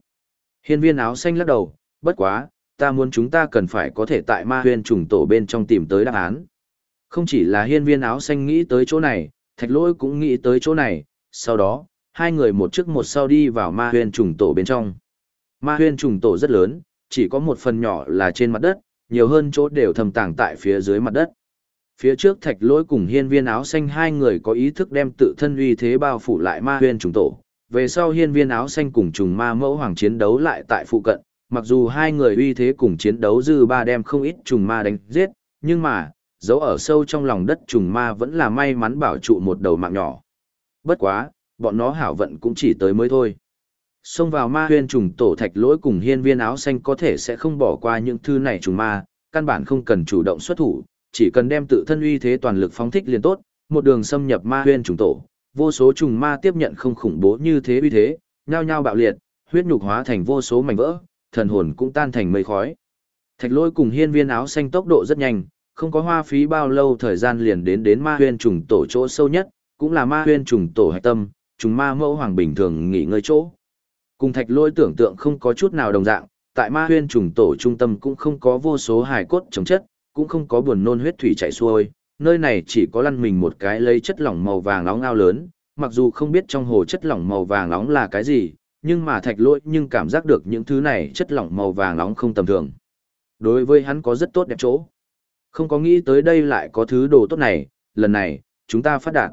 Hiên viên áo xanh lắc đầu, bất quá, ta muốn chúng ta cần phải có thể tại ma huyên trùng tổ bên trong tìm tới đáp án. Không chỉ là hiên viên áo xanh nghĩ tới chỗ này, thạch lỗi cũng nghĩ tới chỗ này, sau đó, hai người một trước một sau đi vào ma huyên trùng tổ bên trong. Ma huyên trùng tổ rất lớn, chỉ có một phần nhỏ là trên mặt đất, nhiều hơn chỗ đều thầm tàng tại phía dưới mặt đất. Phía trước thạch lỗi cùng hiên viên áo xanh hai người có ý thức đem tự thân uy thế bao phủ lại ma huyên trùng tổ. Về sau hiên viên áo xanh cùng trùng ma mẫu hoàng chiến đấu lại tại phụ cận, mặc dù hai người uy thế cùng chiến đấu dư ba đem không ít trùng ma đánh giết, nhưng mà, dấu ở sâu trong lòng đất trùng ma vẫn là may mắn bảo trụ một đầu mạng nhỏ. Bất quá, bọn nó hảo vận cũng chỉ tới mới thôi. Xông vào ma huyên trùng tổ thạch lỗi cùng hiên viên áo xanh có thể sẽ không bỏ qua những thư này trùng ma, căn bản không cần chủ động xuất thủ, chỉ cần đem tự thân uy thế toàn lực phóng thích liền tốt, một đường xâm nhập ma huyên trùng tổ, vô số trùng ma tiếp nhận không khủng bố như thế uy thế, nhao nhao bạo liệt, huyết nhục hóa thành vô số mảnh vỡ, thần hồn cũng tan thành mây khói. Thạch lôi cùng hiên viên áo xanh tốc độ rất nhanh, không có hoa phí bao lâu thời gian liền đến đến ma huyên trùng tổ chỗ sâu nhất, cũng là ma huyên trùng tổ hạch tâm, trùng ma mẫu hoàng bình thường nghỉ ngơi chỗ. Cùng thạch lôi tưởng tượng không có chút nào đồng dạng, tại ma huyên trùng tổ trung tâm cũng không có vô số hài cốt chống chất, cũng không có buồn nôn huyết thủy chảy xuôi, nơi này chỉ có lăn mình một cái lấy chất lỏng màu vàng nóng ao lớn, mặc dù không biết trong hồ chất lỏng màu vàng nóng là cái gì, nhưng mà thạch lỗi nhưng cảm giác được những thứ này chất lỏng màu vàng nóng không tầm thường. Đối với hắn có rất tốt đẹp chỗ. Không có nghĩ tới đây lại có thứ đồ tốt này, lần này, chúng ta phát đạt.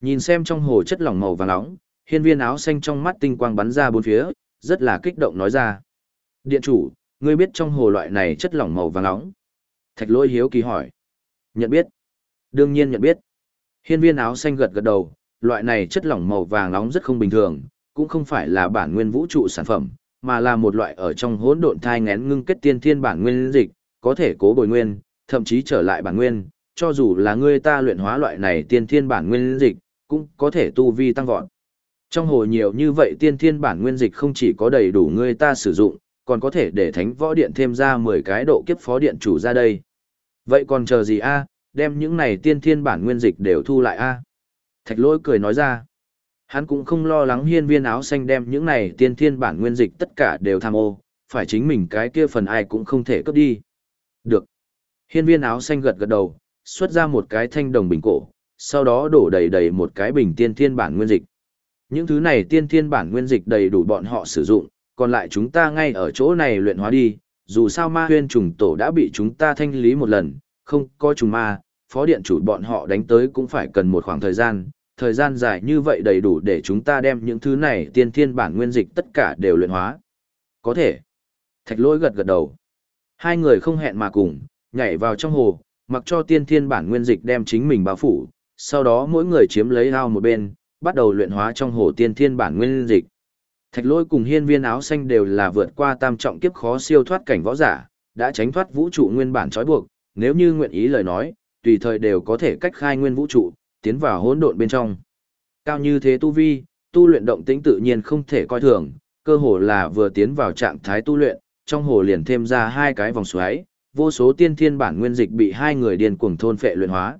Nhìn xem trong hồ chất lỏng màu vàng nóng, hiên viên áo xanh trong mắt tinh quang bắn ra bốn phía, rất là kích động nói ra. Điện chủ, ngươi biết trong hồ loại này chất lỏng màu vàng nóng. Thạch lỗi hiếu kỳ hỏi. Nhận biết. Đương nhiên nhận biết. Hiên viên áo xanh gật gật đầu, loại này chất lỏng màu vàng nóng rất không bình thường, cũng không phải là bản nguyên vũ trụ sản phẩm, mà là một loại ở trong hỗn độn thai ngén ngưng kết tiên thiên bản nguyên dịch, có thể cố bồi nguyên, thậm chí trở lại bản nguyên, cho dù là ngươi ta luyện hóa loại này tiên thiên bản nguyên dịch, cũng có thể tu vi tăng vọt. Trong hồ nhiều như vậy tiên thiên bản nguyên dịch không chỉ có đầy đủ ngươi ta sử dụng, còn có thể để thánh võ điện thêm ra 10 cái độ kiếp phó điện chủ ra đây. Vậy còn chờ gì a? đem những này tiên thiên bản nguyên dịch đều thu lại a. Thạch lỗi cười nói ra. Hắn cũng không lo lắng hiên viên áo xanh đem những này tiên thiên bản nguyên dịch tất cả đều tham ô, phải chính mình cái kia phần ai cũng không thể cướp đi. Được. Hiên viên áo xanh gật gật đầu, xuất ra một cái thanh đồng bình cổ, sau đó đổ đầy đầy một cái bình tiên thiên bản nguyên dịch. Những thứ này tiên thiên bản nguyên dịch đầy đủ bọn họ sử dụng, còn lại chúng ta ngay ở chỗ này luyện hóa đi, dù sao ma huyên trùng tổ đã bị chúng ta thanh lý một lần, không có trùng ma, phó điện chủ bọn họ đánh tới cũng phải cần một khoảng thời gian, thời gian dài như vậy đầy đủ để chúng ta đem những thứ này tiên thiên bản nguyên dịch tất cả đều luyện hóa. Có thể. Thạch lỗi gật gật đầu. Hai người không hẹn mà cùng, nhảy vào trong hồ, mặc cho tiên thiên bản nguyên dịch đem chính mình bao phủ, sau đó mỗi người chiếm lấy ao một bên, bắt đầu luyện hóa trong hồ tiên thiên bản nguyên dịch. Thạch Lỗi cùng hiên viên áo xanh đều là vượt qua tam trọng kiếp khó siêu thoát cảnh võ giả, đã tránh thoát vũ trụ nguyên bản trói buộc, nếu như nguyện ý lời nói, tùy thời đều có thể cách khai nguyên vũ trụ, tiến vào hỗn độn bên trong. Cao như thế tu vi, tu luyện động tĩnh tự nhiên không thể coi thường, cơ hồ là vừa tiến vào trạng thái tu luyện, trong hồ liền thêm ra hai cái vòng xoáy, vô số tiên thiên bản nguyên dịch bị hai người điên cuồng thôn phệ luyện hóa.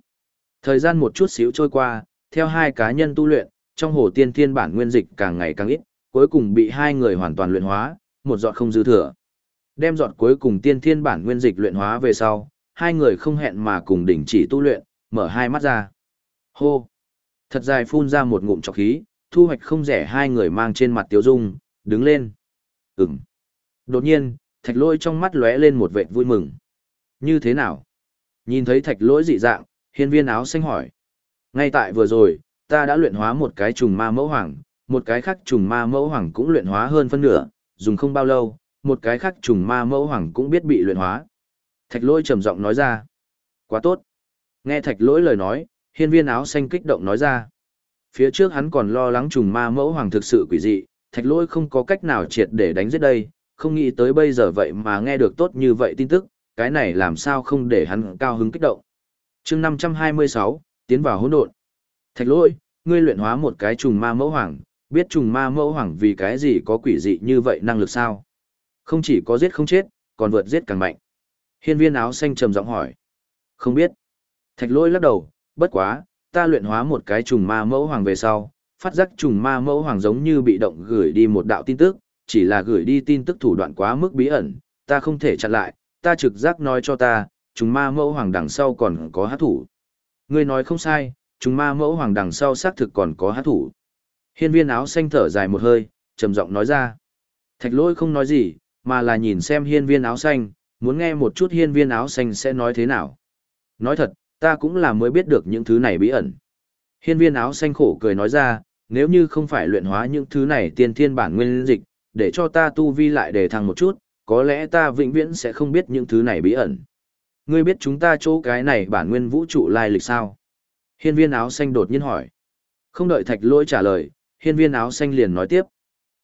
Thời gian một chút xíu trôi qua, theo hai cá nhân tu luyện, trong hồ tiên thiên bản nguyên dịch càng ngày càng ít, cuối cùng bị hai người hoàn toàn luyện hóa, một giọt không dư thừa. Đem giọt cuối cùng tiên thiên bản nguyên dịch luyện hóa về sau, hai người không hẹn mà cùng đình chỉ tu luyện, mở hai mắt ra. Hô! Thật dài phun ra một ngụm trọc khí, thu hoạch không rẻ hai người mang trên mặt tiếu dung, đứng lên. Ừm. Đột nhiên, thạch lôi trong mắt lóe lên một vệt vui mừng. Như thế nào? Nhìn thấy thạch lỗi dị dạng, hiên viên áo xanh hỏi. Ngay tại vừa rồi, ta đã luyện hóa một cái trùng ma mẫu hoàng, một cái khác trùng ma mẫu hoàng cũng luyện hóa hơn phân nửa, dùng không bao lâu, một cái khác trùng ma mẫu hoàng cũng biết bị luyện hóa. Thạch lỗi trầm giọng nói ra. Quá tốt. Nghe thạch lỗi lời nói, hiên viên áo xanh kích động nói ra. Phía trước hắn còn lo lắng trùng ma mẫu hoàng thực sự quỷ dị, thạch lỗi không có cách nào triệt để đánh giết đây, không nghĩ tới bây giờ vậy mà nghe được tốt như vậy tin tức, cái này làm sao không để hắn cao hứng kích động. chương 526, tiến vào hỗn độn. Thạch lỗi, ngươi luyện hóa một cái trùng ma mẫu hoàng, biết trùng ma mẫu hoàng vì cái gì có quỷ dị như vậy năng lực sao? Không chỉ có giết không chết, còn vượt giết càng mạnh. Hiên viên áo xanh trầm giọng hỏi. Không biết. Thạch lỗi lắc đầu, bất quá, ta luyện hóa một cái trùng ma mẫu hoàng về sau, phát giác trùng ma mẫu hoàng giống như bị động gửi đi một đạo tin tức, chỉ là gửi đi tin tức thủ đoạn quá mức bí ẩn, ta không thể chặn lại, ta trực giác nói cho ta, trùng ma mẫu hoàng đằng sau còn có hát thủ. Ngươi nói không sai, trùng ma mẫu hoàng đằng sau xác thực còn có hát thủ. Hiên viên áo xanh thở dài một hơi, trầm giọng nói ra. Thạch lôi không nói gì, mà là nhìn xem hiên viên áo xanh, muốn nghe một chút hiên viên áo xanh sẽ nói thế nào. Nói thật, ta cũng là mới biết được những thứ này bí ẩn. Hiên viên áo xanh khổ cười nói ra, nếu như không phải luyện hóa những thứ này tiên thiên bản nguyên dịch, để cho ta tu vi lại để thăng một chút, có lẽ ta vĩnh viễn sẽ không biết những thứ này bí ẩn. Ngươi biết chúng ta chỗ cái này bản nguyên vũ trụ lai lịch sao? Hiên viên áo xanh đột nhiên hỏi. Không đợi thạch lỗi trả lời, hiên viên áo xanh liền nói tiếp.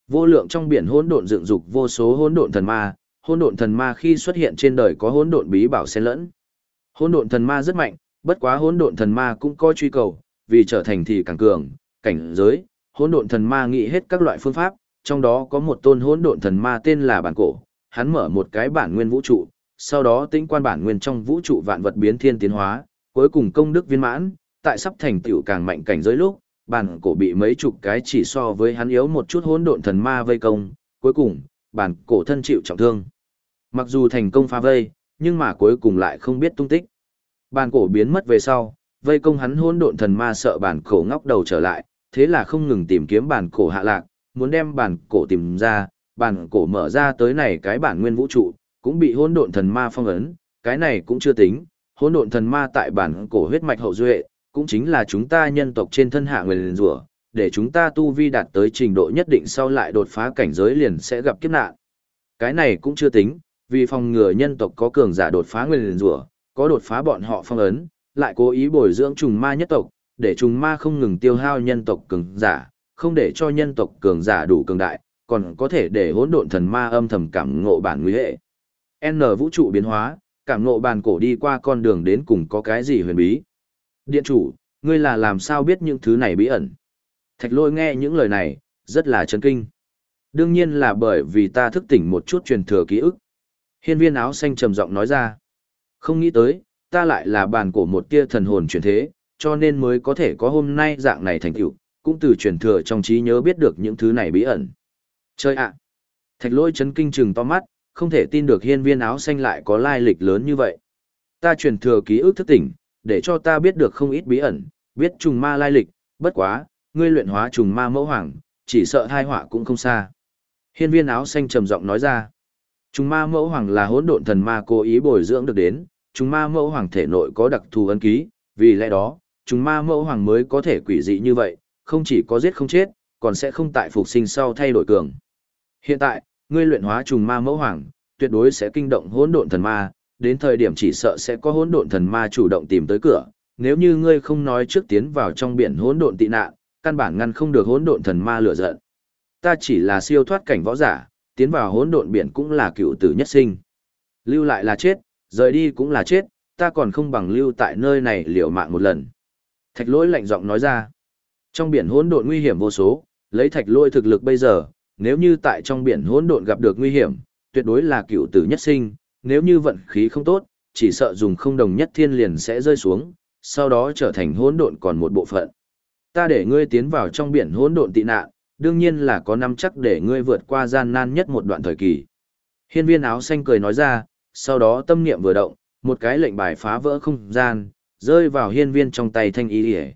Vô lượng trong biển hỗn độn dựng dục vô số hỗn độn thần ma, hỗn độn thần ma khi xuất hiện trên đời có hỗn độn bí bảo xen lẫn. Hỗn độn thần ma rất mạnh, bất quá hỗn độn thần ma cũng có truy cầu, vì trở thành thì càng cường, cảnh giới, hỗn độn thần ma nghĩ hết các loại phương pháp, trong đó có một tôn hỗn độn thần ma tên là bản cổ, hắn mở một cái bản nguyên vũ trụ, sau đó tính quan bản nguyên trong vũ trụ vạn vật biến thiên tiến hóa, cuối cùng công đức viên mãn, tại sắp thành tựu càng mạnh cảnh giới lúc, bản cổ bị mấy chục cái chỉ so với hắn yếu một chút hỗn độn thần ma vây công, cuối cùng, bản cổ thân chịu trọng thương. Mặc dù thành công phá vây, nhưng mà cuối cùng lại không biết tung tích. Bản cổ biến mất về sau, vây công hắn hỗn độn thần ma sợ bản cổ ngóc đầu trở lại, thế là không ngừng tìm kiếm bản cổ hạ lạc, muốn đem bản cổ tìm ra, bản cổ mở ra tới này cái bản nguyên vũ trụ, cũng bị hỗn độn thần ma phong ấn, cái này cũng chưa tính, hỗn độn thần ma tại bản cổ huyết mạch hậu duệ, cũng chính là chúng ta nhân tộc trên thân hạ nguyên rủa, để chúng ta tu vi đạt tới trình độ nhất định sau lại đột phá cảnh giới liền sẽ gặp kiếp nạn. Cái này cũng chưa tính, vì phòng ngừa nhân tộc có cường giả đột phá nguyên rủa, có đột phá bọn họ phong ấn, lại cố ý bồi dưỡng trùng ma nhất tộc, để trùng ma không ngừng tiêu hao nhân tộc cường giả, không để cho nhân tộc cường giả đủ cường đại, còn có thể để hỗn độn thần ma âm thầm cảm ngộ bản nguy hệ. N vũ trụ biến hóa, cảm ngộ bàn cổ đi qua con đường đến cùng có cái gì huyền bí. Điện chủ, ngươi là làm sao biết những thứ này bí ẩn? Thạch lôi nghe những lời này, rất là chấn kinh. Đương nhiên là bởi vì ta thức tỉnh một chút truyền thừa ký ức. Hiên viên áo xanh trầm giọng nói ra. Không nghĩ tới, ta lại là bàn cổ một tia thần hồn truyền thế, cho nên mới có thể có hôm nay dạng này thành tựu, cũng từ truyền thừa trong trí nhớ biết được những thứ này bí ẩn. Chơi ạ! Thạch lôi chấn kinh trừng to mắt, không thể tin được hiên viên áo xanh lại có lai lịch lớn như vậy. Ta truyền thừa ký ức thức tỉnh, để cho ta biết được không ít bí ẩn, biết trùng ma lai lịch, bất quá, ngươi luyện hóa trùng ma mẫu hoàng, chỉ sợ thai họa cũng không xa. Hiên viên áo xanh trầm giọng nói ra. Trùng ma mẫu hoàng là hỗn độn thần ma cố ý bồi dưỡng được đến, trùng ma mẫu hoàng thể nội có đặc thù ấn ký, vì lẽ đó, trùng ma mẫu hoàng mới có thể quỷ dị như vậy, không chỉ có giết không chết, còn sẽ không tại phục sinh sau thay đổi cường. Hiện tại, ngươi luyện hóa trùng ma mẫu hoàng, tuyệt đối sẽ kinh động hỗn độn thần ma, đến thời điểm chỉ sợ sẽ có hỗn độn thần ma chủ động tìm tới cửa, nếu như ngươi không nói trước tiến vào trong biển hỗn độn tị nạn, căn bản ngăn không được hỗn độn thần ma lửa giận. Ta chỉ là siêu thoát cảnh võ giả, tiến vào hỗn độn biển cũng là cựu tử nhất sinh. Lưu lại là chết, rời đi cũng là chết, ta còn không bằng lưu tại nơi này liều mạng một lần. Thạch lỗi lạnh giọng nói ra. Trong biển hỗn độn nguy hiểm vô số, lấy thạch lỗi thực lực bây giờ, nếu như tại trong biển hỗn độn gặp được nguy hiểm, tuyệt đối là cựu tử nhất sinh, nếu như vận khí không tốt, chỉ sợ dùng không đồng nhất thiên liền sẽ rơi xuống, sau đó trở thành hỗn độn còn một bộ phận. Ta để ngươi tiến vào trong biển hỗn độn tị nạn, đương nhiên là có năm chắc để ngươi vượt qua gian nan nhất một đoạn thời kỳ. Hiên viên áo xanh cười nói ra, sau đó tâm niệm vừa động, một cái lệnh bài phá vỡ không gian, rơi vào hiên viên trong tay thanh ý hề.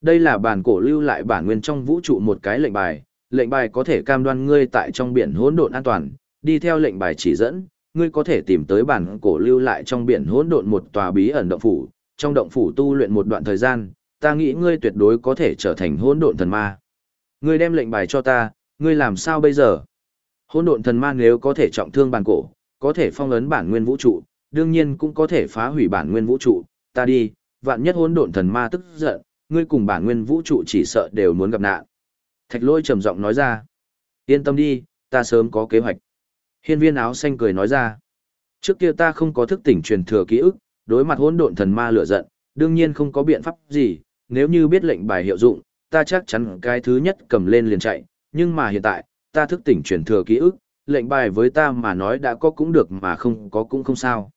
Đây là bản cổ lưu lại bản nguyên trong vũ trụ một cái lệnh bài, lệnh bài có thể cam đoan ngươi tại trong biển hỗn độn an toàn, đi theo lệnh bài chỉ dẫn, ngươi có thể tìm tới bản cổ lưu lại trong biển hỗn độn một tòa bí ẩn động phủ, trong động phủ tu luyện một đoạn thời gian, ta nghĩ ngươi tuyệt đối có thể trở thành hỗn độn thần ma. Ngươi đem lệnh bài cho ta, ngươi làm sao bây giờ? Hỗn độn thần ma nếu có thể trọng thương bản cổ, có thể phong ấn bản nguyên vũ trụ, đương nhiên cũng có thể phá hủy bản nguyên vũ trụ, ta đi, vạn nhất hỗn độn thần ma tức giận, ngươi cùng bản nguyên vũ trụ chỉ sợ đều muốn gặp nạn. Thạch lôi trầm giọng nói ra, yên tâm đi, ta sớm có kế hoạch. Hiên viên áo xanh cười nói ra, trước kia ta không có thức tỉnh truyền thừa ký ức, đối mặt hỗn độn thần ma lửa giận, đương nhiên không có biện pháp gì, nếu như biết lệnh bài hiệu dụng, ta chắc chắn cái thứ nhất cầm lên liền chạy, nhưng mà hiện tại, ta thức tỉnh truyền thừa ký ức, lệnh bài với ta mà nói đã có cũng được mà không có cũng không sao.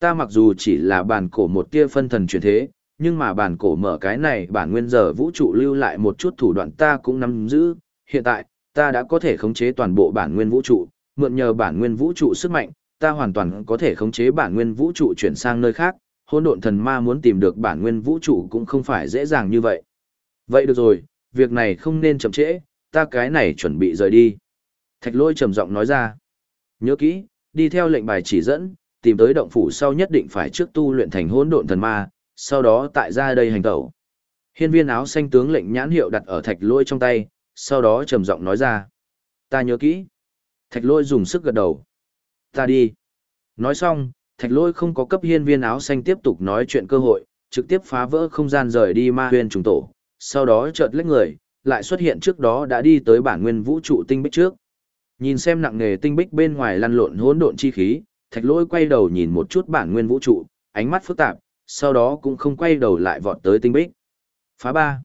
Ta mặc dù chỉ là bản cổ một tia phân thần truyền thế, nhưng mà bản cổ mở cái này bản nguyên giờ vũ trụ lưu lại một chút thủ đoạn ta cũng nắm giữ. Hiện tại, ta đã có thể khống chế toàn bộ bản nguyên vũ trụ, mượn nhờ bản nguyên vũ trụ sức mạnh, ta hoàn toàn có thể khống chế bản nguyên vũ trụ chuyển sang nơi khác. Hôn độn thần ma muốn tìm được bản nguyên vũ trụ cũng không phải dễ dàng như vậy. Vậy được rồi, việc này không nên chậm trễ, ta cái này chuẩn bị rời đi. Thạch lôi trầm giọng nói ra. Nhớ kỹ, đi theo lệnh bài chỉ dẫn, tìm tới động phủ sau nhất định phải trước tu luyện thành hỗn độn thần ma, sau đó tại ra đây hành tẩu. Hiên viên áo xanh tướng lệnh nhãn hiệu đặt ở thạch lôi trong tay, sau đó trầm giọng nói ra. Ta nhớ kỹ. Thạch lôi dùng sức gật đầu. Ta đi. Nói xong, thạch lôi không có cấp hiên viên áo xanh tiếp tục nói chuyện cơ hội, trực tiếp phá vỡ không gian rời đi ma huyên trùng tổ, sau đó chợt lách người, lại xuất hiện trước đó đã đi tới bản nguyên vũ trụ tinh bích trước. Nhìn xem nặng nghề tinh bích bên ngoài lăn lộn hỗn độn chi khí, thạch lỗi quay đầu nhìn một chút bản nguyên vũ trụ, ánh mắt phức tạp, sau đó cũng không quay đầu lại vọt tới tinh bích. Phá ba.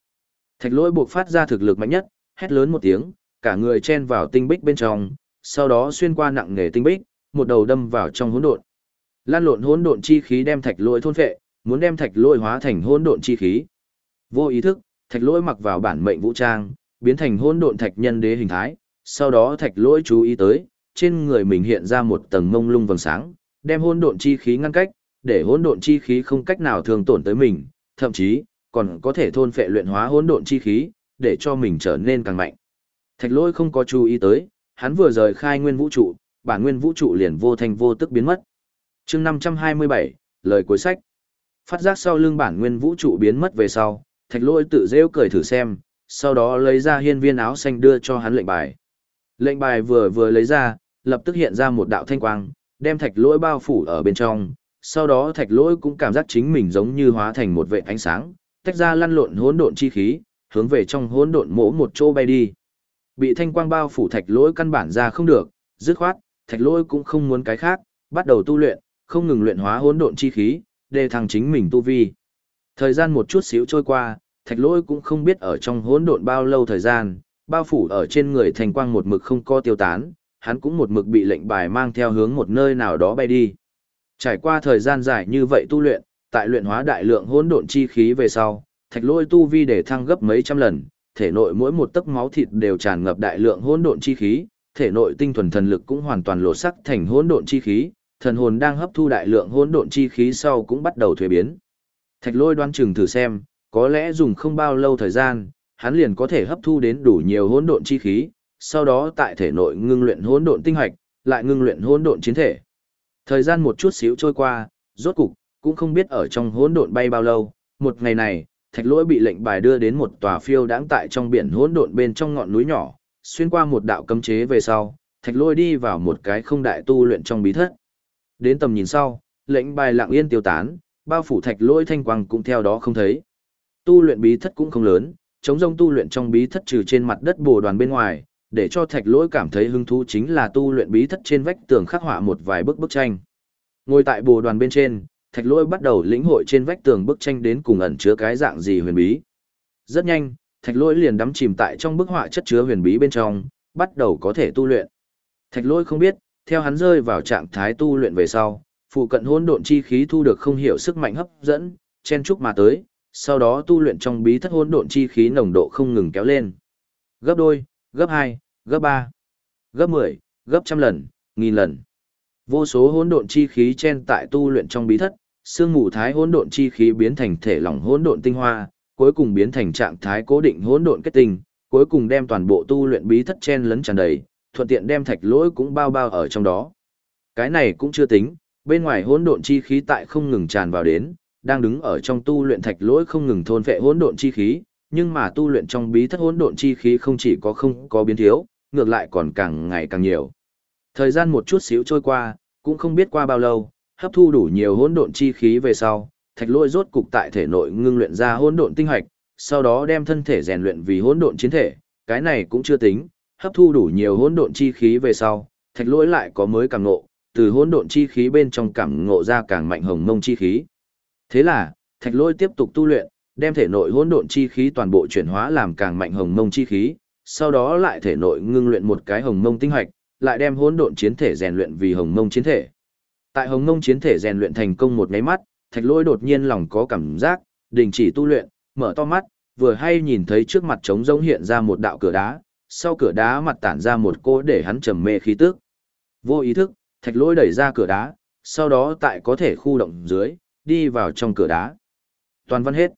Thạch lỗi buộc phát ra thực lực mạnh nhất, hét lớn một tiếng, cả người chen vào tinh bích bên trong, sau đó xuyên qua nặng nghề tinh bích, một đầu đâm vào trong hỗn độn. Lan lộn hỗn độn chi khí đem thạch lỗi thôn phệ, muốn đem thạch lỗi hóa thành hỗn độn chi khí. Vô ý thức, thạch lỗi mặc vào bản mệnh vũ trang, biến thành hỗn độn thạch nhân đế hình thái, sau đó thạch lỗi chú ý tới, trên người mình hiện ra một tầng mông lung vầng sáng, đem hỗn độn chi khí ngăn cách, để hỗn độn chi khí không cách nào thường tổn tới mình, thậm chí còn có thể thôn phệ luyện hóa hỗn độn chi khí, để cho mình trở nên càng mạnh. Thạch Lỗi không có chú ý tới, hắn vừa rời khai nguyên vũ trụ, bản nguyên vũ trụ liền vô thành vô tức biến mất. Chương 527, lời cuối sách. Phát giác sau lưng bản nguyên vũ trụ biến mất về sau, Thạch Lỗi tự rêu cười thử xem, sau đó lấy ra hiên viên áo xanh đưa cho hắn lệnh bài. Lệnh bài vừa vừa lấy ra, lập tức hiện ra một đạo thanh quang, đem thạch lỗi bao phủ ở bên trong, sau đó thạch lỗi cũng cảm giác chính mình giống như hóa thành một vệ ánh sáng, tách ra lăn lộn hỗn độn chi khí, hướng về trong hỗn độn mỗ một chỗ bay đi. Bị thanh quang bao phủ thạch lỗi căn bản ra không được, dứt khoát, thạch lỗi cũng không muốn cái khác, bắt đầu tu luyện, không ngừng luyện hóa hỗn độn chi khí, để thăng chính mình tu vi. Thời gian một chút xíu trôi qua, thạch lỗi cũng không biết ở trong hỗn độn bao lâu thời gian, bao phủ ở trên người thành quang một mực không co tiêu tán, hắn cũng một mực bị lệnh bài mang theo hướng một nơi nào đó bay đi. Trải qua thời gian dài như vậy tu luyện, tại luyện hóa đại lượng hỗn độn chi khí về sau, thạch lôi tu vi để thăng gấp mấy trăm lần, thể nội mỗi một tấc máu thịt đều tràn ngập đại lượng hỗn độn chi khí, thể nội tinh thuần thần lực cũng hoàn toàn lộ sắc thành hỗn độn chi khí, thần hồn đang hấp thu đại lượng hỗn độn chi khí sau cũng bắt đầu thuế biến. Thạch lôi đoan chừng thử xem, có lẽ dùng không bao lâu thời gian, hắn liền có thể hấp thu đến đủ nhiều hỗn độn chi khí, sau đó tại thể nội ngưng luyện hỗn độn tinh hạch, lại ngưng luyện hỗn độn chiến thể. Thời gian một chút xíu trôi qua, rốt cục cũng không biết ở trong hỗn độn bay bao lâu, một ngày này, Thạch Lỗi bị lệnh bài đưa đến một tòa phiêu đãng tại trong biển hỗn độn bên trong ngọn núi nhỏ, xuyên qua một đạo cấm chế về sau, Thạch Lỗi đi vào một cái không đại tu luyện trong bí thất. Đến tầm nhìn sau, lệnh bài lặng yên tiêu tán, bao phủ Thạch Lỗi thanh quang cũng theo đó không thấy. Tu luyện bí thất cũng không lớn, chống rông tu luyện trong bí thất trừ trên mặt đất bồ đoàn bên ngoài, để cho thạch lỗi cảm thấy hứng thú chính là tu luyện bí thất trên vách tường khắc họa một vài bức bức tranh. Ngồi tại bồ đoàn bên trên, thạch lỗi bắt đầu lĩnh hội trên vách tường bức tranh đến cùng ẩn chứa cái dạng gì huyền bí. Rất nhanh, thạch lỗi liền đắm chìm tại trong bức họa chất chứa huyền bí bên trong, bắt đầu có thể tu luyện. Thạch lỗi không biết, theo hắn rơi vào trạng thái tu luyện về sau, phụ cận hỗn độn chi khí thu được không hiểu sức mạnh hấp dẫn, chen chúc mà tới, sau đó tu luyện trong bí thất hỗn độn chi khí nồng độ không ngừng kéo lên. Gấp đôi, gấp hai, gấp ba, gấp mười, gấp trăm lần, nghìn lần. Vô số hỗn độn chi khí chen tại tu luyện trong bí thất, xương mù thái hỗn độn chi khí biến thành thể lỏng hỗn độn tinh hoa, cuối cùng biến thành trạng thái cố định hỗn độn kết tinh, cuối cùng đem toàn bộ tu luyện bí thất chen lấn tràn đầy, thuận tiện đem thạch lỗi cũng bao bao ở trong đó. Cái này cũng chưa tính, bên ngoài hỗn độn chi khí tại không ngừng tràn vào đến, đang đứng ở trong tu luyện thạch lỗi không ngừng thôn vệ hỗn độn chi khí, nhưng mà tu luyện trong bí thất hỗn độn chi khí không chỉ có không có biến thiếu, ngược lại còn càng ngày càng nhiều. Thời gian một chút xíu trôi qua, cũng không biết qua bao lâu, hấp thu đủ nhiều hỗn độn chi khí về sau, thạch lỗi rốt cục tại thể nội ngưng luyện ra hỗn độn tinh hạch, sau đó đem thân thể rèn luyện vì hỗn độn chiến thể, cái này cũng chưa tính, hấp thu đủ nhiều hỗn độn chi khí về sau, thạch lỗi lại có mới càng ngộ, từ hỗn độn chi khí bên trong cảm ngộ ra càng mạnh hồng mông chi khí. Thế là, thạch lôi tiếp tục tu luyện, đem thể nội hỗn độn chi khí toàn bộ chuyển hóa làm càng mạnh hồng mông chi khí, sau đó lại thể nội ngưng luyện một cái hồng mông tinh hạch, lại đem hỗn độn chiến thể rèn luyện vì hồng mông chiến thể. Tại hồng mông chiến thể rèn luyện thành công một nháy mắt, thạch lôi đột nhiên lòng có cảm giác, đình chỉ tu luyện, mở to mắt, vừa hay nhìn thấy trước mặt trống rỗng hiện ra một đạo cửa đá, sau cửa đá mặt tản ra một cô để hắn trầm mê khí tức. Vô ý thức, thạch lôi đẩy ra cửa đá, sau đó tại có thể khu động dưới, đi vào trong cửa đá. Toàn văn hết.